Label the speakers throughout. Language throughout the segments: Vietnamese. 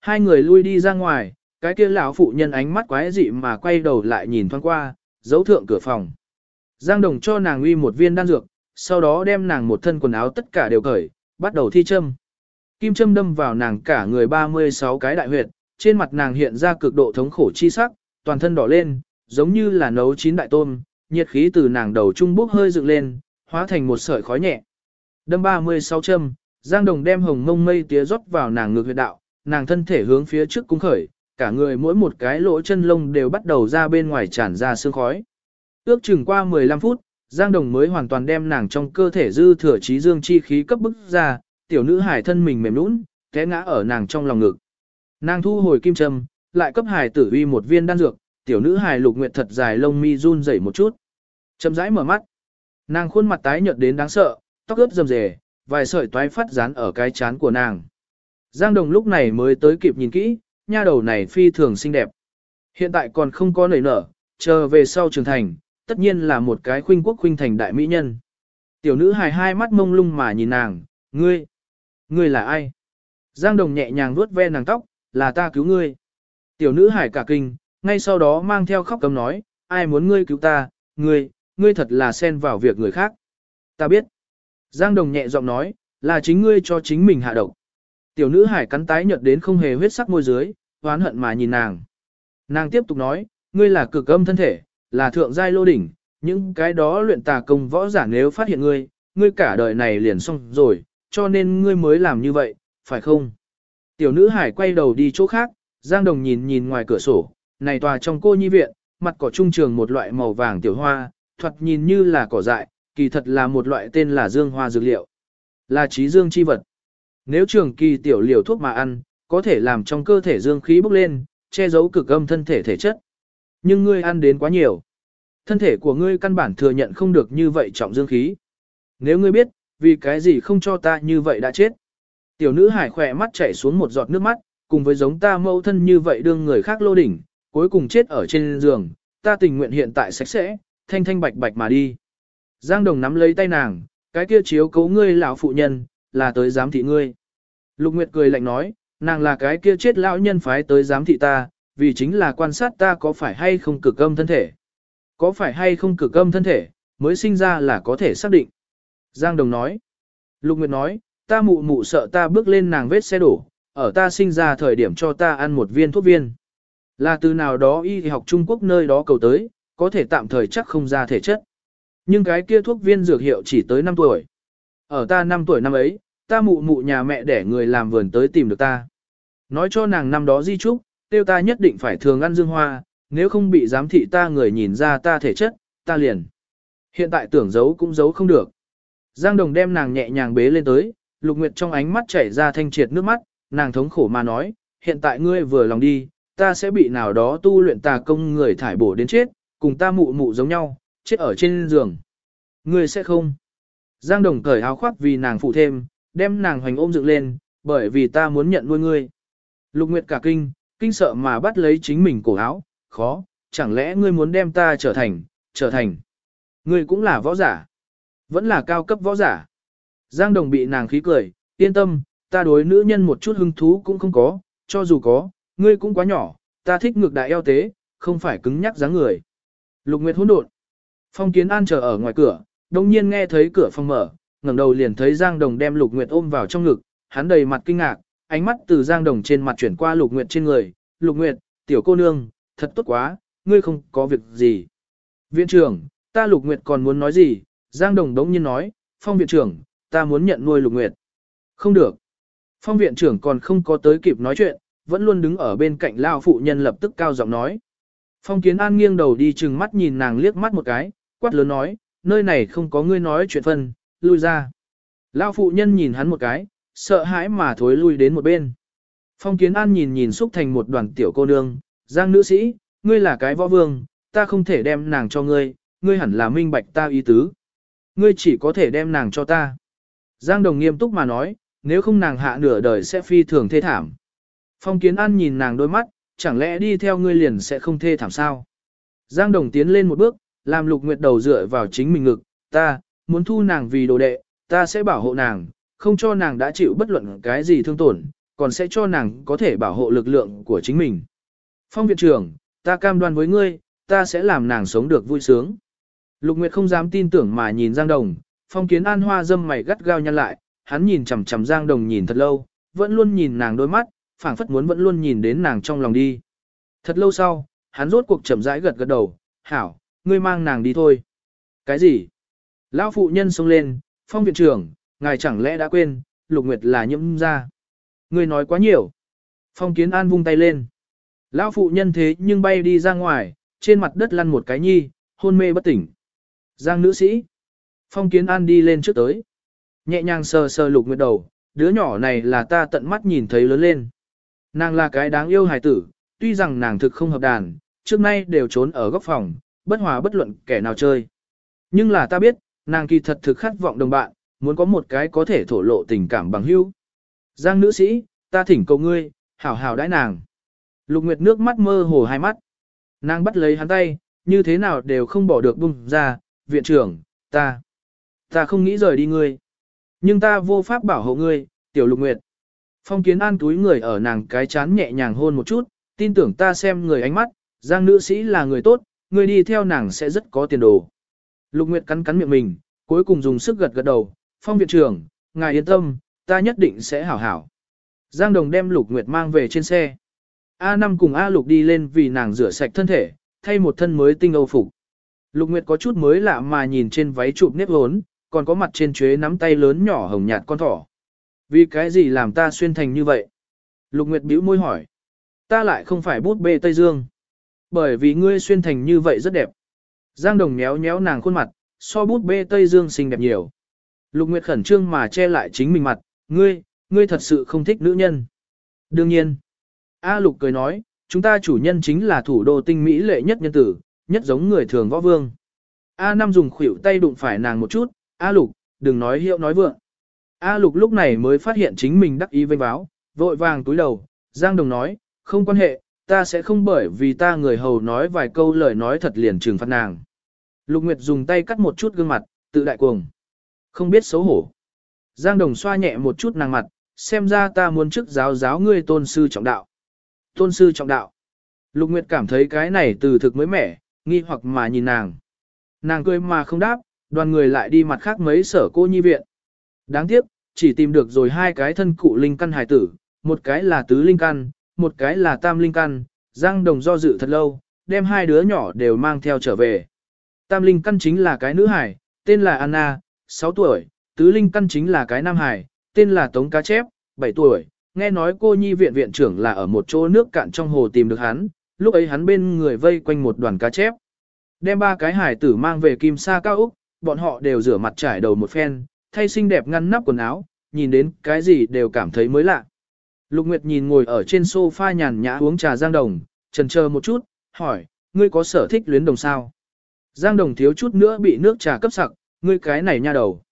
Speaker 1: Hai người lui đi ra ngoài, cái kia lão phụ nhân ánh mắt quái dị mà quay đầu lại nhìn thoáng qua, dấu thượng cửa phòng. Giang Đồng cho nàng uy một viên đan dược, sau đó đem nàng một thân quần áo tất cả đều cởi, bắt đầu thi châm. Kim châm đâm vào nàng cả người 36 cái đại huyệt, trên mặt nàng hiện ra cực độ thống khổ chi sắc, toàn thân đỏ lên, giống như là nấu chín đại tôm, nhiệt khí từ nàng đầu trung bốc hơi dựng lên, hóa thành một sợi khói nhẹ. Đâm 36 châm, Giang Đồng đem hồng mông mây tía rót vào nàng ngược huyệt đạo, nàng thân thể hướng phía trước cung khởi, cả người mỗi một cái lỗ chân lông đều bắt đầu ra bên ngoài tràn ra sương khói. Ước chừng qua 15 phút, Giang Đồng mới hoàn toàn đem nàng trong cơ thể dư thừa trí dương chi khí cấp bức ra, tiểu nữ hải thân mình mềm nũng, té ngã ở nàng trong lòng ngực. Nàng thu hồi kim châm, lại cấp hải tử uy một viên đan dược, tiểu nữ hải lục nguyệt thật dài lông mi run rẩy một chút. Chậm rãi mở mắt. Nàng khuôn mặt tái nhợt đến đáng sợ, tóc ướt rầm rề, vài sợi toái phát dán ở cái chán của nàng. Giang Đồng lúc này mới tới kịp nhìn kỹ, nha đầu này phi thường xinh đẹp. Hiện tại còn không có nảy nở, chờ về sau trưởng thành, tất nhiên là một cái khuynh quốc khuynh thành đại mỹ nhân. Tiểu nữ hài hai mắt mông lung mà nhìn nàng, ngươi, ngươi là ai? Giang Đồng nhẹ nhàng vuốt ve nàng tóc, là ta cứu ngươi. Tiểu nữ hải cả kinh, ngay sau đó mang theo khóc cầm nói, ai muốn ngươi cứu ta, ngươi, ngươi thật là xen vào việc người khác. Ta biết. Giang Đồng nhẹ giọng nói, là chính ngươi cho chính mình hạ độc. Tiểu nữ hải cắn tái nhợt đến không hề huyết sắc môi dưới, oán hận mà nhìn nàng. Nàng tiếp tục nói, ngươi là cực âm thân thể, là thượng giai lô đỉnh, những cái đó luyện tà công võ giả nếu phát hiện ngươi, ngươi cả đời này liền xong rồi, cho nên ngươi mới làm như vậy, phải không? Tiểu nữ hải quay đầu đi chỗ khác, Giang Đồng nhìn nhìn ngoài cửa sổ, này tòa trong cô nhi viện, mặt cỏ trung trường một loại màu vàng tiểu hoa, thoạt nhìn như là cỏ dại, kỳ thật là một loại tên là dương hoa dược liệu. Là trí dương chi vật. Nếu trường kỳ tiểu liều thuốc mà ăn, có thể làm trong cơ thể dương khí bốc lên, che giấu cực âm thân thể thể chất. Nhưng ngươi ăn đến quá nhiều. Thân thể của ngươi căn bản thừa nhận không được như vậy trọng dương khí. Nếu ngươi biết, vì cái gì không cho ta như vậy đã chết. Tiểu nữ hải khỏe mắt chảy xuống một giọt nước mắt, cùng với giống ta mâu thân như vậy đương người khác lô đỉnh, cuối cùng chết ở trên giường, ta tình nguyện hiện tại sạch sẽ, thanh thanh bạch bạch mà đi. Giang Đồng nắm lấy tay nàng, cái kia chiếu cấu ngươi lão phụ nhân, là tới giám thị ngươi. Lục Nguyệt cười lạnh nói, nàng là cái kia chết lão nhân phái tới giám thị ta, vì chính là quan sát ta có phải hay không cực âm thân thể. Có phải hay không cực âm thân thể, mới sinh ra là có thể xác định. Giang Đồng nói. Lục Nguyệt nói, ta mụ mụ sợ ta bước lên nàng vết xe đổ, ở ta sinh ra thời điểm cho ta ăn một viên thuốc viên. Là từ nào đó y học Trung Quốc nơi đó cầu tới, có thể tạm thời chắc không ra thể chất. Nhưng cái kia thuốc viên dược hiệu chỉ tới 5 tuổi. Ở ta 5 tuổi năm ấy, ta mụ mụ nhà mẹ để người làm vườn tới tìm được ta. Nói cho nàng năm đó di trúc, tiêu ta nhất định phải thường ăn dương hoa, nếu không bị giám thị ta người nhìn ra ta thể chất, ta liền. Hiện tại tưởng giấu cũng giấu không được. Giang Đồng đem nàng nhẹ nhàng bế lên tới, Lục Nguyệt trong ánh mắt chảy ra thanh triệt nước mắt, nàng thống khổ mà nói, hiện tại ngươi vừa lòng đi, ta sẽ bị nào đó tu luyện tà công người thải bổ đến chết, cùng ta mụ mụ giống nhau, chết ở trên giường. Ngươi sẽ không. Giang Đồng cởi áo khoác vì nàng phụ thêm, đem nàng hoành ôm dựng lên, bởi vì ta muốn nhận nuôi ngươi. Lục Nguyệt cả kinh, kinh sợ mà bắt lấy chính mình cổ áo, khó, chẳng lẽ ngươi muốn đem ta trở thành, trở thành. Ngươi cũng là võ giả. Vẫn là cao cấp võ giả. Giang Đồng bị nàng khí cười, yên tâm, ta đối nữ nhân một chút hứng thú cũng không có, cho dù có, ngươi cũng quá nhỏ, ta thích ngược đại eo tế, không phải cứng nhắc dáng người. Lục Nguyệt hỗn độn. Phong Kiến An chờ ở ngoài cửa, đồng nhiên nghe thấy cửa phòng mở, ngẩng đầu liền thấy Giang Đồng đem Lục Nguyệt ôm vào trong ngực, hắn đầy mặt kinh ngạc, ánh mắt từ Giang Đồng trên mặt chuyển qua Lục Nguyệt trên người, Lục Nguyệt, tiểu cô nương, thật tốt quá, ngươi không có việc gì. Viện trưởng, ta Lục Nguyệt còn muốn nói gì, Giang Đồng đống nhiên nói, Phong viện trưởng, ta muốn nhận nuôi Lục Nguyệt. Không được. Phong viện trưởng còn không có tới kịp nói chuyện, vẫn luôn đứng ở bên cạnh lao phụ nhân lập tức cao giọng nói. Phong Kiến An nghiêng đầu đi chừng mắt nhìn nàng liếc mắt một cái, quát lớn nói, nơi này không có ngươi nói chuyện phân, lui ra. Lao phụ nhân nhìn hắn một cái, sợ hãi mà thối lui đến một bên. Phong Kiến An nhìn nhìn xúc thành một đoàn tiểu cô nương, giang nữ sĩ, ngươi là cái võ vương, ta không thể đem nàng cho ngươi, ngươi hẳn là minh bạch ta ý tứ. Ngươi chỉ có thể đem nàng cho ta. Giang Đồng nghiêm túc mà nói, nếu không nàng hạ nửa đời sẽ phi thường thê thảm. Phong Kiến An nhìn nàng đôi mắt, chẳng lẽ đi theo ngươi liền sẽ không thê thảm sao? Giang Đồng tiến lên một bước, làm Lục Nguyệt đầu dựa vào chính mình ngực, ta, muốn thu nàng vì đồ đệ, ta sẽ bảo hộ nàng, không cho nàng đã chịu bất luận cái gì thương tổn, còn sẽ cho nàng có thể bảo hộ lực lượng của chính mình. Phong viện trưởng, ta cam đoan với ngươi, ta sẽ làm nàng sống được vui sướng. Lục Nguyệt không dám tin tưởng mà nhìn Giang Đồng, phong kiến an hoa dâm mày gắt gao nhăn lại, hắn nhìn chằm chằm Giang Đồng nhìn thật lâu, vẫn luôn nhìn nàng đôi mắt, phảng phất muốn vẫn luôn nhìn đến nàng trong lòng đi. Thật lâu sau, hắn rốt cuộc chậm rãi gật gật đầu, hảo, ngươi mang nàng đi thôi. Cái gì? Lão phụ nhân xông lên, phong viện trưởng, ngài chẳng lẽ đã quên, Lục Nguyệt là nhiễm ra. Ngươi nói quá nhiều. Phong kiến an vung tay lên. Lão phụ nhân thế nhưng bay đi ra ngoài, trên mặt đất lăn một cái nhi, hôn mê bất tỉnh. Giang nữ sĩ. Phong kiến an đi lên trước tới. Nhẹ nhàng sờ sờ lục nguyệt đầu, đứa nhỏ này là ta tận mắt nhìn thấy lớn lên. Nàng là cái đáng yêu hài tử, tuy rằng nàng thực không hợp đàn, trước nay đều trốn ở góc phòng, bất hòa bất luận kẻ nào chơi. Nhưng là ta biết, nàng kỳ thật thực khát vọng đồng bạn, muốn có một cái có thể thổ lộ tình cảm bằng hữu. Giang nữ sĩ, ta thỉnh cầu ngươi, hảo hảo đãi nàng. Lục Nguyệt nước mắt mơ hồ hai mắt. Nàng bắt lấy hắn tay, như thế nào đều không bỏ được bung ra, viện trưởng, ta, ta không nghĩ rời đi ngươi. Nhưng ta vô pháp bảo hộ ngươi, tiểu Lục Nguyệt. Phong kiến an túi người ở nàng cái chán nhẹ nhàng hôn một chút, tin tưởng ta xem người ánh mắt, giang nữ sĩ là người tốt, người đi theo nàng sẽ rất có tiền đồ. Lục Nguyệt cắn cắn miệng mình, cuối cùng dùng sức gật gật đầu, phong viện trưởng, ngài yên tâm, ta nhất định sẽ hảo hảo. Giang Đồng đem Lục Nguyệt mang về trên xe. A5 cùng A Lục đi lên vì nàng rửa sạch thân thể, thay một thân mới tinh âu phục. Lục Nguyệt có chút mới lạ mà nhìn trên váy chụp nếp hốn, còn có mặt trên chuế nắm tay lớn nhỏ hồng nhạt con thỏ. Vì cái gì làm ta xuyên thành như vậy? Lục Nguyệt bĩu môi hỏi. Ta lại không phải bút bê Tây Dương. Bởi vì ngươi xuyên thành như vậy rất đẹp. Giang Đồng méo méo nàng khuôn mặt, so bút bê Tây Dương xinh đẹp nhiều. Lục Nguyệt khẩn trương mà che lại chính mình mặt, ngươi, ngươi thật sự không thích nữ nhân. Đương nhiên. A Lục cười nói, chúng ta chủ nhân chính là thủ đô tinh mỹ lệ nhất nhân tử, nhất giống người thường võ vương. A nam dùng khuỷu tay đụng phải nàng một chút, A Lục, đừng nói hiệu nói vượng. A Lục lúc này mới phát hiện chính mình đắc ý vênh báo, vội vàng túi đầu, Giang Đồng nói, không quan hệ, ta sẽ không bởi vì ta người hầu nói vài câu lời nói thật liền trừng phạt nàng. Lục Nguyệt dùng tay cắt một chút gương mặt, tự đại cuồng. Không biết xấu hổ. Giang Đồng xoa nhẹ một chút nàng mặt, xem ra ta muốn trước giáo giáo ngươi tôn sư trọng đạo. Tôn sư trọng đạo. Lục Nguyệt cảm thấy cái này từ thực mới mẻ, nghi hoặc mà nhìn nàng. Nàng cười mà không đáp, đoàn người lại đi mặt khác mấy sở cô nhi viện. Đáng tiếc, chỉ tìm được rồi hai cái thân cụ linh căn hải tử, một cái là tứ linh căn, một cái là tam linh căn, Giang Đồng do dự thật lâu, đem hai đứa nhỏ đều mang theo trở về. Tam linh căn chính là cái nữ hải, tên là Anna, 6 tuổi, tứ linh căn chính là cái nam hải, tên là Tống Cá Chép, 7 tuổi, nghe nói cô nhi viện viện trưởng là ở một chỗ nước cạn trong hồ tìm được hắn, lúc ấy hắn bên người vây quanh một đoàn cá chép. Đem ba cái hải tử mang về kim sa cao Úc, bọn họ đều rửa mặt trải đầu một phen, thay xinh đẹp ngăn nắp quần áo, nhìn đến cái gì đều cảm thấy mới lạ. Lục Nguyệt nhìn ngồi ở trên sofa nhàn nhã uống trà Giang Đồng, trần chờ một chút, hỏi, ngươi có sở thích luyến đồng sao? Giang Đồng thiếu chút nữa bị nước trà cấp sặc, ngươi cái này nha đầu.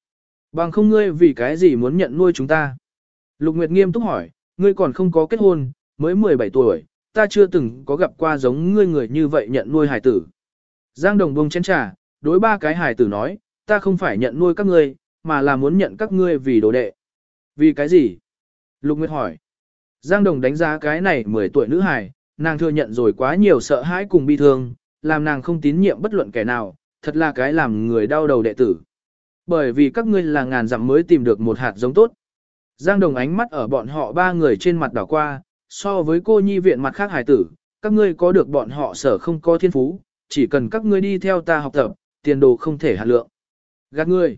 Speaker 1: Bằng không ngươi vì cái gì muốn nhận nuôi chúng ta? Lục Nguyệt nghiêm túc hỏi, ngươi còn không có kết hôn, mới 17 tuổi, ta chưa từng có gặp qua giống ngươi người như vậy nhận nuôi hải tử. Giang Đồng bông chén trà, đối ba cái hải tử nói, ta không phải nhận nuôi các ngươi, mà là muốn nhận các ngươi vì đồ đệ. Vì cái gì? Lục Nguyệt hỏi. Giang Đồng đánh giá cái này 10 tuổi nữ hài, nàng thừa nhận rồi quá nhiều sợ hãi cùng bi thương, làm nàng không tín nhiệm bất luận kẻ nào, thật là cái làm người đau đầu đệ tử. Bởi vì các ngươi là ngàn dặm mới tìm được một hạt giống tốt. Giang Đồng ánh mắt ở bọn họ ba người trên mặt đảo qua, so với cô nhi viện mặt khác hài tử, các ngươi có được bọn họ sở không có thiên phú, chỉ cần các ngươi đi theo ta học tập, tiền đồ không thể hạt lượng. Gạt ngươi.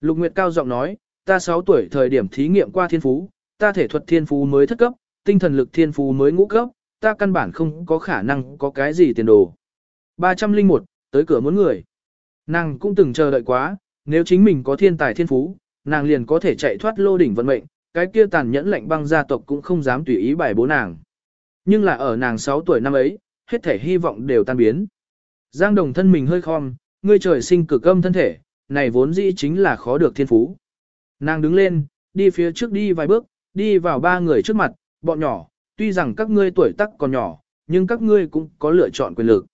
Speaker 1: Lục Nguyệt cao giọng nói, ta 6 tuổi thời điểm thí nghiệm qua thiên phú, ta thể thuật thiên phú mới thất cấp, tinh thần lực thiên phú mới ngũ cấp, ta căn bản không có khả năng có cái gì tiền đồ. 301, tới cửa muốn người. Nàng cũng từng chờ đợi quá, nếu chính mình có thiên tài thiên phú, nàng liền có thể chạy thoát lô đỉnh vận mệnh, cái kia tàn nhẫn lạnh băng gia tộc cũng không dám tùy ý bài bố nàng. Nhưng là ở nàng 6 tuổi năm ấy, hết thể hy vọng đều tan biến. Giang đồng thân mình hơi khom, ngươi trời sinh cực âm thân thể, này vốn dĩ chính là khó được thiên phú. Nàng đứng lên, đi phía trước đi vài bước, đi vào ba người trước mặt, bọn nhỏ, tuy rằng các ngươi tuổi tác còn nhỏ, nhưng các ngươi cũng có lựa chọn quyền lực.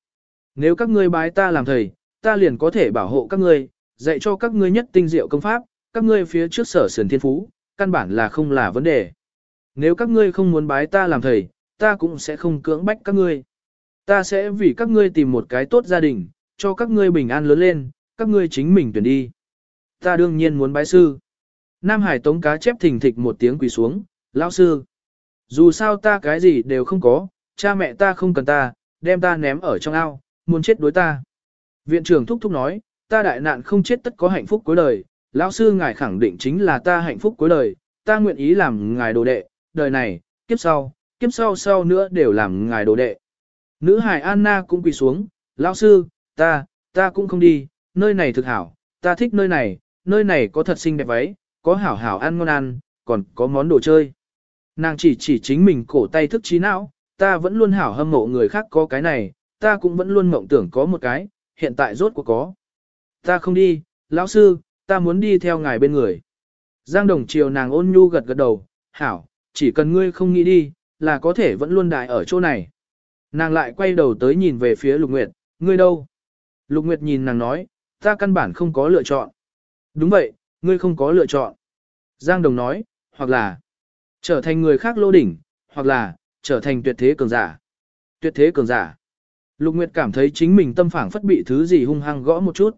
Speaker 1: Nếu các ngươi bái ta làm thầy, ta liền có thể bảo hộ các ngươi, dạy cho các ngươi nhất tinh diệu công pháp, các ngươi phía trước sở sườn thiên phú, căn bản là không là vấn đề. nếu các ngươi không muốn bái ta làm thầy, ta cũng sẽ không cưỡng bách các ngươi. Ta sẽ vì các ngươi tìm một cái tốt gia đình, cho các ngươi bình an lớn lên, các ngươi chính mình tuyển đi. Ta đương nhiên muốn bái sư. Nam Hải tống cá chép thình thịch một tiếng quỳ xuống, lão sư. Dù sao ta cái gì đều không có, cha mẹ ta không cần ta, đem ta ném ở trong ao, muốn chết đối ta. Viện trưởng thúc thúc nói, ta đại nạn không chết tất có hạnh phúc cuối đời, lão sư ngài khẳng định chính là ta hạnh phúc cuối đời, ta nguyện ý làm ngài đồ đệ, đời này, kiếp sau, kiếp sau sau nữa đều làm ngài đồ đệ. Nữ hải Anna cũng quỳ xuống, lão sư, ta, ta cũng không đi, nơi này thực hảo, ta thích nơi này, nơi này có thật xinh đẹp váy, có hảo hảo ăn ngon ăn, còn có món đồ chơi. Nàng chỉ chỉ chính mình cổ tay thức trí não, ta vẫn luôn hảo hâm mộ người khác có cái này, ta cũng vẫn luôn mộng tưởng có một cái, hiện tại rốt cuộc có. Ta không đi, lão sư, ta muốn đi theo ngài bên người. Giang đồng chiều nàng ôn nhu gật gật đầu, hảo, chỉ cần ngươi không nghĩ đi, là có thể vẫn luôn đại ở chỗ này. Nàng lại quay đầu tới nhìn về phía Lục Nguyệt, ngươi đâu? Lục Nguyệt nhìn nàng nói, ta căn bản không có lựa chọn. Đúng vậy, ngươi không có lựa chọn. Giang Đồng nói, hoặc là trở thành người khác lô đỉnh, hoặc là trở thành tuyệt thế cường giả. Tuyệt thế cường giả. Lục Nguyệt cảm thấy chính mình tâm phảng phất bị thứ gì hung hăng gõ một chút.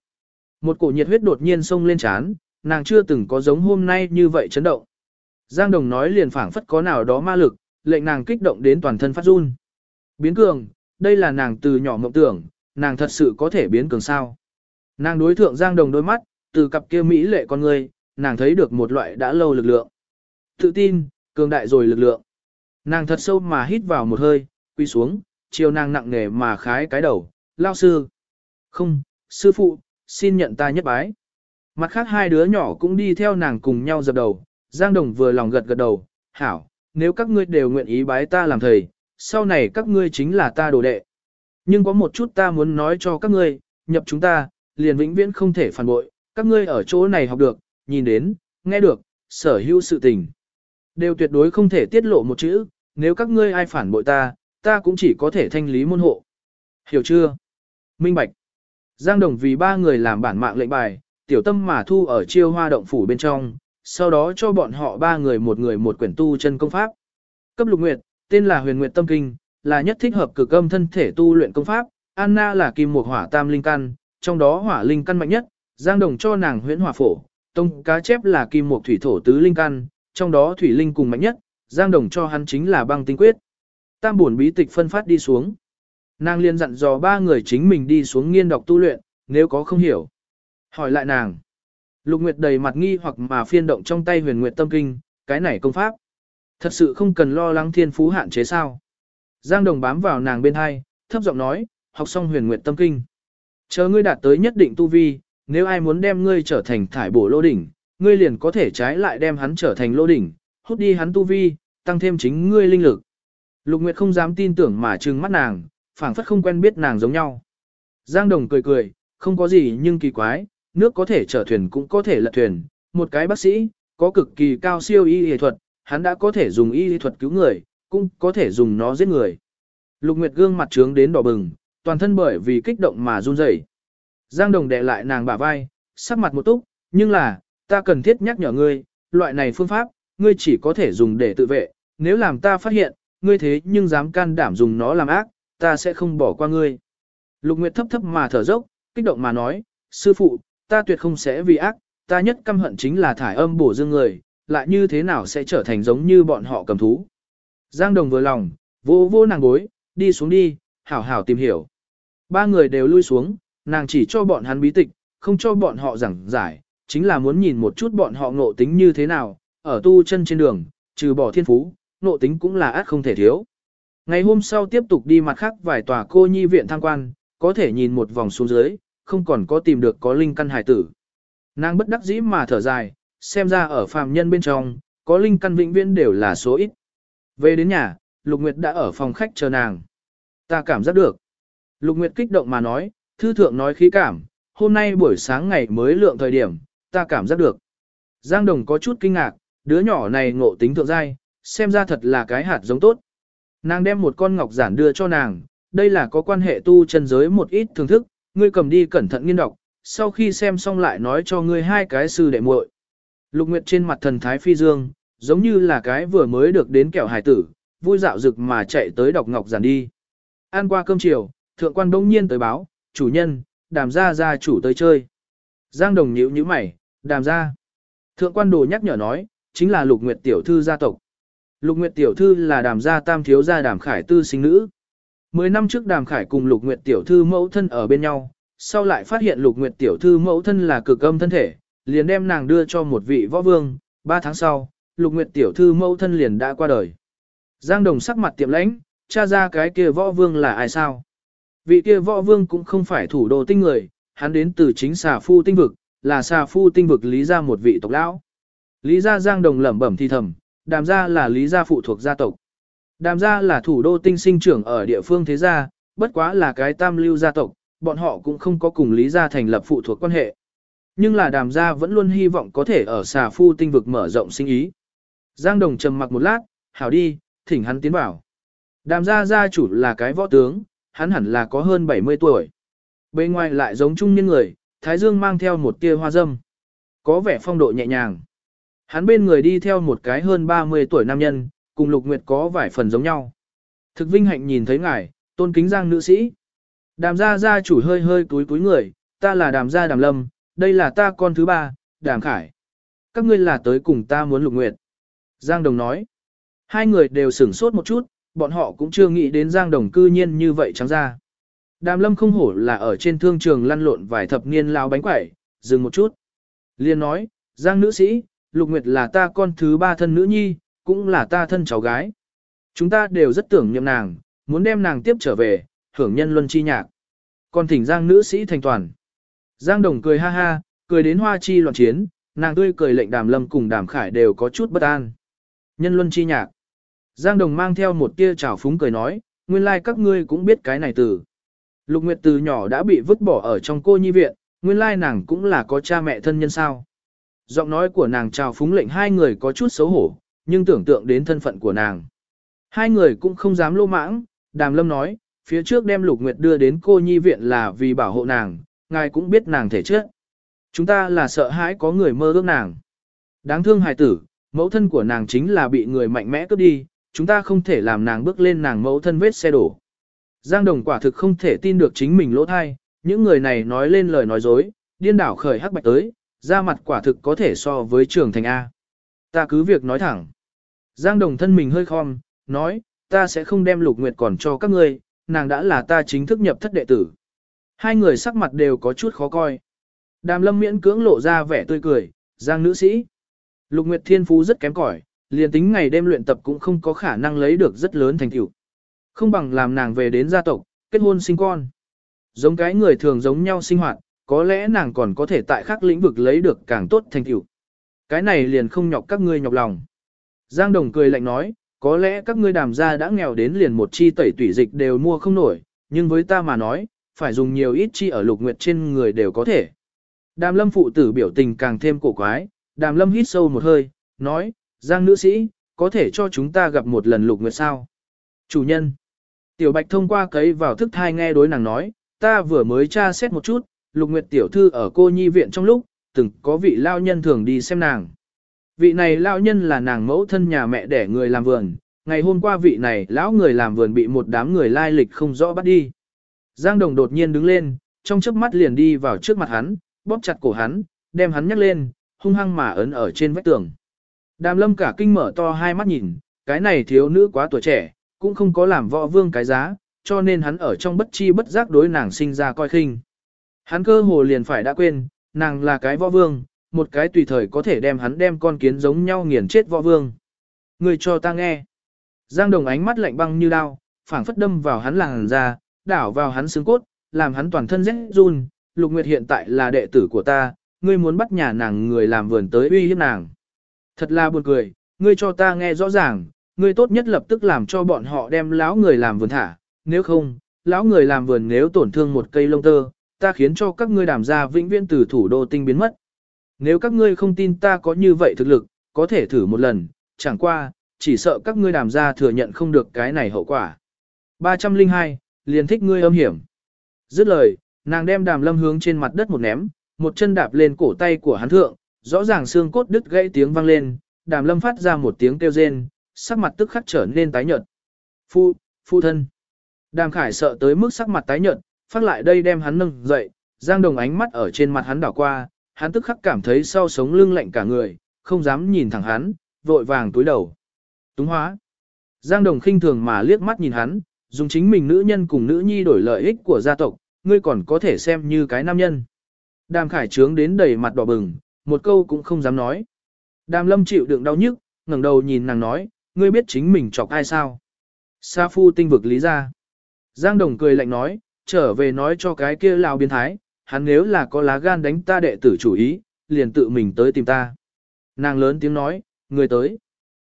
Speaker 1: Một cổ nhiệt huyết đột nhiên xông lên trán, nàng chưa từng có giống hôm nay như vậy chấn động. Giang Đồng nói liền phảng phất có nào đó ma lực, lệnh nàng kích động đến toàn thân phát run. Biến cường, đây là nàng từ nhỏ mộng tưởng, nàng thật sự có thể biến cường sao. Nàng đối thượng Giang Đồng đôi mắt, từ cặp kia mỹ lệ con người, nàng thấy được một loại đã lâu lực lượng. Tự tin, cường đại rồi lực lượng. Nàng thật sâu mà hít vào một hơi, quy xuống, chiều nàng nặng nề mà khái cái đầu, lao sư. Không, sư phụ, xin nhận ta nhất bái. Mặt khác hai đứa nhỏ cũng đi theo nàng cùng nhau dập đầu, Giang Đồng vừa lòng gật gật đầu, hảo, nếu các ngươi đều nguyện ý bái ta làm thầy, sau này các ngươi chính là ta đồ đệ. Nhưng có một chút ta muốn nói cho các ngươi, nhập chúng ta, liền vĩnh viễn không thể phản bội, các ngươi ở chỗ này học được, nhìn đến, nghe được, sở hữu sự tình. Đều tuyệt đối không thể tiết lộ một chữ, nếu các ngươi ai phản bội ta, ta cũng chỉ có thể thanh lý môn hộ. Hiểu chưa? Minh Bạch. Giang Đồng vì ba người làm bản mạng lệnh bài, tiểu tâm mà thu ở chiêu hoa động phủ bên trong, sau đó cho bọn họ ba người một người một quyển tu chân công pháp. Cấp lục nguyệt, tên là huyền nguyệt tâm kinh, là nhất thích hợp cực âm thân thể tu luyện công pháp, Anna là kim mục hỏa tam linh căn, trong đó hỏa linh căn mạnh nhất, Giang Đồng cho nàng huyễn hỏa phổ, tông cá chép là kim Mộc thủy thổ tứ linh căn, trong đó thủy linh cùng mạnh nhất, Giang Đồng cho hắn chính là băng tinh quyết. Tam buồn bí tịch phân phát đi xuống. Nàng liên dặn dò ba người chính mình đi xuống nghiên đọc tu luyện, nếu có không hiểu. Hỏi lại nàng. Lục Nguyệt đầy mặt nghi hoặc mà phiên động trong tay huyền nguyệt tâm kinh, cái này công pháp. Thật sự không cần lo lắng thiên phú hạn chế sao. Giang Đồng bám vào nàng bên hai, thấp giọng nói, học xong huyền nguyệt tâm kinh. Chờ ngươi đạt tới nhất định tu vi, nếu ai muốn đem ngươi trở thành thải bổ lô đỉnh, ngươi liền có thể trái lại đem hắn trở thành lô đỉnh, hút đi hắn tu vi, tăng thêm chính ngươi linh lực. Lục Nguyệt không dám tin tưởng mà trừng mắt nàng, phảng phất không quen biết nàng giống nhau. Giang Đồng cười cười, không có gì nhưng kỳ quái, nước có thể chở thuyền cũng có thể lật thuyền, một cái bác sĩ, có cực kỳ cao siêu y y thuật, hắn đã có thể dùng y y thuật cứu người, cũng có thể dùng nó giết người. Lục Nguyệt gương mặt trướng đến đỏ bừng, toàn thân bởi vì kích động mà run rẩy. Giang Đồng đè lại nàng bả vai, sắc mặt một túc, nhưng là, ta cần thiết nhắc nhở ngươi, loại này phương pháp, ngươi chỉ có thể dùng để tự vệ, nếu làm ta phát hiện, ngươi thế nhưng dám can đảm dùng nó làm ác, ta sẽ không bỏ qua ngươi. Lục Nguyệt thấp thấp mà thở dốc, kích động mà nói, sư phụ, ta tuyệt không sẽ vì ác, ta nhất căm hận chính là thải âm bổ dương người, lại như thế nào sẽ trở thành giống như bọn họ cầm thú. Giang Đồng vừa lòng, vô vô nàng gối, đi xuống đi, hảo hảo tìm hiểu. Ba người đều lui xuống, nàng chỉ cho bọn hắn bí tịch, không cho bọn họ giảng giải, chính là muốn nhìn một chút bọn họ ngộ tính như thế nào, ở tu chân trên đường, trừ bỏ thiên phú, ngộ tính cũng là át không thể thiếu. Ngày hôm sau tiếp tục đi mặt khác vài tòa cô nhi viện tham quan, có thể nhìn một vòng xuống dưới, không còn có tìm được có linh căn hải tử. Nàng bất đắc dĩ mà thở dài, xem ra ở phàm nhân bên trong, có linh căn vĩnh viễn đều là số ít. Về đến nhà, Lục Nguyệt đã ở phòng khách chờ nàng. Ta cảm giác được. Lục Nguyệt kích động mà nói, thư thượng nói khí cảm, hôm nay buổi sáng ngày mới lượng thời điểm, ta cảm giác được. Giang Đồng có chút kinh ngạc, đứa nhỏ này ngộ tính thượng giai, xem ra thật là cái hạt giống tốt. Nàng đem một con ngọc giản đưa cho nàng, đây là có quan hệ tu chân giới một ít thưởng thức, ngươi cầm đi cẩn thận nghiên đọc, sau khi xem xong lại nói cho ngươi hai cái sư đệ muội. Lục Nguyệt trên mặt thần thái phi dương, giống như là cái vừa mới được đến kẹo hải tử, vui dạo rực mà chạy tới đọc ngọc giản đi. Ăn qua cơm chiều, thượng quan đông nhiên tới báo, chủ nhân, đàm gia gia chủ tới chơi. Giang đồng nhíu nhíu mày, đàm gia. Thượng quan đồ nhắc nhở nói, chính là lục nguyệt tiểu thư gia tộc. Lục nguyệt tiểu thư là đàm gia tam thiếu gia đàm khải tư sinh nữ. Mười năm trước đàm khải cùng lục nguyệt tiểu thư mẫu thân ở bên nhau, sau lại phát hiện lục nguyệt tiểu thư mẫu thân là cực âm thân thể, liền đem nàng đưa cho một vị võ vương, ba tháng sau, lục nguyệt tiểu thư mẫu thân liền đã qua đời. Giang đồng sắc mặt tiệm lãnh, cha ra cái kia võ vương là ai sao? Vị kia võ vương cũng không phải thủ đô tinh người, hắn đến từ chính xà phu tinh vực, là xà phu tinh vực lý ra một vị tộc lão. Lý gia giang đồng lẩm bẩm thi thầm, đàm gia là lý gia phụ thuộc gia tộc. Đàm gia là thủ đô tinh sinh trưởng ở địa phương thế gia, bất quá là cái tam lưu gia tộc, bọn họ cũng không có cùng lý gia thành lập phụ thuộc quan hệ. Nhưng là đàm gia vẫn luôn hy vọng có thể ở xà phu tinh vực mở rộng sinh ý. Giang đồng trầm mặc một lát, hảo đi, thỉnh hắn tiến vào. Đàm gia gia chủ là cái võ tướng, hắn hẳn là có hơn 70 tuổi. Bên ngoài lại giống trung niên người, thái dương mang theo một tia hoa dâm. Có vẻ phong độ nhẹ nhàng. Hắn bên người đi theo một cái hơn 30 tuổi nam nhân, cùng Lục Nguyệt có vài phần giống nhau. Thực vinh hạnh nhìn thấy ngài, tôn kính giang nữ sĩ. Đàm gia gia chủ hơi hơi túi túi người, ta là đàm gia đàm lâm, đây là ta con thứ ba, đàm khải. Các ngươi là tới cùng ta muốn Lục Nguyệt. Giang Đồng nói. Hai người đều sửng sốt một chút, bọn họ cũng chưa nghĩ đến Giang Đồng cư nhiên như vậy trắng ra. Đàm lâm không hổ là ở trên thương trường lăn lộn vài thập niên lao bánh quẩy, dừng một chút. Liên nói, Giang nữ sĩ, Lục Nguyệt là ta con thứ ba thân nữ nhi, cũng là ta thân cháu gái. Chúng ta đều rất tưởng niệm nàng, muốn đem nàng tiếp trở về, hưởng nhân luân chi nhạc. Còn thỉnh Giang nữ sĩ thành toàn. Giang Đồng cười ha ha, cười đến hoa chi loạn chiến, nàng tươi cười lệnh đàm lâm cùng đàm khải đều có chút bất an. Nhân luân chi nhạc. Giang Đồng mang theo một tia trào phúng cười nói, nguyên lai like các ngươi cũng biết cái này từ. Lục Nguyệt từ nhỏ đã bị vứt bỏ ở trong cô nhi viện, nguyên lai like nàng cũng là có cha mẹ thân nhân sao. Giọng nói của nàng trào phúng lệnh hai người có chút xấu hổ, nhưng tưởng tượng đến thân phận của nàng. Hai người cũng không dám lô mãng, đàm lâm nói, phía trước đem Lục Nguyệt đưa đến cô nhi viện là vì bảo hộ nàng, ngài cũng biết nàng thể chất. Chúng ta là sợ hãi có người mơ ước nàng. Đáng thương hài tử, mẫu thân của nàng chính là bị người mạnh mẽ cướp đi, chúng ta không thể làm nàng bước lên nàng mẫu thân vết xe đổ. Giang Đồng quả thực không thể tin được chính mình lỗ thai, những người này nói lên lời nói dối, điên đảo khởi hắc bạch tới, ra mặt quả thực có thể so với trường thành A. Ta cứ việc nói thẳng. Giang Đồng thân mình hơi khom, nói, ta sẽ không đem lục nguyệt còn cho các ngươi, nàng đã là ta chính thức nhập thất đệ tử. Hai người sắc mặt đều có chút khó coi. Đàm lâm miễn cưỡng lộ ra vẻ tươi cười, Giang nữ sĩ. Lục Nguyệt Thiên Phú rất kém cỏi, liền tính ngày đêm luyện tập cũng không có khả năng lấy được rất lớn thành tựu. Không bằng làm nàng về đến gia tộc, kết hôn sinh con. Giống cái người thường giống nhau sinh hoạt, có lẽ nàng còn có thể tại khác lĩnh vực lấy được càng tốt thành tựu. Cái này liền không nhọc các ngươi nhọc lòng. Giang Đồng cười lạnh nói, có lẽ các ngươi đàm gia đã nghèo đến liền một chi tẩy tủy dịch đều mua không nổi, nhưng với ta mà nói, phải dùng nhiều ít chi ở lục nguyệt trên người đều có thể. Đàm lâm phụ tử biểu tình càng thêm cổ quái, đàm lâm hít sâu một hơi, nói, Giang nữ sĩ, có thể cho chúng ta gặp một lần lục nguyệt sao? Chủ nhân. Tiểu Bạch thông qua cấy vào thức thai nghe đối nàng nói, ta vừa mới tra xét một chút, lục nguyệt tiểu thư ở cô nhi viện trong lúc, từng có vị lao nhân thường đi xem nàng. Vị này lao nhân là nàng mẫu thân nhà mẹ để người làm vườn, ngày hôm qua vị này lão người làm vườn bị một đám người lai lịch không rõ bắt đi. Giang Đồng đột nhiên đứng lên, trong chớp mắt liền đi vào trước mặt hắn, bóp chặt cổ hắn, đem hắn nhấc lên, hung hăng mà ấn ở trên vách tường. Đàm lâm cả kinh mở to hai mắt nhìn, cái này thiếu nữ quá tuổi trẻ, cũng không có làm võ vương cái giá, cho nên hắn ở trong bất chi bất giác đối nàng sinh ra coi khinh. Hắn cơ hồ liền phải đã quên, nàng là cái võ vương, một cái tùy thời có thể đem hắn đem con kiến giống nhau nghiền chết võ vương. Người cho ta nghe. Giang đồng ánh mắt lạnh băng như đao, phảng phất đâm vào hắn làng ra, đảo vào hắn xương cốt, làm hắn toàn thân rét run. Lục Nguyệt hiện tại là đệ tử của ta, ngươi muốn bắt nhà nàng người làm vườn tới uy hiếp nàng. Thật là buồn cười, ngươi cho ta nghe rõ ràng, ngươi tốt nhất lập tức làm cho bọn họ đem lão người làm vườn thả, nếu không, lão người làm vườn nếu tổn thương một cây lông tơ, ta khiến cho các ngươi đảm gia vĩnh viễn từ thủ đô tinh biến mất. Nếu các ngươi không tin ta có như vậy thực lực, có thể thử một lần, chẳng qua, chỉ sợ các ngươi đảm gia thừa nhận không được cái này hậu quả. 302, liền thích ngươi âm hiểm. Dứt lời, nàng đem đàm lâm hướng trên mặt đất một ném, một chân đạp lên cổ tay của hắn thượng, rõ ràng xương cốt đứt gãy tiếng vang lên, đàm lâm phát ra một tiếng kêu rên, sắc mặt tức khắc trở nên tái nhợt. Phu, phu thân. Đàm khải sợ tới mức sắc mặt tái nhợt, phát lại đây đem hắn nâng dậy, giang đồng ánh mắt ở trên mặt hắn đảo qua, hắn tức khắc cảm thấy sau sống lưng lạnh cả người, không dám nhìn thẳng hắn, vội vàng túi đầu. Túng hóa. Giang đồng khinh thường mà liếc mắt nhìn hắn, dùng chính mình nữ nhân cùng nữ nhi đổi lợi ích của gia tộc, ngươi còn có thể xem như cái nam nhân. Đàm khải trướng đến đầy mặt đỏ bừng, một câu cũng không dám nói. Đàm lâm chịu đựng đau nhức, ngẩng đầu nhìn nàng nói, ngươi biết chính mình chọc ai sao? Sa phu tinh vực lý ra. Giang đồng cười lạnh nói, trở về nói cho cái kia lao biến thái, hắn nếu là có lá gan đánh ta đệ tử chủ ý, liền tự mình tới tìm ta. Nàng lớn tiếng nói, người tới.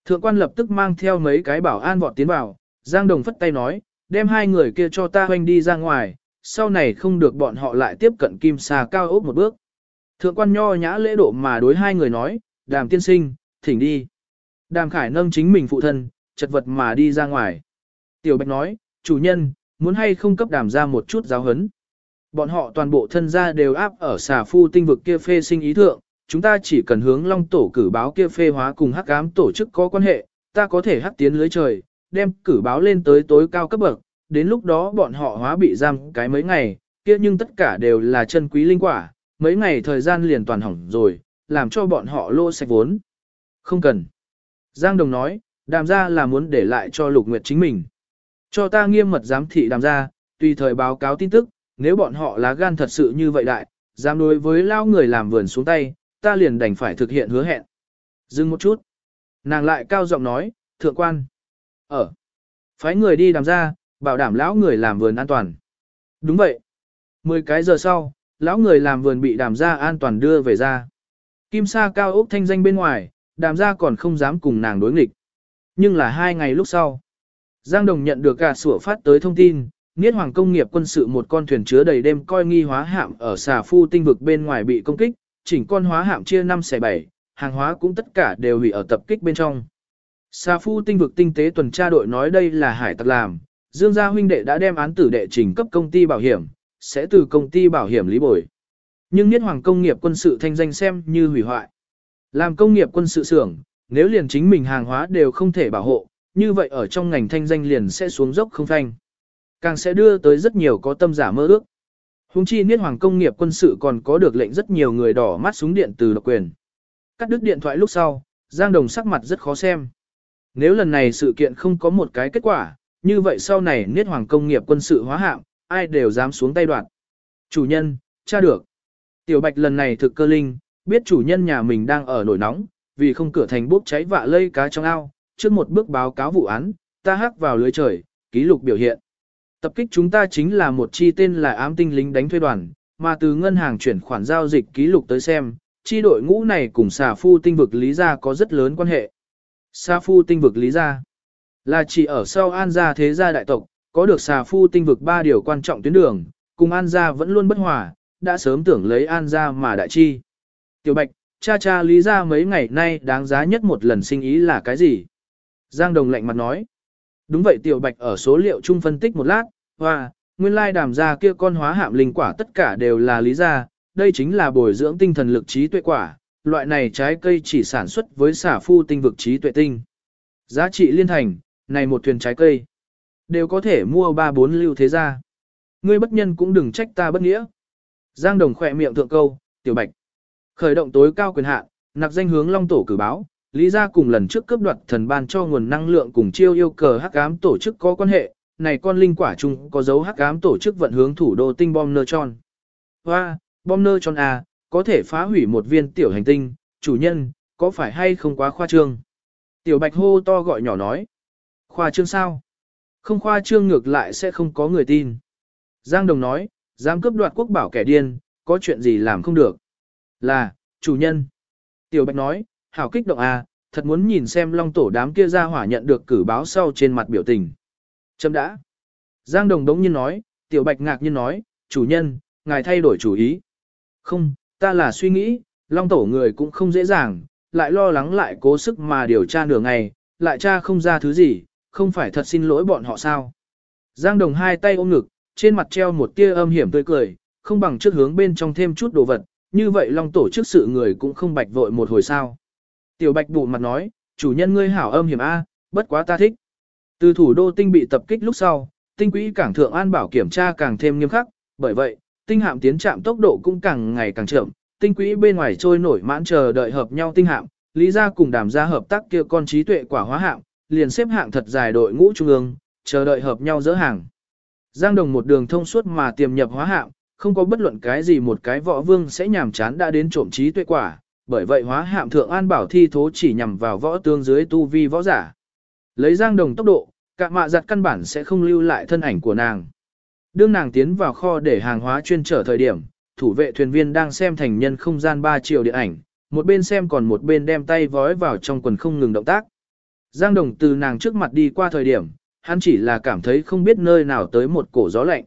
Speaker 1: Thượng quan lập tức mang theo mấy cái bảo an vọt tiến vào, Giang Đồng phất tay nói, đem hai người kia cho ta hoanh đi ra ngoài, sau này không được bọn họ lại tiếp cận kim xà cao ốc một bước. Thượng quan nho nhã lễ độ mà đối hai người nói, đàm tiên sinh, thỉnh đi. Đàm khải nâng chính mình phụ thân, chật vật mà đi ra ngoài. Tiểu bạch nói, chủ nhân, muốn hay không cấp đàm ra một chút giáo hấn. Bọn họ toàn bộ thân gia đều áp ở xà phu tinh vực kia phê sinh ý thượng, chúng ta chỉ cần hướng long tổ cử báo kia phê hóa cùng hắc ám tổ chức có quan hệ, ta có thể hắc tiến lưới trời, đem cử báo lên tới tối cao cấp bậc, đến lúc đó bọn họ hóa bị giam cái mấy ngày, kia nhưng tất cả đều là chân quý linh quả, mấy ngày thời gian liền toàn hỏng rồi, làm cho bọn họ lô sạch vốn. Không cần. Giang Đồng nói, đàm ra là muốn để lại cho Lục Nguyệt chính mình. Cho ta nghiêm mật giám thị đàm ra, tùy thời báo cáo tin tức, nếu bọn họ lá gan thật sự như vậy đại, dám đối với lao người làm vườn xuống tay, ta liền đành phải thực hiện hứa hẹn. Dừng một chút. Nàng lại cao giọng nói, thượng quan. Ở. Phái người đi đàm ra, bảo đảm lão người làm vườn an toàn. Đúng vậy. Mười cái giờ sau, lão người làm vườn bị đàm gia an toàn đưa về ra. Kim sa cao ốc thanh danh bên ngoài, đàm gia còn không dám cùng nàng đối nghịch. Nhưng là hai ngày lúc sau. Giang Đồng nhận được cả sủa phát tới thông tin, Niết Hoàng công nghiệp quân sự một con thuyền chứa đầy đêm coi nghi hóa hạm ở xà phu tinh vực bên ngoài bị công kích, chỉnh con hóa hạm chia 5 xẻ 7, hàng hóa cũng tất cả đều hủy ở tập kích bên trong. Xà phu tinh vực tinh tế tuần tra đội nói đây là hải tặc làm, Dương gia huynh đệ đã đem án tử đệ trình cấp công ty bảo hiểm, sẽ từ công ty bảo hiểm lý bồi. Nhưng Niết Hoàng công nghiệp quân sự thanh danh xem như hủy hoại. Làm công nghiệp quân sự xưởng, nếu liền chính mình hàng hóa đều không thể bảo hộ, như vậy ở trong ngành thanh danh liền sẽ xuống dốc không thanh. Càng sẽ đưa tới rất nhiều có tâm giả mơ ước. Hùng chi Niết Hoàng công nghiệp quân sự còn có được lệnh rất nhiều người đỏ mắt súng điện từ độc quyền. Cắt đứt điện thoại lúc sau, Giang Đồng sắc mặt rất khó xem. Nếu lần này sự kiện không có một cái kết quả, như vậy sau này Niết Hoàng công nghiệp quân sự hóa hạng, ai đều dám xuống tay đoạn. Chủ nhân, cha được. Tiểu Bạch lần này thực cơ linh, biết chủ nhân nhà mình đang ở nổi nóng, vì không cửa thành bốc cháy vạ lây cá trong ao, trước một bước báo cáo vụ án, ta hắc vào lưới trời, ký lục biểu hiện. Tập kích chúng ta chính là một chi tên là ám tinh lính đánh thuê đoàn, mà từ ngân hàng chuyển khoản giao dịch ký lục tới xem, chi đội ngũ này cùng xà phu tinh vực lý gia có rất lớn quan hệ. Xà phu tinh vực lý gia là chỉ ở sau an gia thế gia đại tộc, có được xà phu tinh vực ba điều quan trọng tuyến đường, cùng an gia vẫn luôn bất hòa, đã sớm tưởng lấy an gia mà đại chi. Tiểu Bạch, cha cha lý gia mấy ngày nay đáng giá nhất một lần sinh ý là cái gì? Giang Đồng lạnh mặt nói. Đúng vậy Tiểu Bạch ở số liệu chung phân tích một lát, và nguyên lai đàm gia kia con hóa hạm linh quả tất cả đều là lý gia, đây chính là bồi dưỡng tinh thần lực trí tuệ quả, loại này trái cây chỉ sản xuất với xả phu tinh vực trí tuệ tinh. Giá trị liên thành, này một thuyền trái cây, đều có thể mua ba bốn lưu thế gia. Ngươi bất nhân cũng đừng trách ta bất nghĩa. Giang Đồng khỏe miệng thượng câu, Tiểu Bạch. Khởi động tối cao quyền hạn, nặc danh hướng Long Tổ cử báo, Lý gia cùng lần trước cướp đoạt thần ban cho nguồn năng lượng cùng chiêu yêu cờ hắc ám tổ chức có quan hệ, này con linh quả chung có dấu hắc ám tổ chức vận hướng thủ đô tinh bom nơ tròn. Hoa, bom nơ tròn à, có thể phá hủy một viên tiểu hành tinh, chủ nhân, có phải hay không quá khoa trương? Tiểu bạch hô to gọi nhỏ nói. Khoa trương sao? Không khoa trương ngược lại sẽ không có người tin. Giang Đồng nói, dám cướp đoạt quốc bảo kẻ điên, có chuyện gì làm không được. Là, chủ nhân. Tiểu bạch nói, hảo kích động à, thật muốn nhìn xem long tổ đám kia ra hỏa nhận được cử báo sau trên mặt biểu tình. Chấm đã. Giang Đồng đống nhiên nói, Tiểu Bạch ngạc nhiên nói, chủ nhân, ngài thay đổi chủ ý. Không, ta là suy nghĩ, long tổ người cũng không dễ dàng, lại lo lắng lại cố sức mà điều tra nửa ngày, lại tra không ra thứ gì, không phải thật xin lỗi bọn họ sao. Giang Đồng hai tay ôm ngực, trên mặt treo một tia âm hiểm tươi cười, không bằng trước hướng bên trong thêm chút đồ vật, như vậy long tổ chức sự người cũng không bạch vội một hồi sao. Tiểu bạch bụ mặt nói, chủ nhân ngươi hảo âm hiểm A, bất quá ta thích. Từ thủ đô tinh bị tập kích lúc sau, tinh quỹ cảng thượng an bảo kiểm tra càng thêm nghiêm khắc, bởi vậy, tinh hạm tiến chạm tốc độ cũng càng ngày càng chậm, tinh quỹ bên ngoài trôi nổi mãn chờ đợi hợp nhau tinh hạm, lý ra cùng đàm ra hợp tác kia con trí tuệ quả hóa hạm, liền xếp hạng thật dài đội ngũ trung ương, chờ đợi hợp nhau dỡ hàng. Giang Đồng một đường thông suốt mà tiềm nhập hóa hạm, không có bất luận cái gì một cái võ vương sẽ nhàm chán đã đến trộm trí tuệ quả, bởi vậy hóa hạm thượng an bảo thi thố chỉ nhằm vào võ tương dưới tu vi võ giả. Lấy Giang Đồng tốc độ, cả mạ giặt căn bản sẽ không lưu lại thân ảnh của nàng. Đương nàng tiến vào kho để hàng hóa chuyên trở thời điểm, thủ vệ thuyền viên đang xem thành nhân không gian 3 triệu điện ảnh, một bên xem còn một bên đem tay vói vào trong quần không ngừng động tác. Giang Đồng từ nàng trước mặt đi qua thời điểm, hắn chỉ là cảm thấy không biết nơi nào tới một cổ gió lạnh.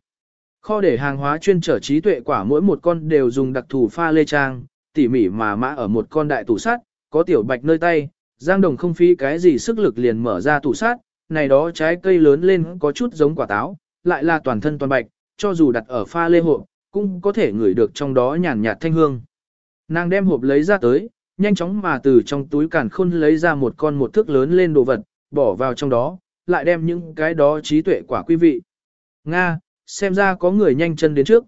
Speaker 1: Kho để hàng hóa chuyên trở trí tuệ quả mỗi một con đều dùng đặc thù pha lê trang, tỉ mỉ mà mã ở một con đại tủ sắt, có tiểu bạch nơi tay, Giang Đồng không phí cái gì sức lực liền mở ra tủ sắt, này đó trái cây lớn lên có chút giống quả táo, lại là toàn thân toàn bạch, cho dù đặt ở pha lê hộp, cũng có thể ngửi được trong đó nhàn nhạt thanh hương. Nàng đem hộp lấy ra tới, nhanh chóng mà từ trong túi càn khôn lấy ra một con một thước lớn lên đồ vật, bỏ vào trong đó, lại đem những cái đó trí tuệ quả quý vị. Nga, xem ra có người nhanh chân đến trước.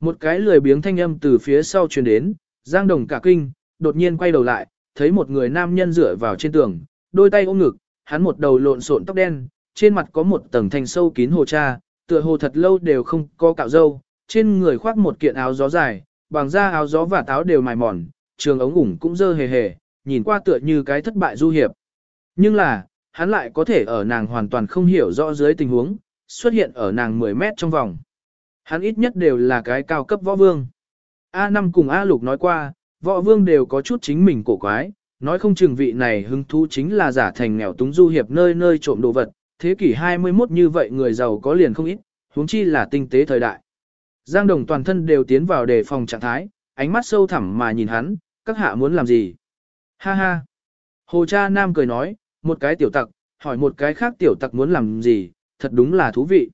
Speaker 1: Một cái lười biếng thanh âm từ phía sau truyền đến, Giang Đồng cả kinh, đột nhiên quay đầu lại, thấy một người nam nhân dựa vào trên tường, đôi tay ôm ngực, hắn một đầu lộn xộn tóc đen, trên mặt có một tầng thanh sâu kín hồ cha, tựa hồ thật lâu đều không có cạo râu, trên người khoác một kiện áo gió dài, bằng da áo gió và táo đều mài mòn, trường ống ủng cũng dơ hề hề, nhìn qua tựa như cái thất bại du hiệp. Nhưng là, hắn lại có thể ở nàng hoàn toàn không hiểu rõ dưới tình huống, xuất hiện ở nàng 10 mét trong vòng. Hắn ít nhất đều là cái cao cấp võ vương. A5 cùng A Lục nói qua, võ vương đều có chút chính mình cổ quái, nói không chừng vị này hứng thú chính là giả thành nghèo túng du hiệp nơi nơi trộm đồ vật, thế kỷ 21 như vậy người giàu có liền không ít, huống chi là tinh tế thời đại. Giang Đồng toàn thân đều tiến vào đề phòng trạng thái, ánh mắt sâu thẳm mà nhìn hắn, các hạ muốn làm gì? Ha ha! Hồ cha nam cười nói, một cái tiểu tặc, hỏi một cái khác tiểu tặc muốn làm gì, thật đúng là thú vị.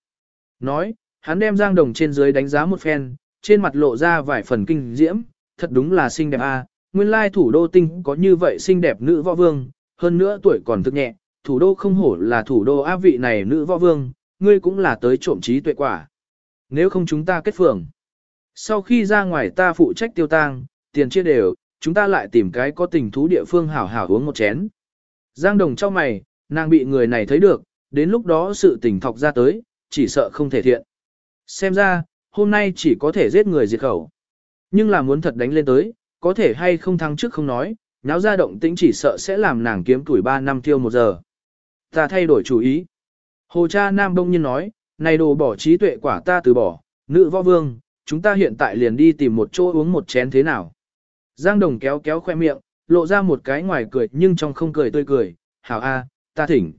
Speaker 1: Nói, hắn đem Giang Đồng trên dưới đánh giá một phen, trên mặt lộ ra vài phần kinh diễm, thật đúng là xinh đẹp a. Nguyên lai thủ đô tinh có như vậy xinh đẹp nữ võ vương, hơn nữa tuổi còn thức nhẹ, thủ đô không hổ là thủ đô áp vị này nữ võ vương, ngươi cũng là tới trộm trí tuệ quả. Nếu không chúng ta kết phường. Sau khi ra ngoài ta phụ trách tiêu tang, tiền chia đều, chúng ta lại tìm cái có tình thú địa phương hảo hảo uống một chén. Giang đồng cho mày, nàng bị người này thấy được, đến lúc đó sự tình thọc ra tới, chỉ sợ không thể thiện. Xem ra, hôm nay chỉ có thể giết người diệt khẩu. Nhưng là muốn thật đánh lên tới, có thể hay không thắng trước không nói, náo ra động tĩnh chỉ sợ sẽ làm nàng kiếm tuổi 3 năm tiêu một giờ. Ta thay đổi chủ ý. Hồ cha nam đông nhiên nói, này đồ bỏ trí tuệ quả ta từ bỏ, nữ võ vương, chúng ta hiện tại liền đi tìm một chỗ uống một chén thế nào. Giang đồng kéo kéo khoe miệng, lộ ra một cái ngoài cười nhưng trong không cười tươi cười, hảo a, ta thỉnh.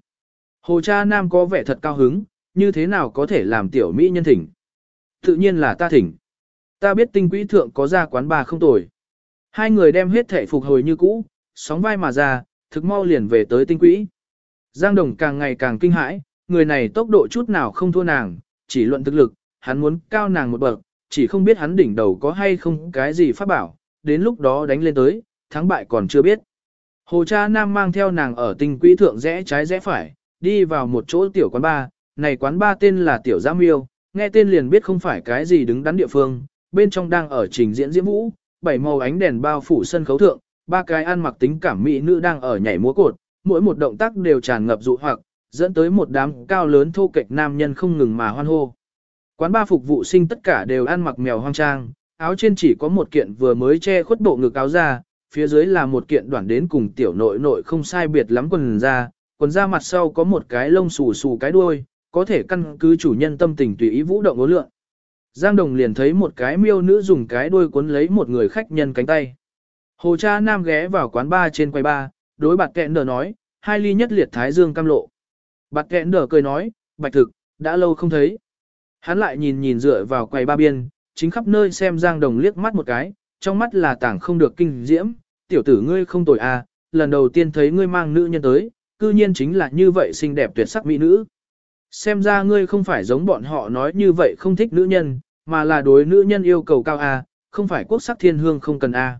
Speaker 1: Hồ cha nam có vẻ thật cao hứng, như thế nào có thể làm tiểu mỹ nhân thỉnh. Tự nhiên là ta thỉnh. Ta biết tinh quỹ thượng có ra quán bà không tồi. Hai người đem hết thể phục hồi như cũ, sóng vai mà ra, thực mau liền về tới tinh quỹ. Giang Đồng càng ngày càng kinh hãi, người này tốc độ chút nào không thua nàng, chỉ luận thực lực, hắn muốn cao nàng một bậc, chỉ không biết hắn đỉnh đầu có hay không cái gì pháp bảo, đến lúc đó đánh lên tới, thắng bại còn chưa biết. Hồ cha nam mang theo nàng ở tinh quỹ thượng rẽ trái rẽ phải, đi vào một chỗ tiểu quán ba, này quán ba tên là tiểu giam miêu, nghe tên liền biết không phải cái gì đứng đắn địa phương, bên trong đang ở trình diễn diễm vũ, bảy màu ánh đèn bao phủ sân khấu thượng, ba cái ăn mặc tính cảm mỹ nữ đang ở nhảy múa cột, mỗi một động tác đều tràn ngập dụ hoặc, dẫn tới một đám cao lớn thô kệch nam nhân không ngừng mà hoan hô. Quán ba phục vụ sinh tất cả đều ăn mặc mèo hoang trang, áo trên chỉ có một kiện vừa mới che khuất bộ ngực áo ra, phía dưới là một kiện đoạn đến cùng tiểu nội nội không sai biệt lắm quần ra, quần ra mặt sau có một cái lông xù xù cái đuôi, có thể căn cứ chủ nhân tâm tình tùy ý vũ động ngố lượng. Giang Đồng liền thấy một cái miêu nữ dùng cái đuôi cuốn lấy một người khách nhân cánh tay. Hồ cha nam ghé vào quán ba trên quầy ba, đối bạt kẹn đờ nói, hai ly nhất liệt thái dương cam lộ. Bạt kẹn đờ cười nói, bạch thực, đã lâu không thấy. Hắn lại nhìn nhìn dựa vào quầy ba biên, chính khắp nơi xem Giang Đồng liếc mắt một cái, trong mắt là tảng không được kinh diễm, tiểu tử ngươi không tồi à, lần đầu tiên thấy ngươi mang nữ nhân tới, cư nhiên chính là như vậy xinh đẹp tuyệt sắc mỹ nữ. Xem ra ngươi không phải giống bọn họ nói như vậy không thích nữ nhân, mà là đối nữ nhân yêu cầu cao à không phải quốc sắc thiên hương không cần à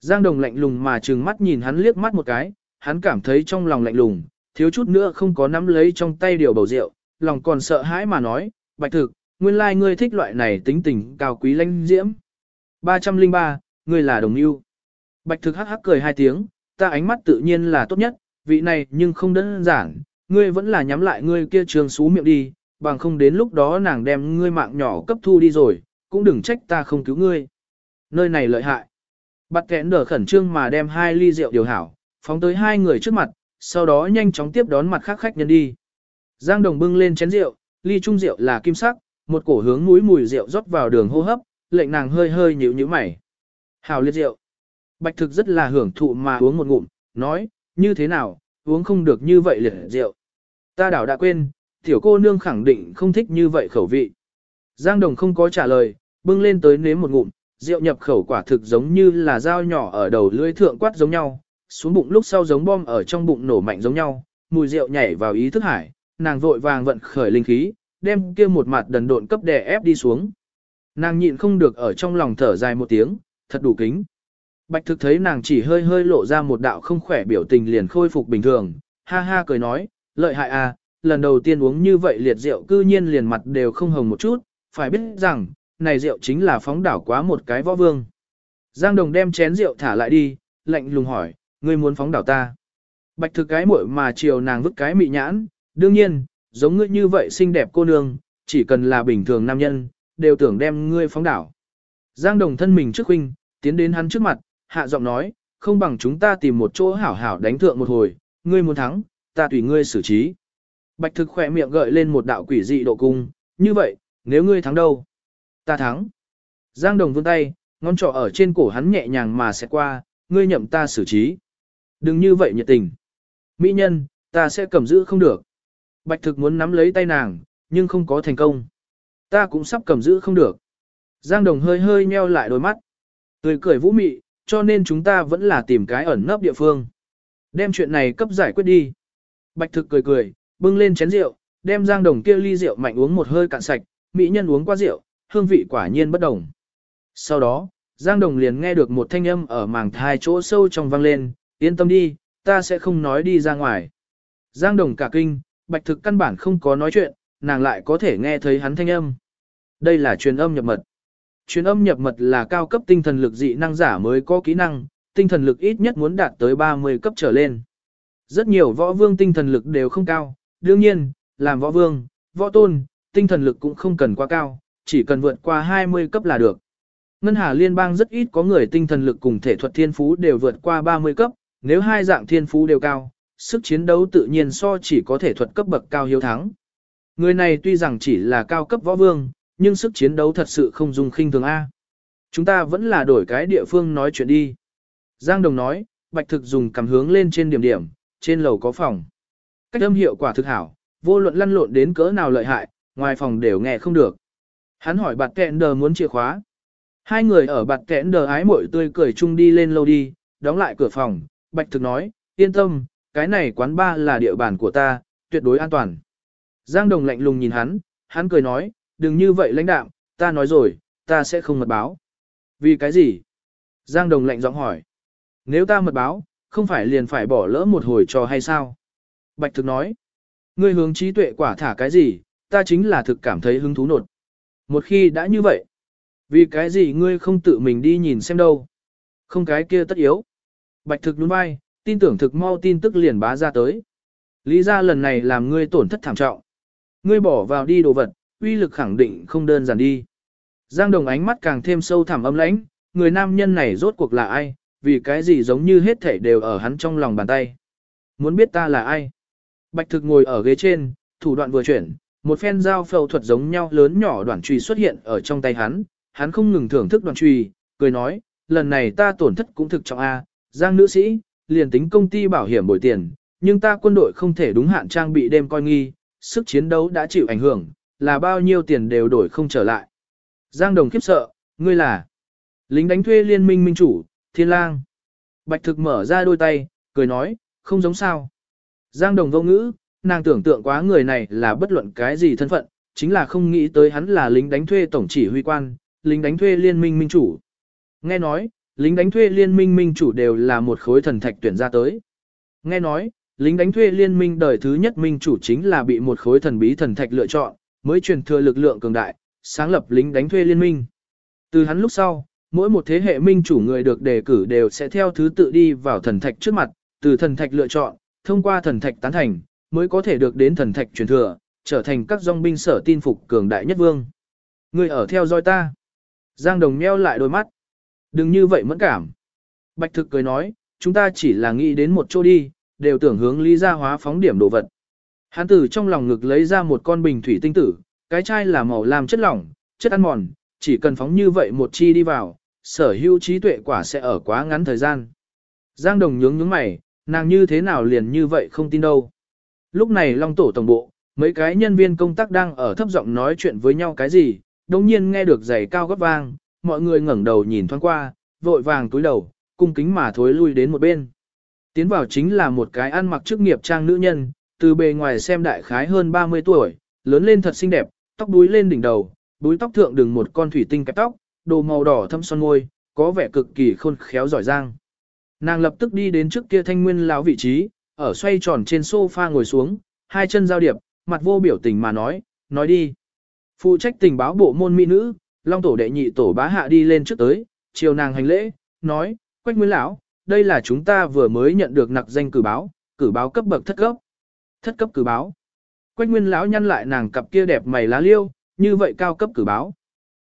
Speaker 1: Giang Đồng lạnh lùng mà trừng mắt nhìn hắn liếc mắt một cái, hắn cảm thấy trong lòng lạnh lùng, thiếu chút nữa không có nắm lấy trong tay điều bầu rượu, lòng còn sợ hãi mà nói, bạch thực, nguyên lai like ngươi thích loại này tính tình cao quý lãnh diễm. 303, ngươi là đồng yêu. Bạch thực hắc hắc cười hai tiếng, ta ánh mắt tự nhiên là tốt nhất, vị này nhưng không đơn giản, ngươi vẫn là nhắm lại ngươi kia trường xú miệng đi, bằng không đến lúc đó nàng đem ngươi mạng nhỏ cấp thu đi rồi, cũng đừng trách ta không cứu ngươi. Nơi này lợi hại. Bắt kẽn đỡ khẩn trương mà đem hai ly rượu điều hảo, phóng tới hai người trước mặt, sau đó nhanh chóng tiếp đón mặt khác khách nhân đi. Giang Đồng bưng lên chén rượu, ly trung rượu là kim sắc, một cổ hướng mũi mùi rượu rót vào đường hô hấp, lệnh nàng hơi hơi nhíu nhíu mày. Hảo liệt rượu. Bạch thực rất là hưởng thụ mà uống một ngụm, nói, như thế nào, uống không được như vậy liệt rượu. Ta đảo đã quên, tiểu cô nương khẳng định không thích như vậy khẩu vị. Giang Đồng không có trả lời, bưng lên tới nếm một ngụm, rượu nhập khẩu quả thực giống như là dao nhỏ ở đầu lưỡi thượng quát giống nhau, xuống bụng lúc sau giống bom ở trong bụng nổ mạnh giống nhau, mùi rượu nhảy vào ý thức hải, nàng vội vàng vận khởi linh khí, đem kia một mặt đần độn cấp đè ép đi xuống. Nàng nhịn không được ở trong lòng thở dài một tiếng, thật đủ kính. Bạch thực thấy nàng chỉ hơi hơi lộ ra một đạo không khỏe biểu tình liền khôi phục bình thường, ha ha cười nói, lợi hại à, lần đầu tiên uống như vậy liệt rượu cư nhiên liền mặt đều không hồng một chút, phải biết rằng, này rượu chính là phóng đảo quá một cái võ vương. Giang Đồng đem chén rượu thả lại đi, lạnh lùng hỏi, ngươi muốn phóng đảo ta. Bạch thực cái muội mà chiều nàng vứt cái mị nhãn, đương nhiên, giống ngươi như vậy xinh đẹp cô nương, chỉ cần là bình thường nam nhân, đều tưởng đem ngươi phóng đảo. Giang Đồng thân mình trước huynh, tiến đến hắn trước mặt, hạ giọng nói, không bằng chúng ta tìm một chỗ hảo hảo đánh thượng một hồi, ngươi muốn thắng, ta tùy ngươi xử trí. Bạch thực khỏe miệng gợi lên một đạo quỷ dị độ cung, như vậy, nếu ngươi thắng đâu? Ta thắng. Giang Đồng vươn tay, ngón trỏ ở trên cổ hắn nhẹ nhàng mà sẽ qua, ngươi nhậm ta xử trí. Đừng như vậy nhiệt tình. Mỹ nhân, ta sẽ cầm giữ không được. Bạch thực muốn nắm lấy tay nàng, nhưng không có thành công. Ta cũng sắp cầm giữ không được. Giang Đồng hơi hơi nheo lại đôi mắt. Tươi cười vũ mị, cho nên chúng ta vẫn là tìm cái ẩn nấp địa phương. Đem chuyện này cấp giải quyết đi. Bạch thực cười cười, bưng lên chén rượu, đem Giang Đồng kia ly rượu mạnh uống một hơi cạn sạch, mỹ nhân uống qua rượu, hương vị quả nhiên bất đồng. Sau đó, Giang Đồng liền nghe được một thanh âm ở màng thai chỗ sâu trong vang lên, yên tâm đi, ta sẽ không nói đi ra ngoài. Giang Đồng cả kinh, bạch thực căn bản không có nói chuyện, nàng lại có thể nghe thấy hắn thanh âm. Đây là truyền âm nhập mật. Truyền âm nhập mật là cao cấp tinh thần lực dị năng giả mới có kỹ năng, tinh thần lực ít nhất muốn đạt tới 30 cấp trở lên. Rất nhiều võ vương tinh thần lực đều không cao, đương nhiên, làm võ vương, võ tôn, tinh thần lực cũng không cần quá cao, chỉ cần vượt qua 20 cấp là được. Ngân Hà Liên bang rất ít có người tinh thần lực cùng thể thuật thiên phú đều vượt qua 30 cấp, nếu hai dạng thiên phú đều cao, sức chiến đấu tự nhiên so chỉ có thể thuật cấp bậc cao hiếu thắng. Người này tuy rằng chỉ là cao cấp võ vương, nhưng sức chiến đấu thật sự không dùng khinh thường A. Chúng ta vẫn là đổi cái địa phương nói chuyện đi. Giang Đồng nói, Bạch Thực dùng cầm hướng lên trên điểm điểm, trên lầu có phòng. Cách âm hiệu quả thực hảo, vô luận lăn lộn đến cỡ nào lợi hại, ngoài phòng đều nghe không được. Hắn hỏi bạt kẹn đờ muốn chìa khóa. Hai người ở bạt kẹn đờ ái mội tươi cười chung đi lên lâu đi, đóng lại cửa phòng, Bạch Thực nói, yên tâm, cái này quán ba là địa bàn của ta, tuyệt đối an toàn. Giang Đồng lạnh lùng nhìn hắn, hắn cười nói, đừng như vậy lãnh đạm, ta nói rồi, ta sẽ không mật báo. Vì cái gì? Giang Đồng lạnh giọng hỏi. Nếu ta mật báo, không phải liền phải bỏ lỡ một hồi trò hay sao? Bạch thực nói. Ngươi hướng trí tuệ quả thả cái gì, ta chính là thực cảm thấy hứng thú nột. Một khi đã như vậy, vì cái gì ngươi không tự mình đi nhìn xem đâu? Không cái kia tất yếu. Bạch thực luôn vai, tin tưởng thực mau tin tức liền bá ra tới. Lý ra lần này làm ngươi tổn thất thảm trọng. Ngươi bỏ vào đi đồ vật, uy lực khẳng định không đơn giản đi. Giang Đồng ánh mắt càng thêm sâu thẳm âm lãnh, người nam nhân này rốt cuộc là ai, vì cái gì giống như hết thảy đều ở hắn trong lòng bàn tay. Muốn biết ta là ai? Bạch thực ngồi ở ghế trên, thủ đoạn vừa chuyển, một phen dao phẫu thuật giống nhau lớn nhỏ đoạn trùy xuất hiện ở trong tay hắn, hắn không ngừng thưởng thức đoạn trùy, cười nói, lần này ta tổn thất cũng thực trọng A, Giang nữ sĩ, liền tính công ty bảo hiểm bồi tiền, nhưng ta quân đội không thể đúng hạn trang bị đêm coi nghi, sức chiến đấu đã chịu ảnh hưởng, là bao nhiêu tiền đều đổi không trở lại. Giang Đồng khiếp sợ, ngươi là lính đánh thuê liên minh minh chủ, thiên lang. Bạch thực mở ra đôi tay, cười nói, không giống sao. Giang Đồng vô ngữ, nàng tưởng tượng quá người này là bất luận cái gì thân phận, chính là không nghĩ tới hắn là lính đánh thuê tổng chỉ huy quan, lính đánh thuê liên minh minh chủ. Nghe nói, lính đánh thuê liên minh minh chủ đều là một khối thần thạch tuyển ra tới. Nghe nói, lính đánh thuê liên minh đời thứ nhất minh chủ chính là bị một khối thần bí thần thạch lựa chọn, mới truyền thừa lực lượng cường đại, sáng lập lính đánh thuê liên minh. Từ hắn lúc sau, mỗi một thế hệ minh chủ người được đề cử đều sẽ theo thứ tự đi vào thần thạch trước mặt, từ thần thạch lựa chọn, thông qua thần thạch tán thành, mới có thể được đến thần thạch truyền thừa, trở thành các dòng binh sở tin phục cường đại nhất vương. Người ở theo dõi ta. Giang Đồng nheo lại đôi mắt. Đừng như vậy mẫn cảm. Bạch thực cười nói, chúng ta chỉ là nghĩ đến một chỗ đi, đều tưởng hướng lý gia hóa phóng điểm đồ vật. Hán tử trong lòng ngực lấy ra một con bình thủy tinh tử, cái chai là màu làm chất lỏng, chất ăn mòn, chỉ cần phóng như vậy một chi đi vào, sở hữu trí tuệ quả sẽ ở quá ngắn thời gian. Giang Đồng nhướng nhướng mày, nàng như thế nào liền như vậy không tin đâu. Lúc này Long Tổ Tổng Bộ, mấy cái nhân viên công tác đang ở thấp giọng nói chuyện với nhau cái gì, đồng nhiên nghe được giày cao gấp vang, mọi người ngẩng đầu nhìn thoáng qua, vội vàng túi đầu, cung kính mà thối lui đến một bên. Tiến vào chính là một cái ăn mặc chức nghiệp trang nữ nhân, từ bề ngoài xem đại khái hơn 30 tuổi, lớn lên thật xinh đẹp, tóc đuôi lên đỉnh đầu, đuôi tóc thượng đừng một con thủy tinh kẹp tóc, đồ màu đỏ thâm son môi, có vẻ cực kỳ khôn khéo giỏi giang. Nàng lập tức đi đến trước kia thanh nguyên lão vị trí, ở xoay tròn trên sofa ngồi xuống, hai chân giao điệp, mặt vô biểu tình mà nói, nói đi. Phụ trách tình báo bộ môn mỹ nữ, long tổ đệ nhị tổ bá hạ đi lên trước tới, chiều nàng hành lễ, nói, quách nguyên lão, đây là chúng ta vừa mới nhận được nặc danh cử báo, cử báo cấp bậc thất cấp. Thất cấp cử báo. Quách nguyên lão nhăn lại nàng cặp kia đẹp mày lá liêu, như vậy cao cấp cử báo.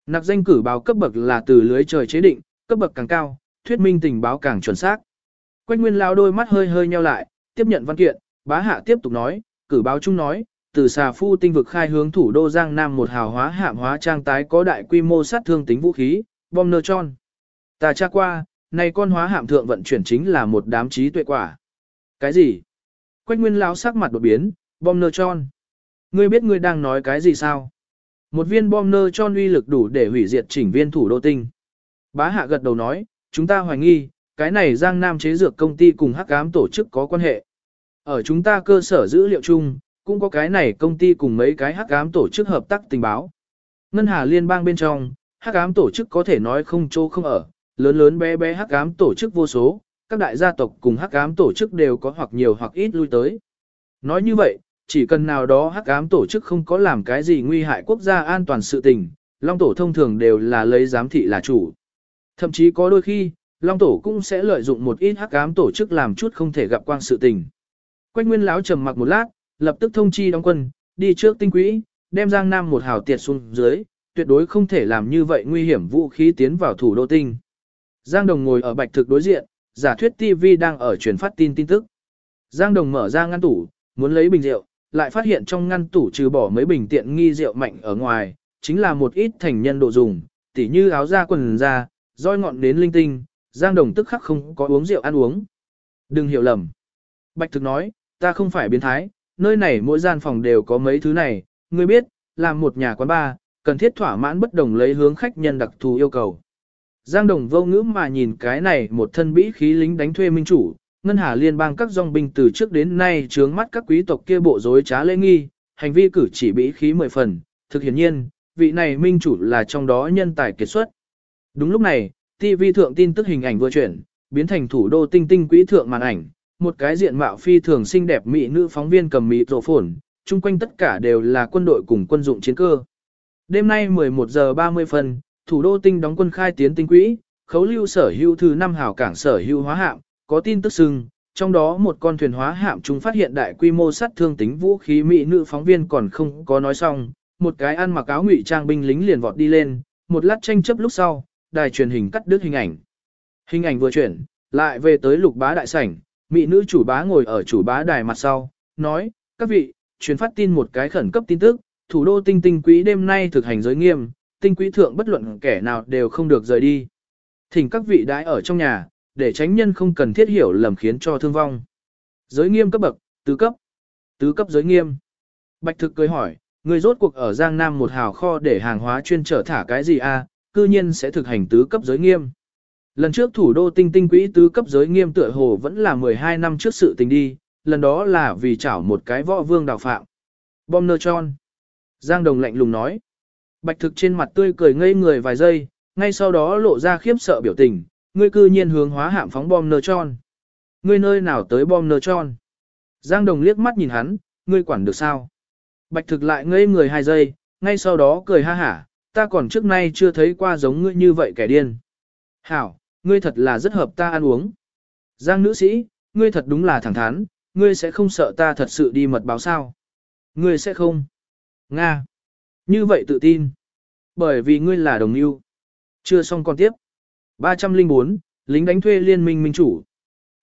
Speaker 1: Nặc danh cử báo cấp bậc là từ lưới trời chế định, cấp bậc càng cao, thuyết minh tình báo càng chuẩn xác. Quách Nguyên lão đôi mắt hơi hơi nheo lại, tiếp nhận văn kiện, bá hạ tiếp tục nói, cử báo chung nói, từ xà phu tinh vực khai hướng thủ đô Giang Nam một hào hóa hạm hóa trang tái có đại quy mô sát thương tính vũ khí, bom nơ tròn. Ta tra qua, này con hóa hạm thượng vận chuyển chính là một đám trí tuệ quả. Cái gì? Quách Nguyên lão sắc mặt đột biến, bom nơ tròn. Ngươi biết ngươi đang nói cái gì sao? Một viên bom nơ tròn uy lực đủ để hủy diệt chỉnh viên thủ đô tinh. Bá hạ gật đầu nói, chúng ta hoài nghi, cái này Giang Nam chế dược công ty cùng hắc ám tổ chức có quan hệ. Ở chúng ta cơ sở dữ liệu chung, cũng có cái này công ty cùng mấy cái hắc ám tổ chức hợp tác tình báo. Ngân Hà Liên bang bên trong, hắc ám tổ chức có thể nói không chỗ không ở, lớn lớn bé bé hắc ám tổ chức vô số, các đại gia tộc cùng hắc ám tổ chức đều có hoặc nhiều hoặc ít lui tới. Nói như vậy, chỉ cần nào đó hắc ám tổ chức không có làm cái gì nguy hại quốc gia an toàn sự tình, Long tổ thông thường đều là lấy giám thị là chủ. Thậm chí có đôi khi, Long tổ cũng sẽ lợi dụng một ít hắc ám tổ chức làm chút không thể gặp quang sự tình. Quách Nguyên lão trầm mặc một lát, lập tức thông chi đóng quân, đi trước tinh quỹ, đem Giang Nam một hào tiệt xuống dưới, tuyệt đối không thể làm như vậy nguy hiểm vũ khí tiến vào thủ đô tinh. Giang Đồng ngồi ở bạch thực đối diện, giả thuyết TV đang ở truyền phát tin tin tức. Giang Đồng mở ra ngăn tủ, muốn lấy bình rượu, lại phát hiện trong ngăn tủ trừ bỏ mấy bình tiện nghi rượu mạnh ở ngoài, chính là một ít thành nhân đồ dùng, tỉ như áo da quần da, roi ngọn đến linh tinh, Giang Đồng tức khắc không có uống rượu ăn uống. Đừng hiểu lầm. Bạch thực nói, ta không phải biến thái, nơi này mỗi gian phòng đều có mấy thứ này, ngươi biết, làm một nhà quán bar, cần thiết thỏa mãn bất đồng lấy hướng khách nhân đặc thù yêu cầu. Giang Đồng vô ngữ mà nhìn cái này một thân bĩ khí lính đánh thuê minh chủ, ngân hà liên bang các dòng binh từ trước đến nay trướng mắt các quý tộc kia bộ dối trá lễ nghi, hành vi cử chỉ bĩ khí mười phần, thực hiển nhiên, vị này minh chủ là trong đó nhân tài kiệt xuất. Đúng lúc này, TV thượng tin tức hình ảnh vừa chuyển, biến thành thủ đô tinh tinh quỹ thượng màn ảnh, một cái diện mạo phi thường xinh đẹp mỹ nữ phóng viên cầm mỹ rộ phồn, chung quanh tất cả đều là quân đội cùng quân dụng chiến cơ. Đêm nay 11 giờ 30 phân, thủ đô tinh đóng quân khai tiến tinh quỹ, khấu lưu sở hữu thứ năm hảo cảng sở hữu hóa hạm, có tin tức sưng, trong đó một con thuyền hóa hạm chúng phát hiện đại quy mô sát thương tính vũ khí mỹ nữ phóng viên còn không có nói xong, một cái ăn mặc áo ngụy trang binh lính liền vọt đi lên, một lát tranh chấp lúc sau, đài truyền hình cắt đứt hình ảnh. Hình ảnh vừa chuyển, lại về tới lục bá đại sảnh, mỹ nữ chủ bá ngồi ở chủ bá đài mặt sau, nói, các vị, truyền phát tin một cái khẩn cấp tin tức, thủ đô tinh tinh quý đêm nay thực hành giới nghiêm, tinh quý thượng bất luận kẻ nào đều không được rời đi. Thỉnh các vị đãi ở trong nhà, để tránh nhân không cần thiết hiểu lầm khiến cho thương vong. Giới nghiêm cấp bậc, tứ cấp. Tứ cấp giới nghiêm. Bạch thực cười hỏi, người rốt cuộc ở Giang Nam một hào kho để hàng hóa chuyên trở thả cái gì a? À, cư nhiên sẽ thực hành tứ cấp giới nghiêm. Lần trước thủ đô tinh tinh quỹ tứ cấp giới nghiêm tựa hồ vẫn là 12 năm trước sự tình đi, lần đó là vì chảo một cái võ vương đào phạm. Bom nơ tròn. Giang Đồng lạnh lùng nói. Bạch thực trên mặt tươi cười ngây người vài giây, ngay sau đó lộ ra khiếp sợ biểu tình, ngươi cư nhiên hướng hóa hạm phóng bom nơ tròn. Ngươi nơi nào tới bom nơ tròn? Giang Đồng liếc mắt nhìn hắn, ngươi quản được sao? Bạch thực lại ngây người hai giây, ngay sau đó cười ha hả, ta còn trước nay chưa thấy qua giống ngươi như vậy kẻ điên. Hảo, ngươi thật là rất hợp ta ăn uống. Giang nữ sĩ, ngươi thật đúng là thẳng thắn, ngươi sẽ không sợ ta thật sự đi mật báo sao. Ngươi sẽ không. Nga. Như vậy tự tin. Bởi vì ngươi là đồng yêu. Chưa xong còn tiếp. 304, lính đánh thuê liên minh minh chủ.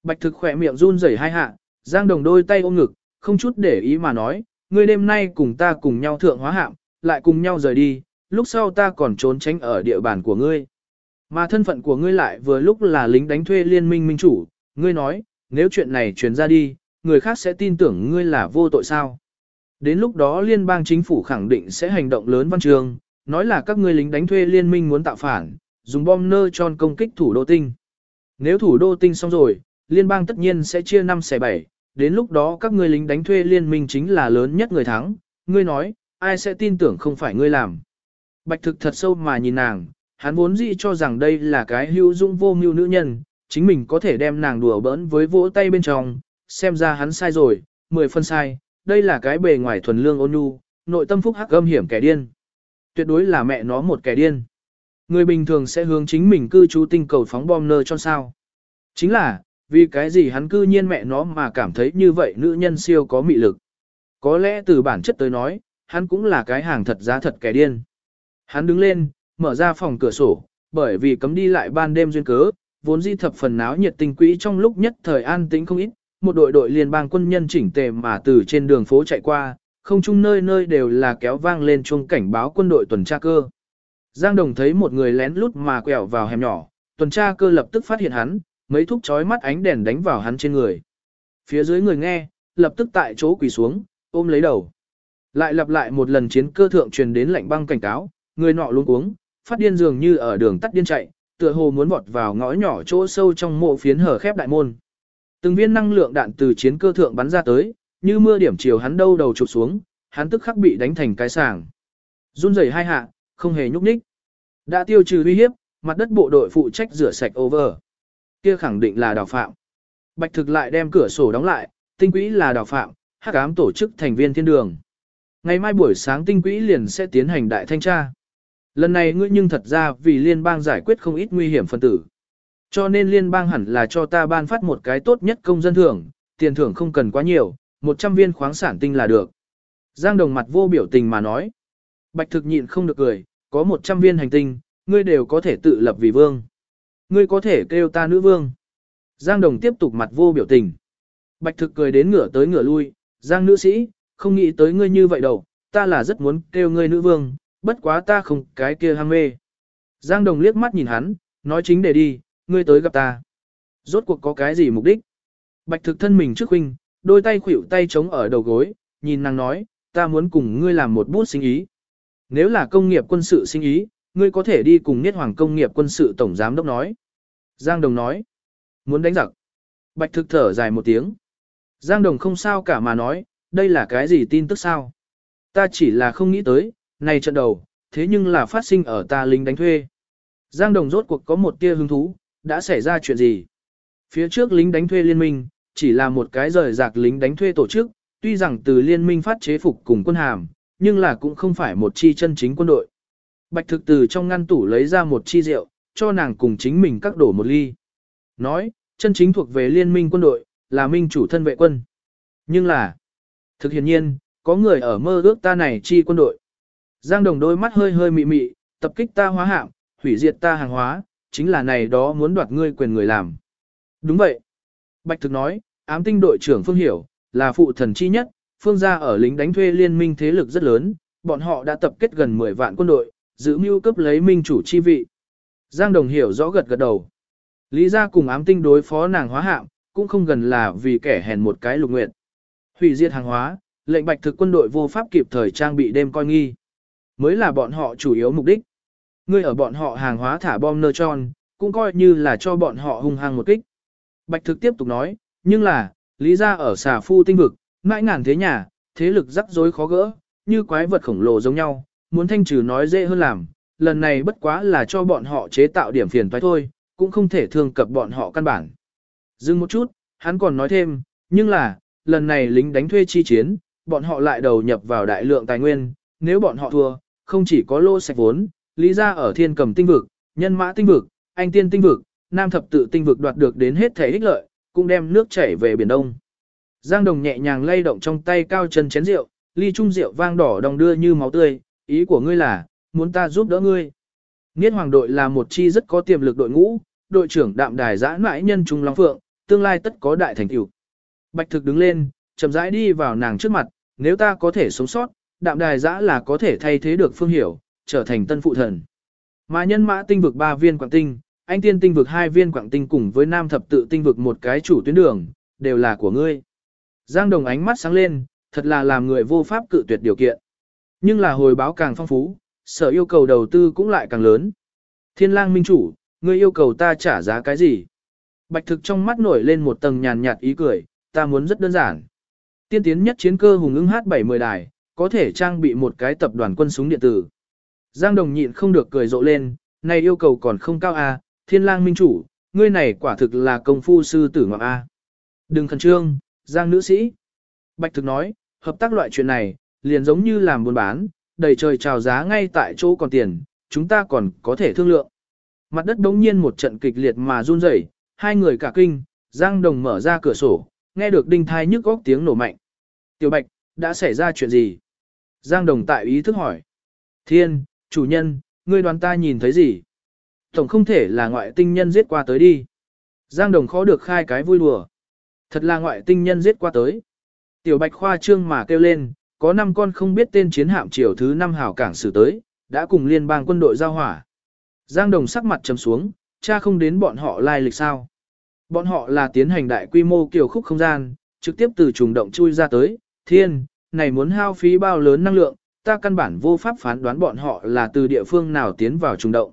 Speaker 1: Bạch thực khỏe miệng run rẩy hai hạ, giang đồng đôi tay ôm ngực, không chút để ý mà nói, ngươi đêm nay cùng ta cùng nhau thượng hóa hạm, lại cùng nhau rời đi, lúc sau ta còn trốn tránh ở địa bàn của ngươi. Mà thân phận của ngươi lại vừa lúc là lính đánh thuê liên minh minh chủ, ngươi nói, nếu chuyện này truyền ra đi, người khác sẽ tin tưởng ngươi là vô tội sao. Đến lúc đó liên bang chính phủ khẳng định sẽ hành động lớn văn trường, nói là các ngươi lính đánh thuê liên minh muốn tạo phản, dùng bom nơ tròn công kích thủ đô tinh. Nếu thủ đô tinh xong rồi, liên bang tất nhiên sẽ chia 5 xẻ 7, đến lúc đó các ngươi lính đánh thuê liên minh chính là lớn nhất người thắng, ngươi nói, ai sẽ tin tưởng không phải ngươi làm. Bạch thực thật sâu mà nhìn nàng, hắn vốn dĩ cho rằng đây là cái hữu dụng vô mưu nữ nhân, chính mình có thể đem nàng đùa bỡn với vỗ tay bên trong, xem ra hắn sai rồi, mười phân sai, đây là cái bề ngoài thuần lương ôn nhu, nội tâm phúc hắc âm hiểm kẻ điên. Tuyệt đối là mẹ nó một kẻ điên. Người bình thường sẽ hướng chính mình cư trú tinh cầu phóng bom nơ cho sao. Chính là, vì cái gì hắn cư nhiên mẹ nó mà cảm thấy như vậy nữ nhân siêu có mị lực. Có lẽ từ bản chất tới nói, hắn cũng là cái hàng thật giá thật kẻ điên. Hắn đứng lên, mở ra phòng cửa sổ, bởi vì cấm đi lại ban đêm duyên cớ, vốn di thập phần náo nhiệt tình quỹ trong lúc nhất thời an tĩnh không ít, một đội đội liên bang quân nhân chỉnh tề mà từ trên đường phố chạy qua, không chung nơi nơi đều là kéo vang lên chuông cảnh báo quân đội tuần tra cơ. Giang Đồng thấy một người lén lút mà quẹo vào hẻm nhỏ, tuần tra cơ lập tức phát hiện hắn, mấy thúc chói mắt ánh đèn đánh vào hắn trên người. Phía dưới người nghe, lập tức tại chỗ quỳ xuống, ôm lấy đầu. Lại lặp lại một lần chiến cơ thượng truyền đến lệnh băng cảnh cáo, người nọ luôn uống, phát điên dường như ở đường tắt điên chạy, tựa hồ muốn vọt vào ngõ nhỏ chỗ sâu trong mộ phiến hở khép đại môn. Từng viên năng lượng đạn từ chiến cơ thượng bắn ra tới, như mưa điểm chiều hắn đâu đầu chụp xuống, hắn tức khắc bị đánh thành cái sàng. Run rẩy hai hạ, không hề nhúc nhích. Đã tiêu trừ uy hiếp, mặt đất bộ đội phụ trách rửa sạch over. Kia khẳng định là đào phạm. Bạch thực lại đem cửa sổ đóng lại, tinh quỹ là đào phạm, hắc ám tổ chức thành viên thiên đường. Ngày mai buổi sáng tinh quỹ liền sẽ tiến hành đại thanh tra. Lần này ngươi nhưng thật ra vì liên bang giải quyết không ít nguy hiểm phân tử. Cho nên liên bang hẳn là cho ta ban phát một cái tốt nhất công dân thưởng, tiền thưởng không cần quá nhiều, 100 viên khoáng sản tinh là được. Giang đồng mặt vô biểu tình mà nói. Bạch thực nhịn không được cười, có 100 viên hành tinh, ngươi đều có thể tự lập vì vương. Ngươi có thể kêu ta nữ vương. Giang đồng tiếp tục mặt vô biểu tình. Bạch thực cười đến ngửa tới ngửa lui, Giang nữ sĩ, không nghĩ tới ngươi như vậy đâu, ta là rất muốn kêu ngươi nữ vương, bất quá ta không cái kia ham mê. Giang đồng liếc mắt nhìn hắn, nói chính để đi, ngươi tới gặp ta. Rốt cuộc có cái gì mục đích? Bạch thực thân mình trước huynh, đôi tay khuỷu tay chống ở đầu gối, nhìn nàng nói, ta muốn cùng ngươi làm một bút sinh ý. Nếu là công nghiệp quân sự sinh ý, ngươi có thể đi cùng Niết Hoàng công nghiệp quân sự tổng giám đốc nói. Giang Đồng nói, muốn đánh giặc. Bạch thực thở dài một tiếng. Giang Đồng không sao cả mà nói, đây là cái gì tin tức sao? Ta chỉ là không nghĩ tới, này trận đầu, thế nhưng là phát sinh ở ta lính đánh thuê. Giang Đồng rốt cuộc có một tia hứng thú, đã xảy ra chuyện gì? Phía trước lính đánh thuê liên minh, chỉ là một cái rời rạc lính đánh thuê tổ chức, tuy rằng từ liên minh phát chế phục cùng quân hàm, nhưng là cũng không phải một chi chân chính quân đội. Bạch thực từ trong ngăn tủ lấy ra một chi rượu, cho nàng cùng chính mình các đổ một ly. Nói, chân chính thuộc về liên minh quân đội, là minh chủ thân vệ quân. Nhưng là, thực hiện nhiên, có người ở mơ ước ta này chi quân đội. Giang đồng đôi mắt hơi hơi mị mị, tập kích ta hóa hạm, hủy diệt ta hàng hóa, chính là này đó muốn đoạt ngươi quyền người làm. Đúng vậy. Bạch thực nói, ám tinh đội trưởng Phương Hiểu, là phụ thần chi nhất, Phương gia ở lính đánh thuê liên minh thế lực rất lớn, bọn họ đã tập kết gần 10 vạn quân đội, giữ mưu cấp lấy minh chủ chi vị. Giang Đồng hiểu rõ gật gật đầu. Lý gia cùng ám tinh đối phó nàng hóa hạm, cũng không gần là vì kẻ hèn một cái lục nguyện. Hủy diệt hàng hóa, lệnh bạch thực quân đội vô pháp kịp thời trang bị đêm coi nghi. Mới là bọn họ chủ yếu mục đích. Ngươi ở bọn họ hàng hóa thả bom nơ tròn, cũng coi như là cho bọn họ hung hăng một kích. Bạch thực tiếp tục nói, nhưng là, lý ra ở xà phu tinh vực, mãi ngàn thế nhà, thế lực rắc rối khó gỡ, như quái vật khổng lồ giống nhau, muốn thanh trừ nói dễ hơn làm, lần này bất quá là cho bọn họ chế tạo điểm phiền toái thôi, cũng không thể thương cập bọn họ căn bản. Dừng một chút, hắn còn nói thêm, nhưng là, lần này lính đánh thuê chi chiến, bọn họ lại đầu nhập vào đại lượng tài nguyên, nếu bọn họ thua, không chỉ có lô sạch vốn, lý ra ở thiên cầm tinh vực, nhân mã tinh vực, anh tiên tinh vực, nam thập tự tinh vực đoạt được đến hết thể ích lợi, cũng đem nước chảy về Biển Đông. Giang Đồng nhẹ nhàng lay động trong tay cao chân chén rượu, ly trung rượu vang đỏ đồng đưa như máu tươi, ý của ngươi là, muốn ta giúp đỡ ngươi. Niết Hoàng đội là một chi rất có tiềm lực đội ngũ, đội trưởng đạm đài giã mãi nhân trung long phượng, tương lai tất có đại thành tựu. Bạch thực đứng lên, chậm rãi đi vào nàng trước mặt, nếu ta có thể sống sót, đạm đài giã là có thể thay thế được phương hiểu, trở thành tân phụ thần. Mà nhân mã tinh vực 3 viên quảng tinh, anh tiên tinh vực 2 viên quảng tinh cùng với nam thập tự tinh vực một cái chủ tuyến đường, đều là của ngươi. Giang Đồng ánh mắt sáng lên, thật là làm người vô pháp cự tuyệt điều kiện. Nhưng là hồi báo càng phong phú, sở yêu cầu đầu tư cũng lại càng lớn. Thiên lang minh chủ, ngươi yêu cầu ta trả giá cái gì? Bạch thực trong mắt nổi lên một tầng nhàn nhạt ý cười, ta muốn rất đơn giản. Tiên tiến nhất chiến cơ hùng ứng H70 đài, có thể trang bị một cái tập đoàn quân súng điện tử. Giang Đồng nhịn không được cười rộ lên, này yêu cầu còn không cao a, à, thiên lang minh chủ, ngươi này quả thực là công phu sư tử ngọc a. À. Đừng khẩn trương, Giang nữ sĩ. Bạch thực nói, hợp tác loại chuyện này, liền giống như làm buôn bán, đầy trời chào giá ngay tại chỗ còn tiền, chúng ta còn có thể thương lượng. Mặt đất đống nhiên một trận kịch liệt mà run rẩy, hai người cả kinh, Giang Đồng mở ra cửa sổ, nghe được đinh thai nhức góc tiếng nổ mạnh. Tiểu Bạch, đã xảy ra chuyện gì? Giang Đồng tại ý thức hỏi. Thiên, chủ nhân, ngươi đoán ta nhìn thấy gì? Tổng không thể là ngoại tinh nhân giết qua tới đi. Giang Đồng khó được khai cái vui đùa. Thật là ngoại tinh nhân giết qua tới. Tiểu Bạch khoa trương mà kêu lên, có năm con không biết tên chiến hạm triều thứ năm hảo cảng xử tới, đã cùng liên bang quân đội giao hỏa. Giang Đồng sắc mặt trầm xuống, cha không đến bọn họ lai lịch sao. Bọn họ là tiến hành đại quy mô kiều khúc không gian, trực tiếp từ trùng động chui ra tới, thiên, này muốn hao phí bao lớn năng lượng, ta căn bản vô pháp phán đoán bọn họ là từ địa phương nào tiến vào trùng động.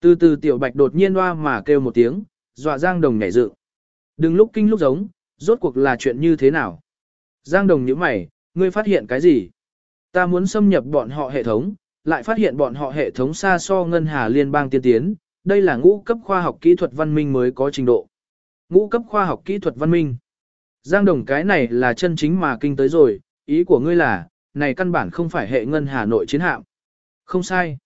Speaker 1: Từ từ tiểu bạch đột nhiên hoa mà kêu một tiếng, dọa Giang Đồng nhảy dựng. Đừng lúc kinh lúc giống, rốt cuộc là chuyện như thế nào. Giang Đồng nhíu mày, ngươi phát hiện cái gì? Ta muốn xâm nhập bọn họ hệ thống, lại phát hiện bọn họ hệ thống xa so ngân hà liên bang tiên tiến, đây là ngũ cấp khoa học kỹ thuật văn minh mới có trình độ. Ngũ cấp khoa học kỹ thuật văn minh. Giang Đồng cái này là chân chính mà kinh tới rồi, ý của ngươi là, này căn bản không phải hệ ngân hà nội chiến hạm. Không sai.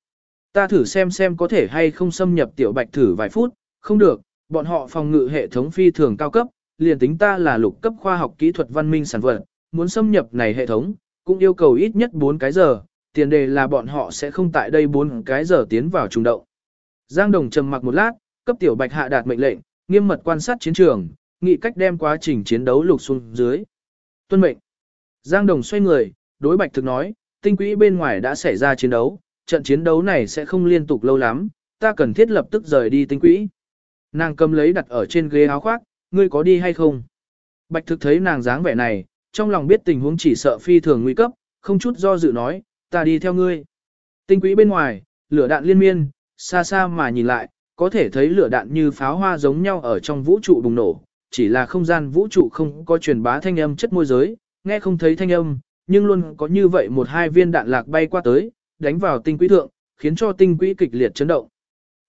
Speaker 1: Ta thử xem xem có thể hay không xâm nhập tiểu bạch thử vài phút, không được, bọn họ phòng ngự hệ thống phi thường cao cấp, liền tính ta là lục cấp khoa học kỹ thuật văn minh sản vật, muốn xâm nhập này hệ thống, cũng yêu cầu ít nhất 4 cái giờ, tiền đề là bọn họ sẽ không tại đây 4 cái giờ tiến vào trung động. Giang Đồng trầm mặc một lát, cấp tiểu bạch hạ đạt mệnh lệnh, nghiêm mật quan sát chiến trường, nghị cách đem quá trình chiến đấu lục xuống dưới. Tuân mệnh. Giang Đồng xoay người, đối bạch thực nói, tinh quỹ bên ngoài đã xảy ra chiến đấu, trận chiến đấu này sẽ không liên tục lâu lắm, ta cần thiết lập tức rời đi tinh quỹ. Nàng cầm lấy đặt ở trên ghế áo khoác, ngươi có đi hay không? Bạch thực thấy nàng dáng vẻ này, trong lòng biết tình huống chỉ sợ phi thường nguy cấp, không chút do dự nói, ta đi theo ngươi. Tinh quỹ bên ngoài, lửa đạn liên miên, xa xa mà nhìn lại, có thể thấy lửa đạn như pháo hoa giống nhau ở trong vũ trụ bùng nổ, chỉ là không gian vũ trụ không có truyền bá thanh âm chất môi giới, nghe không thấy thanh âm, nhưng luôn có như vậy một hai viên đạn lạc bay qua tới, đánh vào tinh quỹ thượng, khiến cho tinh quỹ kịch liệt chấn động.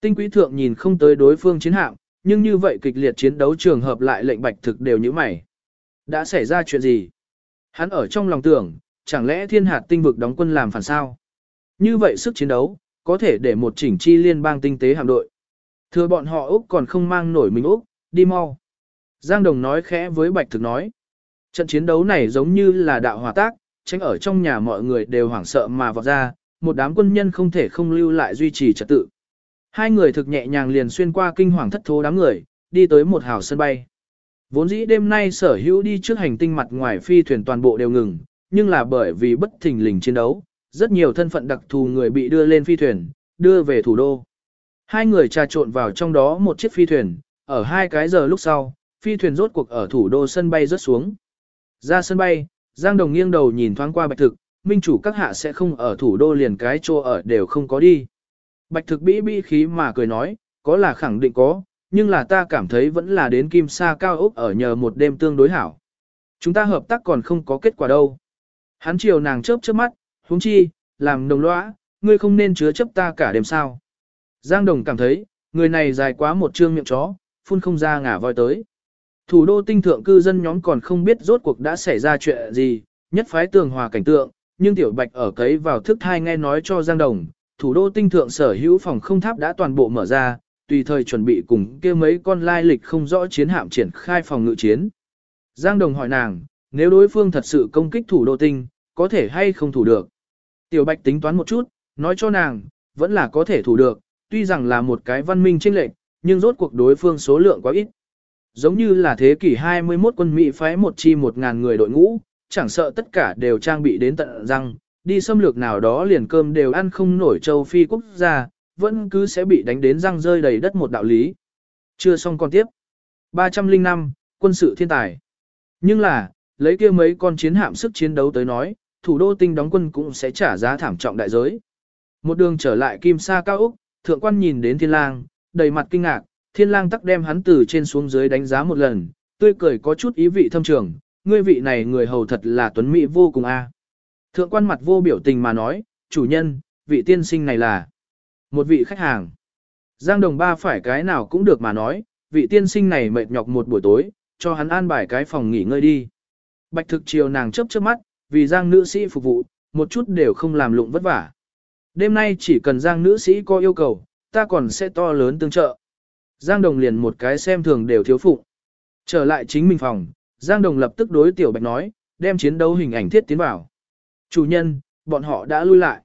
Speaker 1: Tinh quỹ thượng nhìn không tới đối phương chiến hạm, nhưng như vậy kịch liệt chiến đấu trường hợp lại lệnh bạch thực đều như mày. Đã xảy ra chuyện gì? Hắn ở trong lòng tưởng, chẳng lẽ thiên hạt tinh vực đóng quân làm phản sao? Như vậy sức chiến đấu, có thể để một chỉnh chi liên bang tinh tế hạm đội. Thừa bọn họ Úc còn không mang nổi mình Úc, đi mau. Giang Đồng nói khẽ với Bạch Thực nói. Trận chiến đấu này giống như là đạo hòa tác, tránh ở trong nhà mọi người đều hoảng sợ mà vọt ra, một đám quân nhân không thể không lưu lại duy trì trật tự. Hai người thực nhẹ nhàng liền xuyên qua kinh hoàng thất thố đám người, đi tới một hào sân bay. Vốn dĩ đêm nay sở hữu đi trước hành tinh mặt ngoài phi thuyền toàn bộ đều ngừng, nhưng là bởi vì bất thình lình chiến đấu, rất nhiều thân phận đặc thù người bị đưa lên phi thuyền, đưa về thủ đô. Hai người trà trộn vào trong đó một chiếc phi thuyền, ở hai cái giờ lúc sau, phi thuyền rốt cuộc ở thủ đô sân bay rớt xuống. Ra sân bay, Giang Đồng nghiêng đầu nhìn thoáng qua bạch thực, minh chủ các hạ sẽ không ở thủ đô liền cái chỗ ở đều không có đi. Bạch thực bĩ bĩ khí mà cười nói, có là khẳng định có, nhưng là ta cảm thấy vẫn là đến kim sa cao ốc ở nhờ một đêm tương đối hảo. Chúng ta hợp tác còn không có kết quả đâu. Hắn chiều nàng chớp chớp mắt, huống chi, làm đồng lõa, ngươi không nên chứa chấp ta cả đêm sao. Giang Đồng cảm thấy, Người này dài quá một trương miệng chó, phun không ra ngả voi tới. Thủ đô tinh thượng cư dân nhóm còn không biết rốt cuộc đã xảy ra chuyện gì, nhất phái tường hòa cảnh tượng, nhưng tiểu bạch ở cấy vào thức thai nghe nói cho Giang Đồng, thủ đô tinh thượng sở hữu phòng không tháp đã toàn bộ mở ra, tùy thời chuẩn bị cùng kia mấy con lai lịch không rõ chiến hạm triển khai phòng ngự chiến. Giang Đồng hỏi nàng, nếu đối phương thật sự công kích thủ đô tinh, có thể hay không thủ được. Tiểu Bạch tính toán một chút, nói cho nàng, vẫn là có thể thủ được, tuy rằng là một cái văn minh chênh lệch, nhưng rốt cuộc đối phương số lượng quá ít. Giống như là thế kỷ 21 quân Mỹ phái một chi một ngàn người đội ngũ, chẳng sợ tất cả đều trang bị đến tận răng, đi xâm lược nào đó liền cơm đều ăn không nổi châu Phi quốc gia, vẫn cứ sẽ bị đánh đến răng rơi đầy đất một đạo lý. Chưa xong còn tiếp. 305, quân sự thiên tài. Nhưng là, lấy kia mấy con chiến hạm sức chiến đấu tới nói, thủ đô tinh đóng quân cũng sẽ trả giá thảm trọng đại giới. Một đường trở lại kim sa cao Úc, thượng quan nhìn đến thiên lang, đầy mặt kinh ngạc, thiên lang tắc đem hắn từ trên xuống dưới đánh giá một lần, tươi cười có chút ý vị thâm trường, ngươi vị này người hầu thật là tuấn mỹ vô cùng a. À. Thượng quan mặt vô biểu tình mà nói, chủ nhân, vị tiên sinh này là một vị khách hàng. Giang đồng ba phải cái nào cũng được mà nói, vị tiên sinh này mệt nhọc một buổi tối, cho hắn an bài cái phòng nghỉ ngơi đi. Bạch thực chiều nàng chớp chớp mắt, vì Giang nữ sĩ phục vụ, một chút đều không làm lụng vất vả. Đêm nay chỉ cần Giang nữ sĩ có yêu cầu, ta còn sẽ to lớn tương trợ. Giang Đồng liền một cái xem thường đều thiếu phụ. Trở lại chính mình phòng, Giang Đồng lập tức đối Tiểu Bạch nói, đem chiến đấu hình ảnh thiết tiến vào. Chủ nhân, bọn họ đã lui lại.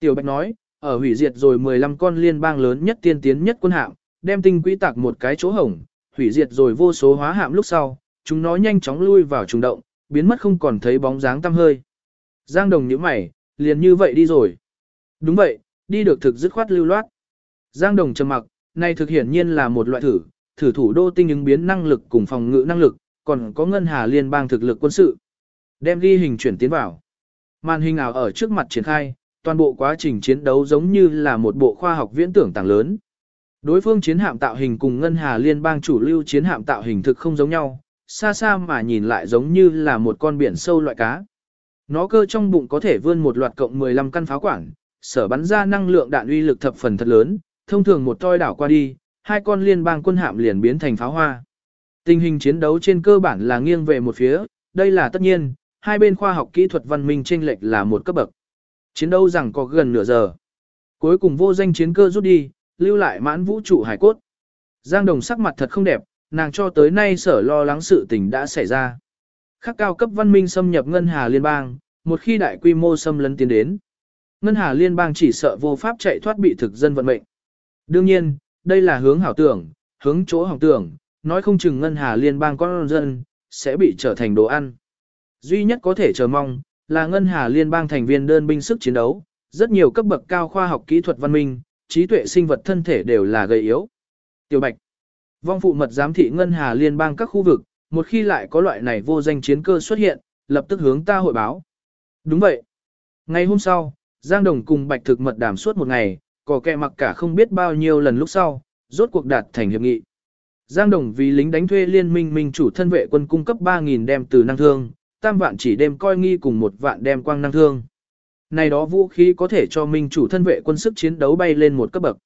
Speaker 1: Tiểu Bạch nói, ở hủy diệt rồi 15 con liên bang lớn nhất tiên tiến nhất quân hạm, đem tinh quỹ tạc một cái chỗ hổng, hủy diệt rồi vô số hóa hạm lúc sau, chúng nó nhanh chóng lui vào trùng động, biến mất không còn thấy bóng dáng tăm hơi. Giang Đồng nhíu mày, liền như vậy đi rồi. Đúng vậy, đi được thực dứt khoát lưu loát. Giang Đồng trầm mặc, này thực hiển nhiên là một loại thử, thử thủ đô tinh ứng biến năng lực cùng phòng ngự năng lực, còn có ngân hà liên bang thực lực quân sự. Đem ghi hình chuyển tiến vào. Màn hình ảo ở trước mặt triển khai, toàn bộ quá trình chiến đấu giống như là một bộ khoa học viễn tưởng tàng lớn. Đối phương chiến hạm tạo hình cùng ngân hà liên bang chủ lưu chiến hạm tạo hình thực không giống nhau, xa xa mà nhìn lại giống như là một con biển sâu loại cá. Nó cơ trong bụng có thể vươn một loạt cộng 15 căn pháo quản, sở bắn ra năng lượng đạn uy lực thập phần thật lớn, thông thường một toi đảo qua đi, hai con liên bang quân hạm liền biến thành pháo hoa. Tình hình chiến đấu trên cơ bản là nghiêng về một phía, đây là tất nhiên, hai bên khoa học kỹ thuật văn minh chênh lệch là một cấp bậc. Chiến đấu rằng có gần nửa giờ. Cuối cùng vô danh chiến cơ rút đi, lưu lại mãn vũ trụ hải cốt. Giang Đồng sắc mặt thật không đẹp, nàng cho tới nay sở lo lắng sự tình đã xảy ra. Khắc cao cấp văn minh xâm nhập Ngân Hà Liên bang, một khi đại quy mô xâm lấn tiến đến. Ngân Hà Liên bang chỉ sợ vô pháp chạy thoát bị thực dân vận mệnh. Đương nhiên, đây là hướng hảo tưởng, hướng chỗ hỏng tưởng, nói không chừng Ngân Hà Liên bang con dân, sẽ bị trở thành đồ ăn. Duy nhất có thể chờ mong, là Ngân Hà Liên bang thành viên đơn binh sức chiến đấu, rất nhiều cấp bậc cao khoa học kỹ thuật văn minh, trí tuệ sinh vật thân thể đều là gầy yếu. Tiểu Bạch Vong phụ mật giám thị Ngân Hà Liên bang các khu vực, một khi lại có loại này vô danh chiến cơ xuất hiện, lập tức hướng ta hội báo. Đúng vậy. Ngày hôm sau, Giang Đồng cùng Bạch Thực mật đàm suốt một ngày, cỏ kẹ mặc cả không biết bao nhiêu lần lúc sau, rốt cuộc đạt thành hiệp nghị. Giang Đồng vì lính đánh thuê liên minh minh chủ thân vệ quân cung cấp 3.000 đem từ năng thương, tam vạn chỉ đem coi nghi cùng một vạn đem quang năng thương. Này đó vũ khí có thể cho minh chủ thân vệ quân sức chiến đấu bay lên một cấp bậc.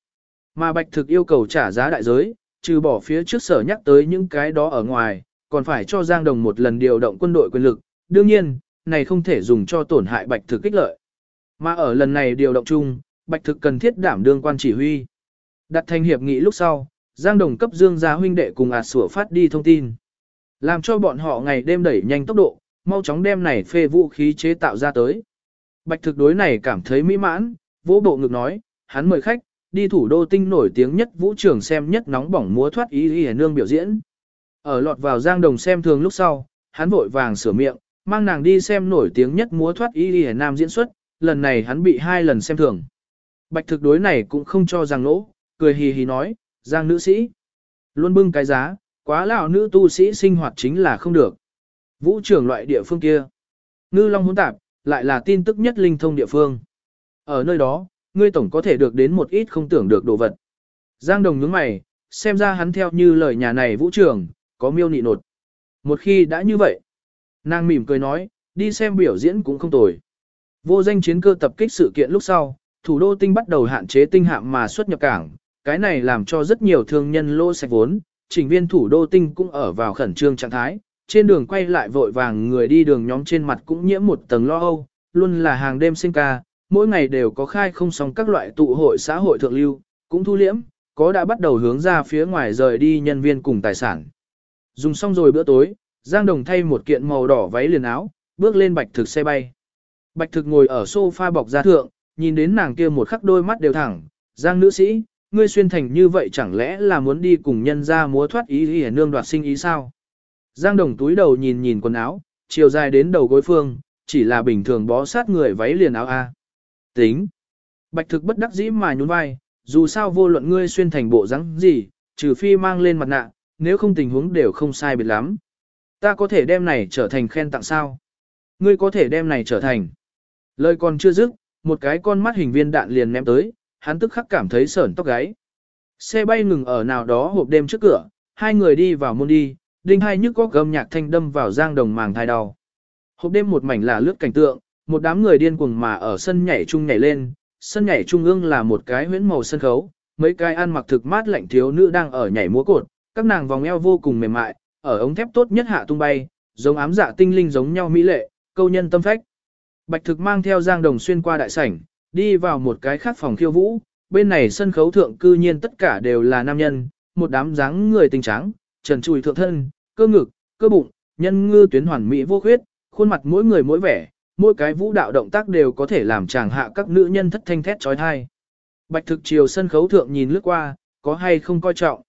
Speaker 1: Mà Bạch Thực yêu cầu trả giá đại giới, trừ bỏ phía trước sở nhắc tới những cái đó ở ngoài, còn phải cho Giang Đồng một lần điều động quân đội quyền lực, đương nhiên, này không thể dùng cho tổn hại Bạch Thực kích lợi. Mà ở lần này điều động chung, Bạch Thực cần thiết đảm đương quan chỉ huy. Đặt thành hiệp nghị lúc sau, Giang Đồng cấp Dương gia huynh đệ cùng ạt sủa phát đi thông tin. Làm cho bọn họ ngày đêm đẩy nhanh tốc độ, mau chóng đem này phê vũ khí chế tạo ra tới. Bạch thực đối này cảm thấy mỹ mãn, vỗ bộ ngực nói, hắn mời khách, đi thủ đô tinh nổi tiếng nhất vũ trường xem nhất nóng bỏng múa thoát ý y nương biểu diễn. Ở lọt vào giang đồng xem thường lúc sau, hắn vội vàng sửa miệng, mang nàng đi xem nổi tiếng nhất múa thoát y y nam diễn xuất, lần này hắn bị hai lần xem thường. Bạch thực đối này cũng không cho rằng lỗ, cười hì hì nói, giang nữ sĩ. Luôn bưng cái giá, quá lão nữ tu sĩ sinh hoạt chính là không được. Vũ trưởng loại địa phương kia. Ngư Long hỗn tạp, lại là tin tức nhất linh thông địa phương. Ở nơi đó, ngươi tổng có thể được đến một ít không tưởng được đồ vật. Giang Đồng nhướng mày, xem ra hắn theo như lời nhà này vũ trưởng, có miêu nị nột. Một khi đã như vậy, nàng mỉm cười nói, đi xem biểu diễn cũng không tồi. Vô danh chiến cơ tập kích sự kiện lúc sau, thủ đô tinh bắt đầu hạn chế tinh hạm mà xuất nhập cảng, cái này làm cho rất nhiều thương nhân lô sạch vốn, trình viên thủ đô tinh cũng ở vào khẩn trương trạng thái, trên đường quay lại vội vàng người đi đường nhóm trên mặt cũng nhiễm một tầng lo âu, luôn là hàng đêm sinh ca, mỗi ngày đều có khai không xong các loại tụ hội xã hội thượng lưu, cũng thu liễm, có đã bắt đầu hướng ra phía ngoài rời đi nhân viên cùng tài sản. Dùng xong rồi bữa tối, Giang Đồng thay một kiện màu đỏ váy liền áo, bước lên bạch thực xe bay. Bạch thực ngồi ở sofa bọc ra thượng, nhìn đến nàng kia một khắc đôi mắt đều thẳng, Giang nữ sĩ, ngươi xuyên thành như vậy chẳng lẽ là muốn đi cùng nhân ra múa thoát ý ý nương đoạt sinh ý sao? Giang Đồng túi đầu nhìn nhìn quần áo, chiều dài đến đầu gối phương, chỉ là bình thường bó sát người váy liền áo A. Tính. Bạch thực bất đắc dĩ mà nhún vai, dù sao vô luận ngươi xuyên thành bộ rắn gì, trừ phi mang lên mặt nạ, nếu không tình huống đều không sai biệt lắm. Ta có thể đem này trở thành khen tặng sao? Ngươi có thể đem này trở thành. Lời còn chưa dứt, một cái con mắt hình viên đạn liền ném tới, hắn tức khắc cảm thấy sởn tóc gáy. Xe bay ngừng ở nào đó hộp đêm trước cửa, hai người đi vào môn đi, đinh hai nhức có gầm nhạc thanh đâm vào giang đồng màng thai đau. Hộp đêm một mảnh là lướt cảnh tượng, một đám người điên cuồng mà ở sân nhảy chung nhảy lên, sân nhảy trung ương là một cái huyễn màu sân khấu, mấy cái ăn mặc thực mát lạnh thiếu nữ đang ở nhảy múa cột, các nàng vòng eo vô cùng mềm mại, ở ống thép tốt nhất hạ tung bay, giống ám dạ tinh linh giống nhau mỹ lệ, câu nhân tâm phách. Bạch thực mang theo Giang Đồng xuyên qua đại sảnh, đi vào một cái khác phòng khiêu vũ, bên này sân khấu thượng cư nhiên tất cả đều là nam nhân, một đám dáng người tình trắng, trần trùi thượng thân, cơ ngực, cơ bụng, nhân ngư tuyến hoàn mỹ vô khuyết, khuôn mặt mỗi người mỗi vẻ, mỗi cái vũ đạo động tác đều có thể làm chàng hạ các nữ nhân thất thanh thét trói thai. Bạch thực chiều sân khấu thượng nhìn lướt qua, có hay không coi trọng.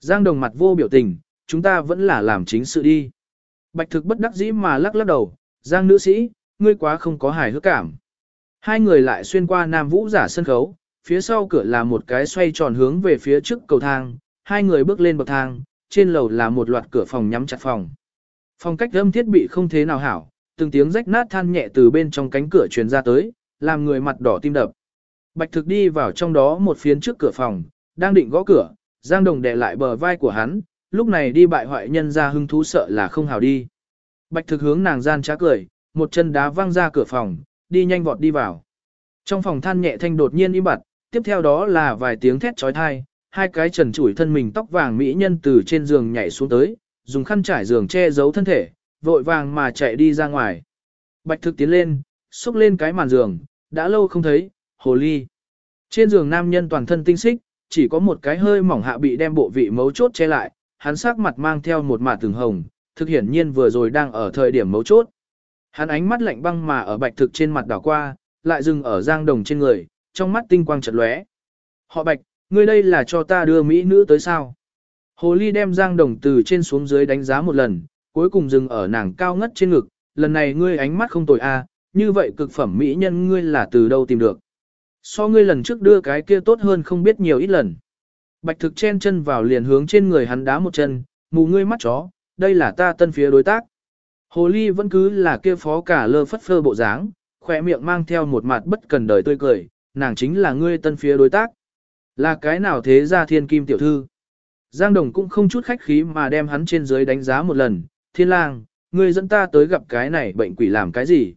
Speaker 1: Giang đồng mặt vô biểu tình, chúng ta vẫn là làm chính sự đi. Bạch thực bất đắc dĩ mà lắc lắc đầu, Giang nữ sĩ, ngươi quá không có hài hước cảm. Hai người lại xuyên qua Nam Vũ giả sân khấu, phía sau cửa là một cái xoay tròn hướng về phía trước cầu thang, hai người bước lên bậc thang, trên lầu là một loạt cửa phòng nhắm chặt phòng. Phòng cách âm thiết bị không thế nào hảo, từng tiếng rách nát than nhẹ từ bên trong cánh cửa truyền ra tới, làm người mặt đỏ tim đập. Bạch thực đi vào trong đó một phiến trước cửa phòng, đang định gõ cửa, Giang Đồng đè lại bờ vai của hắn, lúc này đi bại hoại nhân ra hưng thú sợ là không hào đi. Bạch thực hướng nàng gian trá cười, một chân đá văng ra cửa phòng, đi nhanh vọt đi vào. Trong phòng than nhẹ thanh đột nhiên im bặt, tiếp theo đó là vài tiếng thét trói thai, hai cái trần trụi thân mình tóc vàng mỹ nhân từ trên giường nhảy xuống tới, dùng khăn trải giường che giấu thân thể, vội vàng mà chạy đi ra ngoài. Bạch thực tiến lên, xúc lên cái màn giường, đã lâu không thấy, hồ ly. Trên giường nam nhân toàn thân tinh xích, chỉ có một cái hơi mỏng hạ bị đem bộ vị mấu chốt che lại, hắn sắc mặt mang theo một mạt từng hồng, thực hiển nhiên vừa rồi đang ở thời điểm mấu chốt. Hắn ánh mắt lạnh băng mà ở bạch thực trên mặt đảo qua, lại dừng ở giang đồng trên người, trong mắt tinh quang chợt lóe. Họ bạch, ngươi đây là cho ta đưa mỹ nữ tới sao? Hồ ly đem giang đồng từ trên xuống dưới đánh giá một lần, cuối cùng dừng ở nàng cao ngất trên ngực, lần này ngươi ánh mắt không tồi a, à, như vậy cực phẩm mỹ nhân ngươi là từ đâu tìm được. So ngươi lần trước đưa cái kia tốt hơn không biết nhiều ít lần. Bạch thực chen chân vào liền hướng trên người hắn đá một chân, mù ngươi mắt chó, đây là ta tân phía đối tác. Hồ ly vẫn cứ là kia phó cả lơ phất phơ bộ dáng, khỏe miệng mang theo một mặt bất cần đời tươi cười, nàng chính là ngươi tân phía đối tác. Là cái nào thế ra thiên kim tiểu thư? Giang Đồng cũng không chút khách khí mà đem hắn trên dưới đánh giá một lần, thiên lang, ngươi dẫn ta tới gặp cái này bệnh quỷ làm cái gì?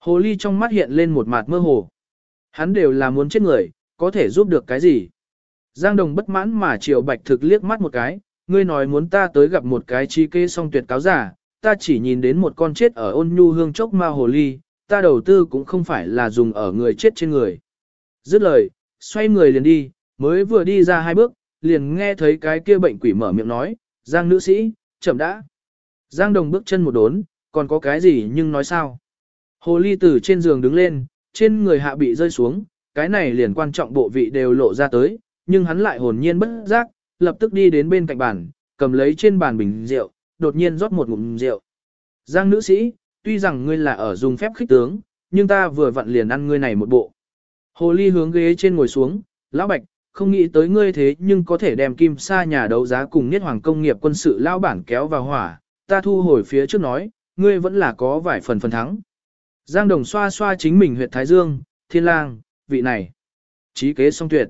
Speaker 1: Hồ ly trong mắt hiện lên một mặt mơ hồ. Hắn đều là muốn chết người, có thể giúp được cái gì? Giang Đồng bất mãn mà triệu bạch thực liếc mắt một cái, ngươi nói muốn ta tới gặp một cái chi kê song tuyệt cáo giả, ta chỉ nhìn đến một con chết ở ôn nhu hương chốc ma hồ ly, ta đầu tư cũng không phải là dùng ở người chết trên người. Dứt lời, xoay người liền đi, mới vừa đi ra hai bước, liền nghe thấy cái kia bệnh quỷ mở miệng nói, Giang nữ sĩ, chậm đã. Giang đồng bước chân một đốn, còn có cái gì nhưng nói sao. Hồ ly từ trên giường đứng lên, trên người hạ bị rơi xuống, cái này liền quan trọng bộ vị đều lộ ra tới, nhưng hắn lại hồn nhiên bất giác, lập tức đi đến bên cạnh bàn, cầm lấy trên bàn bình rượu, đột nhiên rót một ngụm rượu. Giang nữ sĩ, tuy rằng ngươi là ở dùng phép khích tướng, nhưng ta vừa vặn liền ăn ngươi này một bộ. Hồ ly hướng ghế trên ngồi xuống, lão bạch, không nghĩ tới ngươi thế nhưng có thể đem kim sa nhà đấu giá cùng niết hoàng công nghiệp quân sự lao bản kéo vào hỏa, ta thu hồi phía trước nói, ngươi vẫn là có vài phần phần thắng. Giang đồng xoa xoa chính mình huyệt thái dương, thiên lang, vị này. Trí kế song tuyệt.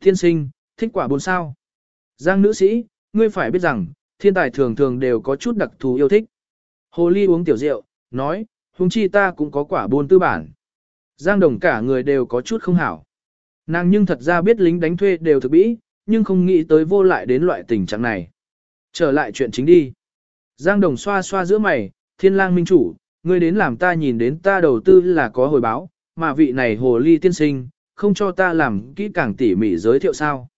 Speaker 1: Thiên sinh, thích quả bốn sao. Giang nữ sĩ, ngươi phải biết rằng, thiên tài thường thường đều có chút đặc thù yêu thích. Hồ ly uống tiểu rượu, nói, huống chi ta cũng có quả buôn tư bản. Giang đồng cả người đều có chút không hảo. Nàng nhưng thật ra biết lính đánh thuê đều thực bĩ, nhưng không nghĩ tới vô lại đến loại tình trạng này. Trở lại chuyện chính đi. Giang Đồng xoa xoa giữa mày, thiên lang minh chủ, ngươi đến làm ta nhìn đến ta đầu tư là có hồi báo, mà vị này hồ ly tiên sinh, không cho ta làm kỹ càng tỉ mỉ giới thiệu sao.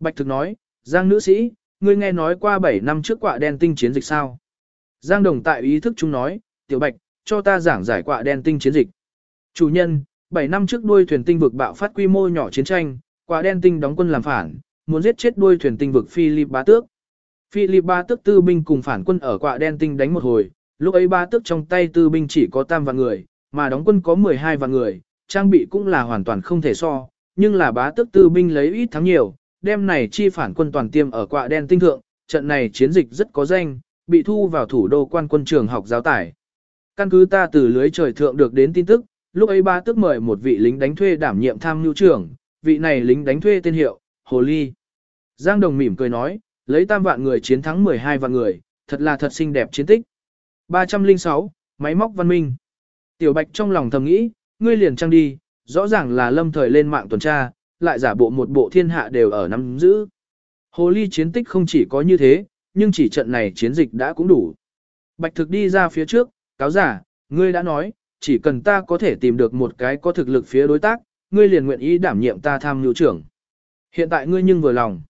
Speaker 1: Bạch thực nói, Giang nữ sĩ, ngươi nghe nói qua 7 năm trước quạ đen tinh chiến dịch sao. Giang Đồng tại ý thức chúng nói, tiểu bạch, cho ta giảng giải quạ đen tinh chiến dịch. Chủ nhân, 7 năm trước đuôi thuyền tinh vực bạo phát quy mô nhỏ chiến tranh, quạ đen tinh đóng quân làm phản, muốn giết chết đuôi thuyền tinh vực Philip Bá Tước. Philip Bá Tước tư binh cùng phản quân ở quạ đen tinh đánh một hồi, lúc ấy Bá Tước trong tay tư binh chỉ có tam vạn người, mà đóng quân có 12 vạn người, trang bị cũng là hoàn toàn không thể so, nhưng là Bá Tước tư binh lấy ít thắng nhiều, đêm này chi phản quân toàn tiêm ở quạ đen tinh thượng, trận này chiến dịch rất có danh, bị thu vào thủ đô quan quân trường học giáo tải. Căn cứ ta từ lưới trời thượng được đến tin tức, lúc ấy ba tức mời một vị lính đánh thuê đảm nhiệm tham nhu trưởng, vị này lính đánh thuê tên hiệu, Hồ Ly. Giang Đồng mỉm cười nói, lấy tam vạn người chiến thắng 12 vạn người, thật là thật xinh đẹp chiến tích. 306, máy móc văn minh. Tiểu Bạch trong lòng thầm nghĩ, ngươi liền trang đi, rõ ràng là lâm thời lên mạng tuần tra, lại giả bộ một bộ thiên hạ đều ở nắm giữ. Hồ ly chiến tích không chỉ có như thế, nhưng chỉ trận này chiến dịch đã cũng đủ. Bạch thực đi ra phía trước, cáo giả, ngươi đã nói, chỉ cần ta có thể tìm được một cái có thực lực phía đối tác, ngươi liền nguyện ý đảm nhiệm ta tham nhu trưởng. Hiện tại ngươi nhưng vừa lòng.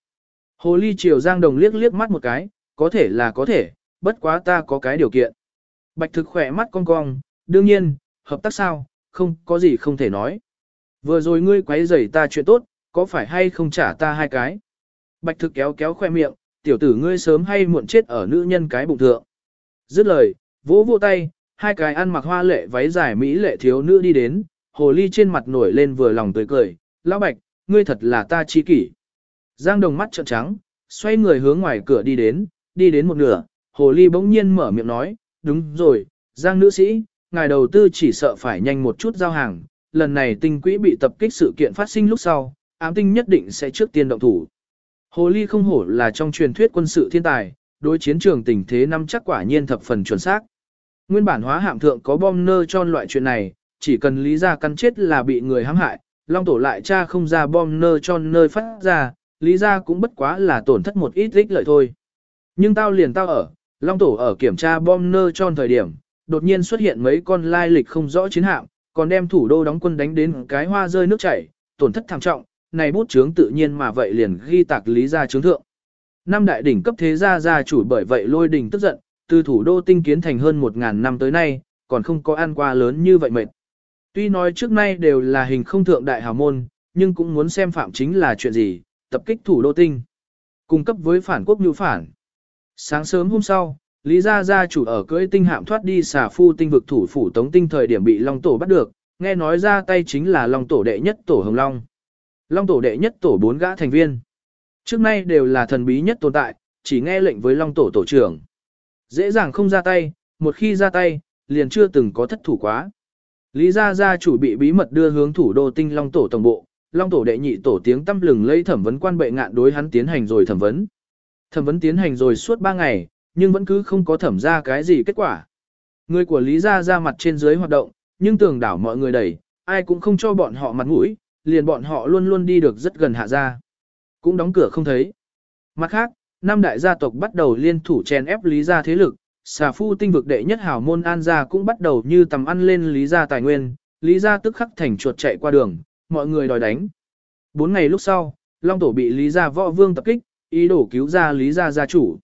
Speaker 1: Hồ ly chiều giang đồng liếc liếc mắt một cái, có thể là có thể, bất quá ta có cái điều kiện. Bạch thực khỏe mắt cong cong, đương nhiên, hợp tác sao, không có gì không thể nói. Vừa rồi ngươi quấy rầy ta chuyện tốt, có phải hay không trả ta hai cái? Bạch thực kéo kéo khoe miệng, tiểu tử ngươi sớm hay muộn chết ở nữ nhân cái bụng thượng. Dứt lời, vỗ vỗ tay, hai cái ăn mặc hoa lệ váy dài mỹ lệ thiếu nữ đi đến, hồ ly trên mặt nổi lên vừa lòng tươi cười, lão bạch, ngươi thật là ta chi kỷ. Giang đồng mắt trợn trắng, xoay người hướng ngoài cửa đi đến, đi đến một nửa, hồ ly bỗng nhiên mở miệng nói, đúng rồi, Giang nữ sĩ, ngài đầu tư chỉ sợ phải nhanh một chút giao hàng, lần này tinh quỹ bị tập kích sự kiện phát sinh lúc sau, ám tinh nhất định sẽ trước tiên động thủ. Hồ ly không hổ là trong truyền thuyết quân sự thiên tài, đối chiến trường tình thế năm chắc quả nhiên thập phần chuẩn xác. Nguyên bản hóa hạm thượng có bom nơ tròn loại chuyện này, chỉ cần lý ra căn chết là bị người hãm hại, long tổ lại cha không ra bom nơ tròn nơi phát ra, lý ra cũng bất quá là tổn thất một ít ích lợi thôi. Nhưng tao liền tao ở, long tổ ở kiểm tra bom nơ tròn thời điểm, đột nhiên xuất hiện mấy con lai lịch không rõ chiến hạm, còn đem thủ đô đóng quân đánh đến cái hoa rơi nước chảy, tổn thất thảm trọng, này bút chướng tự nhiên mà vậy liền ghi tạc lý gia chướng thượng. Năm đại đỉnh cấp thế gia gia chủ bởi vậy lôi đỉnh tức giận, từ thủ đô tinh kiến thành hơn 1.000 năm tới nay, còn không có ăn qua lớn như vậy mệt. Tuy nói trước nay đều là hình không thượng đại hào môn, nhưng cũng muốn xem phạm chính là chuyện gì, tập kích thủ đô tinh. Cung cấp với phản quốc như phản. Sáng sớm hôm sau, Lý Gia Gia chủ ở cưỡi tinh hạm thoát đi xà phu tinh vực thủ phủ tống tinh thời điểm bị Long Tổ bắt được, nghe nói ra tay chính là Long Tổ đệ nhất Tổ Hồng Long. Long Tổ đệ nhất Tổ bốn gã thành viên. Trước nay đều là thần bí nhất tồn tại, chỉ nghe lệnh với Long Tổ Tổ trưởng. Dễ dàng không ra tay, một khi ra tay, liền chưa từng có thất thủ quá. Lý Gia Gia chủ bị bí mật đưa hướng thủ đô tinh Long Tổ tổng bộ, Long Tổ đệ nhị tổ tiếng tâm lừng lấy thẩm vấn quan bệ ngạn đối hắn tiến hành rồi thẩm vấn. Thẩm vấn tiến hành rồi suốt 3 ngày, nhưng vẫn cứ không có thẩm ra cái gì kết quả. Người của Lý Gia ra mặt trên dưới hoạt động, nhưng tường đảo mọi người đẩy, ai cũng không cho bọn họ mặt mũi, liền bọn họ luôn luôn đi được rất gần hạ gia. Cũng đóng cửa không thấy. Mặt khác, năm đại gia tộc bắt đầu liên thủ chèn ép Lý Gia thế lực, xà phu tinh vực đệ nhất hảo môn An Gia cũng bắt đầu như tầm ăn lên Lý Gia tài nguyên, Lý Gia tức khắc thành chuột chạy qua đường, mọi người đòi đánh. Bốn ngày lúc sau, Long Tổ bị Lý Gia võ vương tập kích, ý đồ cứu ra Lý Gia gia chủ.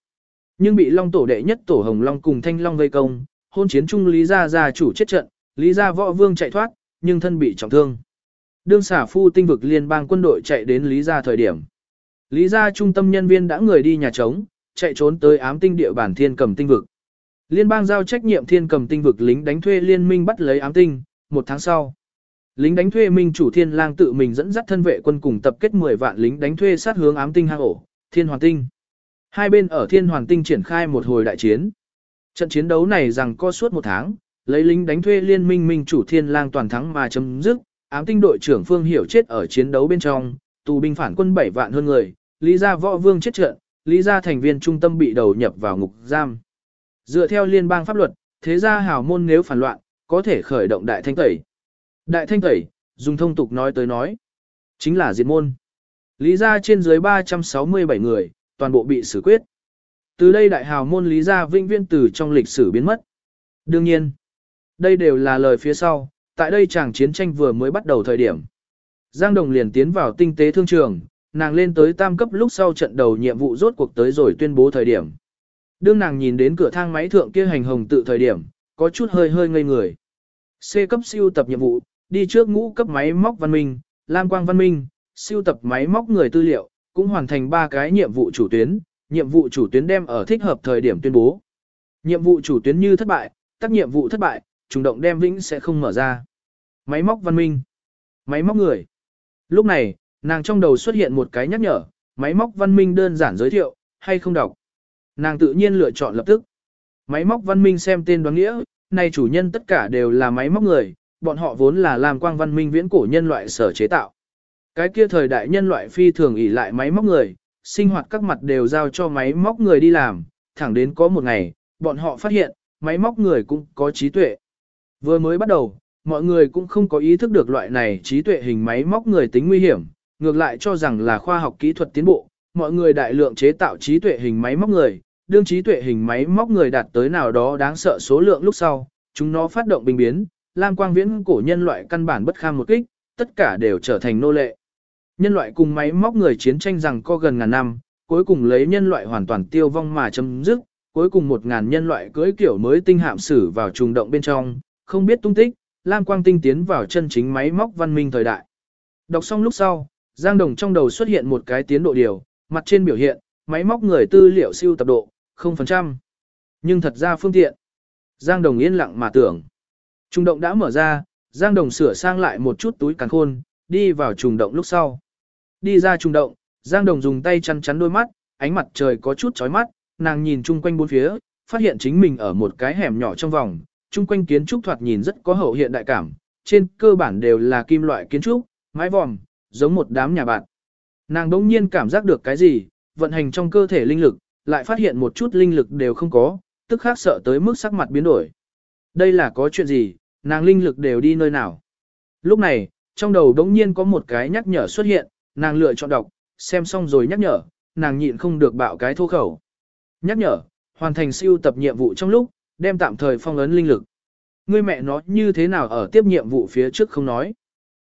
Speaker 1: Nhưng bị Long Tổ đệ nhất Tổ Hồng Long cùng Thanh Long vây công, hôn chiến chung Lý Gia gia chủ chết trận, Lý Gia võ vương chạy thoát, nhưng thân bị trọng thương. Đương xả phu tinh vực liên bang quân đội chạy đến Lý Gia thời điểm. Lý Gia trung tâm nhân viên đã người đi nhà trống, chạy trốn tới ám tinh địa bản thiên cầm tinh vực. Liên bang giao trách nhiệm thiên cầm tinh vực lính đánh thuê liên minh bắt lấy ám tinh, một tháng sau. Lính đánh thuê minh chủ thiên lang tự mình dẫn dắt thân vệ quân cùng tập kết 10 vạn lính đánh thuê sát hướng ám tinh hang ổ, thiên hoàn tinh. Hai bên ở thiên hoàn tinh triển khai một hồi đại chiến. Trận chiến đấu này rằng co suốt một tháng, lấy lính đánh thuê liên minh minh chủ thiên lang toàn thắng mà chấm dứt, ám tinh đội trưởng Phương Hiểu chết ở chiến đấu bên trong, tù binh phản quân 7 vạn hơn người, Lý gia võ vương chết trận, Lý gia thành viên trung tâm bị đầu nhập vào ngục giam. Dựa theo liên bang pháp luật, thế gia hào môn nếu phản loạn, có thể khởi động đại thanh tẩy. Đại thanh tẩy, dùng thông tục nói tới nói, Chính là diệt môn. Lý gia trên dưới 367 người, toàn bộ bị xử quyết. Từ đây đại hào môn Lý gia vinh viên từ trong lịch sử biến mất. Đương nhiên, đây đều là lời phía sau, tại đây chàng chiến tranh vừa mới bắt đầu thời điểm. Giang Đồng liền tiến vào tinh tế thương trường, nàng lên tới tam cấp lúc sau trận đầu nhiệm vụ rốt cuộc tới rồi tuyên bố thời điểm. Đương nàng nhìn đến cửa thang máy thượng kia hành hồng tự thời điểm, có chút hơi hơi ngây người. C cấp siêu tập nhiệm vụ, đi trước ngũ cấp máy móc văn minh, lam quang văn minh, siêu tập máy móc người tư liệu, cũng hoàn thành ba cái nhiệm vụ chủ tuyến, nhiệm vụ chủ tuyến đem ở thích hợp thời điểm tuyên bố. Nhiệm vụ chủ tuyến như thất bại, tác nhiệm vụ thất bại, trùng động đem vĩnh sẽ không mở ra. Máy móc văn minh, máy móc người. Lúc này, nàng trong đầu xuất hiện một cái nhắc nhở, máy móc văn minh đơn giản giới thiệu, hay không đọc. Nàng tự nhiên lựa chọn lập tức. Máy móc văn minh xem tên đoán nghĩa, này chủ nhân tất cả đều là máy móc người, bọn họ vốn là làm quang văn minh viễn cổ nhân loại sở chế tạo. Cái kia thời đại nhân loại phi thường ỉ lại máy móc người, sinh hoạt các mặt đều giao cho máy móc người đi làm, thẳng đến có một ngày, bọn họ phát hiện, máy móc người cũng có trí tuệ. Vừa mới bắt đầu, mọi người cũng không có ý thức được loại này trí tuệ hình máy móc người tính nguy hiểm, ngược lại cho rằng là khoa học kỹ thuật tiến bộ, mọi người đại lượng chế tạo trí tuệ hình máy móc người, đương trí tuệ hình máy móc người đạt tới nào đó đáng sợ số lượng lúc sau, chúng nó phát động bình biến, lam quang viễn cổ nhân loại căn bản bất kham một kích, tất cả đều trở thành nô lệ. Nhân loại cùng máy móc người chiến tranh rằng có gần ngàn năm, cuối cùng lấy nhân loại hoàn toàn tiêu vong mà chấm dứt, cuối cùng một ngàn nhân loại cưỡi kiểu mới tinh hạm sử vào trùng động bên trong, không biết tung tích, lam quang tinh tiến vào chân chính máy móc văn minh thời đại. Đọc xong lúc sau, Giang Đồng trong đầu xuất hiện một cái tiến độ điều, mặt trên biểu hiện, máy móc người tư liệu siêu tập độ, 0%. Nhưng thật ra phương tiện. Giang Đồng yên lặng mà tưởng. trùng động đã mở ra, Giang Đồng sửa sang lại một chút túi càn khôn, đi vào trùng động lúc sau. Đi ra trùng động, Giang Đồng dùng tay chắn chắn đôi mắt, ánh mặt trời có chút chói mắt, nàng nhìn chung quanh bốn phía, phát hiện chính mình ở một cái hẻm nhỏ trong vòng, chung quanh kiến trúc thoạt nhìn rất có hậu hiện đại cảm, trên cơ bản đều là kim loại kiến trúc, mái vòm, giống một đám nhà bạn. Nàng đống nhiên cảm giác được cái gì, vận hành trong cơ thể linh lực, lại phát hiện một chút linh lực đều không có, tức khác sợ tới mức sắc mặt biến đổi. Đây là có chuyện gì, nàng linh lực đều đi nơi nào. Lúc này, trong đầu đống nhiên có một cái nhắc nhở xuất hiện, nàng lựa chọn đọc, xem xong rồi nhắc nhở, nàng nhịn không được bạo cái thô khẩu. Nhắc nhở, hoàn thành siêu tập nhiệm vụ trong lúc, đem tạm thời phong ấn linh lực. Ngươi mẹ nó như thế nào ở tiếp nhiệm vụ phía trước không nói.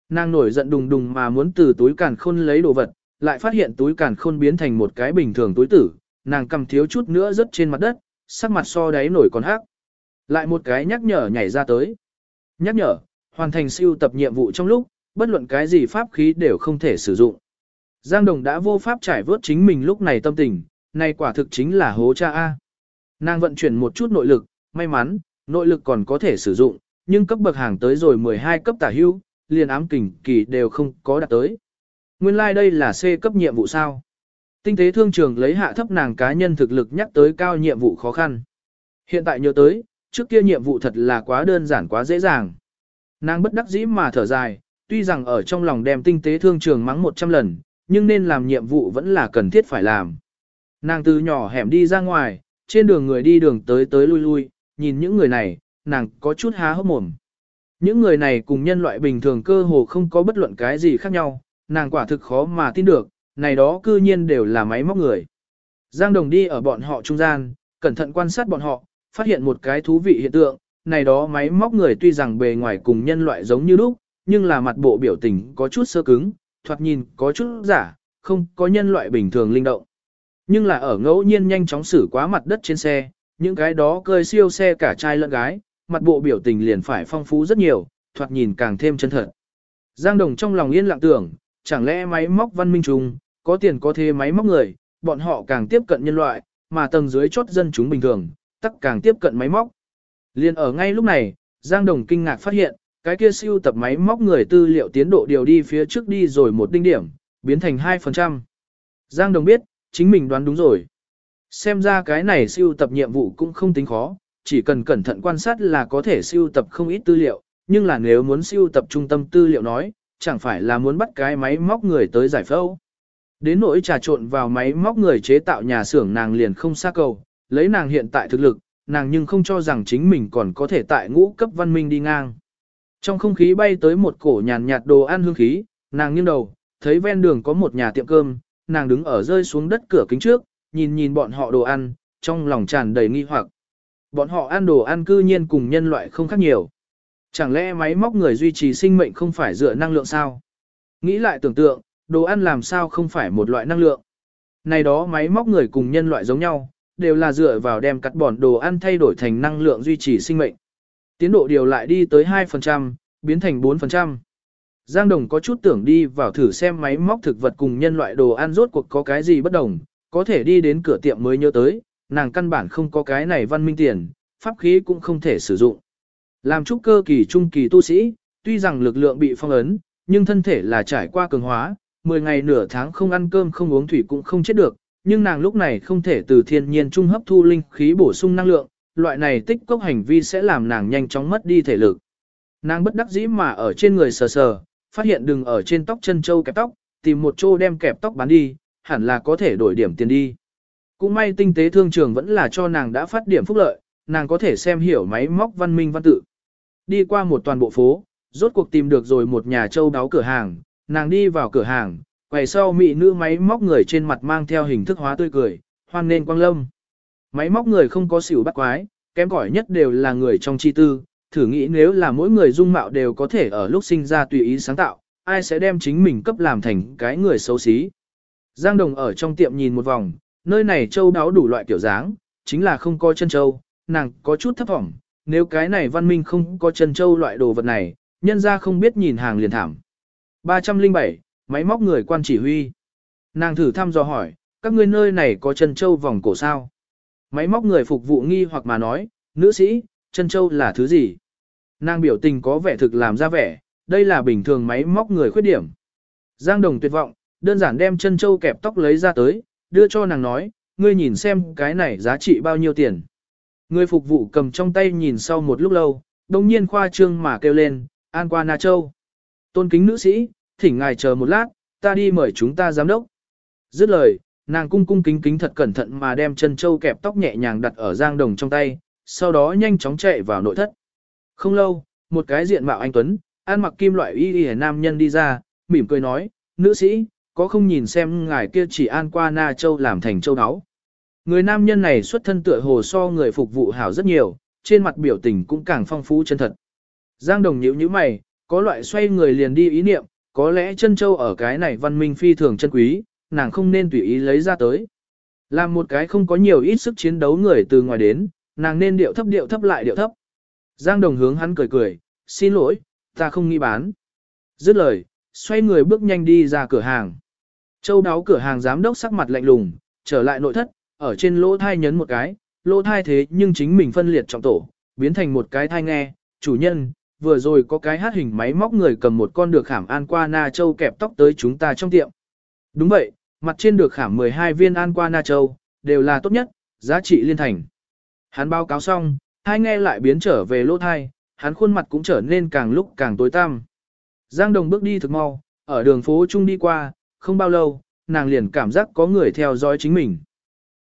Speaker 1: Nàng nổi giận đùng đùng mà muốn từ túi càn khôn lấy đồ vật, lại phát hiện túi càn khôn biến thành một cái bình thường túi tử, nàng cầm thiếu chút nữa rớt trên mặt đất, sắc mặt so đáy nổi còn hắc. Lại một cái nhắc nhở nhảy ra tới. Nhắc nhở, hoàn thành siêu tập nhiệm vụ trong lúc, bất luận cái gì pháp khí đều không thể sử dụng. Giang Đồng đã vô pháp trải vớt chính mình lúc này tâm tình, này quả thực chính là hố cha A. Nàng vận chuyển một chút nội lực, may mắn, nội lực còn có thể sử dụng, nhưng cấp bậc hàng tới rồi 12 cấp tả hưu, liền ám kình kỳ đều không có đạt tới. Nguyên lai like đây là C cấp nhiệm vụ sao. Tinh tế thương trường lấy hạ thấp nàng cá nhân thực lực nhắc tới cao nhiệm vụ khó khăn. Hiện tại nhớ tới, trước kia nhiệm vụ thật là quá đơn giản quá dễ dàng. Nàng bất đắc dĩ mà thở dài, tuy rằng ở trong lòng đem tinh tế thương trường mắng 100 lần, nhưng nên làm nhiệm vụ vẫn là cần thiết phải làm. Nàng từ nhỏ hẻm đi ra ngoài, trên đường người đi đường tới tới lui lui, nhìn những người này, nàng có chút há hốc mồm. Những người này cùng nhân loại bình thường cơ hồ không có bất luận cái gì khác nhau, nàng quả thực khó mà tin được, này đó cư nhiên đều là máy móc người. Giang Đồng đi ở bọn họ trung gian, cẩn thận quan sát bọn họ, phát hiện một cái thú vị hiện tượng, này đó máy móc người tuy rằng bề ngoài cùng nhân loại giống như lúc, nhưng là mặt bộ biểu tình có chút sơ cứng, thoạt nhìn có chút giả, không có nhân loại bình thường linh động. Nhưng là ở ngẫu nhiên nhanh chóng xử quá mặt đất trên xe, những cái đó cơi siêu xe cả trai lẫn gái, mặt bộ biểu tình liền phải phong phú rất nhiều, thoạt nhìn càng thêm chân thật. Giang Đồng trong lòng yên lặng tưởng, chẳng lẽ máy móc văn minh trùng, có tiền có thế máy móc người, bọn họ càng tiếp cận nhân loại, mà tầng dưới chốt dân chúng bình thường, tắc càng tiếp cận máy móc. Liên ở ngay lúc này, Giang Đồng kinh ngạc phát hiện, cái kia siêu tập máy móc người tư liệu tiến độ điều đi phía trước đi rồi một đinh điểm, biến thành 2%. Giang Đồng biết, chính mình đoán đúng rồi. Xem ra cái này siêu tập nhiệm vụ cũng không tính khó, chỉ cần cẩn thận quan sát là có thể siêu tập không ít tư liệu, nhưng là nếu muốn siêu tập trung tâm tư liệu nói, chẳng phải là muốn bắt cái máy móc người tới giải phẫu. Đến nỗi trà trộn vào máy móc người chế tạo nhà xưởng nàng liền không xa cầu, lấy nàng hiện tại thực lực, nàng nhưng không cho rằng chính mình còn có thể tại ngũ cấp văn minh đi ngang. Trong không khí bay tới một cổ nhàn nhạt đồ ăn hương khí, nàng nghiêng đầu, thấy ven đường có một nhà tiệm cơm, nàng đứng ở rơi xuống đất cửa kính trước, nhìn nhìn bọn họ đồ ăn, trong lòng tràn đầy nghi hoặc. Bọn họ ăn đồ ăn cư nhiên cùng nhân loại không khác nhiều. Chẳng lẽ máy móc người duy trì sinh mệnh không phải dựa năng lượng sao? Nghĩ lại tưởng tượng, đồ ăn làm sao không phải một loại năng lượng. Này đó máy móc người cùng nhân loại giống nhau, đều là dựa vào đem cắt bòn đồ ăn thay đổi thành năng lượng duy trì sinh mệnh. Tiến độ điều lại đi tới 2%, biến thành 4%. Giang Đồng có chút tưởng đi vào thử xem máy móc thực vật cùng nhân loại đồ ăn rốt cuộc có cái gì bất đồng, có thể đi đến cửa tiệm mới nhớ tới, nàng căn bản không có cái này văn minh tiền, pháp khí cũng không thể sử dụng. Làm trúc cơ kỳ trung kỳ tu sĩ, tuy rằng lực lượng bị phong ấn, nhưng thân thể là trải qua cường hóa, 10 ngày nửa tháng không ăn cơm không uống thủy cũng không chết được, nhưng nàng lúc này không thể từ thiên nhiên trung hấp thu linh khí bổ sung năng lượng, loại này tích cốc hành vi sẽ làm nàng nhanh chóng mất đi thể lực. Nàng bất đắc dĩ mà ở trên người sờ sờ, phát hiện đừng ở trên tóc chân châu kẹp tóc, tìm một chỗ đem kẹp tóc bán đi, hẳn là có thể đổi điểm tiền đi. Cũng may tinh tế thương trường vẫn là cho nàng đã phát điểm phúc lợi, nàng có thể xem hiểu máy móc văn minh văn tự. Đi qua một toàn bộ phố, rốt cuộc tìm được rồi một nhà châu đáo cửa hàng, nàng đi vào cửa hàng, quầy sau mỹ nữ máy móc người trên mặt mang theo hình thức hóa tươi cười, hoan nên quang lâm. Máy móc người không có xỉu bắt quái, kém cỏi nhất đều là người trong chi tư, thử nghĩ nếu là mỗi người dung mạo đều có thể ở lúc sinh ra tùy ý sáng tạo, ai sẽ đem chính mình cấp làm thành cái người xấu xí. Giang Đồng ở trong tiệm nhìn một vòng, nơi này châu đáo đủ loại kiểu dáng, chính là không có chân châu, nàng có chút thấp vọng, nếu cái này văn minh không có chân châu loại đồ vật này, nhân ra không biết nhìn hàng liền thảm. 307, máy móc người quan chỉ huy. Nàng thử thăm dò hỏi, các ngươi nơi này có chân châu vòng cổ sao? Máy móc người phục vụ nghi hoặc mà nói, nữ sĩ, chân châu là thứ gì? Nàng biểu tình có vẻ thực làm ra vẻ, đây là bình thường máy móc người khuyết điểm. Giang Đồng tuyệt vọng, đơn giản đem chân châu kẹp tóc lấy ra tới, đưa cho nàng nói, ngươi nhìn xem cái này giá trị bao nhiêu tiền. Người phục vụ cầm trong tay nhìn sau một lúc lâu, đồng nhiên khoa trương mà kêu lên, an qua Na Châu. Tôn kính nữ sĩ, thỉnh ngài chờ một lát, ta đi mời chúng ta giám đốc. Dứt lời, nàng cung cung kính kính thật cẩn thận mà đem chân châu kẹp tóc nhẹ nhàng đặt ở giang đồng trong tay, sau đó nhanh chóng chạy vào nội thất. Không lâu, một cái diện mạo anh Tuấn, ăn mặc kim loại y y nam nhân đi ra, mỉm cười nói, nữ sĩ, có không nhìn xem ngài kia chỉ an qua Na Châu làm thành châu áo. Người nam nhân này xuất thân tựa hồ so người phục vụ hảo rất nhiều, trên mặt biểu tình cũng càng phong phú chân thật. Giang đồng nhíu nhíu mày, có loại xoay người liền đi ý niệm, có lẽ chân châu ở cái này văn minh phi thường chân quý, nàng không nên tùy ý lấy ra tới. Làm một cái không có nhiều ít sức chiến đấu người từ ngoài đến, nàng nên điệu thấp điệu thấp lại điệu thấp. Giang đồng hướng hắn cười cười, xin lỗi, ta không nghĩ bán. Dứt lời, xoay người bước nhanh đi ra cửa hàng. Châu đáo cửa hàng giám đốc sắc mặt lạnh lùng, trở lại nội thất, ở trên lỗ thai nhấn một cái, lỗ thai thế nhưng chính mình phân liệt trọng tổ, biến thành một cái thai nghe, chủ nhân, vừa rồi có cái hát hình máy móc người cầm một con được khảm an qua na châu kẹp tóc tới chúng ta trong tiệm. Đúng vậy, mặt trên được khảm 12 viên an qua na châu, đều là tốt nhất, giá trị liên thành. Hắn báo cáo xong, hai nghe lại biến trở về lỗ thai, hắn khuôn mặt cũng trở nên càng lúc càng tối tăm. Giang Đồng bước đi thực mau, ở đường phố chung đi qua, không bao lâu, nàng liền cảm giác có người theo dõi chính mình.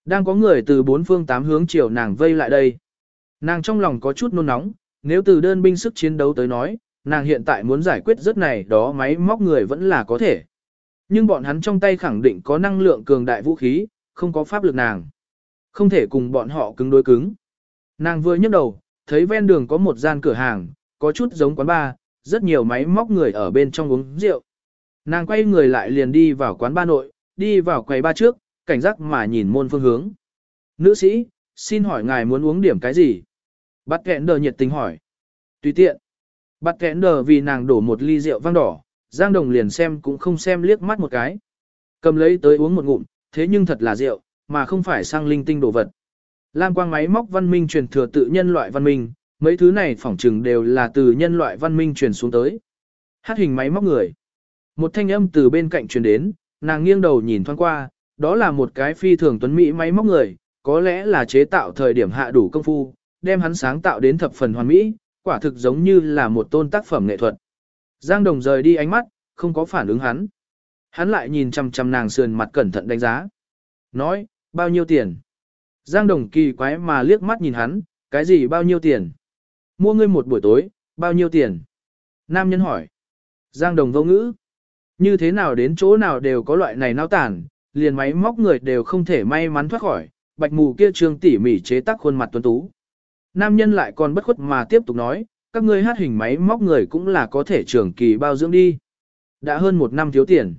Speaker 1: Đang có người từ bốn phương tám hướng chiều nàng vây lại đây. Nàng trong lòng có chút nôn nóng, nếu từ đơn binh sức chiến đấu tới nói, nàng hiện tại muốn giải quyết rất này đó máy móc người vẫn là có thể. Nhưng bọn hắn trong tay khẳng định có năng lượng cường đại vũ khí, không có pháp lực nàng. Không thể cùng bọn họ cứng đối cứng. Nàng vừa nhấc đầu, thấy ven đường có một gian cửa hàng, có chút giống quán bar, rất nhiều máy móc người ở bên trong uống rượu. Nàng quay người lại liền đi vào quán ba nội, đi vào quầy ba trước, cảnh giác mà nhìn môn phương hướng. Nữ sĩ, xin hỏi ngài muốn uống điểm cái gì? Bắt kẹn đờ nhiệt tình hỏi. Tùy tiện. Bắt kẹn đờ vì nàng đổ một ly rượu vang đỏ, Giang Đồng liền xem cũng không xem liếc mắt một cái. Cầm lấy tới uống một ngụm, thế nhưng thật là rượu, mà không phải sang linh tinh đồ vật. Lam quang máy móc văn minh truyền thừa tự nhân loại văn minh, mấy thứ này phỏng chừng đều là từ nhân loại văn minh truyền xuống tới. Hát hình máy móc người. Một thanh âm từ bên cạnh truyền đến, nàng nghiêng đầu nhìn thoáng qua, đó là một cái phi thường tuấn mỹ máy móc người, có lẽ là chế tạo thời điểm hạ đủ công phu, đem hắn sáng tạo đến thập phần hoàn mỹ, quả thực giống như là một tôn tác phẩm nghệ thuật. Giang Đồng rời đi ánh mắt, không có phản ứng hắn. Hắn lại nhìn chăm chăm nàng sườn mặt cẩn thận đánh giá. Nói, bao nhiêu tiền? Giang Đồng kỳ quái mà liếc mắt nhìn hắn, cái gì bao nhiêu tiền? Mua ngươi một buổi tối, bao nhiêu tiền? Nam nhân hỏi. Giang Đồng vô ngữ. Như thế nào đến chỗ nào đều có loại này nao tản, liền máy móc người đều không thể may mắn thoát khỏi, bạch mù kia trương tỉ mỉ chế tác khuôn mặt tuấn tú. Nam nhân lại còn bất khuất mà tiếp tục nói, các ngươi hát hình máy móc người cũng là có thể trường kỳ bao dưỡng đi. Đã hơn một năm thiếu tiền.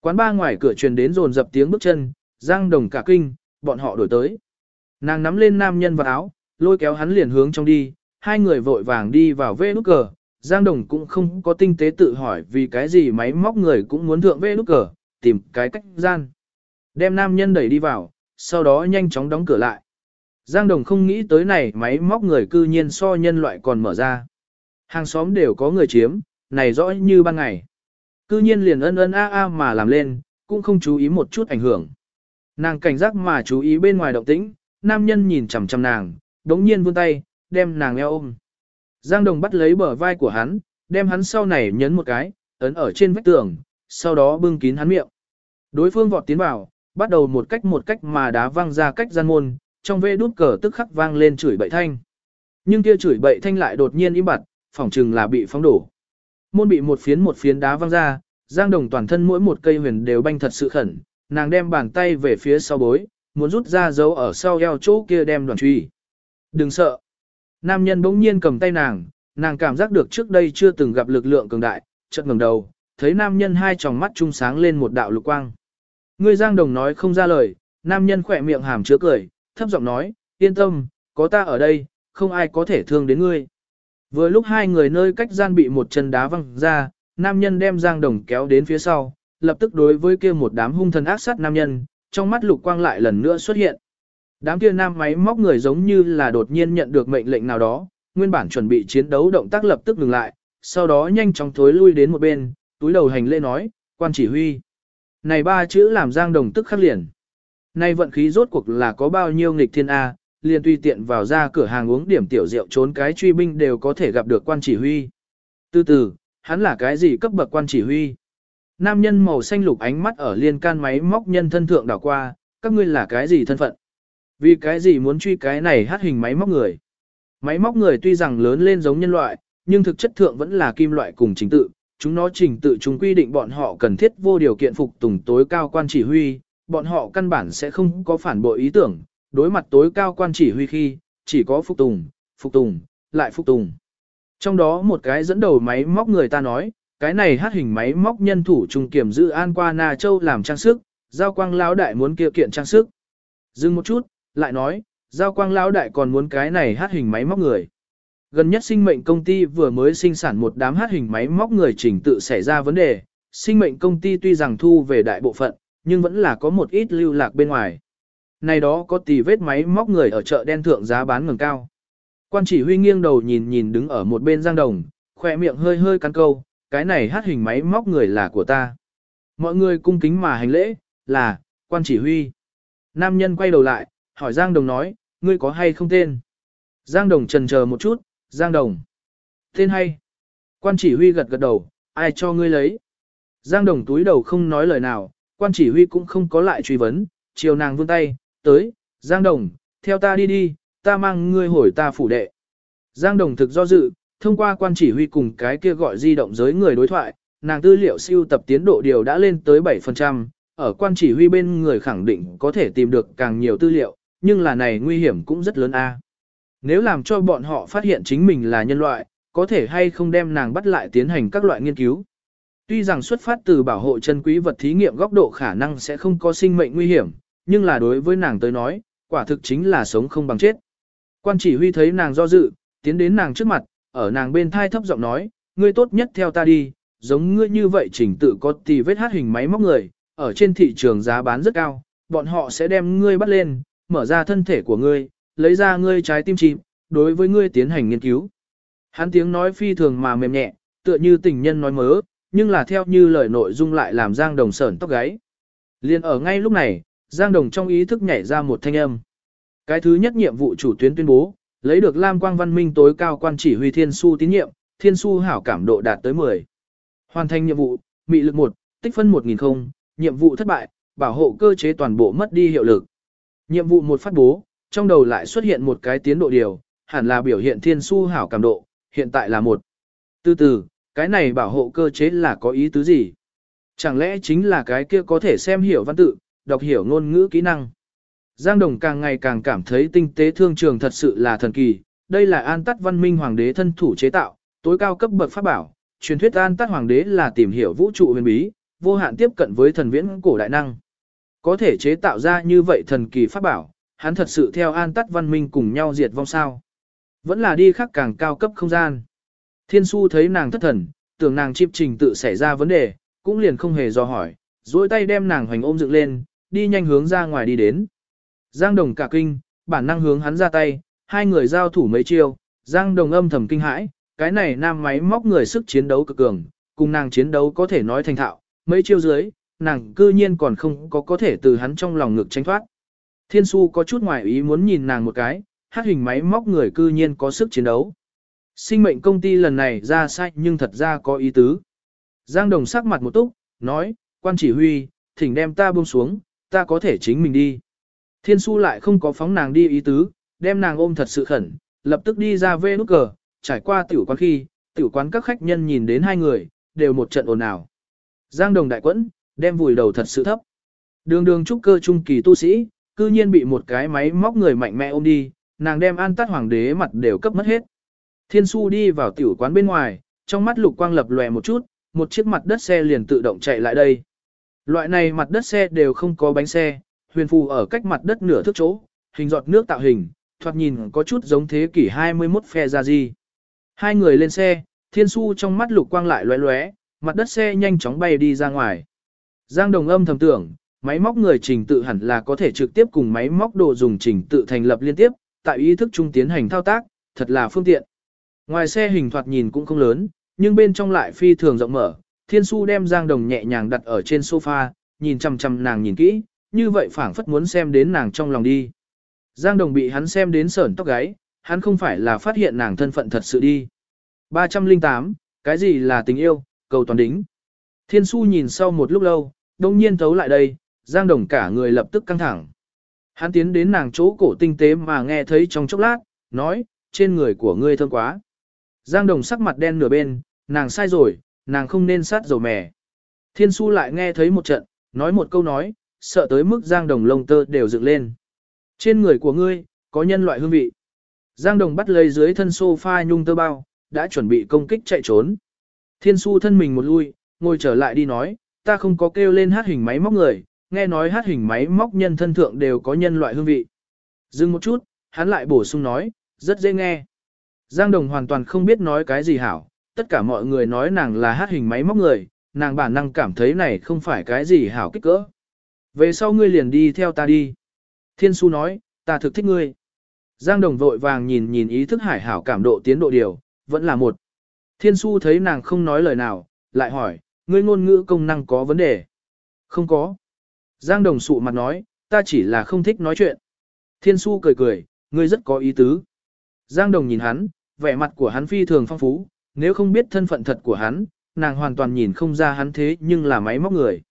Speaker 1: Quán ba ngoài cửa truyền đến rồn dập tiếng bước chân, giang đồng cả kinh, bọn họ đổi tới. Nàng nắm lên nam nhân vào áo, lôi kéo hắn liền hướng trong đi, hai người vội vàng đi vào vê nút cờ. Giang Đồng cũng không có tinh tế tự hỏi vì cái gì máy móc người cũng muốn thượng vê nút cờ, tìm cái cách gian. Đem nam nhân đẩy đi vào, sau đó nhanh chóng đóng cửa lại. Giang Đồng không nghĩ tới này máy móc người cư nhiên so nhân loại còn mở ra. Hàng xóm đều có người chiếm, này rõ như ban ngày. Cư nhiên liền ân ân a a mà làm lên, cũng không chú ý một chút ảnh hưởng. Nàng cảnh giác mà chú ý bên ngoài động tĩnh, nam nhân nhìn chằm chằm nàng, đống nhiên vươn tay, đem nàng eo ôm. Giang Đồng bắt lấy bờ vai của hắn, đem hắn sau này nhấn một cái, ấn ở trên vách tường, sau đó bưng kín hắn miệng. Đối phương vọt tiến vào, bắt đầu một cách một cách mà đá văng ra cách gian môn, trong vê đút cờ tức khắc vang lên chửi bậy thanh. Nhưng kia chửi bậy thanh lại đột nhiên im bặt, phỏng chừng là bị phóng đổ. Môn bị một phiến một phiến đá văng ra, Giang Đồng toàn thân mỗi một cây huyền đều banh thật sự khẩn, nàng đem bàn tay về phía sau bối, muốn rút ra dấu ở sau eo chỗ kia đem đoàn truy. Đừng sợ. Nam nhân bỗng nhiên cầm tay nàng, nàng cảm giác được trước đây chưa từng gặp lực lượng cường đại, chợt ngẩng đầu, thấy nam nhân hai tròng mắt trung sáng lên một đạo lục quang. Người Giang Đồng nói không ra lời, nam nhân khỏe miệng hàm chứa cười, thấp giọng nói, yên tâm, có ta ở đây, không ai có thể thương đến ngươi. Vừa lúc hai người nơi cách gian bị một chân đá văng ra, nam nhân đem Giang Đồng kéo đến phía sau, lập tức đối với kia một đám hung thần ác sát nam nhân, trong mắt lục quang lại lần nữa xuất hiện. Đám kia nam máy móc người giống như là đột nhiên nhận được mệnh lệnh nào đó, nguyên bản chuẩn bị chiến đấu động tác lập tức ngừng lại, sau đó nhanh chóng thối lui đến một bên, túi đầu hành lễ nói, quan chỉ huy. Này ba chữ làm Giang Đồng tức khắc liền. Nay vận khí rốt cuộc là có bao nhiêu nghịch thiên A, liền tùy tiện vào ra cửa hàng uống điểm tiểu rượu trốn cái truy binh đều có thể gặp được quan chỉ huy. Từ từ, hắn là cái gì cấp bậc quan chỉ huy? Nam nhân màu xanh lục ánh mắt ở liên can máy móc nhân thân thượng đảo qua, các ngươi là cái gì thân phận? Vì cái gì muốn truy cái này hát hình máy móc người? Máy móc người tuy rằng lớn lên giống nhân loại, nhưng thực chất thượng vẫn là kim loại cùng trình tự, chúng nó trình tự chúng quy định bọn họ cần thiết vô điều kiện phục tùng tối cao quan chỉ huy, bọn họ căn bản sẽ không có phản bội ý tưởng, đối mặt tối cao quan chỉ huy khi, chỉ có phục tùng, phục tùng, lại phục tùng. Trong đó một cái dẫn đầu máy móc người ta nói, cái này hát hình máy móc nhân thủ trùng kiểm giữ an qua Na Châu làm trang sức, giao quang lão đại muốn kia kiện trang sức. Dừng một chút, lại nói, giao quang lão đại còn muốn cái này hát hình máy móc người. Gần nhất sinh mệnh công ty vừa mới sinh sản một đám hát hình máy móc người chỉnh tự xảy ra vấn đề, sinh mệnh công ty tuy rằng thu về đại bộ phận, nhưng vẫn là có một ít lưu lạc bên ngoài. Này đó có tì vết máy móc người ở chợ đen thượng giá bán ngừng cao. Quan chỉ huy nghiêng đầu nhìn nhìn đứng ở một bên giang đồng, khỏe miệng hơi hơi cắn câu, cái này hát hình máy móc người là của ta. Mọi người cung kính mà hành lễ, là, quan chỉ huy. Nam nhân quay đầu lại, hỏi Giang Đồng nói, ngươi có hay không tên? Giang Đồng trần chờ một chút, Giang Đồng. Tên hay? Quan chỉ huy gật gật đầu, ai cho ngươi lấy? Giang Đồng túi đầu không nói lời nào, quan chỉ huy cũng không có lại truy vấn, chiều nàng vươn tay, tới, Giang Đồng, theo ta đi đi, ta mang ngươi hồi ta phủ đệ. Giang Đồng thực do dự, thông qua quan chỉ huy cùng cái kia gọi di động giới người đối thoại, nàng tư liệu siêu tập tiến độ điều đã lên tới 7%, ở quan chỉ huy bên người khẳng định có thể tìm được càng nhiều tư liệu, nhưng là này nguy hiểm cũng rất lớn a. Nếu làm cho bọn họ phát hiện chính mình là nhân loại, có thể hay không đem nàng bắt lại tiến hành các loại nghiên cứu. Tuy rằng xuất phát từ bảo hộ chân quý vật thí nghiệm góc độ khả năng sẽ không có sinh mệnh nguy hiểm, nhưng là đối với nàng tới nói, quả thực chính là sống không bằng chết. Quan chỉ huy thấy nàng do dự, tiến đến nàng trước mặt, ở nàng bên thai thấp giọng nói, ngươi tốt nhất theo ta đi, giống ngươi như vậy chỉnh tự có tì vết hát hình máy móc người, ở trên thị trường giá bán rất cao, bọn họ sẽ đem ngươi bắt lên, mở ra thân thể của ngươi, lấy ra ngươi trái tim chìm, đối với ngươi tiến hành nghiên cứu. Hắn tiếng nói phi thường mà mềm nhẹ, tựa như tình nhân nói mớ, nhưng là theo như lời nội dung lại làm Giang Đồng sởn tóc gáy. Liên ở ngay lúc này, Giang Đồng trong ý thức nhảy ra một thanh âm. Cái thứ nhất nhiệm vụ chủ tuyến tuyên bố, lấy được Lam Quang Văn Minh tối cao quan chỉ huy Thiên Su tín nhiệm, Thiên Su hảo cảm độ đạt tới 10. Hoàn thành nhiệm vụ, mị lực 1, tích phân 1000 không, nhiệm vụ thất bại, bảo hộ cơ chế toàn bộ mất đi hiệu lực. Nhiệm vụ một phát bố, trong đầu lại xuất hiện một cái tiến độ điều, hẳn là biểu hiện Thiên Su hảo cảm độ, hiện tại là 1. Từ từ, cái này bảo hộ cơ chế là có ý tứ gì? Chẳng lẽ chính là cái kia có thể xem hiểu văn tự, đọc hiểu ngôn ngữ kỹ năng. Giang Đồng càng ngày càng cảm thấy tinh tế thương trường thật sự là thần kỳ, đây là an tắt văn minh hoàng đế thân thủ chế tạo, tối cao cấp bậc pháp bảo, truyền thuyết an tắt hoàng đế là tìm hiểu vũ trụ huyền bí, vô hạn tiếp cận với thần viễn cổ đại năng. Có thể chế tạo ra như vậy thần kỳ pháp bảo, hắn thật sự theo an tắt văn minh cùng nhau diệt vong sao. Vẫn là đi khác càng cao cấp không gian. Thiên su thấy nàng thất thần, tưởng nàng chịp trình tự xảy ra vấn đề, cũng liền không hề do hỏi, duỗi tay đem nàng hoành ôm dựng lên, đi nhanh hướng ra ngoài đi đến. Giang Đồng cả kinh, bản năng hướng hắn ra tay, hai người giao thủ mấy chiêu, Giang Đồng âm thầm kinh hãi, cái này nam máy móc người sức chiến đấu cực cường, cùng nàng chiến đấu có thể nói thành thạo, mấy chiêu dưới, nàng cư nhiên còn không có có thể từ hắn trong lòng ngực tránh thoát. Thiên su có chút ngoài ý muốn nhìn nàng một cái, hát hình máy móc người cư nhiên có sức chiến đấu. Sinh mệnh công ty lần này ra sai nhưng thật ra có ý tứ. Giang Đồng sắc mặt một túc, nói, quan chỉ huy, thỉnh đem ta buông xuống, ta có thể chính mình đi. Thiên su lại không có phóng nàng đi ý tứ, đem nàng ôm thật sự khẩn, lập tức đi ra vê nút cờ, trải qua tiểu quán khi, tiểu quán các khách nhân nhìn đến hai người, đều một trận ồn ào. Giang Đồng đại quẫn, đem vùi đầu thật sự thấp. Đường đường trúc cơ trung kỳ tu sĩ, cư nhiên bị một cái máy móc người mạnh mẽ ôm đi, nàng đem an tát hoàng đế mặt đều cấp mất hết. Thiên su đi vào tiểu quán bên ngoài, trong mắt lục quang lập lòe một chút, một chiếc mặt đất xe liền tự động chạy lại đây. Loại này mặt đất xe đều không có bánh xe, huyền phù ở cách mặt đất nửa thước chỗ, hình giọt nước tạo hình, thoạt nhìn có chút giống thế kỷ 21 phe ra gì. Hai người lên xe, thiên su trong mắt lục quang lại lóe lóe, mặt đất xe nhanh chóng bay đi ra ngoài. Giang đồng âm thầm tưởng, máy móc người trình tự hẳn là có thể trực tiếp cùng máy móc đồ dùng trình tự thành lập liên tiếp, tại ý thức trung tiến hành thao tác, thật là phương tiện. Ngoài xe hình thoạt nhìn cũng không lớn, nhưng bên trong lại phi thường rộng mở, thiên su đem Giang đồng nhẹ nhàng đặt ở trên sofa, nhìn chăm chăm nàng nhìn kỹ, như vậy phảng phất muốn xem đến nàng trong lòng đi. Giang đồng bị hắn xem đến sởn tóc gáy, hắn không phải là phát hiện nàng thân phận thật sự đi. 308, cái gì là tình yêu, cầu toàn đính. Thiên su nhìn sau một lúc lâu, đông nhiên thấu lại đây, Giang Đồng cả người lập tức căng thẳng. Hắn tiến đến nàng chỗ cổ tinh tế mà nghe thấy trong chốc lát, nói, trên người của ngươi thơm quá. Giang Đồng sắc mặt đen nửa bên, nàng sai rồi, nàng không nên sát dầu mè. Thiên su lại nghe thấy một trận, nói một câu nói, sợ tới mức Giang Đồng lông tơ đều dựng lên. Trên người của ngươi, có nhân loại hương vị. Giang Đồng bắt lấy dưới thân sofa nhung tơ bao, đã chuẩn bị công kích chạy trốn. Thiên su thân mình một lui, ngồi trở lại đi nói, ta không có kêu lên hát hình máy móc người, nghe nói hát hình máy móc nhân thân thượng đều có nhân loại hương vị. Dừng một chút, hắn lại bổ sung nói, rất dễ nghe. Giang Đồng hoàn toàn không biết nói cái gì hảo, tất cả mọi người nói nàng là hát hình máy móc người, nàng bản năng cảm thấy này không phải cái gì hảo kích cỡ. Về sau ngươi liền đi theo ta đi. Thiên su nói, ta thực thích ngươi. Giang Đồng vội vàng nhìn nhìn ý thức hải hảo cảm độ tiến độ điều, vẫn là một. Thiên su thấy nàng không nói lời nào, lại hỏi, ngươi ngôn ngữ công năng có vấn đề. Không có. Giang đồng sụ mặt nói, ta chỉ là không thích nói chuyện. Thiên su cười cười, ngươi rất có ý tứ. Giang đồng nhìn hắn, vẻ mặt của hắn phi thường phong phú, nếu không biết thân phận thật của hắn, nàng hoàn toàn nhìn không ra hắn thế nhưng là máy móc người.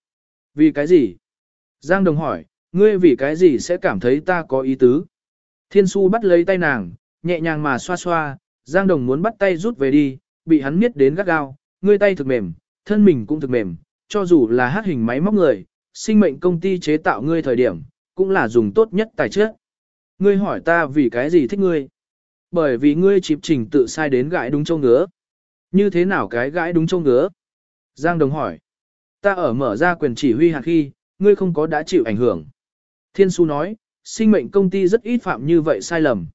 Speaker 1: Vì cái gì? Giang đồng hỏi, ngươi vì cái gì sẽ cảm thấy ta có ý tứ? Thiên su bắt lấy tay nàng, nhẹ nhàng mà xoa xoa, Giang đồng muốn bắt tay rút về đi, bị hắn miết đến gắt gao, ngươi tay thực mềm, thân mình cũng thực mềm, cho dù là hát hình máy móc người, sinh mệnh công ty chế tạo ngươi thời điểm, cũng là dùng tốt nhất tài chất. Ngươi hỏi ta vì cái gì thích ngươi? Bởi vì ngươi chịp trình tự sai đến gãi đúng châu ngứa. Như thế nào cái gãi đúng châu ngứa? Giang Đồng hỏi. Ta ở mở ra quyền chỉ huy hạt khi, ngươi không có đã chịu ảnh hưởng. Thiên Su nói, sinh mệnh công ty rất ít phạm như vậy sai lầm.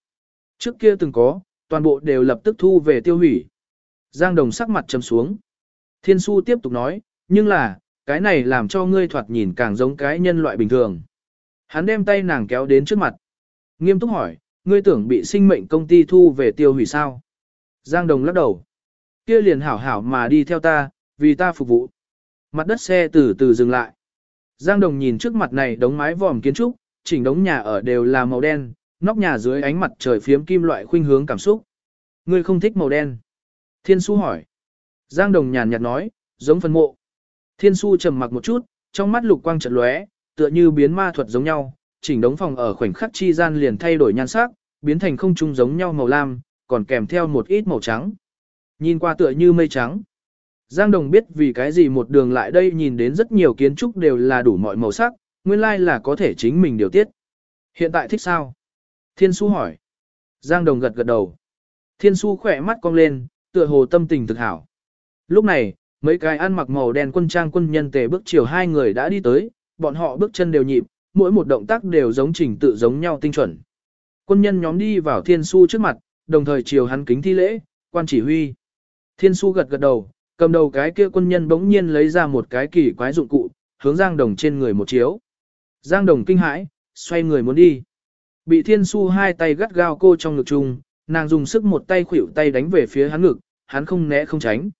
Speaker 1: Trước kia từng có, toàn bộ đều lập tức thu về tiêu hủy. Giang Đồng sắc mặt trầm xuống. Thiên su tiếp tục nói, nhưng là, cái này làm cho ngươi thoạt nhìn càng giống cái nhân loại bình thường. Hắn đem tay nàng kéo đến trước mặt. Nghiêm túc hỏi, ngươi tưởng bị sinh mệnh công ty thu về tiêu hủy sao? Giang Đồng lắc đầu. Kia liền hảo hảo mà đi theo ta, vì ta phục vụ. Mặt đất xe từ từ dừng lại. Giang Đồng nhìn trước mặt này đống mái vòm kiến trúc, chỉnh đống nhà ở đều là màu đen, nóc nhà dưới ánh mặt trời phiếm kim loại khuynh hướng cảm xúc. Ngươi không thích màu đen. Thiên su hỏi. Giang Đồng nhàn nhạt nói, giống phân mộ. Thiên su trầm mặc một chút, trong mắt lục quang chợt lóe, tựa như biến ma thuật giống nhau, chỉnh đống phòng ở khoảnh khắc chi gian liền thay đổi nhan sắc, biến thành không trung giống nhau màu lam, còn kèm theo một ít màu trắng. Nhìn qua tựa như mây trắng. Giang Đồng biết vì cái gì một đường lại đây nhìn đến rất nhiều kiến trúc đều là đủ mọi màu sắc, nguyên lai like là có thể chính mình điều tiết. Hiện tại thích sao? Thiên Su hỏi. Giang Đồng gật gật đầu. Thiên Su khỏe mắt cong lên, tựa hồ tâm tình thực hảo. Lúc này, mấy cái ăn mặc màu đen quân trang quân nhân tề bước chiều hai người đã đi tới, bọn họ bước chân đều nhịp, mỗi một động tác đều giống trình tự giống nhau tinh chuẩn. Quân nhân nhóm đi vào Thiên Su trước mặt, đồng thời chiều hắn kính thi lễ, quan chỉ huy. Thiên Su gật gật đầu, cầm đầu cái kia quân nhân bỗng nhiên lấy ra một cái kỳ quái dụng cụ, hướng Giang Đồng trên người một chiếu. Giang Đồng kinh hãi, xoay người muốn đi. Bị Thiên Su hai tay gắt gao cô trong ngực chung, nàng dùng sức một tay khuỷu tay đánh về phía hắn ngực, hắn không né không tránh.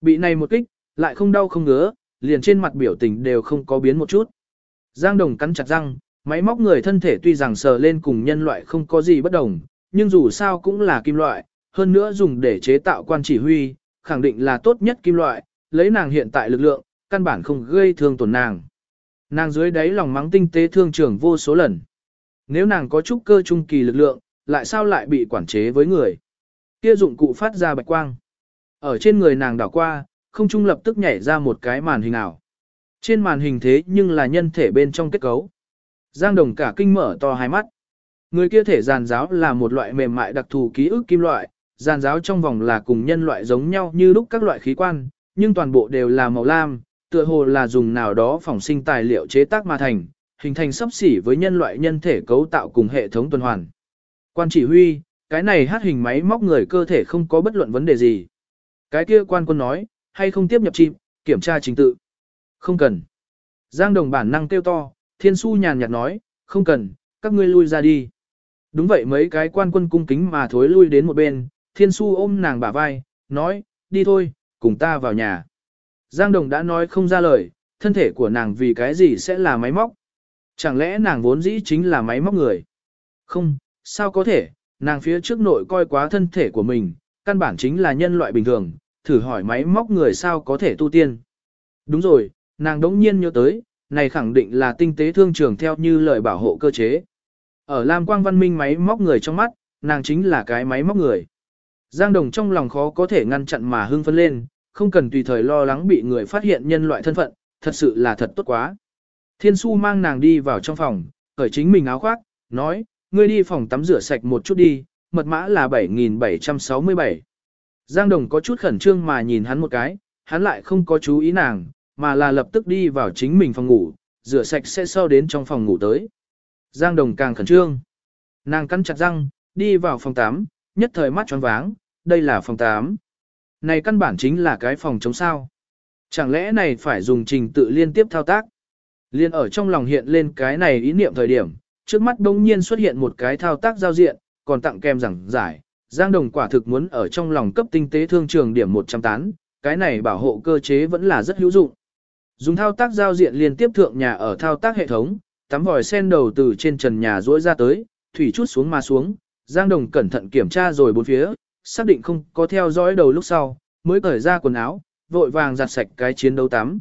Speaker 1: Bị này một kích, lại không đau không ngứa, liền trên mặt biểu tình đều không có biến một chút. Giang Đồng cắn chặt răng, máy móc người thân thể tuy rằng sờ lên cùng nhân loại không có gì bất đồng, nhưng dù sao cũng là kim loại, hơn nữa dùng để chế tạo quan chỉ huy, khẳng định là tốt nhất kim loại, lấy nàng hiện tại lực lượng, căn bản không gây thương tổn nàng. Nàng dưới đáy lòng mắng tinh tế thương trưởng vô số lần. Nếu nàng có chút cơ trung kỳ lực lượng, lại sao lại bị quản chế với người? Kia dụng cụ phát ra bạch quang. Ở trên người nàng đảo qua, không trung lập tức nhảy ra một cái màn hình ảo. Trên màn hình thế nhưng là nhân thể bên trong kết cấu. Giang Đồng cả kinh mở to hai mắt. Người kia thể giàn giáo là một loại mềm mại đặc thù ký ức kim loại, giàn giáo trong vòng là cùng nhân loại giống nhau như lúc các loại khí quan, nhưng toàn bộ đều là màu lam, tựa hồ là dùng nào đó phỏng sinh tài liệu chế tác mà thành, hình thành sắp xỉ với nhân loại nhân thể cấu tạo cùng hệ thống tuần hoàn. Quan chỉ huy, cái này hát hình máy móc người cơ thể không có bất luận vấn đề gì. Cái kia quan quân nói, hay không tiếp nhập chim, kiểm tra trình tự. Không cần. Giang đồng bản năng kêu to, thiên su nhàn nhạt nói, không cần, các ngươi lui ra đi. Đúng vậy mấy cái quan quân cung kính mà thối lui đến một bên, thiên su ôm nàng bả vai, nói, đi thôi, cùng ta vào nhà. Giang đồng đã nói không ra lời, thân thể của nàng vì cái gì sẽ là máy móc. Chẳng lẽ nàng vốn dĩ chính là máy móc người? Không, sao có thể, nàng phía trước nội coi quá thân thể của mình, căn bản chính là nhân loại bình thường, thử hỏi máy móc người sao có thể tu tiên. Đúng rồi, nàng đống nhiên nhớ tới, này khẳng định là tinh tế thương trường theo như lời bảo hộ cơ chế. Ở Lam Quang Văn Minh máy móc người trong mắt, nàng chính là cái máy móc người. Giang Đồng trong lòng khó có thể ngăn chặn mà hưng phấn lên, không cần tùy thời lo lắng bị người phát hiện nhân loại thân phận, thật sự là thật tốt quá. Thiên su mang nàng đi vào trong phòng, cởi chính mình áo khoác, nói, ngươi đi phòng tắm rửa sạch một chút đi, mật mã là 7767. Giang Đồng có chút khẩn trương mà nhìn hắn một cái, hắn lại không có chú ý nàng, mà là lập tức đi vào chính mình phòng ngủ, rửa sạch sẽ sau đến trong phòng ngủ tới. Giang Đồng càng khẩn trương. Nàng cắn chặt răng, đi vào phòng 8, nhất thời mắt tròn váng, đây là phòng 8. Này căn bản chính là cái phòng chống sao. Chẳng lẽ này phải dùng trình tự liên tiếp thao tác? Liên ở trong lòng hiện lên cái này ý niệm thời điểm, trước mắt đông nhiên xuất hiện một cái thao tác giao diện, còn tặng kèm rằng giải. Giang Đồng quả thực muốn ở trong lòng cấp tinh tế thương trường điểm 108, cái này bảo hộ cơ chế vẫn là rất hữu dụng. Dùng thao tác giao diện liên tiếp thượng nhà ở thao tác hệ thống, tắm vòi sen đầu từ trên trần nhà rỗi ra tới, thủy chút xuống mà xuống, Giang Đồng cẩn thận kiểm tra rồi bốn phía, xác định không có theo dõi đầu lúc sau, mới cởi ra quần áo, vội vàng giặt sạch cái chiến đấu tắm.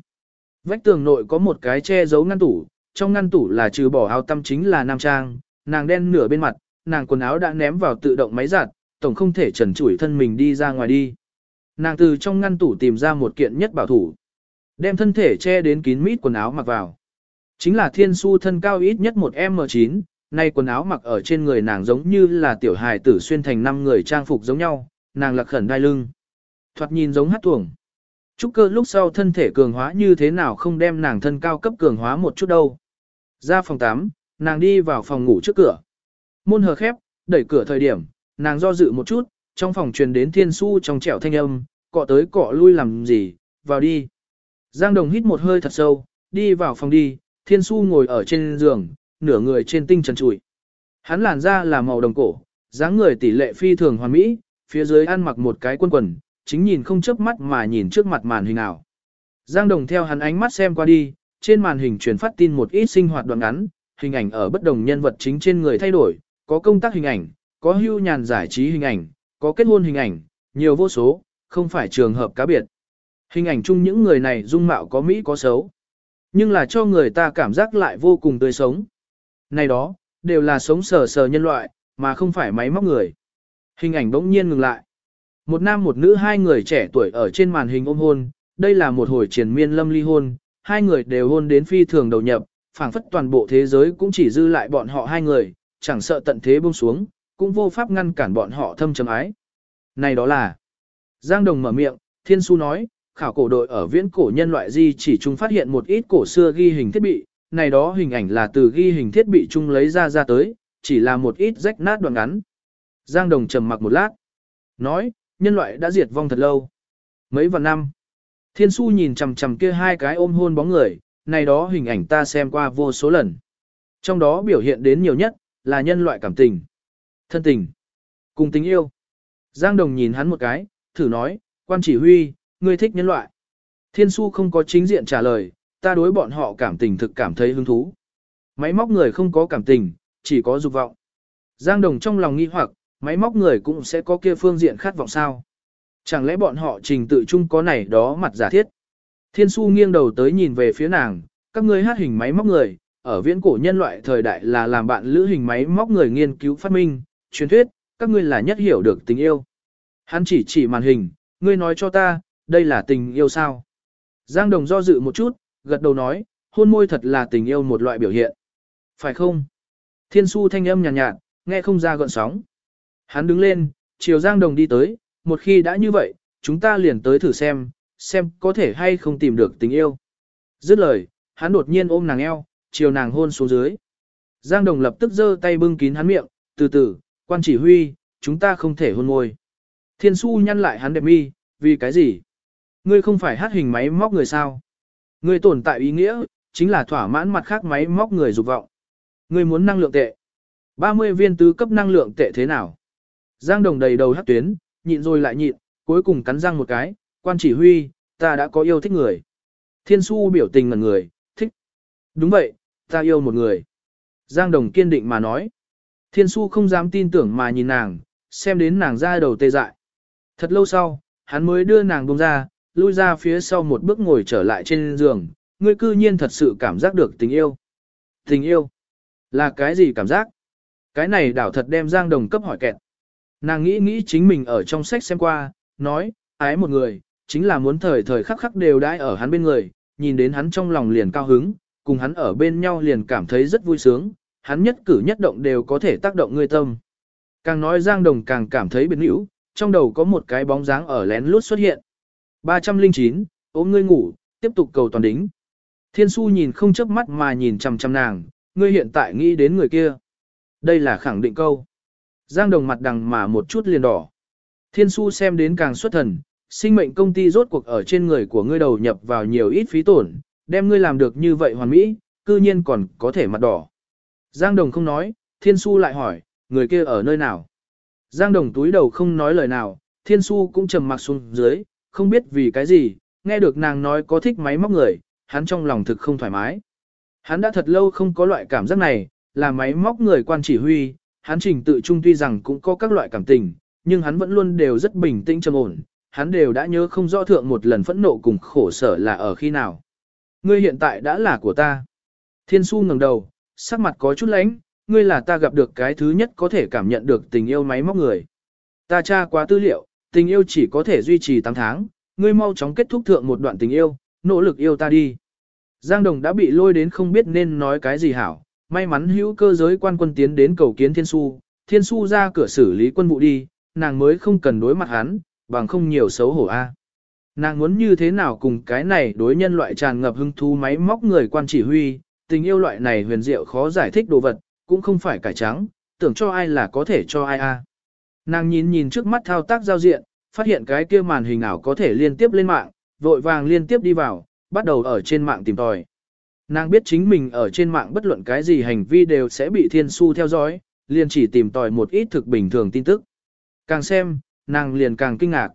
Speaker 1: Vách tường nội có một cái che giấu ngăn tủ, trong ngăn tủ là trừ bỏ áo tăm chính là nam trang, nàng đen nửa bên mặt, nàng quần áo đã ném vào tự động máy giặt, tổng không thể trần trụi thân mình đi ra ngoài đi. Nàng từ trong ngăn tủ tìm ra một kiện nhất bảo thủ, đem thân thể che đến kín mít quần áo mặc vào. Chính là thiên su thân cao ít nhất một M9, nay quần áo mặc ở trên người nàng giống như là tiểu hài tử xuyên thành năm người trang phục giống nhau, nàng lạc khẩn đai lưng. Thoạt nhìn giống hát tuồng. Trúc cơ lúc sau thân thể cường hóa như thế nào không đem nàng thân cao cấp cường hóa một chút đâu. Ra phòng 8, nàng đi vào phòng ngủ trước cửa. Môn hờ khép, đẩy cửa thời điểm, nàng do dự một chút, trong phòng truyền đến thiên su trong trẻo thanh âm, cọ tới cọ lui làm gì, vào đi. Giang Đồng hít một hơi thật sâu, đi vào phòng đi, thiên su ngồi ở trên giường, nửa người trên tinh trần trụi. Hắn làn da là màu đồng cổ, dáng người tỷ lệ phi thường hoàn mỹ, phía dưới ăn mặc một cái quân quần, chính nhìn không chớp mắt mà nhìn trước mặt màn hình ảo. Giang Đồng theo hắn ánh mắt xem qua đi, trên màn hình truyền phát tin một ít sinh hoạt đoạn ngắn, hình ảnh ở bất đồng nhân vật chính trên người thay đổi, có công tác hình ảnh, có hưu nhàn giải trí hình ảnh, có kết hôn hình ảnh, nhiều vô số, không phải trường hợp cá biệt. Hình ảnh chung những người này dung mạo có mỹ có xấu, nhưng là cho người ta cảm giác lại vô cùng tươi sống. Này đó, đều là sống sờ sờ nhân loại, mà không phải máy móc người. Hình ảnh bỗng nhiên ngừng lại. Một nam một nữ hai người trẻ tuổi ở trên màn hình ôm hôn, đây là một hồi triển miên lâm ly hôn, hai người đều hôn đến phi thường đầu nhập, phảng phất toàn bộ thế giới cũng chỉ dư lại bọn họ hai người, chẳng sợ tận thế buông xuống, cũng vô pháp ngăn cản bọn họ thâm trầm ái. Này đó là... Giang Đồng mở miệng, Thiên Su nói, khảo cổ đội ở viễn cổ nhân loại di chỉ chúng phát hiện một ít cổ xưa ghi hình thiết bị, này đó hình ảnh là từ ghi hình thiết bị chung lấy ra ra tới, chỉ là một ít rách nát đoạn ngắn. Giang Đồng trầm mặc một lát, nói, nhân loại đã diệt vong thật lâu. Mấy vạn năm. Thiên su nhìn chằm chằm kia hai cái ôm hôn bóng người, này đó hình ảnh ta xem qua vô số lần. Trong đó biểu hiện đến nhiều nhất, là nhân loại cảm tình, thân tình, cùng tình yêu. Giang Đồng nhìn hắn một cái, thử nói, quan chỉ huy, ngươi thích nhân loại. Thiên su không có chính diện trả lời, ta đối bọn họ cảm tình thực cảm thấy hứng thú. Máy móc người không có cảm tình, chỉ có dục vọng. Giang Đồng trong lòng nghi hoặc, máy móc người cũng sẽ có kia phương diện khát vọng sao. Chẳng lẽ bọn họ trình tự chung có này đó mặt giả thiết. Thiên su nghiêng đầu tới nhìn về phía nàng, các ngươi hát hình máy móc người, ở viễn cổ nhân loại thời đại là làm bạn lữ hình máy móc người nghiên cứu phát minh, truyền thuyết, các ngươi là nhất hiểu được tình yêu. Hắn chỉ chỉ màn hình, ngươi nói cho ta, đây là tình yêu sao? Giang Đồng do dự một chút, gật đầu nói, hôn môi thật là tình yêu một loại biểu hiện. Phải không? Thiên su thanh âm nhàn nhạt, nhạt, nghe không ra gợn sóng. Hắn đứng lên, chiều Giang Đồng đi tới, một khi đã như vậy, chúng ta liền tới thử xem, xem có thể hay không tìm được tình yêu. Dứt lời, hắn đột nhiên ôm nàng eo, chiều nàng hôn xuống dưới. Giang Đồng lập tức giơ tay bưng kín hắn miệng, từ từ, quan chỉ huy, chúng ta không thể hôn môi. Thiên su nhăn lại hắn đẹp mi, vì cái gì? Ngươi không phải hát hình máy móc người sao? Ngươi tồn tại ý nghĩa, chính là thỏa mãn mặt khác máy móc người dục vọng. Ngươi muốn năng lượng tệ. 30 viên tứ cấp năng lượng tệ thế nào? Giang Đồng đầy đầu hát tuyến, nhịn rồi lại nhịn, cuối cùng cắn răng một cái, quan chỉ huy, ta đã có yêu thích người. Thiên su biểu tình ngần người, thích. Đúng vậy, ta yêu một người. Giang Đồng kiên định mà nói. Thiên su không dám tin tưởng mà nhìn nàng, xem đến nàng ra đầu tê dại. Thật lâu sau, hắn mới đưa nàng bông ra, lui ra phía sau một bước ngồi trở lại trên giường, ngươi cư nhiên thật sự cảm giác được tình yêu. Tình yêu? Là cái gì cảm giác? Cái này đảo thật đem Giang Đồng cấp hỏi kẹt. Nàng nghĩ nghĩ chính mình ở trong sách xem qua, nói, ái một người, chính là muốn thời thời khắc khắc đều đãi ở hắn bên người, nhìn đến hắn trong lòng liền cao hứng, cùng hắn ở bên nhau liền cảm thấy rất vui sướng, hắn nhất cử nhất động đều có thể tác động người tâm. Càng nói Giang Đồng càng cảm thấy biến hữu, trong đầu có một cái bóng dáng ở lén lút xuất hiện. 309, ôm ngươi ngủ, tiếp tục cầu toàn đính. Thiên su nhìn không chớp mắt mà nhìn chằm chằm nàng, ngươi hiện tại nghĩ đến người kia. Đây là khẳng định câu. Giang đồng mặt đằng mà một chút liền đỏ. Thiên su xem đến càng xuất thần, sinh mệnh công ty rốt cuộc ở trên người của ngươi đầu nhập vào nhiều ít phí tổn, đem ngươi làm được như vậy hoàn mỹ, cư nhiên còn có thể mặt đỏ. Giang đồng không nói, thiên su lại hỏi, người kia ở nơi nào? Giang đồng túi đầu không nói lời nào, thiên su cũng trầm mặc xuống dưới, không biết vì cái gì, nghe được nàng nói có thích máy móc người, hắn trong lòng thực không thoải mái. Hắn đã thật lâu không có loại cảm giác này, là máy móc người quan chỉ huy, hắn trình tự trung tuy rằng cũng có các loại cảm tình, nhưng hắn vẫn luôn đều rất bình tĩnh trầm ổn, hắn đều đã nhớ không rõ thượng một lần phẫn nộ cùng khổ sở là ở khi nào. Ngươi hiện tại đã là của ta. Thiên su ngẩng đầu, sắc mặt có chút lánh, ngươi là ta gặp được cái thứ nhất có thể cảm nhận được tình yêu máy móc người. Ta tra qua tư liệu, tình yêu chỉ có thể duy trì 8 tháng, ngươi mau chóng kết thúc thượng một đoạn tình yêu, nỗ lực yêu ta đi. Giang Đồng đã bị lôi đến không biết nên nói cái gì hảo, may mắn hữu cơ giới quan quân tiến đến cầu kiến Thiên Su, Thiên Su ra cửa xử lý quân vụ đi, nàng mới không cần đối mặt hắn, bằng không nhiều xấu hổ a. Nàng muốn như thế nào cùng cái này đối nhân loại tràn ngập hưng thú máy móc người quan chỉ huy, tình yêu loại này huyền diệu khó giải thích đồ vật, cũng không phải cải trắng, tưởng cho ai là có thể cho ai a. Nàng nhìn nhìn trước mắt thao tác giao diện, phát hiện cái kia màn hình ảo có thể liên tiếp lên mạng, vội vàng liên tiếp đi vào, bắt đầu ở trên mạng tìm tòi. Nàng biết chính mình ở trên mạng bất luận cái gì hành vi đều sẽ bị thiên su theo dõi, liền chỉ tìm tòi một ít thực bình thường tin tức. Càng xem, nàng liền càng kinh ngạc.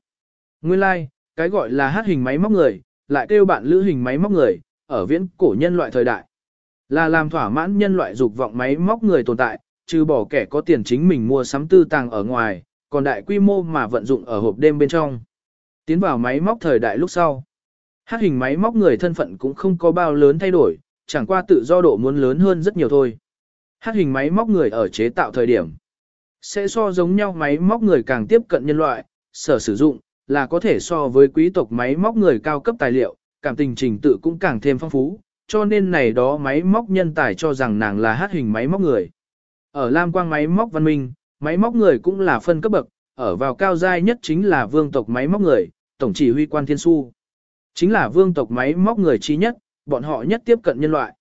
Speaker 1: Nguyên lai, like, cái gọi là hát hình máy móc người, lại kêu bạn lữ hình máy móc người, ở viễn cổ nhân loại thời đại. Là làm thỏa mãn nhân loại dục vọng máy móc người tồn tại, trừ bỏ kẻ có tiền chính mình mua sắm tư tàng ở ngoài, còn đại quy mô mà vận dụng ở hộp đêm bên trong. Tiến vào máy móc thời đại lúc sau. Hát hình máy móc người thân phận cũng không có bao lớn thay đổi, chẳng qua tự do độ muốn lớn hơn rất nhiều thôi. Hát hình máy móc người ở chế tạo thời điểm. Sẽ so giống nhau máy móc người càng tiếp cận nhân loại, sở sử dụng, là có thể so với quý tộc máy móc người cao cấp tài liệu, cảm tình trình tự cũng càng thêm phong phú, cho nên này đó máy móc nhân tài cho rằng nàng là hát hình máy móc người. Ở Lam Quang máy móc văn minh, máy móc người cũng là phân cấp bậc, ở vào cao giai nhất chính là vương tộc máy móc người, tổng chỉ huy quan thiên su. Chính là vương tộc máy móc người trí nhất, bọn họ nhất tiếp cận nhân loại.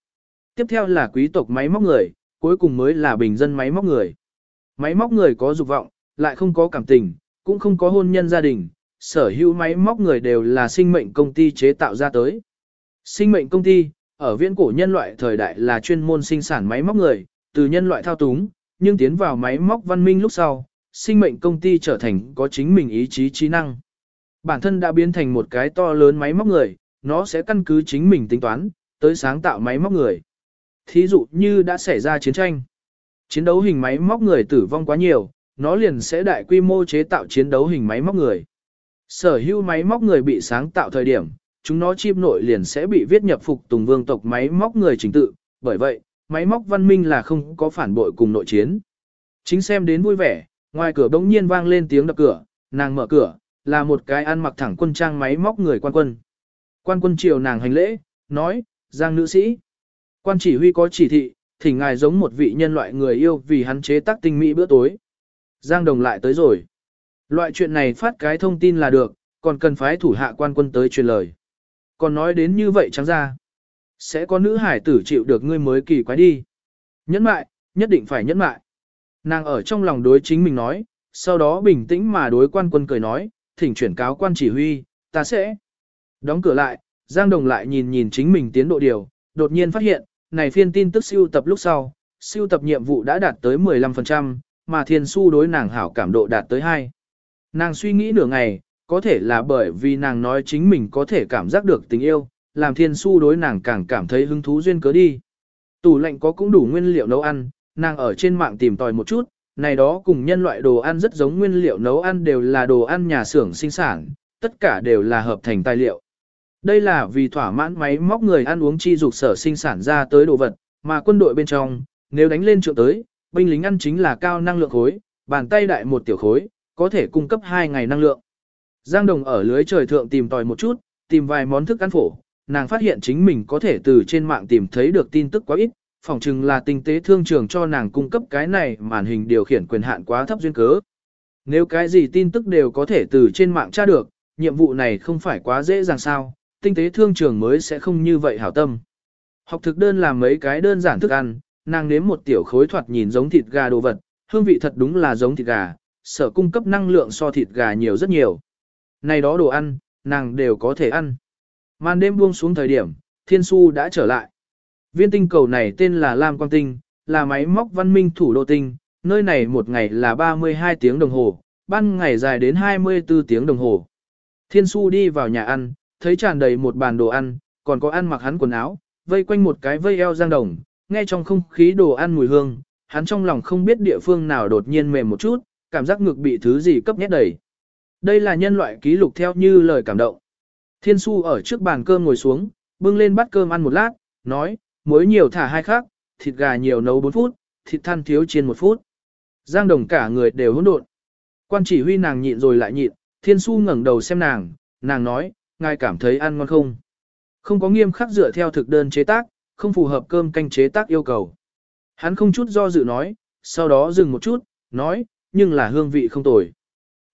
Speaker 1: Tiếp theo là quý tộc máy móc người, cuối cùng mới là bình dân máy móc người. Máy móc người có dục vọng, lại không có cảm tình, cũng không có hôn nhân gia đình, sở hữu máy móc người đều là sinh mệnh công ty chế tạo ra tới. Sinh mệnh công ty, ở viễn cổ nhân loại thời đại là chuyên môn sinh sản máy móc người, từ nhân loại thao túng, nhưng tiến vào máy móc văn minh lúc sau, sinh mệnh công ty trở thành có chính mình ý chí trí năng. Bản thân đã biến thành một cái to lớn máy móc người, nó sẽ căn cứ chính mình tính toán, tới sáng tạo máy móc người. Thí dụ như đã xảy ra chiến tranh. Chiến đấu hình máy móc người tử vong quá nhiều, nó liền sẽ đại quy mô chế tạo chiến đấu hình máy móc người. Sở hữu máy móc người bị sáng tạo thời điểm, chúng nó chip nội liền sẽ bị viết nhập phục tùng vương tộc máy móc người chính tự, bởi vậy, máy móc văn minh là không có phản bội cùng nội chiến. Chính xem đến vui vẻ, ngoài cửa bỗng nhiên vang lên tiếng đập cửa, nàng mở cửa, là một cái ăn mặc thẳng quân trang máy móc người quan quân. Quan quân triều nàng hành lễ, nói, Giang nữ sĩ. Quan chỉ huy có chỉ thị, thỉnh ngài giống một vị nhân loại người yêu vì hắn chế tác tinh mỹ bữa tối. Giang đồng lại tới rồi. Loại chuyện này phát cái thông tin là được, còn cần phái thủ hạ quan quân tới truyền lời. Còn nói đến như vậy trắng ra. Sẽ có nữ hải tử chịu được ngươi mới kỳ quái đi. Nhẫn mại, nhất định phải nhẫn mại. Nàng ở trong lòng đối chính mình nói, sau đó bình tĩnh mà đối quan quân cười nói, thỉnh chuyển cáo quan chỉ huy, ta sẽ. Đóng cửa lại, Giang Đồng lại nhìn nhìn chính mình tiến độ điều, đột nhiên phát hiện, này phiên tin tức siêu tập lúc sau, siêu tập nhiệm vụ đã đạt tới 15%, mà thiên su đối nàng hảo cảm độ đạt tới 2. Nàng suy nghĩ nửa ngày, có thể là bởi vì nàng nói chính mình có thể cảm giác được tình yêu, làm thiên su đối nàng càng cảm thấy hứng thú duyên cớ đi. Tủ lạnh có cũng đủ nguyên liệu nấu ăn, nàng ở trên mạng tìm tòi một chút, này đó cùng nhân loại đồ ăn rất giống nguyên liệu nấu ăn đều là đồ ăn nhà xưởng sinh sản, tất cả đều là hợp thành tài liệu. Đây là vì thỏa mãn máy móc người ăn uống chi dục sở sinh sản ra tới đồ vật, mà quân đội bên trong, nếu đánh lên trượng tới, binh lính ăn chính là cao năng lượng khối, bàn tay đại một tiểu khối, có thể cung cấp 2 ngày năng lượng. Giang Đồng ở lưới trời thượng tìm tòi một chút, tìm vài món thức ăn phổ, nàng phát hiện chính mình có thể từ trên mạng tìm thấy được tin tức quá ít, phỏng chừng là tinh tế thương trường cho nàng cung cấp cái này màn hình điều khiển quyền hạn quá thấp duyên cớ. Nếu cái gì tin tức đều có thể từ trên mạng tra được, nhiệm vụ này không phải quá dễ dàng sao, tinh tế thương trường mới sẽ không như vậy hảo tâm. Học thực đơn làm mấy cái đơn giản thức ăn, nàng nếm một tiểu khối thoạt nhìn giống thịt gà đồ vật, hương vị thật đúng là giống thịt gà, sở cung cấp năng lượng so thịt gà nhiều rất nhiều. Này đó đồ ăn, nàng đều có thể ăn. Màn đêm buông xuống thời điểm, thiên su đã trở lại. Viên tinh cầu này tên là Lam Quang Tinh, là máy móc văn minh thủ đô tinh, nơi này một ngày là 32 tiếng đồng hồ, ban ngày dài đến 24 tiếng đồng hồ. Thiên su đi vào nhà ăn, thấy tràn đầy một bàn đồ ăn, còn có ăn mặc hắn quần áo, vây quanh một cái vây eo giang đồng, nghe trong không khí đồ ăn mùi hương, hắn trong lòng không biết địa phương nào đột nhiên mềm một chút, cảm giác ngực bị thứ gì cấp nhét đầy. Đây là nhân loại ký lục theo như lời cảm động. Thiên su ở trước bàn cơm ngồi xuống, bưng lên bát cơm ăn một lát, nói, muối nhiều thả hai khác, thịt gà nhiều nấu 4 phút, thịt than thiếu chiên 1 phút. Giang đồng cả người đều hỗn độn. Quan chỉ huy nàng nhịn rồi lại nhịn, thiên su ngẩng đầu xem nàng, nàng nói, ngài cảm thấy ăn ngon không? Không có nghiêm khắc dựa theo thực đơn chế tác, không phù hợp cơm canh chế tác yêu cầu. Hắn không chút do dự nói, sau đó dừng một chút, nói, nhưng là hương vị không tồi.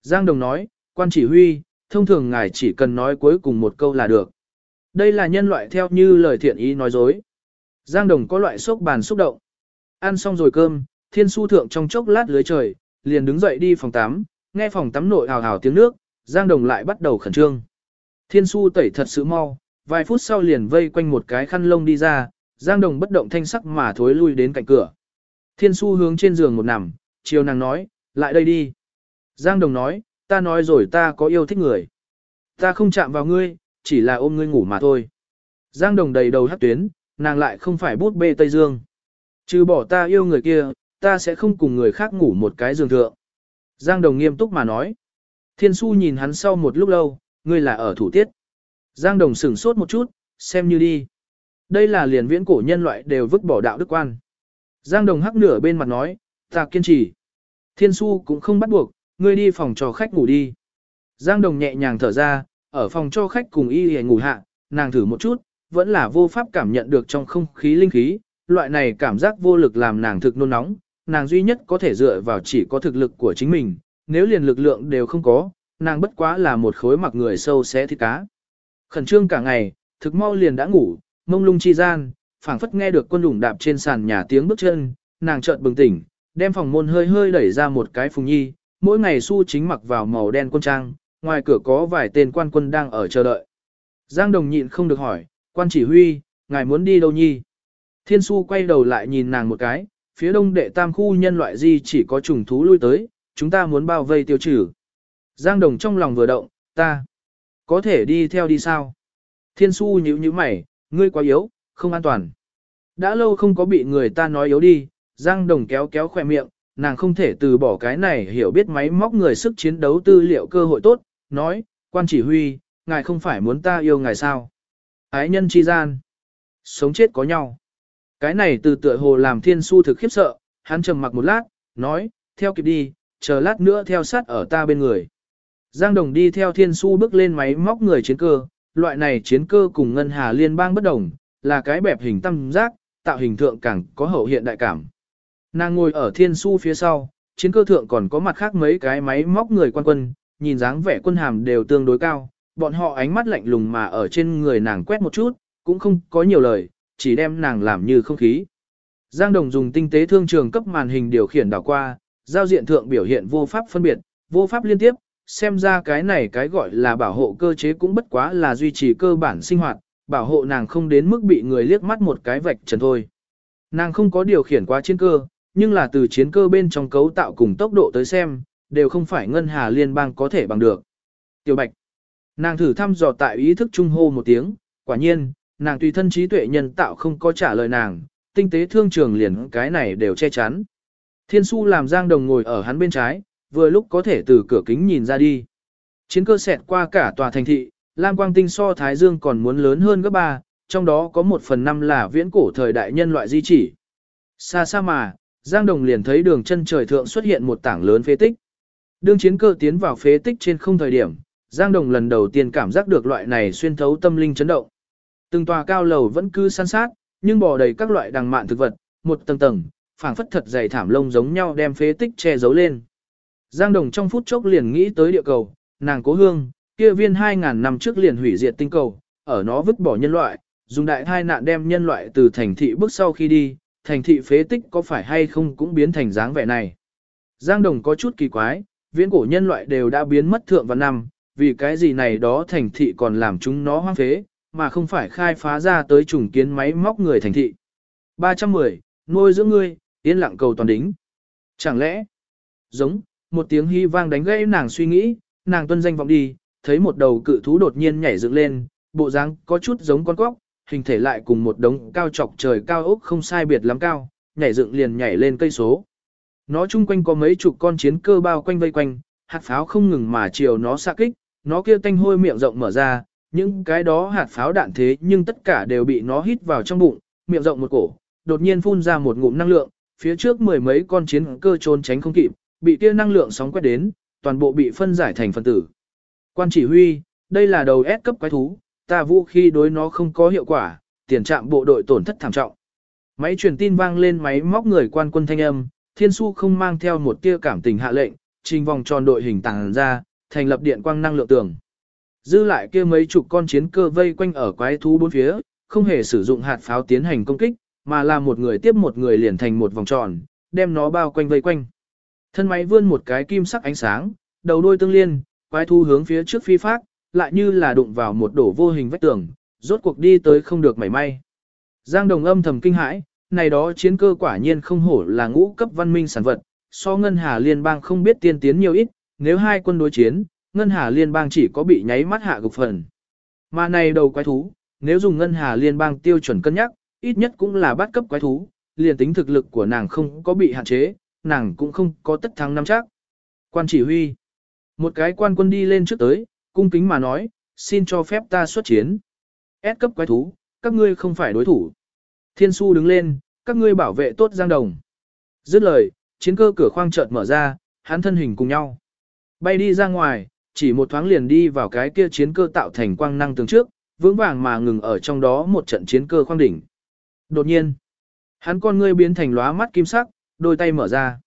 Speaker 1: Giang Đồng nói, quan chỉ huy, thông thường ngài chỉ cần nói cuối cùng một câu là được. Đây là nhân loại theo như lời thiện ý nói dối. Giang Đồng có loại sốc bàn xúc động. Ăn xong rồi cơm, thiên su thượng trong chốc lát lưới trời, liền đứng dậy đi phòng tắm, nghe phòng tắm nội hào hào tiếng nước, Giang Đồng lại bắt đầu khẩn trương. Thiên su tẩy thật sự mau, vài phút sau liền vây quanh một cái khăn lông đi ra, Giang Đồng bất động thanh sắc mà thối lui đến cạnh cửa. Thiên su hướng trên giường một nằm, chiều nàng nói, lại đây đi. Giang Đồng nói, ta nói rồi ta có yêu thích người. Ta không chạm vào ngươi, chỉ là ôm ngươi ngủ mà thôi. Giang Đồng đầy đầu hát tuyến, nàng lại không phải bút bê Tây Dương. Trừ bỏ ta yêu người kia, ta sẽ không cùng người khác ngủ một cái giường thượng. Giang Đồng nghiêm túc mà nói. Thiên su nhìn hắn sau một lúc lâu, ngươi là ở thủ tiết. Giang Đồng sửng sốt một chút, xem như đi. Đây là liền viễn cổ nhân loại đều vứt bỏ đạo đức quan. Giang Đồng hắc nửa bên mặt nói, ta kiên trì. Thiên su cũng không bắt buộc, ngươi đi phòng cho khách ngủ đi. Giang Đồng nhẹ nhàng thở ra, ở phòng cho khách cùng y hề ngủ hạ, nàng thử một chút, vẫn là vô pháp cảm nhận được trong không khí linh khí, loại này cảm giác vô lực làm nàng thực nôn nóng, nàng duy nhất có thể dựa vào chỉ có thực lực của chính mình, nếu liền lực lượng đều không có, nàng bất quá là một khối mặc người sâu xé thịt cá. Khẩn trương cả ngày, thực mau liền đã ngủ, mông lung chi gian, phảng phất nghe được quân đủng đạp trên sàn nhà tiếng bước chân, nàng chợt bừng tỉnh, đem phòng môn hơi hơi đẩy ra một cái phùng nhi, mỗi ngày su chính mặc vào màu đen quân trang, ngoài cửa có vài tên quan quân đang ở chờ đợi. Giang Đồng nhịn không được hỏi, quan chỉ huy, ngài muốn đi đâu nhi? Thiên su quay đầu lại nhìn nàng một cái, phía đông đệ tam khu nhân loại di chỉ có trùng thú lui tới, chúng ta muốn bao vây tiêu trừ. Giang Đồng trong lòng vừa động, ta có thể đi theo đi sao? Thiên su nhíu nhíu mày, ngươi quá yếu, không an toàn. Đã lâu không có bị người ta nói yếu đi, Giang Đồng kéo kéo khỏe miệng, nàng không thể từ bỏ cái này hiểu biết máy móc người sức chiến đấu tư liệu cơ hội tốt, nói, quan chỉ huy, ngài không phải muốn ta yêu ngài sao? Ái nhân chi gian, sống chết có nhau. Cái này từ tựa hồ làm thiên su thực khiếp sợ, hắn trầm mặc một lát, nói, theo kịp đi, chờ lát nữa theo sát ở ta bên người. Giang Đồng đi theo thiên su bước lên máy móc người chiến cơ, loại này chiến cơ cùng ngân hà liên bang bất đồng, là cái bẹp hình tam giác, tạo hình thượng càng có hậu hiện đại cảm. Nàng ngồi ở thiên su phía sau, chiến cơ thượng còn có mặt khác mấy cái máy móc người quan quân, nhìn dáng vẻ quân hàm đều tương đối cao, bọn họ ánh mắt lạnh lùng mà ở trên người nàng quét một chút, cũng không có nhiều lời, chỉ đem nàng làm như không khí. Giang Đồng dùng tinh tế thương trường cấp màn hình điều khiển đảo qua, giao diện thượng biểu hiện vô pháp phân biệt, vô pháp liên tiếp, xem ra cái này cái gọi là bảo hộ cơ chế cũng bất quá là duy trì cơ bản sinh hoạt, bảo hộ nàng không đến mức bị người liếc mắt một cái vạch trần thôi. Nàng không có điều khiển qua chiến cơ, nhưng là từ chiến cơ bên trong cấu tạo cùng tốc độ tới xem, đều không phải ngân hà liên bang có thể bằng được. Tiểu Bạch. Nàng thử thăm dò tại ý thức trung hô một tiếng, quả nhiên, nàng tùy thân trí tuệ nhân tạo không có trả lời nàng, tinh tế thương trường liền cái này đều che chắn. Thiên su làm giang đồng ngồi ở hắn bên trái, vừa lúc có thể từ cửa kính nhìn ra đi. Chiến cơ xẹt qua cả tòa thành thị, Lam Quang Tinh so Thái Dương còn muốn lớn hơn gấp ba, trong đó có một phần năm là viễn cổ thời đại nhân loại di chỉ. Xa xa mà, Giang Đồng liền thấy đường chân trời thượng xuất hiện một tảng lớn phế tích. Đương chiến cơ tiến vào phế tích trên không thời điểm, Giang Đồng lần đầu tiên cảm giác được loại này xuyên thấu tâm linh chấn động. Từng tòa cao lầu vẫn cứ san sát, nhưng bò đầy các loại đằng mạn thực vật, một tầng tầng, phảng phất thật dày thảm lông giống nhau đem phế tích che giấu lên. Giang Đồng trong phút chốc liền nghĩ tới địa cầu, nàng cố hương, kia viên 2.000 năm trước liền hủy diệt tinh cầu, ở nó vứt bỏ nhân loại, dùng đại thai nạn đem nhân loại từ thành thị bước sau khi đi, thành thị phế tích có phải hay không cũng biến thành dáng vẻ này. Giang Đồng có chút kỳ quái, viễn cổ nhân loại đều đã biến mất thượng vào năm, vì cái gì này đó thành thị còn làm chúng nó hoang phế, mà không phải khai phá ra tới trùng kiến máy móc người thành thị. 310, nuôi dưỡng ngươi, yên lặng cầu toàn đính. Chẳng lẽ, giống, một tiếng hy vang đánh gãy nàng suy nghĩ, nàng tuân danh vọng đi, thấy một đầu cự thú đột nhiên nhảy dựng lên, bộ dáng có chút giống con quốc hình thể lại cùng một đống cao chọc trời cao ốc không sai biệt lắm cao, nhảy dựng liền nhảy lên cây số. Nó chung quanh có mấy chục con chiến cơ bao quanh vây quanh, hạt pháo không ngừng mà chiều nó xạ kích, nó kia tanh hôi miệng rộng mở ra, những cái đó hạt pháo đạn thế nhưng tất cả đều bị nó hít vào trong bụng, miệng rộng một cổ, đột nhiên phun ra một ngụm năng lượng, phía trước mười mấy con chiến cơ trốn tránh không kịp, bị kia năng lượng sóng quét đến, toàn bộ bị phân giải thành phân tử. Quan chỉ huy, đây là đầu S cấp quái thú, ta vũ khi đối nó không có hiệu quả, tiền trạm bộ đội tổn thất thảm trọng. Máy truyền tin vang lên máy móc người quan quân thanh âm, thiên su không mang theo một tia cảm tình hạ lệnh, trình vòng tròn đội hình tàng ra, thành lập điện quang năng lượng tường. Dư lại kia mấy chục con chiến cơ vây quanh ở quái thú bốn phía, không hề sử dụng hạt pháo tiến hành công kích, mà là một người tiếp một người liền thành một vòng tròn, đem nó bao quanh vây quanh. Thân máy vươn một cái kim sắc ánh sáng, đầu đuôi tương liên, quái thú hướng phía trước phi phát, lại như là đụng vào một đổ vô hình vách tường, rốt cuộc đi tới không được mảy may. Giang Đồng âm thầm kinh hãi, này đó chiến cơ quả nhiên không hổ là ngũ cấp văn minh sản vật, so Ngân Hà Liên bang không biết tiên tiến nhiều ít, nếu hai quân đối chiến, Ngân Hà Liên bang chỉ có bị nháy mắt hạ gục phần. Mà này đầu quái thú, nếu dùng Ngân Hà Liên bang tiêu chuẩn cân nhắc, ít nhất cũng là bát cấp quái thú, liền tính thực lực của nàng không có bị hạn chế, nàng cũng không có tất thắng năm chắc. Quan chỉ huy. Một cái quan quân đi lên trước tới, cung kính mà nói, xin cho phép ta xuất chiến. S cấp quái thú, các ngươi không phải đối thủ. Thiên su đứng lên, các ngươi bảo vệ tốt Giang Đồng. Dứt lời, chiến cơ cửa khoang chợt mở ra, hắn thân hình cùng nhau. Bay đi ra ngoài, chỉ một thoáng liền đi vào cái kia chiến cơ tạo thành quang năng tường trước, vững vàng mà ngừng ở trong đó một trận chiến cơ khoang đỉnh. Đột nhiên, hắn con ngươi biến thành lóa mắt kim sắc, đôi tay mở ra.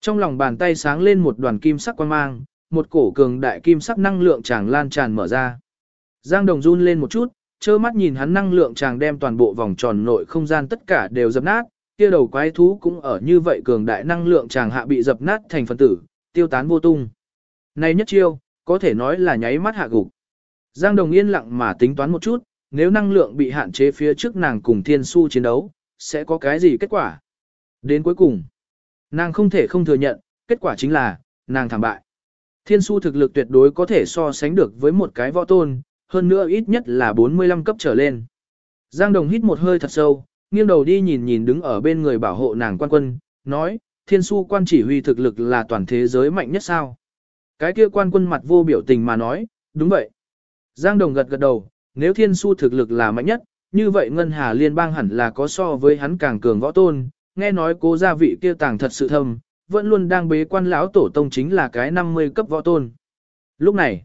Speaker 1: Trong lòng bàn tay sáng lên một đoàn kim sắc quang mang, một cổ cường đại kim sắc năng lượng chàng lan tràn mở ra. Giang Đồng run lên một chút, trơ mắt nhìn hắn năng lượng chàng đem toàn bộ vòng tròn nội không gian tất cả đều dập nát, kia đầu quái thú cũng ở như vậy cường đại năng lượng chàng hạ bị dập nát thành phân tử, tiêu tán vô tung. Này nhất chiêu, có thể nói là nháy mắt hạ gục. Giang Đồng yên lặng mà tính toán một chút, nếu năng lượng bị hạn chế phía trước nàng cùng Thiên Su chiến đấu, sẽ có cái gì kết quả? Đến cuối cùng, nàng không thể không thừa nhận, kết quả chính là, nàng thảm bại. Thiên Su thực lực tuyệt đối có thể so sánh được với một cái võ tôn, hơn nữa ít nhất là 45 cấp trở lên. Giang Đồng hít một hơi thật sâu, nghiêng đầu đi nhìn nhìn đứng ở bên người bảo hộ nàng quan quân, nói, Thiên Su quan chỉ huy thực lực là toàn thế giới mạnh nhất sao? Cái kia quan quân mặt vô biểu tình mà nói, đúng vậy. Giang Đồng gật gật đầu, nếu Thiên Su thực lực là mạnh nhất, như vậy Ngân Hà Liên bang hẳn là có so với hắn càng cường võ tôn, nghe nói cố gia vị kia tàng thật sự thâm, vẫn luôn đang bế quan lão tổ tông chính là cái 50 cấp võ tôn. Lúc này,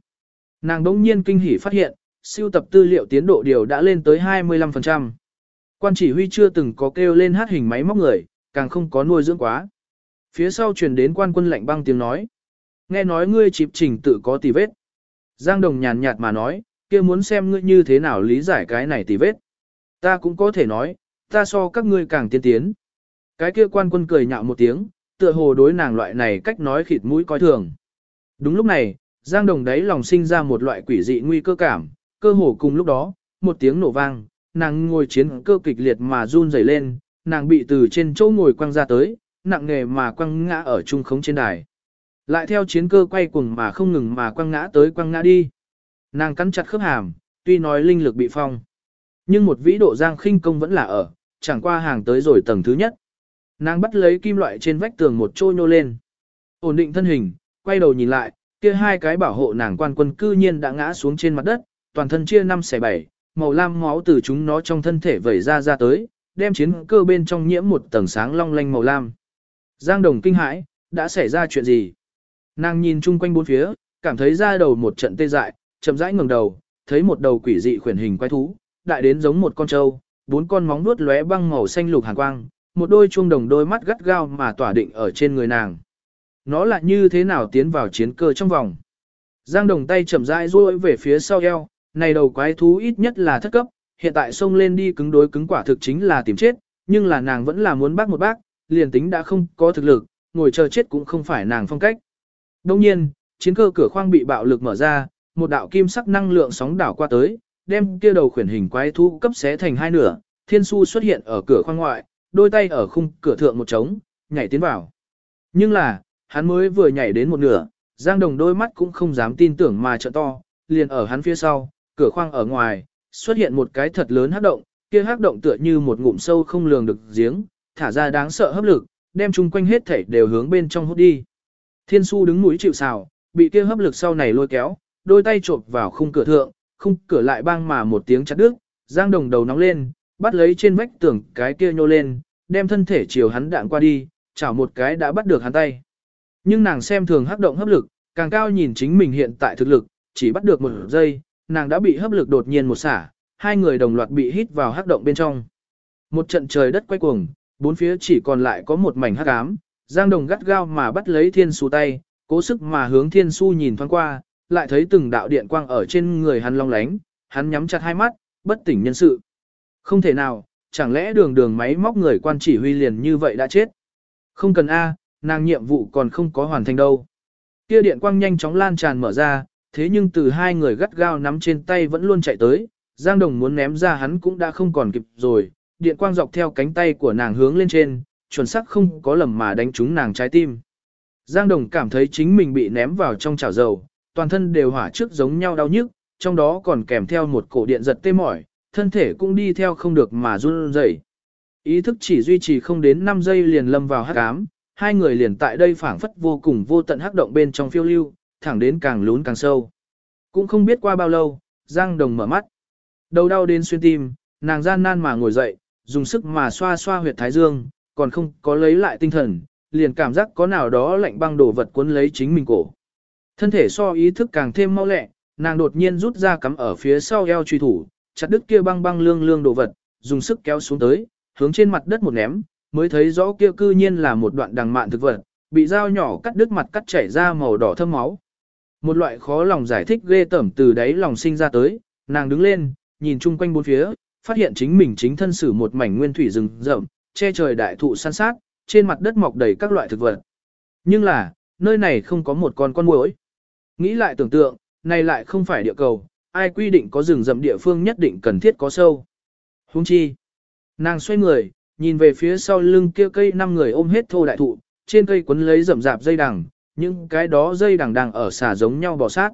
Speaker 1: nàng đống nhiên kinh hỉ phát hiện, siêu tập tư liệu tiến độ điều đã lên tới 25%. Quan chỉ huy chưa từng có kêu lên hát hình máy móc người, càng không có nuôi dưỡng quá. Phía sau truyền đến quan quân lạnh băng tiếng nói. Nghe nói ngươi chịp trình tự có tì vết. Giang Đồng nhàn nhạt mà nói, kia muốn xem ngươi như thế nào lý giải cái này tì vết. Ta cũng có thể nói, ta so các ngươi càng tiên tiến. Cái kia quan quân cười nhạo một tiếng, tựa hồ đối nàng loại này cách nói khịt mũi coi thường. Đúng lúc này, Giang Đồng đấy lòng sinh ra một loại quỷ dị nguy cơ cảm, cơ hồ cùng lúc đó, một tiếng nổ vang, nàng ngồi chiến cơ kịch liệt mà run rẩy lên, nàng bị từ trên chỗ ngồi quăng ra tới, nặng nghề mà quăng ngã ở trung khống trên đài. Lại theo chiến cơ quay cuồng mà không ngừng mà quăng ngã tới quăng ngã đi. Nàng cắn chặt khớp hàm, tuy nói linh lực bị phong. Nhưng một vĩ độ giang khinh công vẫn là ở, chẳng qua hàng tới rồi tầng thứ nhất. Nàng bắt lấy kim loại trên vách tường một trôi nhô lên. Ổn định thân hình, quay đầu nhìn lại, kia hai cái bảo hộ nàng quan quân cư nhiên đã ngã xuống trên mặt đất, toàn thân chia năm xẻ bảy, màu lam máu từ chúng nó trong thân thể vẩy ra ra tới, đem chiến cơ bên trong nhiễm một tầng sáng long lanh màu lam. Giang Đồng kinh hãi, đã xảy ra chuyện gì? Nàng nhìn chung quanh bốn phía, cảm thấy ra đầu một trận tê dại, chậm rãi ngẩng đầu, thấy một đầu quỷ dị khuyển hình quái thú, đại đến giống một con trâu, bốn con móng vuốt lóe băng màu xanh lục hàn quang, một đôi chuông đồng đôi mắt gắt gao mà tỏa định ở trên người nàng. Nó là như thế nào tiến vào chiến cơ trong vòng? Giang Đồng tay chậm rãi duỗi về phía sau eo, này đầu quái thú ít nhất là thất cấp, hiện tại xông lên đi cứng đối cứng quả thực chính là tìm chết, nhưng là nàng vẫn là muốn bác một bác, liền tính đã không có thực lực, ngồi chờ chết cũng không phải nàng phong cách. Đồng nhiên, chiến cơ cửa khoang bị bạo lực mở ra, một đạo kim sắc năng lượng sóng đảo qua tới, đem kia đầu khuyển hình quái thú cấp xé thành hai nửa, thiên su xuất hiện ở cửa khoang ngoại, đôi tay ở khung cửa thượng một trống, nhảy tiến vào. Nhưng là, hắn mới vừa nhảy đến một nửa, Giang Đồng đôi mắt cũng không dám tin tưởng mà trợ to, liền ở hắn phía sau, cửa khoang ở ngoài, xuất hiện một cái thật lớn hắc động, kia hắc động tựa như một ngụm sâu không lường được giếng, thả ra đáng sợ hấp lực, đem chung quanh hết thảy đều hướng bên trong hút đi. Thiên su đứng mũi chịu sào, bị kia hấp lực sau này lôi kéo, đôi tay chộp vào khung cửa thượng, khung cửa lại bang mà một tiếng chặt đứt, Giang Đồng đầu nóng lên, bắt lấy trên vách tường cái kia nhô lên, đem thân thể chiều hắn đạn qua đi, chảo một cái đã bắt được hắn tay. Nhưng nàng xem thường hấp động hấp lực, càng cao nhìn chính mình hiện tại thực lực, chỉ bắt được một giây, nàng đã bị hấp lực đột nhiên một xả, hai người đồng loạt bị hít vào hắc động bên trong. Một trận trời đất quay cuồng, bốn phía chỉ còn lại có một mảnh hắc ám, Giang Đồng gắt gao mà bắt lấy Thiên Su tay, cố sức mà hướng Thiên Su nhìn thoáng qua, lại thấy từng đạo điện quang ở trên người hắn long lánh, hắn nhắm chặt hai mắt, bất tỉnh nhân sự. Không thể nào, chẳng lẽ đường đường máy móc người quan chỉ huy liền như vậy đã chết? Không cần A, nàng nhiệm vụ còn không có hoàn thành đâu. Kia điện quang nhanh chóng lan tràn mở ra, thế nhưng từ hai người gắt gao nắm trên tay vẫn luôn chạy tới, Giang Đồng muốn ném ra hắn cũng đã không còn kịp rồi, điện quang dọc theo cánh tay của nàng hướng lên trên, chuẩn xác không có lầm mà đánh trúng nàng trái tim. Giang Đồng cảm thấy chính mình bị ném vào trong chảo dầu, toàn thân đều hỏa trước giống nhau đau nhức, trong đó còn kèm theo một cổ điện giật tê mỏi, thân thể cũng đi theo không được mà run rẩy. Ý thức chỉ duy trì không đến 5 giây liền lâm vào hắc ám, hai người liền tại đây phảng phất vô cùng vô tận hắc động bên trong phiêu lưu, thẳng đến càng lún càng sâu. Cũng không biết qua bao lâu, Giang Đồng mở mắt. Đầu đau đến xuyên tim, nàng gian nan mà ngồi dậy, dùng sức mà xoa xoa huyệt thái dương, còn không có lấy lại tinh thần, liền cảm giác có nào đó lạnh băng đổ vật cuốn lấy chính mình cổ. Thân thể so ý thức càng thêm mau lẹ, nàng đột nhiên rút ra cắm ở phía sau eo truy thủ, chặt đứt kia băng băng lương lương đồ vật, dùng sức kéo xuống tới, hướng trên mặt đất một ném, mới thấy rõ kia cư nhiên là một đoạn đằng mạn thực vật, bị dao nhỏ cắt đứt mặt cắt chảy ra màu đỏ thâm máu. Một loại khó lòng giải thích ghê tởm từ đáy lòng sinh ra tới, nàng đứng lên, nhìn chung quanh bốn phía, phát hiện chính mình chính thân xử một mảnh nguyên thủy rừng rậm, che trời đại thụ san sát, trên mặt đất mọc đầy các loại thực vật. Nhưng là, nơi này không có một con con muỗi. Nghĩ lại tưởng tượng, này lại không phải địa cầu, ai quy định có rừng rậm địa phương nhất định cần thiết có sâu. Hung chi. Nàng xoay người, nhìn về phía sau lưng kia cây năm người ôm hết thô đại thụ, trên cây quấn lấy rậm rạp dây đằng, những cái đó dây đằng đằng ở xả giống nhau bò sát.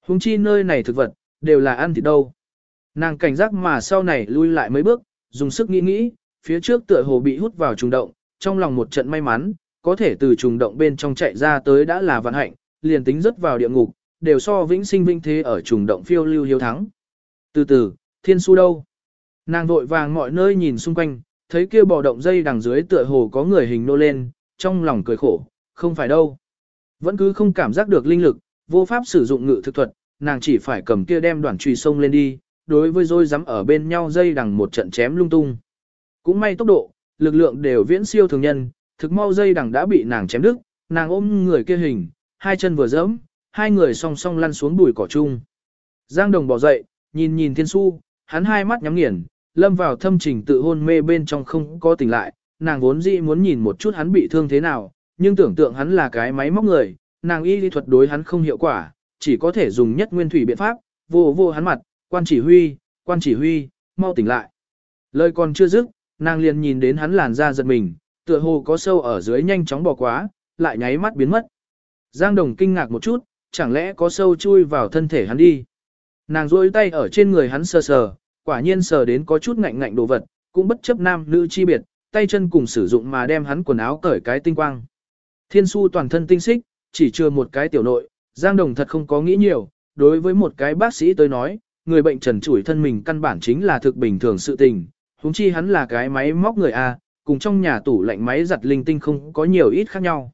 Speaker 1: Hung chi nơi này thực vật, đều là ăn thịt đâu. Nàng cảnh giác mà sau này lui lại mấy bước, dùng sức nghĩ nghĩ, phía trước tựa hồ bị hút vào trùng động, trong lòng một trận may mắn, có thể từ trùng động bên trong chạy ra tới đã là vận hạnh, liền tính rớt vào địa ngục, đều so vĩnh sinh vinh thế ở trùng động phiêu lưu hiếu thắng. Từ từ, thiên su đâu? Nàng vội vàng mọi nơi nhìn xung quanh, thấy kia bò động dây đằng dưới tựa hồ có người hình nô lên, trong lòng cười khổ, không phải đâu. Vẫn cứ không cảm giác được linh lực, vô pháp sử dụng ngự thực thuật, nàng chỉ phải cầm kia đem đoạn truy sông lên đi, đối với rôi rắm ở bên nhau dây đằng một trận chém lung tung. Cũng may tốc độ, lực lượng đều viễn siêu thường nhân, thực mau dây đằng đã bị nàng chém đứt, nàng ôm người kia hình, hai chân vừa dẫm, hai người song song lăn xuống bụi cỏ chung. Giang Đồng bỏ dậy, nhìn nhìn Thiên Su, hắn hai mắt nhắm nghiền, lâm vào thâm trình tự hôn mê bên trong không có tỉnh lại, nàng vốn dĩ muốn nhìn một chút hắn bị thương thế nào, nhưng tưởng tượng hắn là cái máy móc người, nàng y lý thuật đối hắn không hiệu quả, chỉ có thể dùng nhất nguyên thủy biện pháp, vô vô hắn mặt, quan chỉ huy, quan chỉ huy, mau tỉnh lại. Lời còn chưa dứt, nàng liền nhìn đến hắn làn da giật mình, tựa hồ có sâu ở dưới nhanh chóng bỏ quá, lại nháy mắt biến mất. Giang Đồng kinh ngạc một chút, chẳng lẽ có sâu chui vào thân thể hắn đi. Nàng duỗi tay ở trên người hắn sờ sờ, quả nhiên sờ đến có chút ngạnh ngạnh đồ vật, cũng bất chấp nam nữ chi biệt, tay chân cùng sử dụng mà đem hắn quần áo cởi cái tinh quang. Thiên su toàn thân tinh xích, chỉ chưa một cái tiểu nội, Giang Đồng thật không có nghĩ nhiều, đối với một cái bác sĩ tới nói, người bệnh trần trụi thân mình căn bản chính là thực bình thường sự tình, huống chi hắn là cái máy móc người A, cùng trong nhà tủ lạnh máy giặt linh tinh không có nhiều ít khác nhau.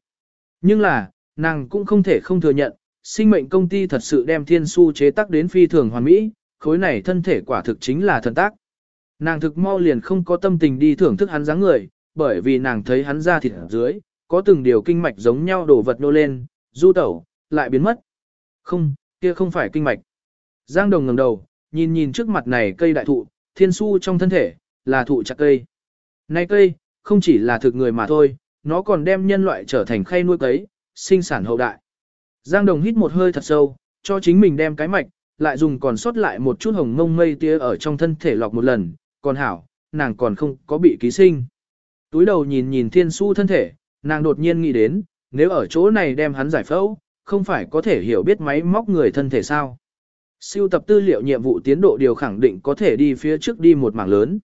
Speaker 1: Nhưng là, nàng cũng không thể không thừa nhận, sinh mệnh công ty thật sự đem thiên su chế tác đến phi thường hoàn mỹ, khối này thân thể quả thực chính là thần tác. Nàng thực mau liền không có tâm tình đi thưởng thức hắn dáng người, bởi vì nàng thấy hắn ra thịt ở dưới, có từng điều kinh mạch giống nhau đổ vật nô lên, du tẩu, lại biến mất. Không, kia không phải kinh mạch. Giang Đồng ngẩng đầu, nhìn nhìn trước mặt này cây đại thụ, thiên su trong thân thể, là thụ chặt cây. Này cây, không chỉ là thực người mà thôi, nó còn đem nhân loại trở thành khay nuôi cấy, sinh sản hậu đại. Giang Đồng hít một hơi thật sâu, cho chính mình đem cái mạch, lại dùng còn sót lại một chút hồng mông mây tia ở trong thân thể lọc một lần, còn hảo, nàng còn không có bị ký sinh. Túi đầu nhìn nhìn thiên su thân thể, nàng đột nhiên nghĩ đến, nếu ở chỗ này đem hắn giải phẫu, không phải có thể hiểu biết máy móc người thân thể sao. Siêu tập tư liệu nhiệm vụ tiến độ điều khẳng định có thể đi phía trước đi một mảng lớn.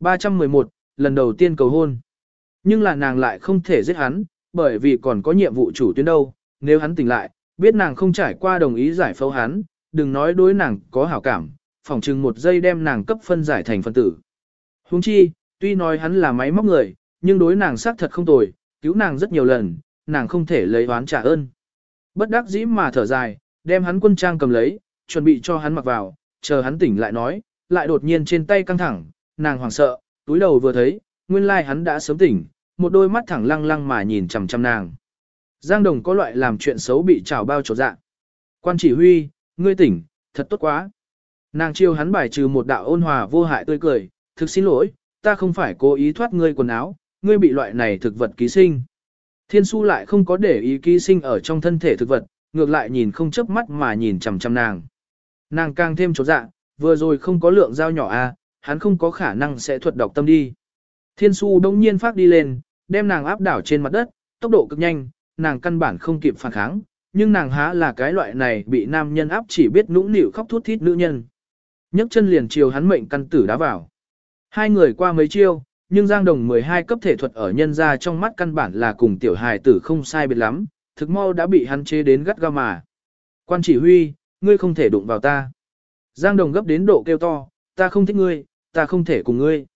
Speaker 1: 311, lần đầu tiên cầu hôn. Nhưng là nàng lại không thể giết hắn, bởi vì còn có nhiệm vụ chủ tuyến đâu, nếu hắn tỉnh lại, biết nàng không trải qua đồng ý giải phẫu hắn, đừng nói đối nàng có hảo cảm, phỏng chừng một giây đem nàng cấp phân giải thành phân tử. Huống chi, tuy nói hắn là máy móc người, nhưng đối nàng xác thật không tồi, cứu nàng rất nhiều lần, nàng không thể lấy oán trả ơn. Bất đắc dĩ mà thở dài, đem hắn quân trang cầm lấy, chuẩn bị cho hắn mặc vào, chờ hắn tỉnh lại nói, lại đột nhiên trên tay căng thẳng, nàng hoảng sợ, túi đầu vừa thấy, nguyên lai hắn đã sớm tỉnh, một đôi mắt thẳng lăng lăng mà nhìn chằm chằm nàng. Giang Đồng có loại làm chuyện xấu bị trào bao trột dạ. Quan chỉ huy, ngươi tỉnh, thật tốt quá. Nàng chiêu hắn bài trừ một đạo ôn hòa vô hại tươi cười, thực xin lỗi, ta không phải cố ý thoát ngươi quần áo, ngươi bị loại này thực vật ký sinh. Thiên su lại không có để ý ký sinh ở trong thân thể thực vật, ngược lại nhìn không chớp mắt mà nhìn chằm chằm nàng. Nàng càng thêm trột dạ, vừa rồi không có lượng dao nhỏ à, hắn không có khả năng sẽ thuật độc tâm đi. Thiên su đông nhiên phát đi lên, đem nàng áp đảo trên mặt đất, tốc độ cực nhanh, nàng căn bản không kịp phản kháng, nhưng nàng há là cái loại này bị nam nhân áp chỉ biết nũng nịu khóc thút thít nữ nhân. nhấc chân liền chiều hắn mệnh căn tử đá vào. Hai người qua mấy chiêu, nhưng Giang Đồng 12 cấp thể thuật ở nhân ra trong mắt căn bản là cùng tiểu hài tử không sai biệt lắm, thực mau đã bị hắn chế đến gắt ga mà. Quan chỉ huy, ngươi không thể đụng vào ta. Giang Đồng gấp đến độ kêu to, ta không thích ngươi, ta không thể cùng ngươi.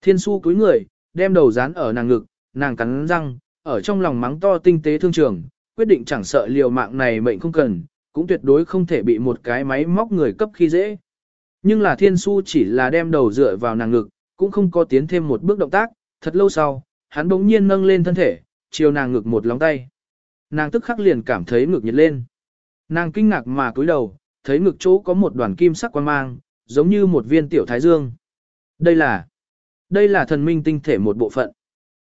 Speaker 1: Thiên su cúi người, đem đầu dán ở nàng ngực, nàng cắn răng, ở trong lòng mắng to tinh tế thương trường, quyết định chẳng sợ liều mạng này mệnh không cần, cũng tuyệt đối không thể bị một cái máy móc người cấp khi dễ. Nhưng là thiên su chỉ là đem đầu dựa vào nàng ngực, cũng không có tiến thêm một bước động tác, thật lâu sau, hắn bỗng nhiên nâng lên thân thể, chiều nàng ngực một lóng tay. Nàng tức khắc liền cảm thấy ngực nhiệt lên. Nàng kinh ngạc mà cúi đầu, thấy ngực chỗ có một đoàn kim sắc quan mang, giống như một viên tiểu thái dương. Đây là, đây là thần minh tinh thể một bộ phận.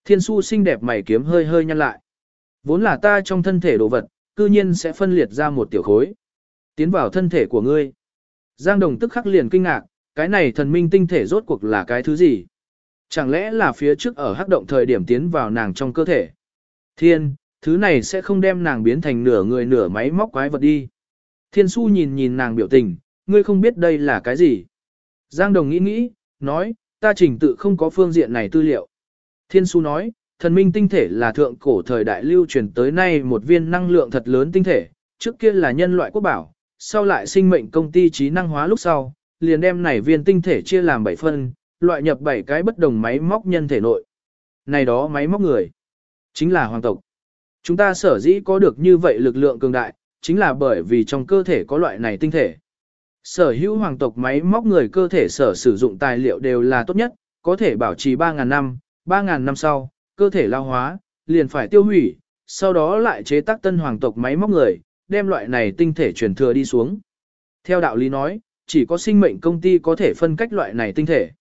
Speaker 1: Thiên su xinh đẹp mày kiếm hơi hơi nhăn lại. Vốn là ta trong thân thể đồ vật, cư nhiên sẽ phân liệt ra một tiểu khối. Tiến vào thân thể của ngươi. Giang Đồng tức khắc liền kinh ngạc, cái này thần minh tinh thể rốt cuộc là cái thứ gì? Chẳng lẽ là phía trước ở hắc động thời điểm tiến vào nàng trong cơ thể? Thiên, thứ này sẽ không đem nàng biến thành nửa người nửa máy móc quái vật đi. Thiên su nhìn nhìn nàng biểu tình, ngươi không biết đây là cái gì. Giang Đồng nghĩ nghĩ, nói, ta trình tự không có phương diện này tư liệu. Thiên su nói, thần minh tinh thể là thượng cổ thời đại lưu truyền tới nay một viên năng lượng thật lớn tinh thể, trước kia là nhân loại quốc bảo, sau lại sinh mệnh công ty trí năng hóa lúc sau, liền đem này viên tinh thể chia làm 7 phân, loại nhập 7 cái bất đồng máy móc nhân thể nội. Này đó máy móc người, chính là hoàng tộc. Chúng ta sở dĩ có được như vậy lực lượng cường đại, chính là bởi vì trong cơ thể có loại này tinh thể. Sở hữu hoàng tộc máy móc người cơ thể sở sử dụng tài liệu đều là tốt nhất, có thể bảo trì 3.000 năm, 3.000 năm sau, cơ thể lao hóa, liền phải tiêu hủy, sau đó lại chế tác tân hoàng tộc máy móc người, đem loại này tinh thể truyền thừa đi xuống. Theo đạo lý nói, chỉ có sinh mệnh công ty có thể phân cách loại này tinh thể.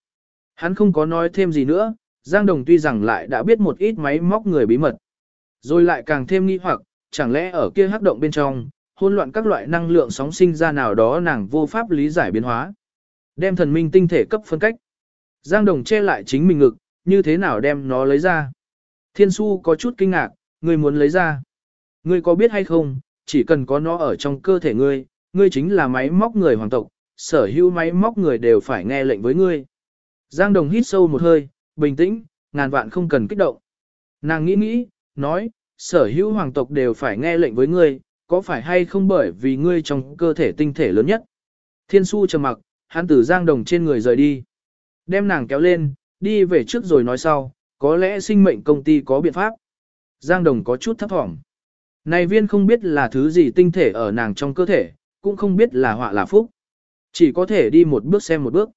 Speaker 1: Hắn không có nói thêm gì nữa, Giang Đồng tuy rằng lại đã biết một ít máy móc người bí mật. Rồi lại càng thêm nghi hoặc, chẳng lẽ ở kia hắc động bên trong, hỗn loạn các loại năng lượng sóng sinh ra nào đó nàng vô pháp lý giải biến hóa. Đem thần minh tinh thể cấp phân cách. Giang Đồng che lại chính mình ngực, như thế nào đem nó lấy ra. Thiên su có chút kinh ngạc, ngươi muốn lấy ra. Ngươi có biết hay không, chỉ cần có nó ở trong cơ thể ngươi, ngươi chính là máy móc người hoàng tộc, sở hữu máy móc người đều phải nghe lệnh với ngươi. Giang Đồng hít sâu một hơi, bình tĩnh, ngàn vạn không cần kích động. Nàng nghĩ nghĩ, nói, sở hữu hoàng tộc đều phải nghe lệnh với ngươi, có phải hay không bởi vì ngươi trong cơ thể tinh thể lớn nhất. Thiên su trầm mặc, hắn từ Giang Đồng trên người rời đi. Đem nàng kéo lên, đi về trước rồi nói sau, có lẽ sinh mệnh công ty có biện pháp. Giang Đồng có chút thấp thỏm. Này viên không biết là thứ gì tinh thể ở nàng trong cơ thể, cũng không biết là họa là phúc. Chỉ có thể đi một bước xem một bước.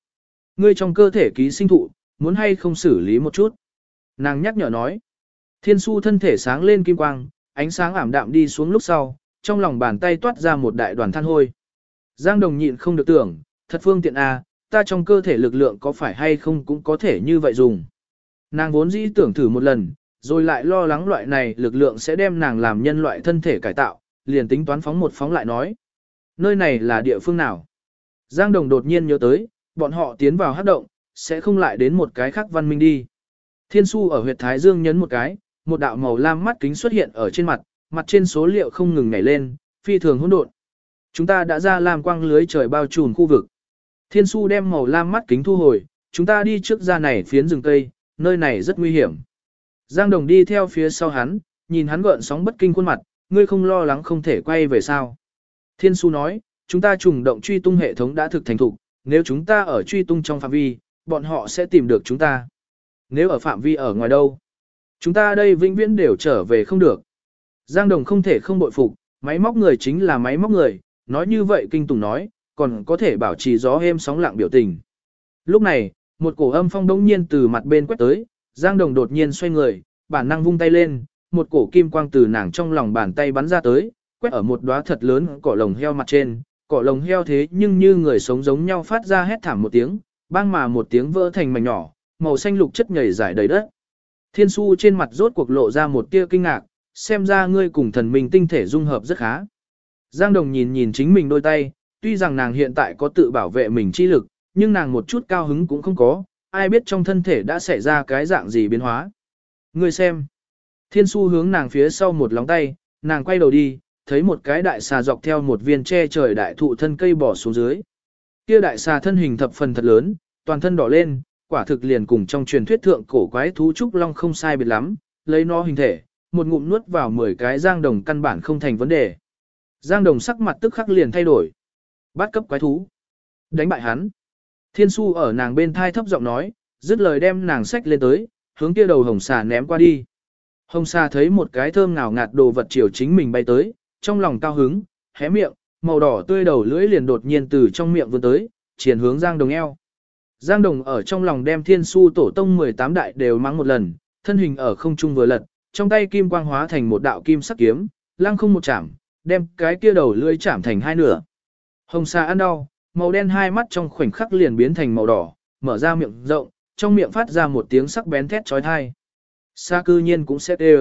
Speaker 1: Ngươi trong cơ thể ký sinh thụ, muốn hay không xử lý một chút. Nàng nhắc nhở nói. Thiên su thân thể sáng lên kim quang, ánh sáng ảm đạm đi xuống lúc sau, trong lòng bàn tay toát ra một đại đoàn than hôi. Giang đồng nhịn không được tưởng, thật phương tiện à, ta trong cơ thể lực lượng có phải hay không cũng có thể như vậy dùng. Nàng vốn dĩ tưởng thử một lần, rồi lại lo lắng loại này lực lượng sẽ đem nàng làm nhân loại thân thể cải tạo, liền tính toán phóng một phóng lại nói. Nơi này là địa phương nào? Giang Đồng đột nhiên nhớ tới, bọn họ tiến vào hát động, sẽ không lại đến một cái khác văn minh đi. Thiên su ở huyệt Thái Dương nhấn một cái, một đạo màu lam mắt kính xuất hiện ở trên mặt, mặt trên số liệu không ngừng nhảy lên, phi thường hỗn độn. Chúng ta đã ra làm quang lưới trời bao trùm khu vực. Thiên su đem màu lam mắt kính thu hồi, chúng ta đi trước ra này phiến rừng cây, nơi này rất nguy hiểm. Giang Đồng đi theo phía sau hắn, nhìn hắn gợn sóng bất kinh khuôn mặt, ngươi không lo lắng không thể quay về sao. Thiên su nói, chúng ta trùng động truy tung hệ thống đã thực thành thục, nếu chúng ta ở truy tung trong phạm vi, bọn họ sẽ tìm được chúng ta. Nếu ở phạm vi ở ngoài đâu, chúng ta đây vĩnh viễn đều trở về không được. Giang Đồng không thể không bội phục, máy móc người chính là máy móc người, nói như vậy kinh tùng nói, còn có thể bảo trì gió êm sóng lặng biểu tình. Lúc này, một cổ âm phong đông nhiên từ mặt bên quét tới, Giang Đồng đột nhiên xoay người, bản năng vung tay lên, một cổ kim quang từ nàng trong lòng bàn tay bắn ra tới, quét ở một đóa thật lớn cỏ lồng heo mặt trên, cỏ lồng heo thế nhưng như người sống giống nhau phát ra hét thảm một tiếng, bang mà một tiếng vỡ thành mảnh nhỏ, màu xanh lục chất nhảy giải đầy đất. Thiên su trên mặt rốt cuộc lộ ra một tia kinh ngạc, xem ra ngươi cùng thần minh tinh thể dung hợp rất khá. Giang Đồng nhìn nhìn chính mình đôi tay, tuy rằng nàng hiện tại có tự bảo vệ mình chi lực, nhưng nàng một chút cao hứng cũng không có, ai biết trong thân thể đã xảy ra cái dạng gì biến hóa. Người xem. Thiên su hướng nàng phía sau một lóng tay, nàng quay đầu đi, thấy một cái đại xà dọc theo một viên tre trời đại thụ thân cây bỏ xuống dưới. Kia đại xà thân hình thập phần thật lớn, toàn thân đỏ lên, quả thực liền cùng trong truyền thuyết thượng cổ quái thú trúc long không sai biệt lắm, lấy nó hình thể, một ngụm nuốt vào 10 cái giang đồng căn bản không thành vấn đề. Giang đồng sắc mặt tức khắc liền thay đổi. Bắt cấp quái thú. Đánh bại hắn. Thiên su ở nàng bên thai thấp giọng nói, dứt lời đem nàng sách lên tới, hướng kia đầu hồng xà ném qua đi. Hồng Sa thấy một cái thơm ngào ngạt đồ vật chiều chính mình bay tới, trong lòng cao hứng, hé miệng, màu đỏ tươi đầu lưỡi liền đột nhiên từ trong miệng vươn tới, triển hướng Giang Đồng eo. Giang Đồng ở trong lòng đem thiên su tổ tông 18 đại đều mắng một lần, thân hình ở không trung vừa lật, trong tay kim quang hóa thành một đạo kim sắc kiếm, lăng không một chạm, đem cái kia đầu lưỡi chạm thành hai nửa. Hồng Sa ăn đau, màu đen hai mắt trong khoảnh khắc liền biến thành màu đỏ, mở ra miệng rộng, trong miệng phát ra một tiếng sắc bén thét chói tai. Sa cư nhiên cũng sẽ tê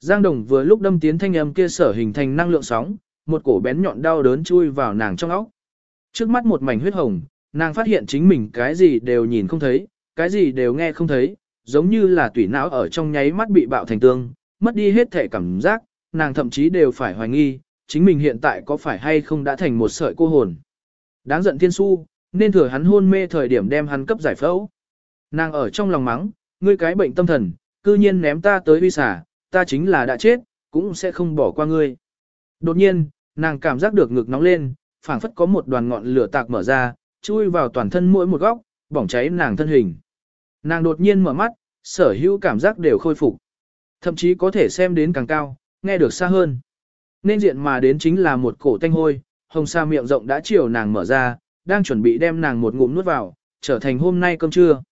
Speaker 1: Giang Đồng vừa lúc đâm tiến thanh âm kia sở hình thành năng lượng sóng, một cổ bén nhọn đau đớn chui vào nàng trong óc. Trước mắt một mảnh huyết hồng, nàng phát hiện chính mình cái gì đều nhìn không thấy, cái gì đều nghe không thấy, giống như là tủy não ở trong nháy mắt bị bạo thành tương, mất đi hết thể cảm giác, nàng thậm chí đều phải hoài nghi, chính mình hiện tại có phải hay không đã thành một sợi cô hồn. Đáng giận thiên su, nên thừa hắn hôn mê thời điểm đem hắn cấp giải phẫu. Nàng ở trong lòng mắng, ngươi cái bệnh tâm thần, cư nhiên ném ta tới uy xả, ta chính là đã chết, cũng sẽ không bỏ qua ngươi. Đột nhiên, nàng cảm giác được ngực nóng lên, phảng phất có một đoàn ngọn lửa tạc mở ra, chui vào toàn thân mỗi một góc, bỏng cháy nàng thân hình. Nàng đột nhiên mở mắt, sở hữu cảm giác đều khôi phục. Thậm chí có thể xem đến càng cao, nghe được xa hơn. Nên diện mà đến chính là một cổ tanh hôi, hồng sa miệng rộng đã chiều nàng mở ra, đang chuẩn bị đem nàng một ngụm nuốt vào, trở thành hôm nay cơm trưa.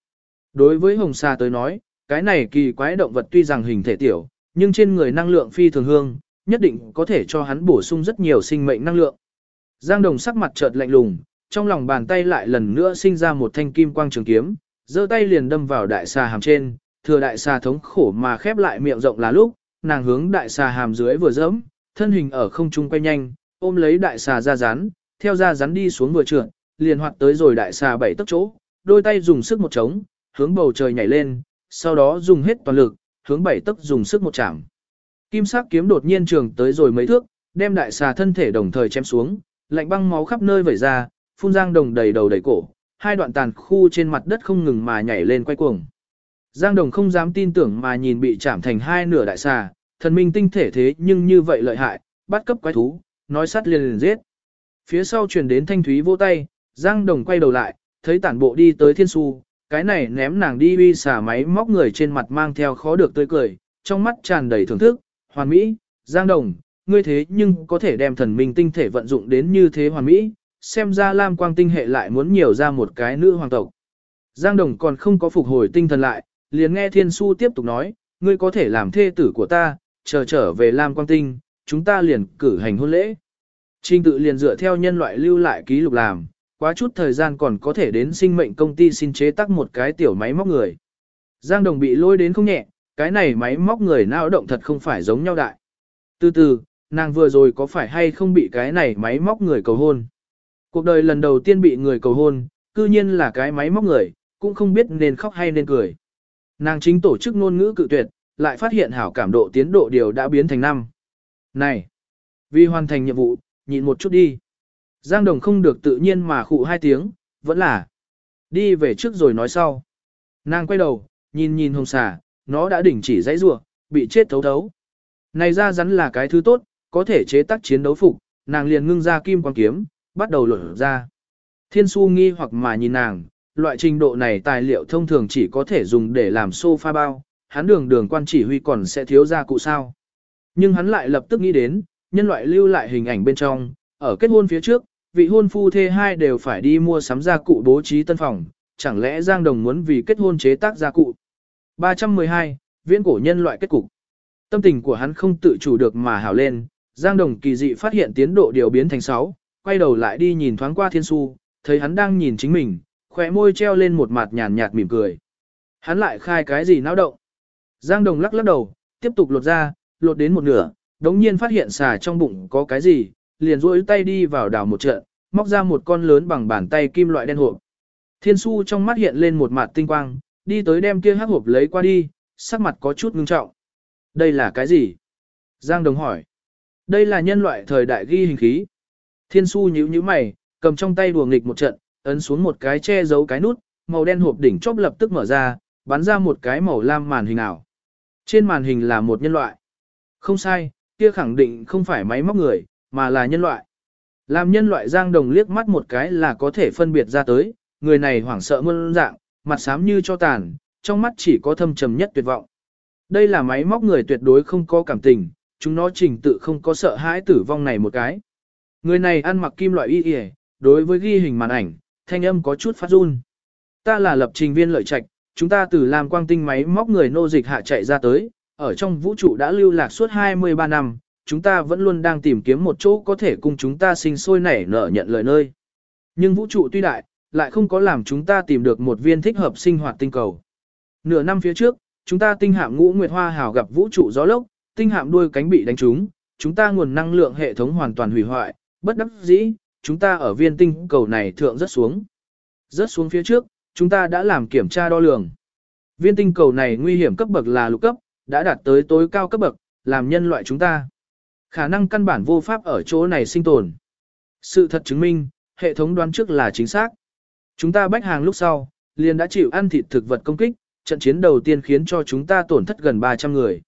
Speaker 1: Đối với hồng sa tới nói, cái này kỳ quái động vật tuy rằng hình thể tiểu, nhưng trên người năng lượng phi thường hương, nhất định có thể cho hắn bổ sung rất nhiều sinh mệnh năng lượng. Giang Đồng sắc mặt chợt lạnh lùng, trong lòng bàn tay lại lần nữa sinh ra một thanh kim quang trường kiếm, giơ tay liền đâm vào đại xà hàm trên, thừa đại xà thống khổ mà khép lại miệng rộng là lúc, nàng hướng đại xà hàm dưới vừa dẫm, thân hình ở không trung quay nhanh, ôm lấy đại xà ra rắn, theo ra rắn đi xuống vừa trượt, liền hoạt tới rồi đại xà bảy tấc chỗ, đôi tay dùng sức một trống, hướng bầu trời nhảy lên, sau đó dùng hết toàn lực, hướng bảy tấc dùng sức một chạm. Kim sắc kiếm đột nhiên trường tới rồi mấy thước, đem đại xà thân thể đồng thời chém xuống, lạnh băng máu khắp nơi vẩy ra, phun giang đồng đầy đầu đầy cổ, hai đoạn tàn khu trên mặt đất không ngừng mà nhảy lên quay cuồng. Giang đồng không dám tin tưởng mà nhìn bị chạm thành hai nửa đại xà, thần minh tinh thể thế nhưng như vậy lợi hại, bắt cấp quái thú, nói sát liền liền giết. Phía sau truyền đến thanh thúy vô tay, Giang đồng quay đầu lại, thấy tản bộ đi tới thiên su, cái này ném nàng đi uy xả máy móc người trên mặt mang theo khó được tươi cười, trong mắt tràn đầy thưởng thức, hoàn mỹ, giang đồng, ngươi thế nhưng có thể đem thần minh tinh thể vận dụng đến như thế hoàn mỹ, xem ra lam quang tinh hệ lại muốn nhiều ra một cái nữ hoàng tộc. Giang đồng còn không có phục hồi tinh thần lại, liền nghe thiên su tiếp tục nói, ngươi có thể làm thê tử của ta, chờ trở về lam quang tinh, chúng ta liền cử hành hôn lễ. Trình tự liền dựa theo nhân loại lưu lại ký lục làm, quá chút thời gian còn có thể đến sinh mệnh công ty xin chế tác một cái tiểu máy móc người. Giang Đồng bị lôi đến không nhẹ, cái này máy móc người nào động thật không phải giống nhau đại. Từ từ, nàng vừa rồi có phải hay không bị cái này máy móc người cầu hôn. Cuộc đời lần đầu tiên bị người cầu hôn, cư nhiên là cái máy móc người, cũng không biết nên khóc hay nên cười. Nàng chính tổ chức ngôn ngữ cự tuyệt, lại phát hiện hảo cảm độ tiến độ điều đã biến thành năm. Này, vì hoàn thành nhiệm vụ, nhịn một chút đi. Giang Đồng không được tự nhiên mà khụ hai tiếng, vẫn là đi về trước rồi nói sau. Nàng quay đầu, nhìn nhìn hồng xà, nó đã đỉnh chỉ dãy rủa, bị chết thấu thấu. Này ra rắn là cái thứ tốt, có thể chế tác chiến đấu phục, nàng liền ngưng ra kim quang kiếm, bắt đầu lột ra. Thiên su nghi hoặc mà nhìn nàng, loại trình độ này tài liệu thông thường chỉ có thể dùng để làm sofa bao, hắn đường đường quan chỉ huy còn sẽ thiếu ra cụ sao. Nhưng hắn lại lập tức nghĩ đến, nhân loại lưu lại hình ảnh bên trong, ở kết hôn phía trước, vị hôn phu thê hai đều phải đi mua sắm gia cụ bố trí tân phòng, chẳng lẽ Giang Đồng muốn vì kết hôn chế tác gia cụ. 312, viễn cổ nhân loại kết cục. Tâm tình của hắn không tự chủ được mà hào lên, Giang Đồng kỳ dị phát hiện tiến độ điều biến thành 6, quay đầu lại đi nhìn thoáng qua thiên su, thấy hắn đang nhìn chính mình, khỏe môi treo lên một mặt nhàn nhạt mỉm cười. Hắn lại khai cái gì náo động. Giang Đồng lắc lắc đầu, tiếp tục lột ra, lột đến một nửa, đống nhiên phát hiện xà trong bụng có cái gì, liền duỗi tay đi vào đảo một trận, móc ra một con lớn bằng bàn tay kim loại đen hộp. Thiên su trong mắt hiện lên một mặt tinh quang, đi tới đem kia hắc hộp lấy qua đi, sắc mặt có chút ngưng trọng. Đây là cái gì? Giang Đồng hỏi. Đây là nhân loại thời đại ghi hình khí. Thiên su nhíu nhíu mày, cầm trong tay đùa nghịch một trận, ấn xuống một cái che giấu cái nút, màu đen hộp đỉnh chóp lập tức mở ra, bắn ra một cái màu lam màn hình ảo. Trên màn hình là một nhân loại. Không sai, kia khẳng định không phải máy móc người, mà là nhân loại. Làm nhân loại Giang Đồng liếc mắt một cái là có thể phân biệt ra tới, người này hoảng sợ muôn dạng, mặt xám như cho tàn, trong mắt chỉ có thâm trầm nhất tuyệt vọng. Đây là máy móc người tuyệt đối không có cảm tình, chúng nó trình tự không có sợ hãi tử vong này một cái. Người này ăn mặc kim loại y y, đối với ghi hình màn ảnh, thanh âm có chút phát run. Ta là lập trình viên lợi trạch, chúng ta từ làm quang tinh máy móc người nô dịch hạ chạy ra tới, ở trong vũ trụ đã lưu lạc suốt 23 năm, chúng ta vẫn luôn đang tìm kiếm một chỗ có thể cùng chúng ta sinh sôi nảy nở nhận lời nơi. Nhưng vũ trụ tuy đại, lại không có làm chúng ta tìm được một viên thích hợp sinh hoạt tinh cầu. Nửa năm phía trước, chúng ta tinh hạm ngũ nguyệt hoa hào gặp vũ trụ gió lốc, tinh hạm đuôi cánh bị đánh trúng, chúng ta nguồn năng lượng hệ thống hoàn toàn hủy hoại, bất đắc dĩ, chúng ta ở viên tinh cầu này thượng rất xuống. Rất xuống phía trước, chúng ta đã làm kiểm tra đo lường. Viên tinh cầu này nguy hiểm cấp bậc là lục cấp, đã đạt tới tối cao cấp bậc, làm nhân loại chúng ta. Khả năng căn bản vô pháp ở chỗ này sinh tồn. Sự thật chứng minh, hệ thống đoán trước là chính xác. Chúng ta bách hàng lúc sau, liền đã chịu ăn thịt thực vật công kích, trận chiến đầu tiên khiến cho chúng ta tổn thất gần 300 người.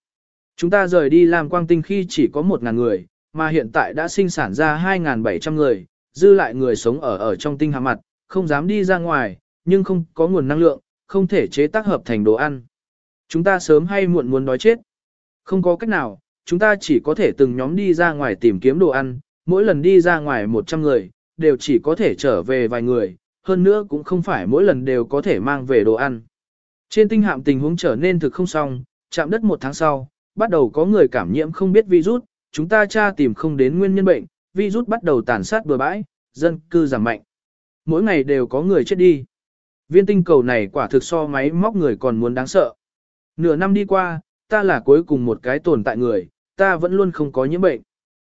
Speaker 1: Chúng ta rời đi làm quang tinh khi chỉ có 1.000 người, mà hiện tại đã sinh sản ra 2.700 người, dư lại người sống ở ở trong tinh hạm mặt, không dám đi ra ngoài, nhưng không có nguồn năng lượng, không thể chế tác hợp thành đồ ăn. Chúng ta sớm hay muộn muốn đói chết. Không có cách nào, chúng ta chỉ có thể từng nhóm đi ra ngoài tìm kiếm đồ ăn, mỗi lần đi ra ngoài 100 người, đều chỉ có thể trở về vài người, hơn nữa cũng không phải mỗi lần đều có thể mang về đồ ăn. Trên tinh hạm tình huống trở nên thực không xong, chạm đất một tháng sau, bắt đầu có người cảm nhiễm không biết virus, chúng ta tra tìm không đến nguyên nhân bệnh, virus bắt đầu tàn sát bừa bãi, dân cư giảm mạnh. Mỗi ngày đều có người chết đi. Viên tinh cầu này quả thực so máy móc người còn muốn đáng sợ. Nửa năm đi qua, ta là cuối cùng một cái tồn tại người, ta vẫn luôn không có nhiễm bệnh.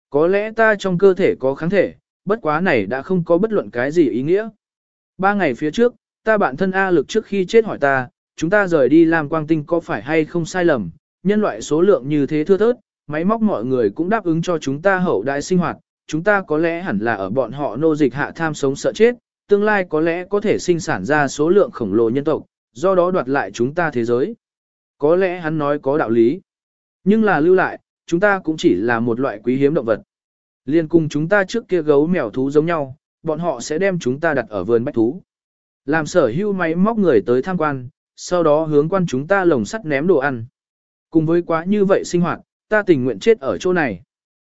Speaker 1: Có lẽ ta trong cơ thể có kháng thể, bất quá này đã không có bất luận cái gì ý nghĩa. Ba ngày phía trước, ta bạn thân A lực trước khi chết hỏi ta, chúng ta rời đi làm quang tinh có phải hay không sai lầm, nhân loại số lượng như thế thưa thớt, máy móc mọi người cũng đáp ứng cho chúng ta hậu đại sinh hoạt, chúng ta có lẽ hẳn là ở bọn họ nô dịch hạ tham sống sợ chết, tương lai có lẽ có thể sinh sản ra số lượng khổng lồ nhân tộc, do đó đoạt lại chúng ta thế giới. Có lẽ hắn nói có đạo lý. Nhưng là lưu lại, chúng ta cũng chỉ là một loại quý hiếm động vật. Liên cùng chúng ta trước kia gấu mèo thú giống nhau, bọn họ sẽ đem chúng ta đặt ở vườn bách thú. Làm sở hữu máy móc người tới tham quan, sau đó hướng quan chúng ta lồng sắt ném đồ ăn. Cùng với quá như vậy sinh hoạt, ta tình nguyện chết ở chỗ này.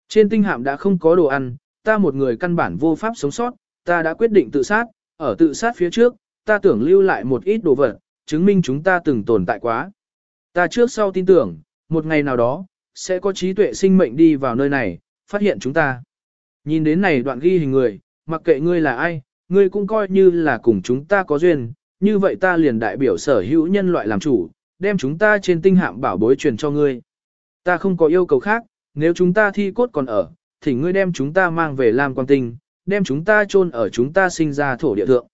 Speaker 1: Trên tinh hạm đã không có đồ ăn, ta một người căn bản vô pháp sống sót, ta đã quyết định tự sát, ở tự sát phía trước, ta tưởng lưu lại một ít đồ vật, chứng minh chúng ta từng tồn tại quá. Ta trước sau tin tưởng, một ngày nào đó, sẽ có trí tuệ sinh mệnh đi vào nơi này, phát hiện chúng ta. Nhìn đến này đoạn ghi hình người, mặc kệ ngươi là ai, ngươi cũng coi như là cùng chúng ta có duyên, như vậy ta liền đại biểu sở hữu nhân loại làm chủ, đem chúng ta trên tinh hạm bảo bối truyền cho ngươi. Ta không có yêu cầu khác, nếu chúng ta thi cốt còn ở, thì ngươi đem chúng ta mang về làm quan tinh, đem chúng ta chôn ở chúng ta sinh ra thổ địa thượng.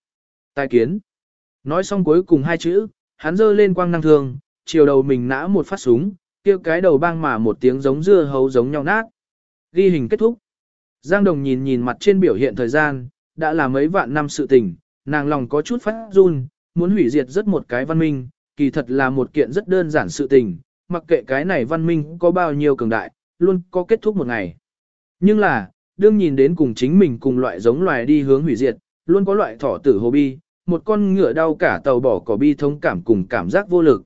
Speaker 1: Tài kiến. Nói xong cuối cùng hai chữ, hắn giơ lên quang năng thường, chiều đầu mình nã một phát súng, kia cái đầu bang mà một tiếng giống dưa hấu giống nhau nát. Ghi hình kết thúc. Giang Đồng nhìn nhìn mặt trên biểu hiện thời gian, đã là mấy vạn năm sự tình, nàng lòng có chút phát run, muốn hủy diệt rất một cái văn minh, kỳ thật là một kiện rất đơn giản sự tình, mặc kệ cái này văn minh có bao nhiêu cường đại, luôn có kết thúc một ngày. Nhưng là, đương nhìn đến cùng chính mình cùng loại giống loài đi hướng hủy diệt, luôn có loại thỏ tử hồ bi, một con ngựa đau cả tàu bỏ cỏ bi thống cảm cùng cảm giác vô lực.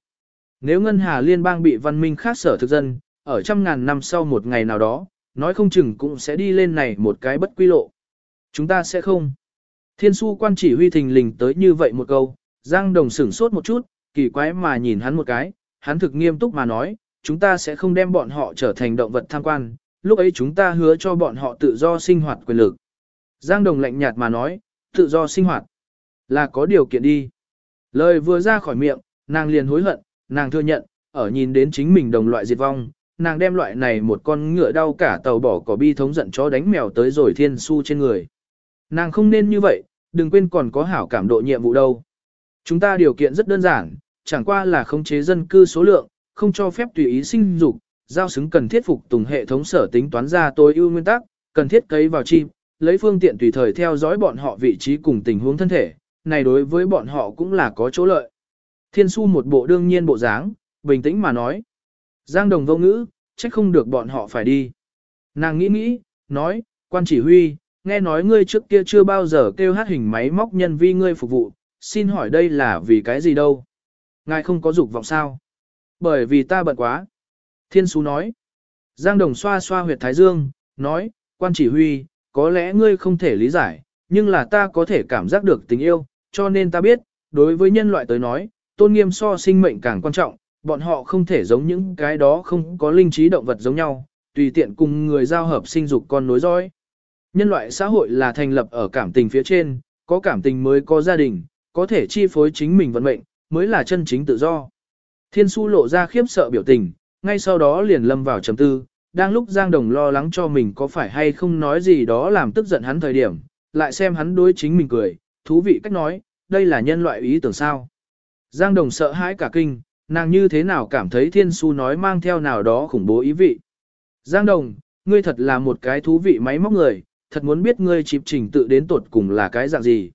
Speaker 1: Nếu Ngân Hà Liên bang bị văn minh khác sở thực dân, ở trăm ngàn năm sau một ngày nào đó, nói không chừng cũng sẽ đi lên này một cái bất quy lộ. Chúng ta sẽ không. Thiên su quan chỉ huy thình lình tới như vậy một câu, Giang Đồng sửng sốt một chút, kỳ quái mà nhìn hắn một cái, hắn thực nghiêm túc mà nói, chúng ta sẽ không đem bọn họ trở thành động vật tham quan, lúc ấy chúng ta hứa cho bọn họ tự do sinh hoạt quyền lực. Giang Đồng lạnh nhạt mà nói, tự do sinh hoạt, là có điều kiện đi. Lời vừa ra khỏi miệng, nàng liền hối hận, nàng thừa nhận, ở nhìn đến chính mình đồng loại diệt vong, nàng đem loại này một con ngựa đau cả tàu bỏ cỏ bi thống giận chó đánh mèo tới rồi thiên su trên người. Nàng không nên như vậy, đừng quên còn có hảo cảm độ nhiệm vụ đâu. Chúng ta điều kiện rất đơn giản, chẳng qua là khống chế dân cư số lượng, không cho phép tùy ý sinh dục, giao xứng cần thiết phục tùng hệ thống sở tính toán ra tối ưu nguyên tắc, cần thiết cấy vào chim, lấy phương tiện tùy thời theo dõi bọn họ vị trí cùng tình huống thân thể, này đối với bọn họ cũng là có chỗ lợi. Thiên su một bộ đương nhiên bộ dáng, bình tĩnh mà nói. Giang đồng vô ngữ, trách không được bọn họ phải đi. Nàng nghĩ nghĩ, nói, quan chỉ huy, nghe nói ngươi trước kia chưa bao giờ kêu hát hình máy móc nhân vi ngươi phục vụ, xin hỏi đây là vì cái gì đâu? Ngài không có dục vọng sao? Bởi vì ta bận quá. Thiên Sú nói. Giang Đồng xoa xoa huyệt Thái Dương, nói, quan chỉ huy, có lẽ ngươi không thể lý giải, nhưng là ta có thể cảm giác được tình yêu, cho nên ta biết, đối với nhân loại tới nói, tôn nghiêm so sinh mệnh càng quan trọng, bọn họ không thể giống những cái đó không có linh trí động vật giống nhau, tùy tiện cùng người giao hợp sinh dục con nối dõi. Nhân loại xã hội là thành lập ở cảm tình phía trên, có cảm tình mới có gia đình, có thể chi phối chính mình vận mệnh, mới là chân chính tự do. Thiên su lộ ra khiếp sợ biểu tình, ngay sau đó liền lâm vào trầm tư, đang lúc Giang Đồng lo lắng cho mình có phải hay không nói gì đó làm tức giận hắn thời điểm, lại xem hắn đối chính mình cười, thú vị cách nói, đây là nhân loại ý tưởng sao. Giang Đồng sợ hãi cả kinh, nàng như thế nào cảm thấy thiên su nói mang theo nào đó khủng bố ý vị. Giang Đồng, ngươi thật là một cái thú vị máy móc người, thật muốn biết ngươi chịp trình tự đến tột cùng là cái dạng gì.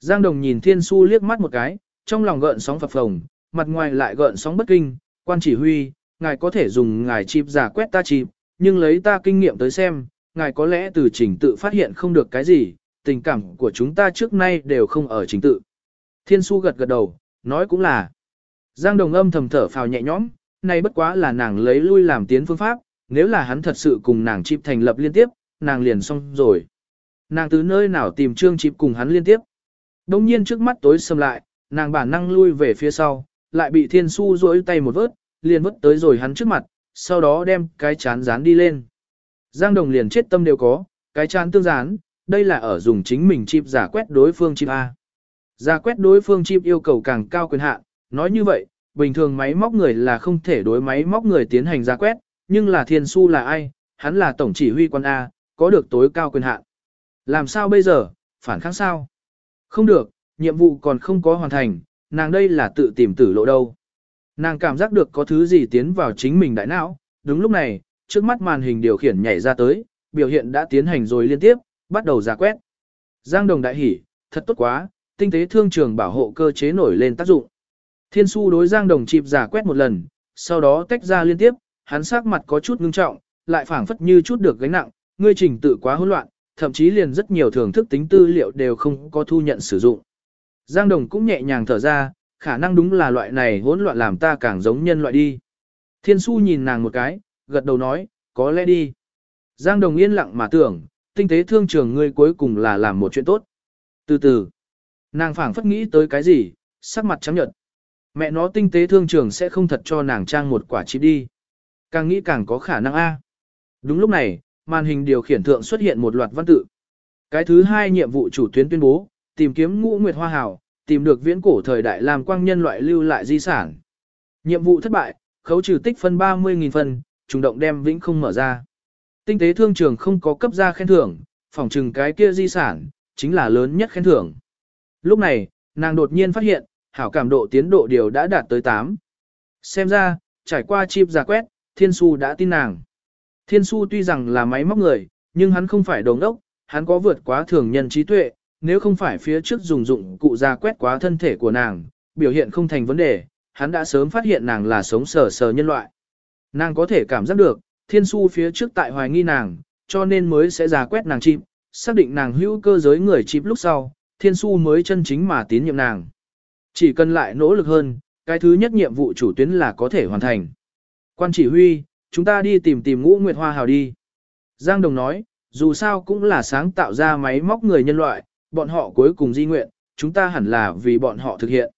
Speaker 1: Giang Đồng nhìn thiên su liếc mắt một cái, trong lòng gợn sóng phập phồng, mặt ngoài lại gợn sóng bất kinh, quan chỉ huy, ngài có thể dùng ngài chip giả quét ta chip, nhưng lấy ta kinh nghiệm tới xem, ngài có lẽ từ trình tự phát hiện không được cái gì, tình cảm của chúng ta trước nay đều không ở trình tự. Thiên su gật gật đầu, nói cũng là. Giang Đồng âm thầm thở phào nhẹ nhõm, nay bất quá là nàng lấy lui làm tiến phương pháp, nếu là hắn thật sự cùng nàng chip thành lập liên tiếp, nàng liền xong rồi. Nàng từ nơi nào tìm trương chip cùng hắn liên tiếp. Đông nhiên trước mắt tối sầm lại, nàng bản năng lui về phía sau, lại bị thiên su duỗi tay một vớt, liền vứt tới rồi hắn trước mặt, sau đó đem cái chán dán đi lên. Giang Đồng liền chết tâm đều có, cái chán tương dán, đây là ở dùng chính mình chip giả quét đối phương chip A. Giả quét đối phương chip yêu cầu càng cao quyền hạn, nói như vậy, bình thường máy móc người là không thể đối máy móc người tiến hành giả quét, nhưng là thiên su là ai, hắn là tổng chỉ huy quân A, có được tối cao quyền hạn. Làm sao bây giờ, phản kháng sao? Không được, nhiệm vụ còn không có hoàn thành, nàng đây là tự tìm tử lộ đâu. Nàng cảm giác được có thứ gì tiến vào chính mình đại não, đúng lúc này, trước mắt màn hình điều khiển nhảy ra tới, biểu hiện đã tiến hành rồi liên tiếp, bắt đầu giả quét. Giang đồng đại hỉ, thật tốt quá, tinh tế thương trường bảo hộ cơ chế nổi lên tác dụng. Thiên su đối Giang đồng chịp giả quét một lần, sau đó tách ra liên tiếp, hắn sắc mặt có chút ngưng trọng, lại phảng phất như chút được gánh nặng, ngươi trình tự quá hỗn loạn, thậm chí liền rất nhiều thưởng thức tính tư liệu đều không có thu nhận sử dụng. Giang Đồng cũng nhẹ nhàng thở ra, khả năng đúng là loại này hỗn loạn làm ta càng giống nhân loại đi. Thiên su nhìn nàng một cái, gật đầu nói, có lẽ đi. Giang Đồng yên lặng mà tưởng, tinh tế thương trường ngươi cuối cùng là làm một chuyện tốt. Từ từ, nàng phảng phất nghĩ tới cái gì, sắc mặt chấm nhợt. Mẹ nó tinh tế thương trường sẽ không thật cho nàng trang một quả chip đi. Càng nghĩ càng có khả năng A. Đúng lúc này, màn hình điều khiển thượng xuất hiện một loạt văn tự. Cái thứ hai nhiệm vụ chủ tuyến tuyên bố, tìm kiếm ngũ nguyệt hoa Hảo tìm được viễn cổ thời đại làm quang nhân loại lưu lại di sản. Nhiệm vụ thất bại, khấu trừ tích phân 30.000 phân, trùng động đem vĩnh không mở ra. Tinh tế thương trường không có cấp ra khen thưởng, phòng trừng cái kia di sản, chính là lớn nhất khen thưởng. Lúc này, nàng đột nhiên phát hiện, hảo cảm độ tiến độ điều đã đạt tới 8. Xem ra, trải qua chip giả quét, thiên su đã tin nàng. Thiên su tuy rằng là máy móc người, nhưng hắn không phải đồng đốc, hắn có vượt quá thường nhân trí tuệ, nếu không phải phía trước dùng dụng cụ ra quét quá thân thể của nàng, biểu hiện không thành vấn đề, hắn đã sớm phát hiện nàng là sống sờ sờ nhân loại. Nàng có thể cảm giác được, thiên su phía trước tại hoài nghi nàng, cho nên mới sẽ ra quét nàng chim, xác định nàng hữu cơ giới người chim lúc sau, thiên su mới chân chính mà tín nhiệm nàng. Chỉ cần lại nỗ lực hơn, cái thứ nhất nhiệm vụ chủ tuyến là có thể hoàn thành. Quan chỉ huy, chúng ta đi tìm tìm ngũ nguyệt hoa hào đi. Giang Đồng nói, dù sao cũng là sáng tạo ra máy móc người nhân loại, bọn họ cuối cùng di nguyện, chúng ta hẳn là vì bọn họ thực hiện.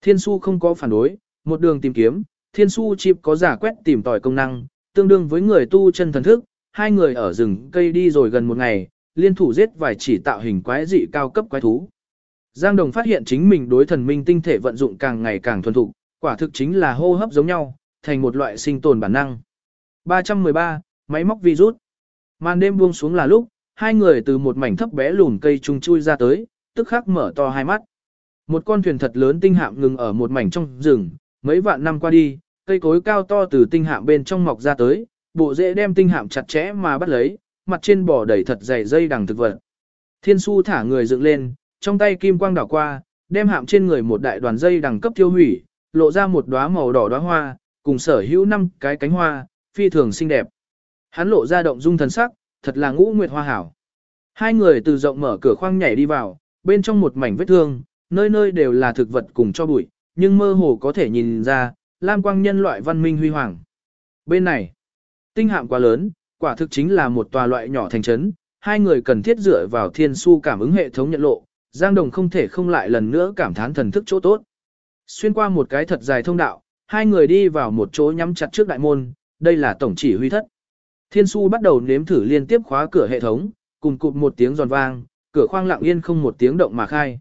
Speaker 1: Thiên su không có phản đối, một đường tìm kiếm, thiên su chip có giả quét tìm tòi công năng, tương đương với người tu chân thần thức, hai người ở rừng cây đi rồi gần một ngày, liên thủ giết vài chỉ tạo hình quái dị cao cấp quái thú. Giang Đồng phát hiện chính mình đối thần minh tinh thể vận dụng càng ngày càng thuần thục, quả thực chính là hô hấp giống nhau, thành một loại sinh tồn bản năng. 313, máy móc virus. Màn đêm buông xuống là lúc, hai người từ một mảnh thấp bé lùn cây trung chui ra tới, tức khắc mở to hai mắt. Một con thuyền thật lớn tinh hạm ngừng ở một mảnh trong rừng, mấy vạn năm qua đi, cây cối cao to từ tinh hạm bên trong mọc ra tới, bộ rễ đem tinh hạm chặt chẽ mà bắt lấy, mặt trên bò đầy thật dày dây đằng thực vật. Thiên su thả người dựng lên, trong tay kim quang đảo qua, đem hạm trên người một đại đoàn dây đằng cấp tiêu hủy, lộ ra một đóa màu đỏ đóa hoa, cùng sở hữu năm cái cánh hoa, phi thường xinh đẹp. Hắn lộ ra động dung thần sắc, thật là ngũ nguyệt hoa hảo. Hai người từ rộng mở cửa khoang nhảy đi vào, bên trong một mảnh vết thương, nơi nơi đều là thực vật cùng cho bụi, nhưng mơ hồ có thể nhìn ra, lam quang nhân loại văn minh huy hoàng. Bên này, tinh hạm quá lớn, quả thực chính là một tòa loại nhỏ thành trấn, hai người cần thiết dựa vào thiên su cảm ứng hệ thống nhận lộ, Giang Đồng không thể không lại lần nữa cảm thán thần thức chỗ tốt. Xuyên qua một cái thật dài thông đạo, hai người đi vào một chỗ nhắm chặt trước đại môn, đây là tổng chỉ huy thất. Thiên su bắt đầu nếm thử liên tiếp khóa cửa hệ thống, cùng cụp một tiếng giòn vang, cửa khoang lặng yên không một tiếng động mà khai.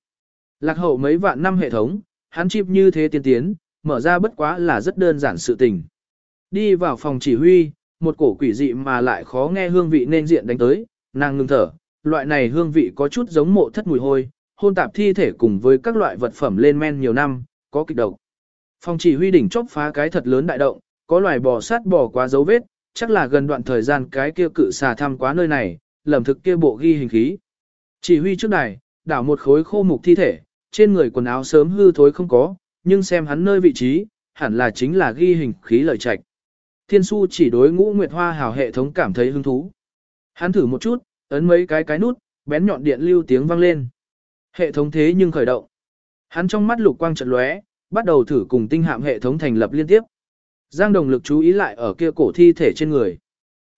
Speaker 1: Lạc hậu mấy vạn năm hệ thống, hắn chip như thế tiên tiến, mở ra bất quá là rất đơn giản sự tình. Đi vào phòng chỉ huy, một cổ quỷ dị mà lại khó nghe hương vị nên diện đánh tới, nàng ngừng thở, loại này hương vị có chút giống mộ thất mùi hôi, hôn tạp thi thể cùng với các loại vật phẩm lên men nhiều năm, có kịch độc. Phòng chỉ huy đỉnh chốc phá cái thật lớn đại động, có loài bò sát bò quá dấu vết, chắc là gần đoạn thời gian cái kia cự xà thăm quá nơi này, lầm thực kia bộ ghi hình khí. Chỉ huy trước này đảo một khối khô mục thi thể, trên người quần áo sớm hư thối không có, nhưng xem hắn nơi vị trí, hẳn là chính là ghi hình khí lợi trạch. Thiên su chỉ đối ngũ nguyệt hoa hào hệ thống cảm thấy hứng thú. Hắn thử một chút, ấn mấy cái cái nút, bén nhọn điện lưu tiếng vang lên. Hệ thống thế nhưng khởi động. Hắn trong mắt lục quang trận lóe, bắt đầu thử cùng tinh hạm hệ thống thành lập liên tiếp. Giang Đồng lực chú ý lại ở kia cổ thi thể trên người.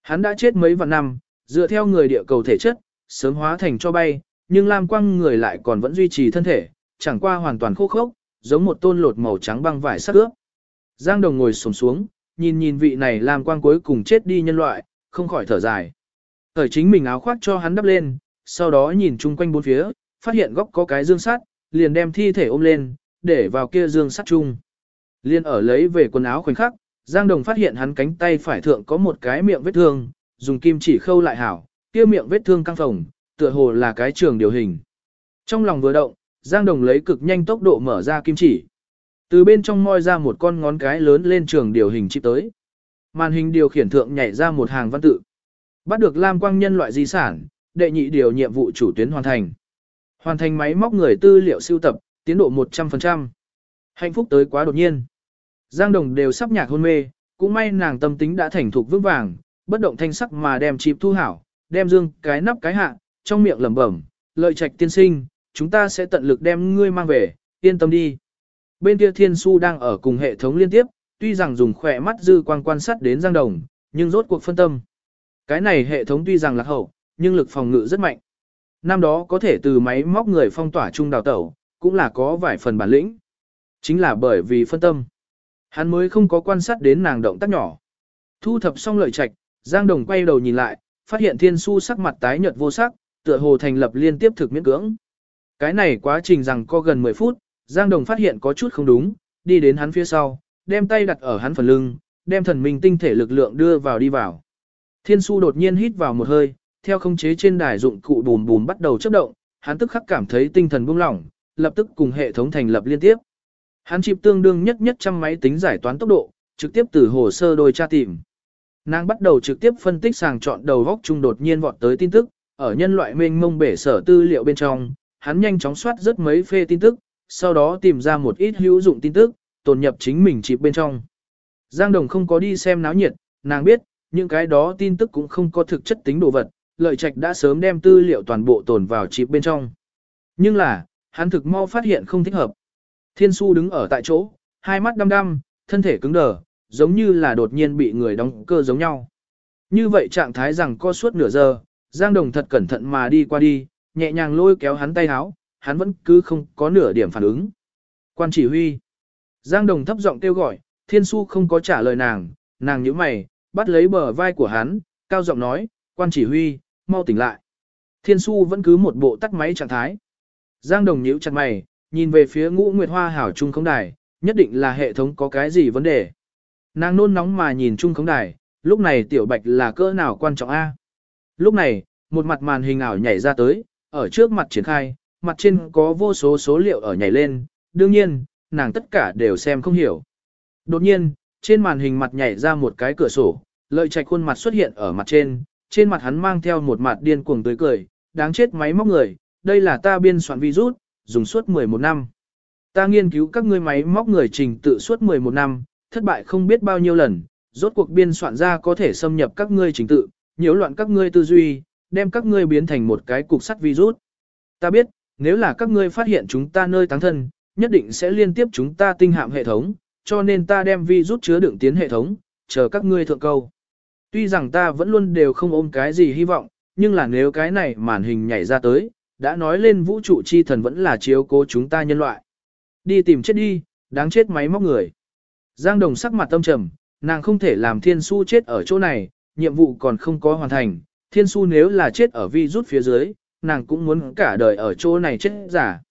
Speaker 1: Hắn đã chết mấy vạn năm, dựa theo người địa cầu thể chất, sớm hóa thành cho bay, nhưng Lam Quang người lại còn vẫn duy trì thân thể, chẳng qua hoàn toàn khô khốc, giống một tôn lột màu trắng băng vải sắc ướp. Giang Đồng ngồi xổm xuống, nhìn nhìn vị này Lam Quang cuối cùng chết đi nhân loại, không khỏi thở dài. Thời chính mình áo khoác cho hắn đắp lên, sau đó nhìn chung quanh bốn phía, phát hiện góc có cái dương sắt, liền đem thi thể ôm lên, để vào kia dương sắt chung. Liên ở lấy về quần áo khoảnh khắc, Giang Đồng phát hiện hắn cánh tay phải thượng có một cái miệng vết thương, dùng kim chỉ khâu lại hảo, kia miệng vết thương căng phồng, tựa hồ là cái trường điều hình. Trong lòng vừa động, Giang Đồng lấy cực nhanh tốc độ mở ra kim chỉ. Từ bên trong moi ra một con ngón cái lớn lên trường điều hình chip tới. Màn hình điều khiển thượng nhảy ra một hàng văn tự. Bắt được Lam Quang nhân loại di sản, đệ nhị điều nhiệm vụ chủ tuyến hoàn thành. Hoàn thành máy móc người tư liệu siêu tập, tiến độ 100%. Hạnh phúc tới quá đột nhiên. Giang Đồng đều sắp nhạc hôn mê, cũng may nàng tâm tính đã thành thục vững vàng, bất động thanh sắc mà đem chịp thu hảo, đem dương cái nắp cái hạ, trong miệng lẩm bẩm, lợi trạch tiên sinh, chúng ta sẽ tận lực đem ngươi mang về, yên tâm đi. Bên kia Thiên Su đang ở cùng hệ thống liên tiếp, tuy rằng dùng khỏe mắt dư quang quan sát đến Giang Đồng, nhưng rốt cuộc phân tâm. Cái này hệ thống tuy rằng lạc hậu, nhưng lực phòng ngự rất mạnh. Năm đó có thể từ máy móc người phong tỏa trung đào tẩu, cũng là có vài phần bản lĩnh. Chính là bởi vì phân tâm. Hắn mới không có quan sát đến nàng động tác nhỏ. Thu thập xong lợi trạch, Giang Đồng quay đầu nhìn lại, phát hiện Thiên Su sắc mặt tái nhợt vô sắc, tựa hồ thành lập liên tiếp thực miễn cưỡng. Cái này quá trình rằng có gần 10 phút, Giang Đồng phát hiện có chút không đúng, đi đến hắn phía sau, đem tay đặt ở hắn phần lưng, đem thần minh tinh thể lực lượng đưa vào đi vào. Thiên su đột nhiên hít vào một hơi, theo không chế trên đài dụng cụ bùm bùm bắt đầu chấp động, hắn tức khắc cảm thấy tinh thần buông lỏng, lập tức cùng hệ thống thành lập liên tiếp. Hắn chịp tương đương nhất nhất trăm máy tính giải toán tốc độ, trực tiếp từ hồ sơ đôi tra tìm. Nàng bắt đầu trực tiếp phân tích sàng chọn đầu góc trung đột nhiên vọt tới tin tức, ở nhân loại mênh mông bể sở tư liệu bên trong, hắn nhanh chóng soát rất mấy phê tin tức, sau đó tìm ra một ít hữu dụng tin tức, tồn nhập chính mình chịp bên trong. Giang Đồng không có đi xem náo nhiệt, nàng biết, những cái đó tin tức cũng không có thực chất tính đồ vật, lợi trạch đã sớm đem tư liệu toàn bộ tồn vào chịp bên trong. Nhưng là, hắn thực mau phát hiện không thích hợp. Thiên su đứng ở tại chỗ, hai mắt đăm đăm, thân thể cứng đờ, giống như là đột nhiên bị người đóng cơ giống nhau. Như vậy trạng thái rằng co suốt nửa giờ, Giang Đồng thật cẩn thận mà đi qua đi, nhẹ nhàng lôi kéo hắn tay háo, hắn vẫn cứ không có nửa điểm phản ứng. Quan chỉ huy. Giang Đồng thấp giọng kêu gọi, Thiên Su không có trả lời nàng, nàng nhíu mày, bắt lấy bờ vai của hắn, cao giọng nói, quan chỉ huy, mau tỉnh lại. Thiên su vẫn cứ một bộ tắt máy trạng thái. Giang đồng nhíu chặt mày, nhìn về phía ngũ nguyệt hoa hảo trung khống đài, nhất định là hệ thống có cái gì vấn đề. Nàng nôn nóng mà nhìn trung khống đài, lúc này tiểu bạch là cỡ nào quan trọng a? Lúc này, một mặt màn hình ảo nhảy ra tới, ở trước mặt triển khai, mặt trên có vô số số liệu ở nhảy lên, đương nhiên, nàng tất cả đều xem không hiểu. Đột nhiên, trên màn hình mặt nhảy ra một cái cửa sổ, lợi trạch khuôn mặt xuất hiện ở mặt trên, trên mặt hắn mang theo một mặt điên cuồng tươi cười, đáng chết máy móc người, đây là ta biên soạn virus, dùng suốt 11 năm. Ta nghiên cứu các ngươi máy móc người trình tự suốt 11 năm, thất bại không biết bao nhiêu lần, rốt cuộc biên soạn ra có thể xâm nhập các ngươi trình tự, nhiễu loạn các ngươi tư duy, đem các ngươi biến thành một cái cục sắt virus. Ta biết, nếu là các ngươi phát hiện chúng ta nơi táng thân, nhất định sẽ liên tiếp chúng ta tinh hạm hệ thống, cho nên ta đem vi rút chứa đựng tiến hệ thống, chờ các ngươi thượng câu. Tuy rằng ta vẫn luôn đều không ôm cái gì hy vọng, nhưng là nếu cái này màn hình nhảy ra tới, đã nói lên vũ trụ chi thần vẫn là chiếu cố chúng ta nhân loại. Đi tìm chết đi, đáng chết máy móc người. Giang Đồng sắc mặt tâm trầm, nàng không thể làm thiên su chết ở chỗ này, nhiệm vụ còn không có hoàn thành, thiên su nếu là chết ở vi rút phía dưới, nàng cũng muốn cả đời ở chỗ này chết giả.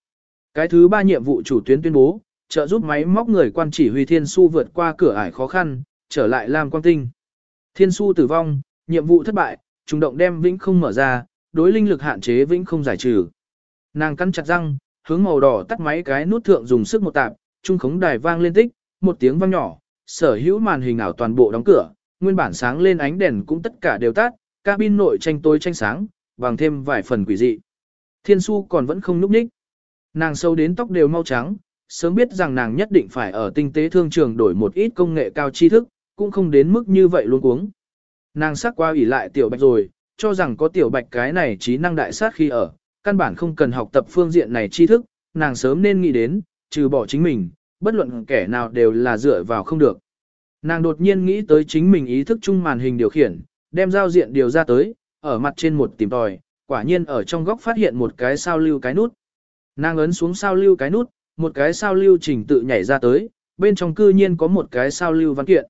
Speaker 1: Cái thứ ba nhiệm vụ chủ tuyến tuyên bố, trợ giúp máy móc người quan chỉ huy thiên su vượt qua cửa ải khó khăn, trở lại làm quang tinh. Thiên su tử vong, nhiệm vụ thất bại, trùng động đem vĩnh không mở ra, đối linh lực hạn chế vĩnh không giải trừ. Nàng cắn chặt răng, hướng màu đỏ tắt máy cái nút thượng dùng sức một tạp, trung khống đài vang lên tích, một tiếng vang nhỏ, sở hữu màn hình ảo toàn bộ đóng cửa, nguyên bản sáng lên ánh đèn cũng tất cả đều tắt, cabin nội tranh tối tranh sáng, bằng thêm vài phần quỷ dị. Thiên su còn vẫn không núp ních. Nàng sâu đến tóc đều mau trắng, sớm biết rằng nàng nhất định phải ở tinh tế thương trường đổi một ít công nghệ cao tri thức, cũng không đến mức như vậy luôn cuống. Nàng sắc qua ủy lại tiểu bạch rồi, cho rằng có tiểu bạch cái này trí năng đại sát khi ở, căn bản không cần học tập phương diện này tri thức, nàng sớm nên nghĩ đến, trừ bỏ chính mình, bất luận kẻ nào đều là dựa vào không được. Nàng đột nhiên nghĩ tới chính mình ý thức chung màn hình điều khiển, đem giao diện điều ra tới, ở mặt trên một tìm tòi, quả nhiên ở trong góc phát hiện một cái sao lưu cái nút. Nàng ấn xuống sao lưu cái nút, một cái sao lưu trình tự nhảy ra tới, bên trong cư nhiên có một cái sao lưu văn kiện.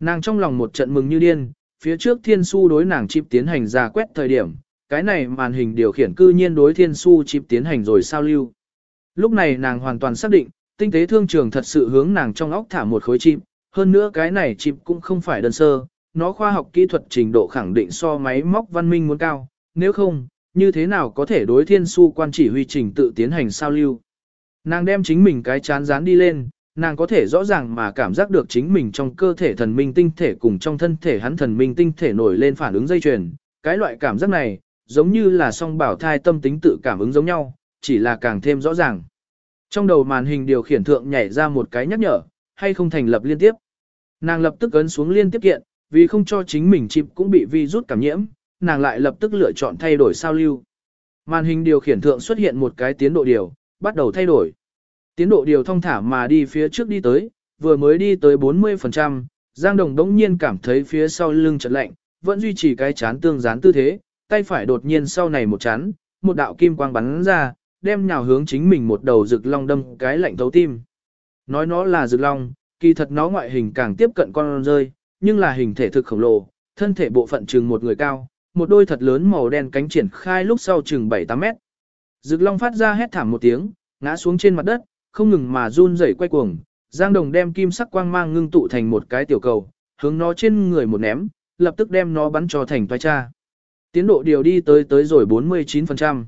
Speaker 1: Nàng trong lòng một trận mừng như điên, phía trước thiên su đối nàng chip tiến hành ra quét thời điểm, cái này màn hình điều khiển cư nhiên đối thiên su chip tiến hành rồi sao lưu. Lúc này nàng hoàn toàn xác định, tinh tế thương trường thật sự hướng nàng trong óc thả một khối chip, hơn nữa cái này chip cũng không phải đơn sơ, nó khoa học kỹ thuật trình độ khẳng định so máy móc văn minh muốn cao, nếu không, như thế nào có thể đối thiên su quan chỉ huy trình tự tiến hành sao lưu. Nàng đem chính mình cái chán dán đi lên, nàng có thể rõ ràng mà cảm giác được chính mình trong cơ thể thần minh tinh thể cùng trong thân thể hắn thần minh tinh thể nổi lên phản ứng dây chuyền. Cái loại cảm giác này, giống như là song bảo thai tâm tính tự cảm ứng giống nhau, chỉ là càng thêm rõ ràng. Trong đầu màn hình điều khiển thượng nhảy ra một cái nhắc nhở, hay không thành lập liên tiếp. Nàng lập tức ấn xuống liên tiếp kiện, vì không cho chính mình chip cũng bị virus cảm nhiễm, nàng lại lập tức lựa chọn thay đổi sao lưu. Màn hình điều khiển thượng xuất hiện một cái tiến độ điều, bắt đầu thay đổi. Tiến độ điều thông thả mà đi phía trước đi tới, vừa mới đi tới 40%, Giang Đồng đống nhiên cảm thấy phía sau lưng chợt lạnh, vẫn duy trì cái chán tương dán tư thế, tay phải đột nhiên sau này một chán, một đạo kim quang bắn ra, đem nhào hướng chính mình một đầu rực long đâm cái lạnh thấu tim. Nói nó là rực long, kỳ thật nó ngoại hình càng tiếp cận con rơi, nhưng là hình thể thực khổng lồ, thân thể bộ phận chừng một người cao, một đôi thật lớn màu đen cánh triển khai lúc sau chừng 7-8 mét. Rực long phát ra hét thảm một tiếng, ngã xuống trên mặt đất, không ngừng mà run rẩy quay cuồng. Giang Đồng đem kim sắc quang mang ngưng tụ thành một cái tiểu cầu, hướng nó trên người một ném, lập tức đem nó bắn cho thành toái cha. Tiến độ điều đi tới tới rồi 49%.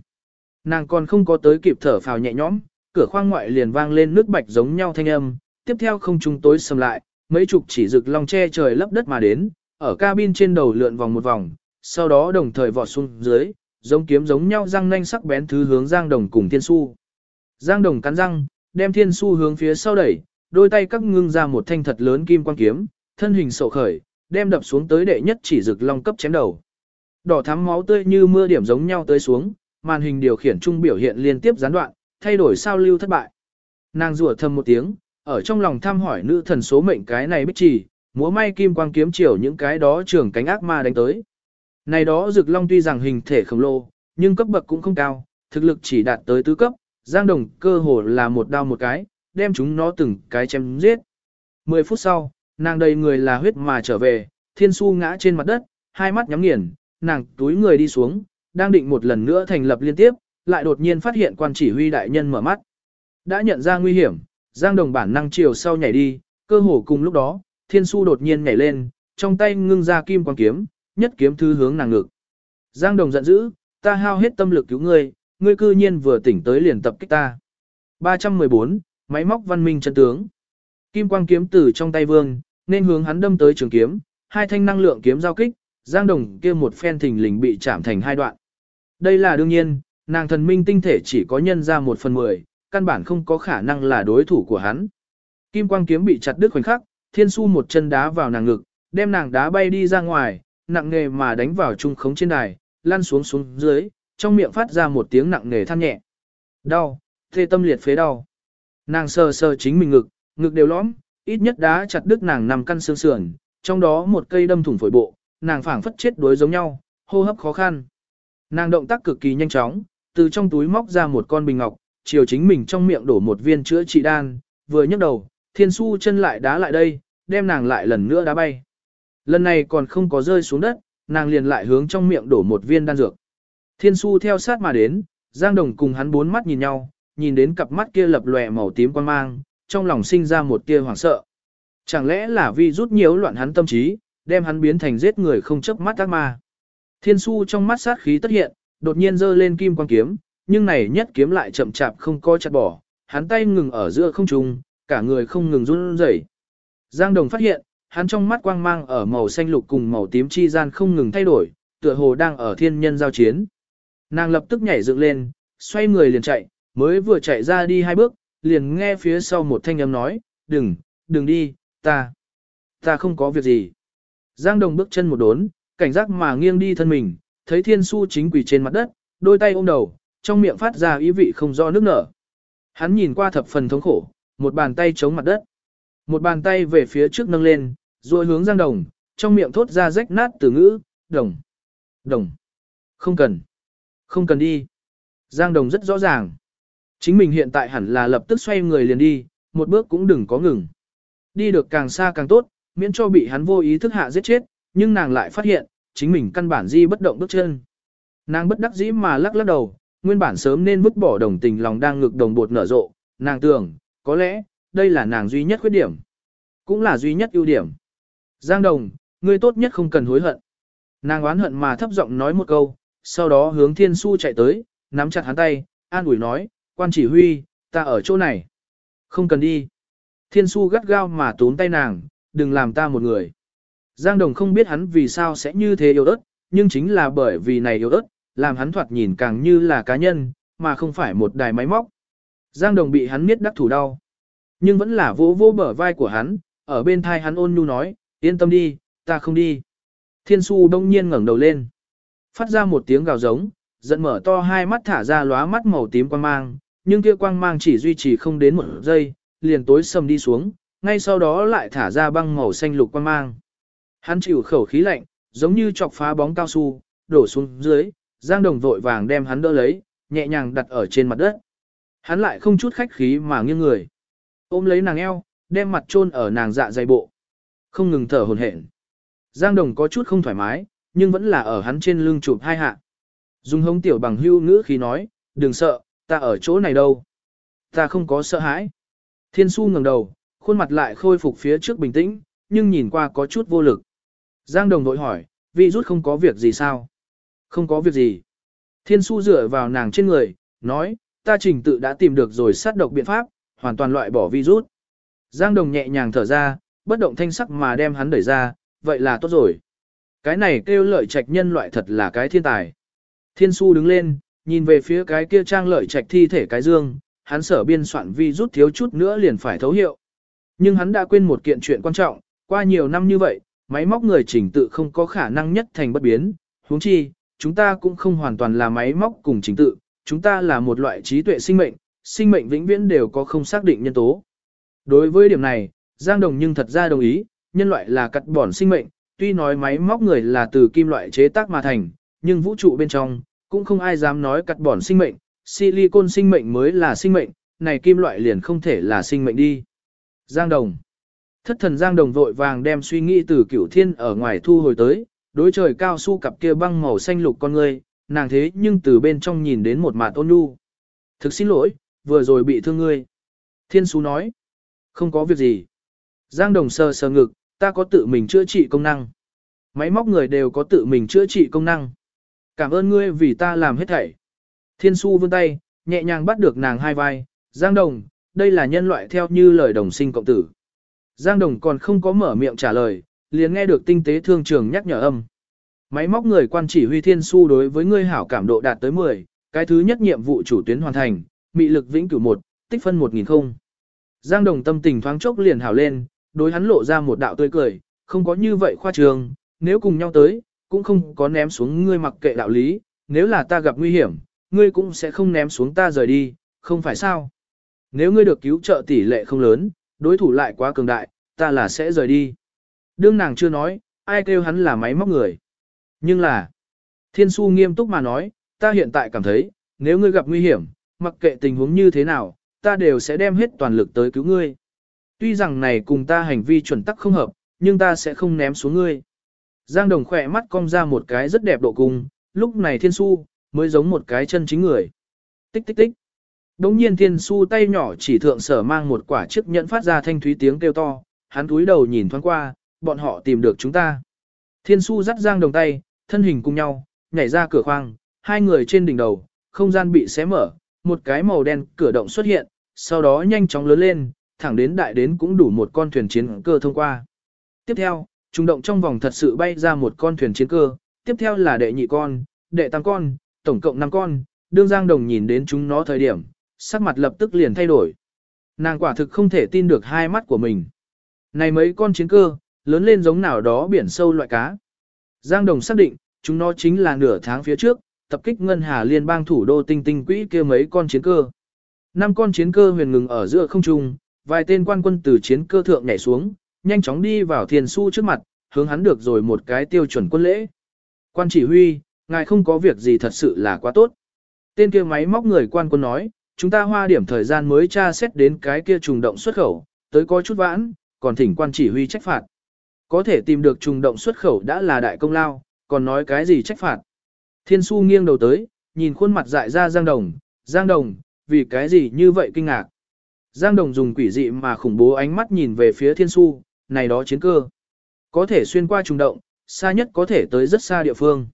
Speaker 1: Nàng còn không có tới kịp thở phào nhẹ nhõm, cửa khoang ngoại liền vang lên nước bạch giống nhau thanh âm, tiếp theo không trung tối sầm lại, mấy chục chỉ rực long che trời lấp đất mà đến, ở cabin trên đầu lượn vòng một vòng, sau đó đồng thời vọt xuống dưới, giống kiếm giống nhau răng nanh sắc bén thứ hướng Giang Đồng cùng Thiên Su. Giang Đồng cắn răng, đem Thiên Su hướng phía sau đẩy, đôi tay các ngưng ra một thanh thật lớn kim quang kiếm, thân hình sậu khởi, đem đập xuống tới đệ nhất chỉ rực long cấp chém đầu. Đỏ thắm máu tươi như mưa điểm giống nhau tới xuống, màn hình điều khiển trung biểu hiện liên tiếp gián đoạn, thay đổi sao lưu thất bại. Nàng rủa thầm một tiếng, ở trong lòng thăm hỏi nữ thần số mệnh cái này bích chỉ, múa may kim quang kiếm chiều những cái đó trưởng cánh ác ma đánh tới. Này đó rực long tuy rằng hình thể khổng lồ, nhưng cấp bậc cũng không cao, thực lực chỉ đạt tới tứ cấp, Giang Đồng cơ hồ là một đao một cái, đem chúng nó từng cái chém giết. Mười phút sau, nàng đầy người là huyết mà trở về, thiên su ngã trên mặt đất, hai mắt nhắm nghiền, nàng túi người đi xuống, đang định một lần nữa thành lập liên tiếp, lại đột nhiên phát hiện quan chỉ huy đại nhân mở mắt. Đã nhận ra nguy hiểm, Giang Đồng bản năng chiều sau nhảy đi, cơ hồ cùng lúc đó, thiên su đột nhiên nhảy lên, trong tay ngưng ra kim quang kiếm, nhất kiếm thư hướng nàng ngực. Giang Đồng giận dữ, ta hao hết tâm lực cứu ngươi, ngươi cư nhiên vừa tỉnh tới liền tập kích ta. 314, máy móc văn minh chân tướng. Kim quang kiếm từ trong tay vương, nên hướng hắn đâm tới trường kiếm, hai thanh năng lượng kiếm giao kích, Giang Đồng kia một phen thình lình bị chạm thành hai đoạn. Đây là đương nhiên, nàng thần minh tinh thể chỉ có nhân ra một phần mười, căn bản không có khả năng là đối thủ của hắn. Kim quang kiếm bị chặt đứt khoảnh khắc, thiên su một chân đá vào nàng ngực, đem nàng đá bay đi ra ngoài, nặng nề mà đánh vào trung khống trên đài, lăn xuống xuống dưới, trong miệng phát ra một tiếng nặng nề than nhẹ. Đau, thê tâm liệt phế đau. Nàng sờ sờ chính mình ngực, ngực đều lõm, ít nhất đã chặt đứt nàng nằm căn xương sườn, trong đó một cây đâm thủng phổi bộ, nàng phảng phất chết đuối giống nhau, hô hấp khó khăn. Nàng động tác cực kỳ nhanh chóng, từ trong túi móc ra một con bình ngọc, chiều chính mình trong miệng đổ một viên chữa trị đan, vừa nhấc đầu, thiên su chân lại đá lại đây, đem nàng lại lần nữa đá bay. Lần này còn không có rơi xuống đất, nàng liền lại hướng trong miệng đổ một viên đan dược. Thiên su theo sát mà đến, Giang Đồng cùng hắn bốn mắt nhìn nhau, nhìn đến cặp mắt kia lập lòe màu tím quan mang, trong lòng sinh ra một tia hoảng sợ. Chẳng lẽ là vì rút nhiễu loạn hắn tâm trí, đem hắn biến thành giết người không chấp mắt ác ma. Thiên su trong mắt sát khí tất hiện, đột nhiên giơ lên kim quang kiếm, nhưng này nhất kiếm lại chậm chạp không coi chặt bỏ, hắn tay ngừng ở giữa không trung, cả người không ngừng run rẩy. Giang Đồng phát hiện, hắn trong mắt quang mang ở màu xanh lục cùng màu tím chi gian không ngừng thay đổi, tựa hồ đang ở thiên nhân giao chiến. Nàng lập tức nhảy dựng lên, xoay người liền chạy, mới vừa chạy ra đi hai bước, liền nghe phía sau một thanh âm nói, đừng, đừng đi, ta, ta không có việc gì. Giang Đồng bước chân một đốn, cảnh giác mà nghiêng đi thân mình, thấy thiên su chính quỳ trên mặt đất, đôi tay ôm đầu, trong miệng phát ra ý vị không do nước nở. Hắn nhìn qua thập phần thống khổ, một bàn tay chống mặt đất. Một bàn tay về phía trước nâng lên, rồi hướng Giang Đồng, trong miệng thốt ra rách nát từ ngữ, đồng, đồng, không cần, không cần đi. Giang Đồng rất rõ ràng. Chính mình hiện tại hẳn là lập tức xoay người liền đi, một bước cũng đừng có ngừng. Đi được càng xa càng tốt, miễn cho bị hắn vô ý thức hạ giết chết, nhưng nàng lại phát hiện, chính mình căn bản di bất động bước chân. Nàng bất đắc dĩ mà lắc lắc đầu, nguyên bản sớm nên vứt bỏ đồng tình lòng đang ngực đồng bột nở rộ, nàng tưởng, có lẽ, đây là nàng duy nhất khuyết điểm. Cũng là duy nhất ưu điểm. Giang Đồng, ngươi tốt nhất không cần hối hận. Nàng oán hận mà thấp giọng nói một câu, sau đó hướng Thiên Su chạy tới, nắm chặt hắn tay, an ủi nói, quan chỉ huy, ta ở chỗ này. Không cần đi. Thiên Su gắt gao mà tốn tay nàng, đừng làm ta một người. Giang Đồng không biết hắn vì sao sẽ như thế yếu ớt, nhưng chính là bởi vì này yếu ớt, làm hắn thoạt nhìn càng như là cá nhân, mà không phải một đài máy móc. Giang Đồng bị hắn miết đắc thủ đau. Nhưng vẫn là vỗ vỗ bờ vai của hắn, ở bên thai hắn ôn nhu nói, yên tâm đi, ta không đi. Thiên su đông nhiên ngẩng đầu lên. Phát ra một tiếng gào giống, giận mở to hai mắt thả ra lóa mắt màu tím quang mang, nhưng kia quang mang chỉ duy trì không đến một giây, liền tối sầm đi xuống, ngay sau đó lại thả ra băng màu xanh lục quang mang. Hắn chịu khẩu khí lạnh, giống như chọc phá bóng cao su, đổ xuống dưới, Giang Đồng vội vàng đem hắn đỡ lấy, nhẹ nhàng đặt ở trên mặt đất. Hắn lại không chút khách khí mà nghiêng người. Ôm lấy nàng eo, đem mặt chôn ở nàng dạ dày bộ. Không ngừng thở hổn hển. Giang Đồng có chút không thoải mái, nhưng vẫn là ở hắn trên lưng chụp hai hạ. Dung hống tiểu bằng hưu ngữ khi nói, đừng sợ, ta ở chỗ này đâu. Ta không có sợ hãi. Thiên su ngẩng đầu, khuôn mặt lại khôi phục phía trước bình tĩnh, nhưng nhìn qua có chút vô lực. Giang Đồng vội hỏi, vi rút không có việc gì sao? Không có việc gì. Thiên su dựa vào nàng trên người, nói, ta trình tự đã tìm được rồi sát độc biện pháp, hoàn toàn loại bỏ virus. Giang Đồng nhẹ nhàng thở ra, bất động thanh sắc mà đem hắn đẩy ra, vậy là tốt rồi. Cái này kêu lợi trạch nhân loại thật là cái thiên tài. Thiên su đứng lên, nhìn về phía cái kia trang lợi trạch thi thể cái dương, hắn sở biên soạn vi rút thiếu chút nữa liền phải thấu hiệu. Nhưng hắn đã quên một kiện chuyện quan trọng, qua nhiều năm như vậy, máy móc người chỉnh tự không có khả năng nhất thành bất biến, huống chi, chúng ta cũng không hoàn toàn là máy móc cùng chỉnh tự, chúng ta là một loại trí tuệ sinh mệnh, sinh mệnh vĩnh viễn đều có không xác định nhân tố. Đối với điểm này, Giang Đồng nhưng thật ra đồng ý, nhân loại là cắt bỏn sinh mệnh, tuy nói máy móc người là từ kim loại chế tác mà thành, nhưng vũ trụ bên trong, cũng không ai dám nói cắt bỏn sinh mệnh, silicon sinh mệnh mới là sinh mệnh, này kim loại liền không thể là sinh mệnh đi. Giang Đồng Thất thần Giang Đồng vội vàng đem suy nghĩ từ cửu thiên ở ngoài thu hồi tới, đối trời cao su cặp kia băng màu xanh lục con người, nàng thế nhưng từ bên trong nhìn đến một mạt ôn nhu. Thực xin lỗi, vừa rồi bị thương ngươi. Thiên su nói, không có việc gì. Giang Đồng sờ sờ ngực, ta có tự mình chữa trị công năng. Máy móc người đều có tự mình chữa trị công năng. Cảm ơn ngươi vì ta làm hết thảy. Thiên su vươn tay, nhẹ nhàng bắt được nàng hai vai. Giang Đồng, đây là nhân loại theo như lời đồng sinh cộng tử. Giang Đồng còn không có mở miệng trả lời, liền nghe được tinh tế thương trường nhắc nhở âm. Máy móc người quan chỉ huy thiên su đối với ngươi hảo cảm độ đạt tới 10, cái thứ nhất nhiệm vụ chủ tuyến hoàn thành, mị lực vĩnh cửu 1, tích phân 1000 không. Giang Đồng tâm tình thoáng chốc liền hảo lên, đối hắn lộ ra một đạo tươi cười, không có như vậy khoa trường, nếu cùng nhau tới, cũng không có ném xuống ngươi mặc kệ đạo lý, nếu là ta gặp nguy hiểm, ngươi cũng sẽ không ném xuống ta rời đi, không phải sao? Nếu ngươi được cứu trợ tỷ lệ không lớn, đối thủ lại quá cường đại, ta là sẽ rời đi. Đương nàng chưa nói, ai kêu hắn là máy móc người. Nhưng là, thiên su nghiêm túc mà nói, ta hiện tại cảm thấy, nếu ngươi gặp nguy hiểm, mặc kệ tình huống như thế nào, ta đều sẽ đem hết toàn lực tới cứu ngươi. Tuy rằng này cùng ta hành vi chuẩn tắc không hợp, nhưng ta sẽ không ném xuống ngươi. Giang Đồng khỏe mắt cong ra một cái rất đẹp độ cung, lúc này thiên su, mới giống một cái chân chính người. Tích tích tích. Đống nhiên thiên su tay nhỏ chỉ thượng sở mang một quả chiếc nhẫn phát ra thanh thúy tiếng kêu to, hắn túi đầu nhìn thoáng qua, bọn họ tìm được chúng ta. Thiên su dắt Giang Đồng tay, thân hình cùng nhau, nhảy ra cửa khoang, hai người trên đỉnh đầu, không gian bị xé mở, một cái màu đen cửa động xuất hiện, sau đó nhanh chóng lớn lên, thẳng đến đại đến cũng đủ một con thuyền chiến cơ thông qua. Tiếp theo, trung động trong vòng thật sự bay ra một con thuyền chiến cơ, tiếp theo là đệ nhị con, đệ tam con, tổng cộng 5 con, đương Giang Đồng nhìn đến chúng nó thời điểm, sắc mặt lập tức liền thay đổi. Nàng quả thực không thể tin được hai mắt của mình. Này mấy con chiến cơ, lớn lên giống nào đó biển sâu loại cá. Giang Đồng xác định, chúng nó chính là nửa tháng phía trước, tập kích ngân hà liên bang thủ đô tinh tinh quỹ kia mấy con chiến cơ. Năm con chiến cơ huyền ngừng ở giữa không trung, vài tên quan quân từ chiến cơ thượng nhảy xuống, nhanh chóng đi vào thiền su trước mặt, hướng hắn được rồi một cái tiêu chuẩn quân lễ. Quan chỉ huy, ngài không có việc gì thật sự là quá tốt. Tên kia máy móc người quan quân nói, chúng ta hoa điểm thời gian mới tra xét đến cái kia trùng động xuất khẩu, tới có chút vãn, còn thỉnh quan chỉ huy trách phạt. Có thể tìm được trùng động xuất khẩu đã là đại công lao, còn nói cái gì trách phạt. Thiên su nghiêng đầu tới, nhìn khuôn mặt dại ra Giang Đồng, Giang Đồng, vì cái gì như vậy kinh ngạc. Giang Đồng dùng quỷ dị mà khủng bố ánh mắt nhìn về phía thiên su, này đó chiến cơ. Có thể xuyên qua trùng động, xa nhất có thể tới rất xa địa phương.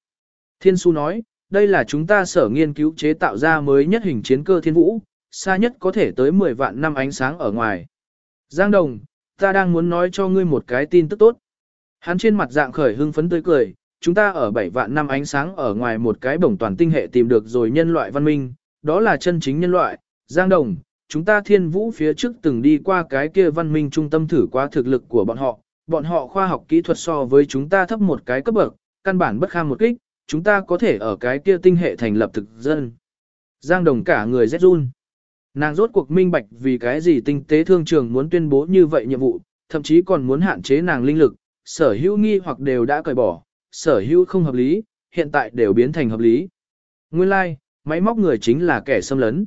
Speaker 1: Thiên su nói, đây là chúng ta sở nghiên cứu chế tạo ra mới nhất hình chiến cơ thiên vũ, xa nhất có thể tới 10 vạn năm ánh sáng ở ngoài. Giang Đồng, ta đang muốn nói cho ngươi một cái tin tức tốt. Hắn trên mặt dạng khởi hưng phấn tươi cười, chúng ta ở 7 vạn năm ánh sáng ở ngoài một cái bổng toàn tinh hệ tìm được rồi nhân loại văn minh, đó là chân chính nhân loại. Giang Đồng, chúng ta thiên vũ phía trước từng đi qua cái kia văn minh trung tâm thử qua thực lực của bọn họ, bọn họ khoa học kỹ thuật so với chúng ta thấp một cái cấp bậc, căn bản bất kham một kích, chúng ta có thể ở cái kia tinh hệ thành lập thực dân. Giang Đồng cả người rét run. Nàng rốt cuộc minh bạch vì cái gì tinh tế thương trường muốn tuyên bố như vậy nhiệm vụ, thậm chí còn muốn hạn chế nàng linh lực, sở hữu nghi hoặc đều đã cởi bỏ, sở hữu không hợp lý, hiện tại đều biến thành hợp lý. Nguyên lai, like, máy móc người chính là kẻ xâm lấn.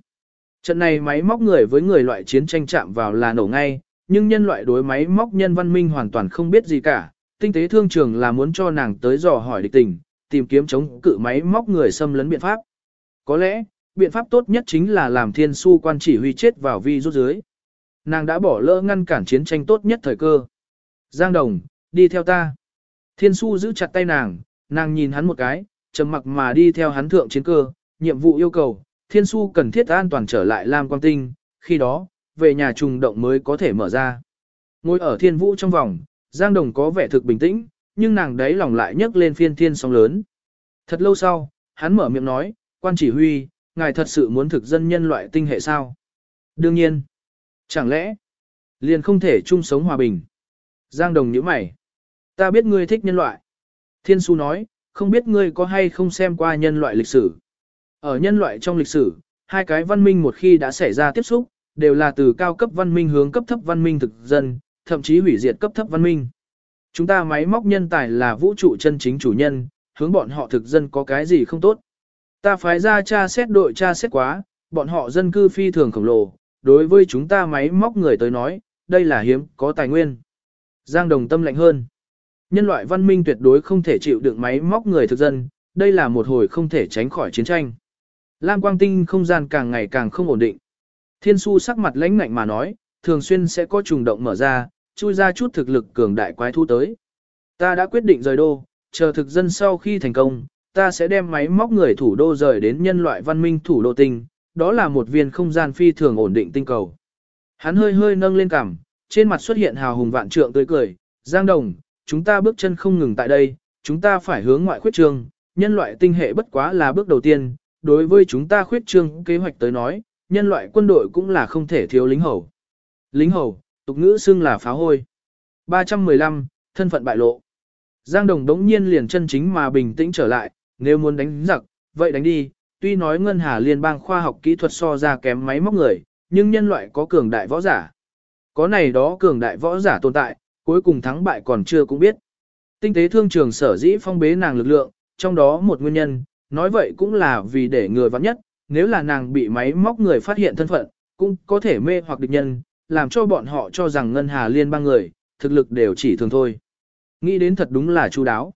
Speaker 1: Trận này máy móc người với người loại chiến tranh chạm vào là nổ ngay, nhưng nhân loại đối máy móc nhân văn minh hoàn toàn không biết gì cả, tinh tế thương trường là muốn cho nàng tới dò hỏi địch tình, tìm kiếm chống cự máy móc người xâm lấn biện pháp. Có lẽ, biện pháp tốt nhất chính là làm thiên su quan chỉ huy chết vào vi rút dưới. Nàng đã bỏ lỡ ngăn cản chiến tranh tốt nhất thời cơ. Giang Đồng, đi theo ta. Thiên su giữ chặt tay nàng, nàng nhìn hắn một cái, trầm mặc mà đi theo hắn thượng chiến cơ, nhiệm vụ yêu cầu, thiên su cần thiết an toàn trở lại Lam Quang Tinh, khi đó, về nhà trùng động mới có thể mở ra. Ngồi ở thiên vũ trong vòng, Giang Đồng có vẻ thực bình tĩnh, nhưng nàng đấy lòng lại nhấc lên phiên thiên sóng lớn. Thật lâu sau, hắn mở miệng nói, quan chỉ huy, ngài thật sự muốn thực dân nhân loại tinh hệ sao? Đương nhiên. Chẳng lẽ, liền không thể chung sống hòa bình? Giang Đồng nhíu mày. Ta biết ngươi thích nhân loại. Thiên su nói, không biết ngươi có hay không xem qua nhân loại lịch sử. Ở nhân loại trong lịch sử, hai cái văn minh một khi đã xảy ra tiếp xúc, đều là từ cao cấp văn minh hướng cấp thấp văn minh thực dân, thậm chí hủy diệt cấp thấp văn minh. Chúng ta máy móc nhân tài là vũ trụ chân chính chủ nhân, hướng bọn họ thực dân có cái gì không tốt. Ta phái ra tra xét đội tra xét quá, bọn họ dân cư phi thường khổng lồ, đối với chúng ta máy móc người tới nói, đây là hiếm, có tài nguyên. Giang Đồng tâm lạnh hơn. Nhân loại văn minh tuyệt đối không thể chịu đựng máy móc người thực dân, đây là một hồi không thể tránh khỏi chiến tranh. Lam quang tinh không gian càng ngày càng không ổn định. Thiên su sắc mặt lãnh ngạnh mà nói, thường xuyên sẽ có trùng động mở ra, chui ra chút thực lực cường đại quái thu tới. Ta đã quyết định rời đô, chờ thực dân sau khi thành công, ta sẽ đem máy móc người thủ đô rời đến nhân loại văn minh thủ đô tinh, đó là một viên không gian phi thường ổn định tinh cầu. Hắn hơi hơi nâng lên cằm, trên mặt xuất hiện hào hùng vạn trượng tươi cười, Giang Đồng, chúng ta bước chân không ngừng tại đây, chúng ta phải hướng ngoại khuyết trường, nhân loại tinh hệ bất quá là bước đầu tiên, đối với chúng ta khuyết trương kế hoạch tới nói, nhân loại quân đội cũng là không thể thiếu lính hầu. Lính hầu, tục ngữ xưng là phá hôi. 315, thân phận bại lộ. Giang Đồng đống nhiên liền chân chính mà bình tĩnh trở lại, nếu muốn đánh giặc, vậy đánh đi, tuy nói Ngân Hà Liên bang khoa học kỹ thuật so ra kém máy móc người, nhưng nhân loại có cường đại võ giả. Có này đó cường đại võ giả tồn tại, cuối cùng thắng bại còn chưa cũng biết. Tinh tế thương trường sở dĩ phong bế nàng lực lượng, trong đó một nguyên nhân, nói vậy cũng là vì để người vắng nhất, nếu là nàng bị máy móc người phát hiện thân phận, cũng có thể mê hoặc địch nhân, làm cho bọn họ cho rằng ngân hà liên bang người, thực lực đều chỉ thường thôi. Nghĩ đến thật đúng là chu đáo.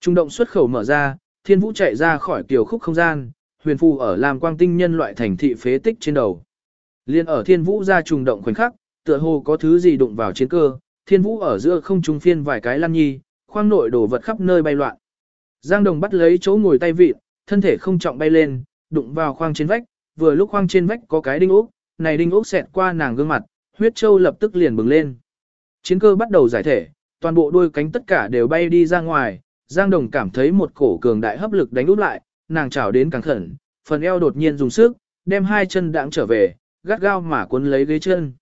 Speaker 1: Trung động xuất khẩu mở ra, thiên vũ chạy ra khỏi tiểu khúc không gian, huyền phù ở làm quang tinh nhân loại thành thị phế tích trên đầu. Liên ở thiên vũ ra trùng động khoảnh khắc, tựa hồ có thứ gì đụng vào chiến cơ, thiên vũ ở giữa không trung phiên vài cái lăn nhi, khoang nội đổ vật khắp nơi bay loạn. Giang đồng bắt lấy chỗ ngồi tay vịt, thân thể không trọng bay lên, đụng vào khoang trên vách, vừa lúc khoang trên vách có cái đinh ốc, này đinh ốc xẹt qua nàng gương mặt, huyết châu lập tức liền bừng lên. Chiến cơ bắt đầu giải thể, toàn bộ đuôi cánh tất cả đều bay đi ra ngoài, Giang Đồng cảm thấy một cổ cường đại hấp lực đánh úp lại, nàng chảo đến càng khẩn, phần eo đột nhiên dùng sức, đem hai chân đãng trở về, gắt gao mà cuốn lấy ghế chân.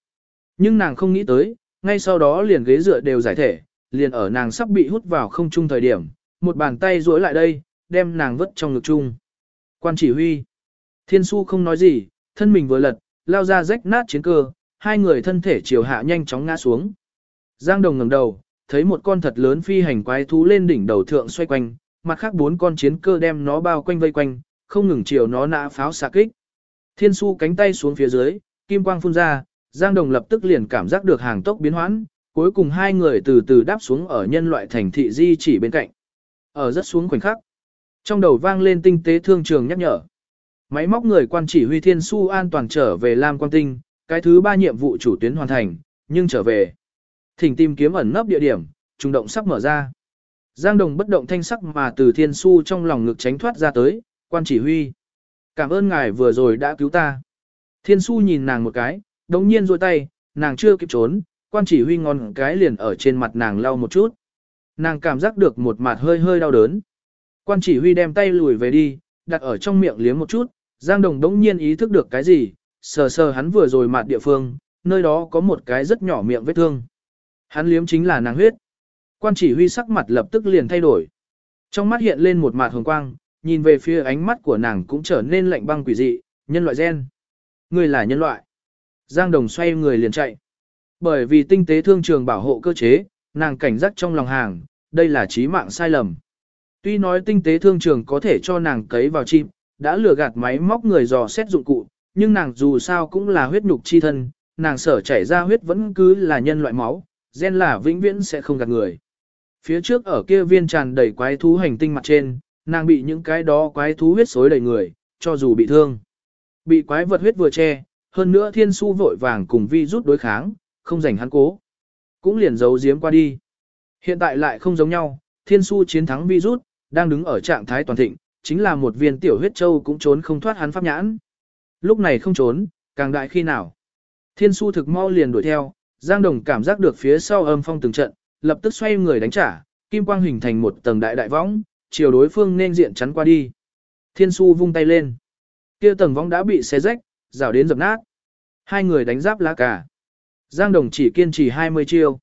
Speaker 1: Nhưng nàng không nghĩ tới, ngay sau đó liền ghế dựa đều giải thể, liền ở nàng sắp bị hút vào không trung thời điểm, một bàn tay duỗi lại đây, đem nàng vứt trong ngực chung. Quan chỉ huy. Thiên su không nói gì, thân mình vừa lật, lao ra rách nát chiến cơ, hai người thân thể chiều hạ nhanh chóng ngã xuống. Giang Đồng ngẩng đầu, thấy một con thật lớn phi hành quái thú lên đỉnh đầu thượng xoay quanh, mặt khác bốn con chiến cơ đem nó bao quanh vây quanh, không ngừng chiều nó nã pháo xạ kích. Thiên su cánh tay xuống phía dưới, kim quang phun ra, Giang Đồng lập tức liền cảm giác được hàng tốc biến hoãn, cuối cùng hai người từ từ đáp xuống ở nhân loại thành thị di chỉ bên cạnh. Ở rất xuống khoảnh khắc, trong đầu vang lên tinh tế thương trường nhắc nhở. Máy móc người quan chỉ huy Thiên Su an toàn trở về Lam Quang Tinh, cái thứ ba nhiệm vụ chủ tuyến hoàn thành, nhưng trở về. Thỉnh tìm kiếm ẩn nấp địa điểm, trung động sắp mở ra. Giang Đồng bất động thanh sắc mà từ Thiên Su trong lòng ngực tránh thoát ra tới, quan chỉ huy. Cảm ơn ngài vừa rồi đã cứu ta. Thiên Su nhìn nàng một cái, đống nhiên rôi tay, nàng chưa kịp trốn, quan chỉ huy ngon cái liền ở trên mặt nàng lau một chút. Nàng cảm giác được một mặt hơi hơi đau đớn. Quan chỉ huy đem tay lùi về đi, đặt ở trong miệng liếm một chút, Giang Đồng đống nhiên ý thức được cái gì, sờ sờ hắn vừa rồi mạt địa phương, nơi đó có một cái rất nhỏ miệng vết thương. Hắn liếm chính là nàng huyết. Quan chỉ huy sắc mặt lập tức liền thay đổi. Trong mắt hiện lên một mạt hồng quang, nhìn về phía ánh mắt của nàng cũng trở nên lạnh băng quỷ dị, nhân loại gen. Người là nhân loại. Giang Đồng xoay người liền chạy. Bởi vì tinh tế thương trường bảo hộ cơ chế, nàng cảnh giác trong lòng hàng, đây là trí mạng sai lầm. Tuy nói tinh tế thương trường có thể cho nàng cấy vào chim, đã lừa gạt máy móc người dò xét dụng cụ, nhưng nàng dù sao cũng là huyết nhục chi thân, nàng sở chảy ra huyết vẫn cứ là nhân loại máu, gen là vĩnh viễn sẽ không gạt người. Phía trước ở kia viên tràn đầy quái thú hành tinh mặt trên, nàng bị những cái đó quái thú huyết xối đầy người, cho dù bị thương. Bị quái vật huyết vừa che, hơn nữa thiên su vội vàng cùng vi rút đối kháng, không rảnh hắn cố. Cũng liền giấu giếm qua đi. Hiện tại lại không giống nhau, thiên su chiến thắng Vi Rút đang đứng ở trạng thái toàn thịnh, chính là một viên tiểu huyết châu cũng trốn không thoát hắn pháp nhãn. Lúc này không trốn, càng đại khi nào. Thiên su thực mau liền đuổi theo, Giang Đồng cảm giác được phía sau âm phong từng trận, lập tức xoay người đánh trả, kim quang hình thành một tầng đại đại võng, chiều đối phương nên diện chắn qua đi. Thiên su vung tay lên. kia tầng võng đã bị xé rách, rào đến dập nát. Hai người đánh giáp lá cả. Giang Đồng chỉ kiên trì 20 chiêu.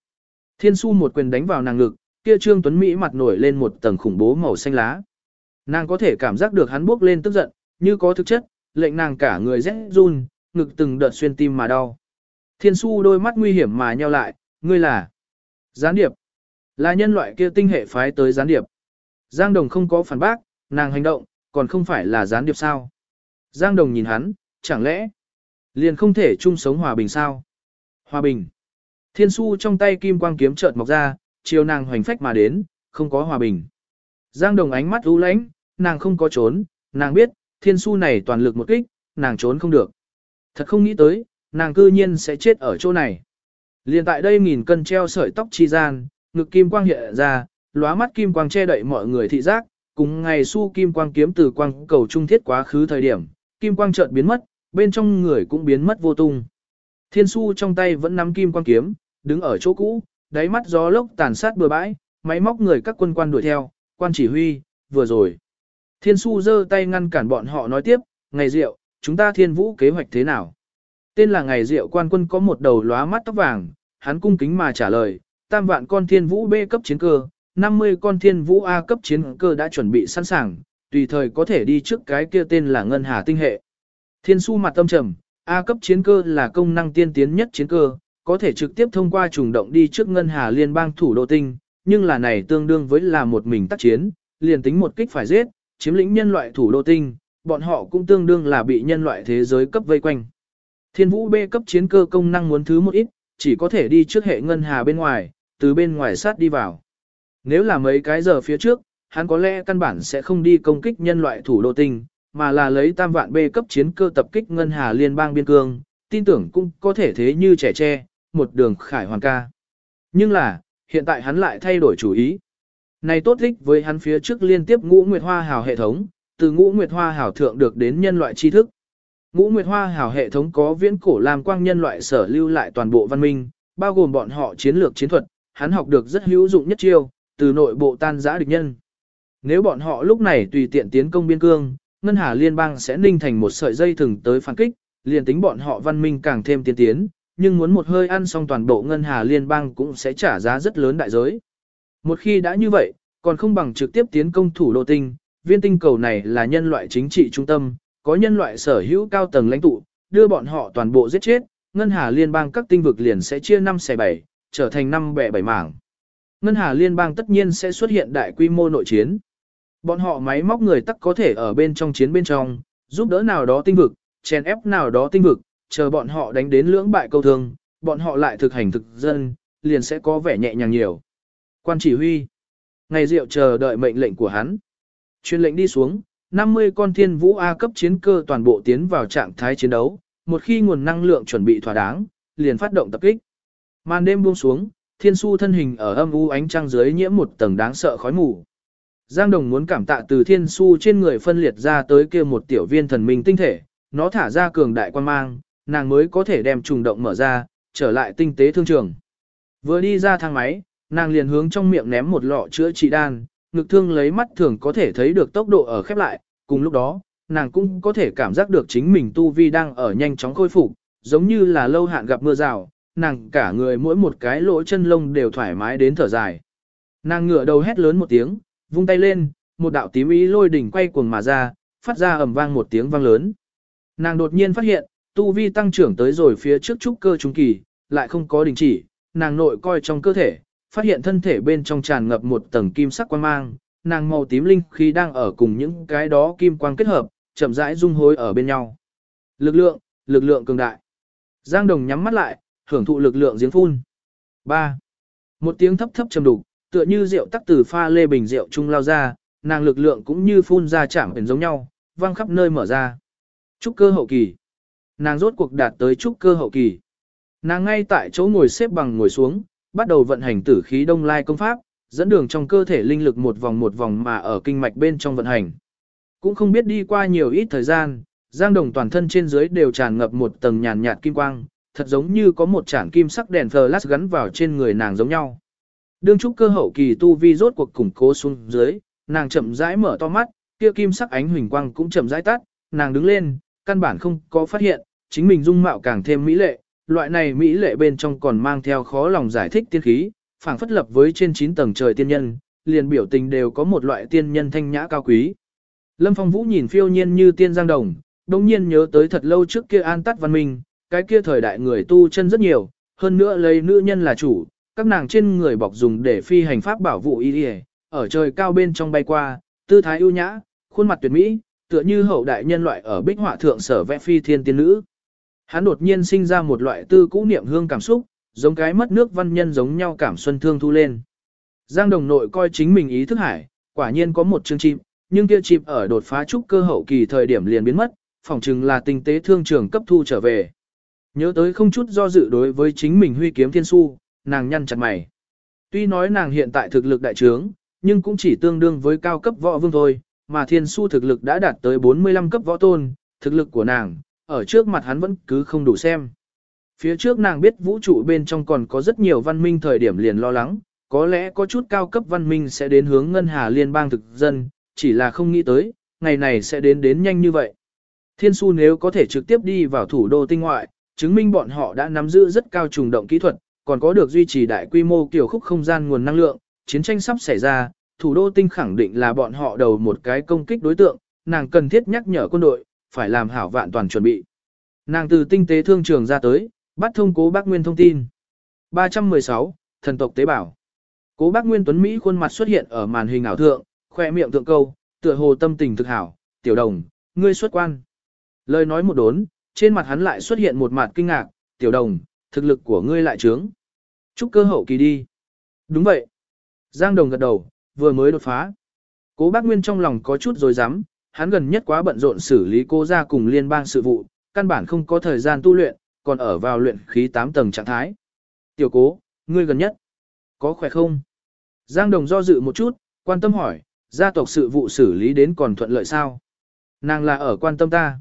Speaker 1: Thiên su một quyền đánh vào nàng ngực, kia Trương Tuấn Mỹ mặt nổi lên một tầng khủng bố màu xanh lá. Nàng có thể cảm giác được hắn bước lên tức giận, như có thực chất, lệnh nàng cả người rẽ run, ngực từng đợt xuyên tim mà đau. Thiên su đôi mắt nguy hiểm mà nheo lại, ngươi là gián điệp. Là nhân loại kia tinh hệ phái tới gián điệp. Giang Đồng không có phản bác, nàng hành động, còn không phải là gián điệp sao. Giang Đồng nhìn hắn, chẳng lẽ liền không thể chung sống hòa bình sao? Hòa bình. Thiên su trong tay kim quang kiếm chợt mọc ra, chiều nàng hoành phách mà đến, không có hòa bình. Giang Đồng ánh mắt u lãnh, nàng không có trốn, nàng biết, thiên su này toàn lực một kích, nàng trốn không được. Thật không nghĩ tới, nàng cư nhiên sẽ chết ở chỗ này. Liên tại đây nghìn cân treo sợi tóc chi gian, ngực kim quang hiện ra, lóa mắt kim quang che đậy mọi người thị giác, cùng ngày su kim quang kiếm từ quang cầu trung thiết quá khứ thời điểm, kim quang chợt biến mất, bên trong người cũng biến mất vô tung. Thiên su trong tay vẫn nắm kim quang kiếm, đứng ở chỗ cũ, đáy mắt gió lốc tàn sát bừa bãi, máy móc người các quân quan đuổi theo, quan chỉ huy, vừa rồi. Thiên su giơ tay ngăn cản bọn họ nói tiếp, ngày rượu, chúng ta thiên vũ kế hoạch thế nào? Tên là ngày rượu quan quân có một đầu lóa mắt tóc vàng, hắn cung kính mà trả lời, tam vạn con thiên vũ B cấp chiến cơ, 50 con thiên vũ A cấp chiến cơ đã chuẩn bị sẵn sàng, tùy thời có thể đi trước cái kia tên là Ngân Hà Tinh Hệ. Thiên su mặt tâm trầm, A cấp chiến cơ là công năng tiên tiến nhất chiến cơ, có thể trực tiếp thông qua trùng động đi trước ngân hà liên bang thủ đô tinh, nhưng là này tương đương với là một mình tác chiến, liền tính một kích phải giết, chiếm lĩnh nhân loại thủ đô tinh, bọn họ cũng tương đương là bị nhân loại thế giới cấp vây quanh. Thiên vũ B cấp chiến cơ công năng muốn thứ một ít, chỉ có thể đi trước hệ ngân hà bên ngoài, từ bên ngoài sát đi vào. Nếu là mấy cái giờ phía trước, hắn có lẽ căn bản sẽ không đi công kích nhân loại thủ đô tinh, mà là lấy tam vạn B cấp chiến cơ tập kích ngân hà liên bang biên cương, tin tưởng cũng có thể thế như trẻ tre, một đường khải hoàn ca. Nhưng là, hiện tại hắn lại thay đổi chủ ý. Này tốt thích với hắn phía trước liên tiếp ngũ nguyệt hoa hào hệ thống, từ ngũ nguyệt hoa hào thượng được đến nhân loại tri thức. Ngũ nguyệt hoa hào hệ thống có viễn cổ làm quang nhân loại sở lưu lại toàn bộ văn minh, bao gồm bọn họ chiến lược chiến thuật, hắn học được rất hữu dụng nhất chiêu, từ nội bộ tan giã địch nhân. Nếu bọn họ lúc này tùy tiện tiến công biên cương, Ngân Hà Liên bang sẽ ninh thành một sợi dây thừng tới phản kích, liền tính bọn họ văn minh càng thêm tiến tiến, nhưng muốn một hơi ăn xong toàn bộ Ngân Hà Liên bang cũng sẽ trả giá rất lớn đại giới. Một khi đã như vậy, còn không bằng trực tiếp tiến công thủ đô tinh, viên tinh cầu này là nhân loại chính trị trung tâm, có nhân loại sở hữu cao tầng lãnh tụ, đưa bọn họ toàn bộ giết chết, Ngân Hà Liên bang các tinh vực liền sẽ chia 5 xe 7, trở thành 5 bẻ 7 mảng. Ngân Hà Liên bang tất nhiên sẽ xuất hiện đại quy mô nội chiến. Bọn họ máy móc người tắc có thể ở bên trong chiến bên trong, giúp đỡ nào đó tinh vực, chèn ép nào đó tinh vực, chờ bọn họ đánh đến lưỡng bại câu thương, bọn họ lại thực hành thực dân, liền sẽ có vẻ nhẹ nhàng nhiều. Quan chỉ huy, ngày rượu chờ đợi mệnh lệnh của hắn. Chuyên lệnh đi xuống, 50 con thiên vũ A cấp chiến cơ toàn bộ tiến vào trạng thái chiến đấu, một khi nguồn năng lượng chuẩn bị thỏa đáng, liền phát động tập kích. Màn đêm buông xuống, thiên su thân hình ở âm u ánh trăng dưới nhiễm một tầng đáng sợ khói mù. Giang Đồng muốn cảm tạ từ thiên su trên người phân liệt ra tới kia một tiểu viên thần minh tinh thể, nó thả ra cường đại quan mang, nàng mới có thể đem trùng động mở ra, trở lại tinh tế thương trường. Vừa đi ra thang máy, nàng liền hướng trong miệng ném một lọ chữa trị đan, ngực thương lấy mắt thường có thể thấy được tốc độ ở khép lại, cùng lúc đó, nàng cũng có thể cảm giác được chính mình tu vi đang ở nhanh chóng khôi phục, giống như là lâu hạn gặp mưa rào, nàng cả người mỗi một cái lỗ chân lông đều thoải mái đến thở dài. Nàng ngửa đầu hét lớn một tiếng, vung tay lên, một đạo tím ý lôi đỉnh quay cuồng mà ra, phát ra ầm vang một tiếng vang lớn. Nàng đột nhiên phát hiện, tu vi tăng trưởng tới rồi phía trước trúc cơ trung kỳ, lại không có đình chỉ, nàng nội coi trong cơ thể, phát hiện thân thể bên trong tràn ngập một tầng kim sắc quang mang, nàng màu tím linh khí đang ở cùng những cái đó kim quang kết hợp, chậm rãi dung hối ở bên nhau. Lực lượng, lực lượng cường đại. Giang Đồng nhắm mắt lại, hưởng thụ lực lượng giếng phun. 3. Một tiếng thấp thấp trầm đục, tựa như rượu tắc từ pha lê bình rượu trung lao ra, nàng lực lượng cũng như phun ra chạm ẩn giống nhau, vang khắp nơi mở ra. Trúc cơ hậu kỳ. Nàng rốt cuộc đạt tới trúc cơ hậu kỳ. Nàng ngay tại chỗ ngồi xếp bằng ngồi xuống, bắt đầu vận hành tử khí đông lai công pháp, dẫn đường trong cơ thể linh lực một vòng một vòng mà ở kinh mạch bên trong vận hành. Cũng không biết đi qua nhiều ít thời gian, Giang Đồng toàn thân trên dưới đều tràn ngập một tầng nhàn nhạt kim quang, thật giống như có một chản kim sắc đèn flash gắn vào trên người nàng giống nhau. Đương trúc cơ hậu kỳ tu vi rốt cuộc củng cố xuống dưới, nàng chậm rãi mở to mắt, kia kim sắc ánh huỳnh quang cũng chậm rãi tắt, nàng đứng lên, căn bản không có phát hiện, chính mình dung mạo càng thêm mỹ lệ, loại này mỹ lệ bên trong còn mang theo khó lòng giải thích tiên khí, phảng phất lập với trên 9 tầng trời tiên nhân, liền biểu tình đều có một loại tiên nhân thanh nhã cao quý. Lâm Phong Vũ nhìn phiêu nhiên như tiên giang đồng, đồng nhiên nhớ tới thật lâu trước kia an tắt văn minh, cái kia thời đại người tu chân rất nhiều, hơn nữa lấy nữ nhân là chủ, các nàng trên người bọc dùng để phi hành pháp bảo vụ y y, ở trời cao bên trong bay qua, tư thái ưu nhã, khuôn mặt tuyệt mỹ, tựa như hậu đại nhân loại ở bích họa thượng sở vẽ phi thiên tiên nữ. Hắn đột nhiên sinh ra một loại tư cũ niệm hương cảm xúc, giống cái mất nước văn nhân giống nhau cảm xuân thương thu lên. Giang đồng nội coi chính mình ý thức hải, quả nhiên có một chương chim, nhưng kia chim ở đột phá trúc cơ hậu kỳ thời điểm liền biến mất, phỏng chừng là tinh tế thương trường cấp thu trở về. Nhớ tới không chút do dự đối với chính mình huy kiếm thiên su, nàng nhăn chặt mày. Tuy nói nàng hiện tại thực lực đại trướng, nhưng cũng chỉ tương đương với cao cấp võ vương thôi, mà thiên su thực lực đã đạt tới 45 cấp võ tôn, thực lực của nàng, ở trước mặt hắn vẫn cứ không đủ xem. Phía trước nàng biết vũ trụ bên trong còn có rất nhiều văn minh thời điểm liền lo lắng, có lẽ có chút cao cấp văn minh sẽ đến hướng ngân hà liên bang thực dân, chỉ là không nghĩ tới, ngày này sẽ đến đến nhanh như vậy. Thiên su nếu có thể trực tiếp đi vào thủ đô tinh ngoại, chứng minh bọn họ đã nắm giữ rất cao trùng động kỹ thuật, còn có được duy trì đại quy mô kiểu khúc không gian nguồn năng lượng, chiến tranh sắp xảy ra, thủ đô tinh khẳng định là bọn họ đầu một cái công kích đối tượng, nàng cần thiết nhắc nhở quân đội, phải làm hảo vạn toàn chuẩn bị. Nàng từ tinh tế thương trường ra tới, bắt thông cố bác Nguyên thông tin. 316, thần tộc tế bào. Cố bác Nguyên Tuấn Mỹ khuôn mặt xuất hiện ở màn hình ảo thượng, khoe miệng thượng câu, tựa hồ tâm tình thực hảo, tiểu đồng, ngươi xuất quan. Lời nói một đốn, trên mặt hắn lại xuất hiện một mặt kinh ngạc, tiểu đồng, thực lực của ngươi lại trướng. Chúc cơ hậu kỳ đi. Đúng vậy. Giang đồng gật đầu, vừa mới đột phá. Cố bác Nguyên trong lòng có chút rồi dám, hắn gần nhất quá bận rộn xử lý cô ra cùng liên bang sự vụ, căn bản không có thời gian tu luyện, còn ở vào luyện khí 8 tầng trạng thái. Tiểu cố, ngươi gần nhất, có khỏe không? Giang Đồng do dự một chút, quan tâm hỏi, gia tộc sự vụ xử lý đến còn thuận lợi sao? Nàng là ở quan tâm ta.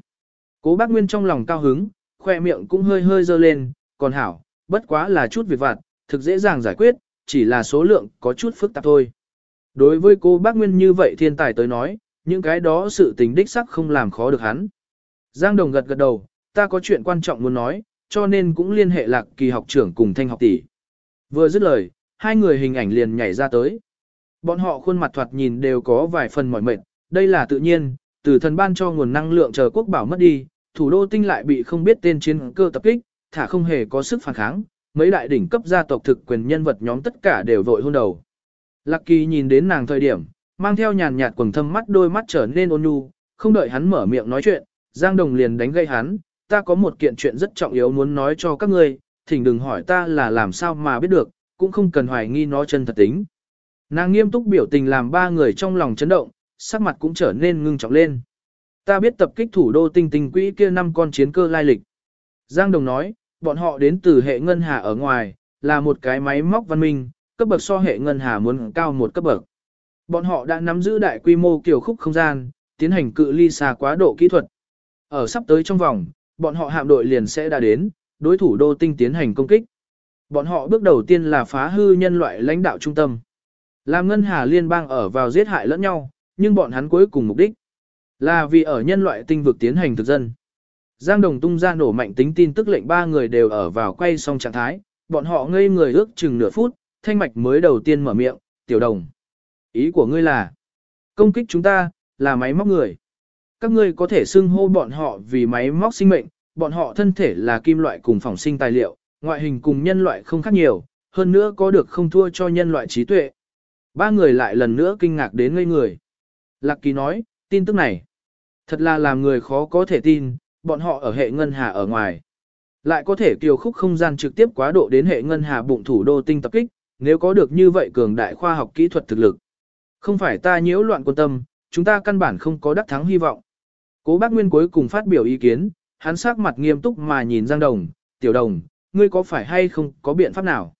Speaker 1: Cố bác Nguyên trong lòng cao hứng, khoe miệng cũng hơi hơi dơ lên, còn hảo, bất quá là chút việc vặt, thực dễ dàng giải quyết, chỉ là số lượng có chút phức tạp thôi. Đối với cô bác Nguyên như vậy thiên tài tới nói, những cái đó sự tình đích sắc không làm khó được hắn. Giang Đồng gật gật đầu, ta có chuyện quan trọng muốn nói, cho nên cũng liên hệ lạc kỳ học trưởng cùng thanh học tỷ. Vừa dứt lời, hai người hình ảnh liền nhảy ra tới. Bọn họ khuôn mặt thoạt nhìn đều có vài phần mỏi mệt, đây là tự nhiên, từ thần ban cho nguồn năng lượng chờ quốc bảo mất đi, thủ đô tinh lại bị không biết tên chiến cơ tập kích, thả không hề có sức phản kháng, mấy đại đỉnh cấp gia tộc thực quyền nhân vật nhóm tất cả đều vội hôn đầu. Lạc kỳ nhìn đến nàng thời điểm, mang theo nhàn nhạt quầng thâm mắt đôi mắt trở nên ôn nhu, không đợi hắn mở miệng nói chuyện, Giang Đồng liền đánh gây hắn, ta có một kiện chuyện rất trọng yếu muốn nói cho các ngươi, thỉnh đừng hỏi ta là làm sao mà biết được, cũng không cần hoài nghi nó chân thật tính. Nàng nghiêm túc biểu tình làm ba người trong lòng chấn động, sắc mặt cũng trở nên ngưng trọng lên. Ta biết tập kích thủ đô tinh tinh quỹ kia năm con chiến cơ lai lịch. Giang Đồng nói, bọn họ đến từ hệ ngân hà ở ngoài, là một cái máy móc văn minh, cấp bậc so hệ ngân hà muốn cao một cấp bậc. Bọn họ đã nắm giữ đại quy mô kiểu khúc không gian, tiến hành cự ly xa quá độ kỹ thuật. Ở sắp tới trong vòng, bọn họ hạm đội liền sẽ đã đến, đối thủ đô tinh tiến hành công kích. Bọn họ bước đầu tiên là phá hư nhân loại lãnh đạo trung tâm. Làm ngân hà liên bang ở vào giết hại lẫn nhau, nhưng bọn hắn cuối cùng mục đích là vì ở nhân loại tinh vực tiến hành thực dân. Giang Đồng tung ra nổ mạnh tính tin tức lệnh ba người đều ở vào quay xong trạng thái, bọn họ ngây người ước chừng nửa phút, thanh mạch mới đầu tiên mở miệng, tiểu đồng. Ý của ngươi là, công kích chúng ta, là máy móc người. Các ngươi có thể xưng hô bọn họ vì máy móc sinh mệnh, bọn họ thân thể là kim loại cùng phòng sinh tài liệu, ngoại hình cùng nhân loại không khác nhiều, hơn nữa có được không thua cho nhân loại trí tuệ. Ba người lại lần nữa kinh ngạc đến ngây người. Lạc Kỳ nói, tin tức này, thật là làm người khó có thể tin, bọn họ ở hệ ngân hà ở ngoài. Lại có thể kiều khúc không gian trực tiếp quá độ đến hệ ngân hà bụng thủ đô tinh tập kích, nếu có được như vậy cường đại khoa học kỹ thuật thực lực. Không phải ta nhiễu loạn quân tâm, chúng ta căn bản không có đắc thắng hy vọng. Cố bác Nguyên cuối cùng phát biểu ý kiến, hắn sắc mặt nghiêm túc mà nhìn Giang Đồng, tiểu đồng, ngươi có phải hay không có biện pháp nào?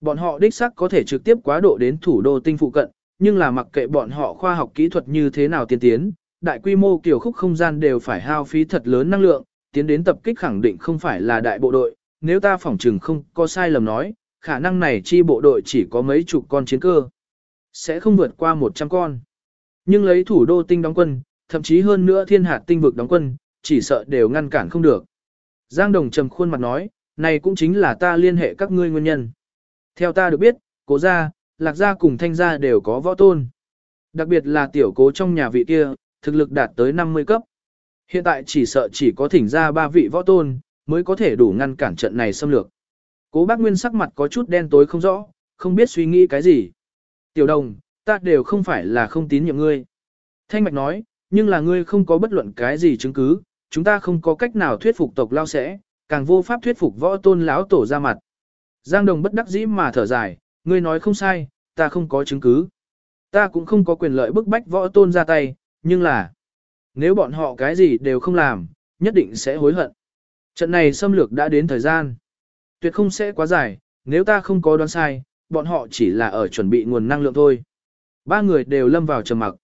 Speaker 1: Bọn họ đích xác có thể trực tiếp quá độ đến thủ đô tinh phụ cận, nhưng là mặc kệ bọn họ khoa học kỹ thuật như thế nào tiên tiến, đại quy mô kiểu khúc không gian đều phải hao phí thật lớn năng lượng, tiến đến tập kích khẳng định không phải là đại bộ đội, nếu ta phỏng chừng không có sai lầm nói, khả năng này chi bộ đội chỉ có mấy chục con chiến cơ, sẽ không vượt qua 100 con. Nhưng lấy thủ đô tinh đóng quân, thậm chí hơn nữa thiên hạt tinh vực đóng quân, chỉ sợ đều ngăn cản không được. Giang Đồng trầm khuôn mặt nói, này cũng chính là ta liên hệ các ngươi nguyên nhân. Theo ta được biết, cố gia, lạc gia cùng thanh gia đều có võ tôn. Đặc biệt là tiểu cố trong nhà vị kia, thực lực đạt tới 50 cấp. Hiện tại chỉ sợ chỉ có thỉnh ra ba vị võ tôn, mới có thể đủ ngăn cản trận này xâm lược. Cố bác Nguyên sắc mặt có chút đen tối không rõ, không biết suy nghĩ cái gì. Tiểu đồng, ta đều không phải là không tín nhiệm ngươi. Thanh Mạch nói, nhưng là ngươi không có bất luận cái gì chứng cứ, chúng ta không có cách nào thuyết phục tộc lao sẽ, càng vô pháp thuyết phục võ tôn lão tổ ra mặt. Giang Đồng bất đắc dĩ mà thở dài, ngươi nói không sai, ta không có chứng cứ. Ta cũng không có quyền lợi bức bách võ tôn ra tay, nhưng là, nếu bọn họ cái gì đều không làm, nhất định sẽ hối hận. Trận này xâm lược đã đến thời gian. Tuyệt không sẽ quá dài, nếu ta không có đoán sai, bọn họ chỉ là ở chuẩn bị nguồn năng lượng thôi. Ba người đều lâm vào trầm mặc.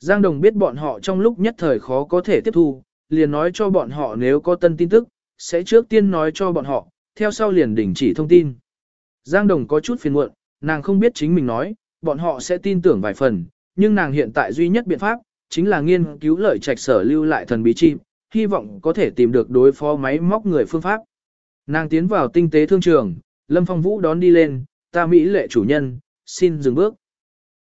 Speaker 1: Giang Đồng biết bọn họ trong lúc nhất thời khó có thể tiếp thu, liền nói cho bọn họ nếu có tân tin tức, sẽ trước tiên nói cho bọn họ, theo sau liền đình chỉ thông tin. Giang Đồng có chút phiền muộn, nàng không biết chính mình nói, bọn họ sẽ tin tưởng vài phần, nhưng nàng hiện tại duy nhất biện pháp, chính là nghiên cứu lợi trạch sở lưu lại thần bí chim, hy vọng có thể tìm được đối phó máy móc người phương pháp. Nàng tiến vào tinh tế thương trường, Lâm Phong Vũ đón đi lên, ta Mỹ lệ chủ nhân, xin dừng bước.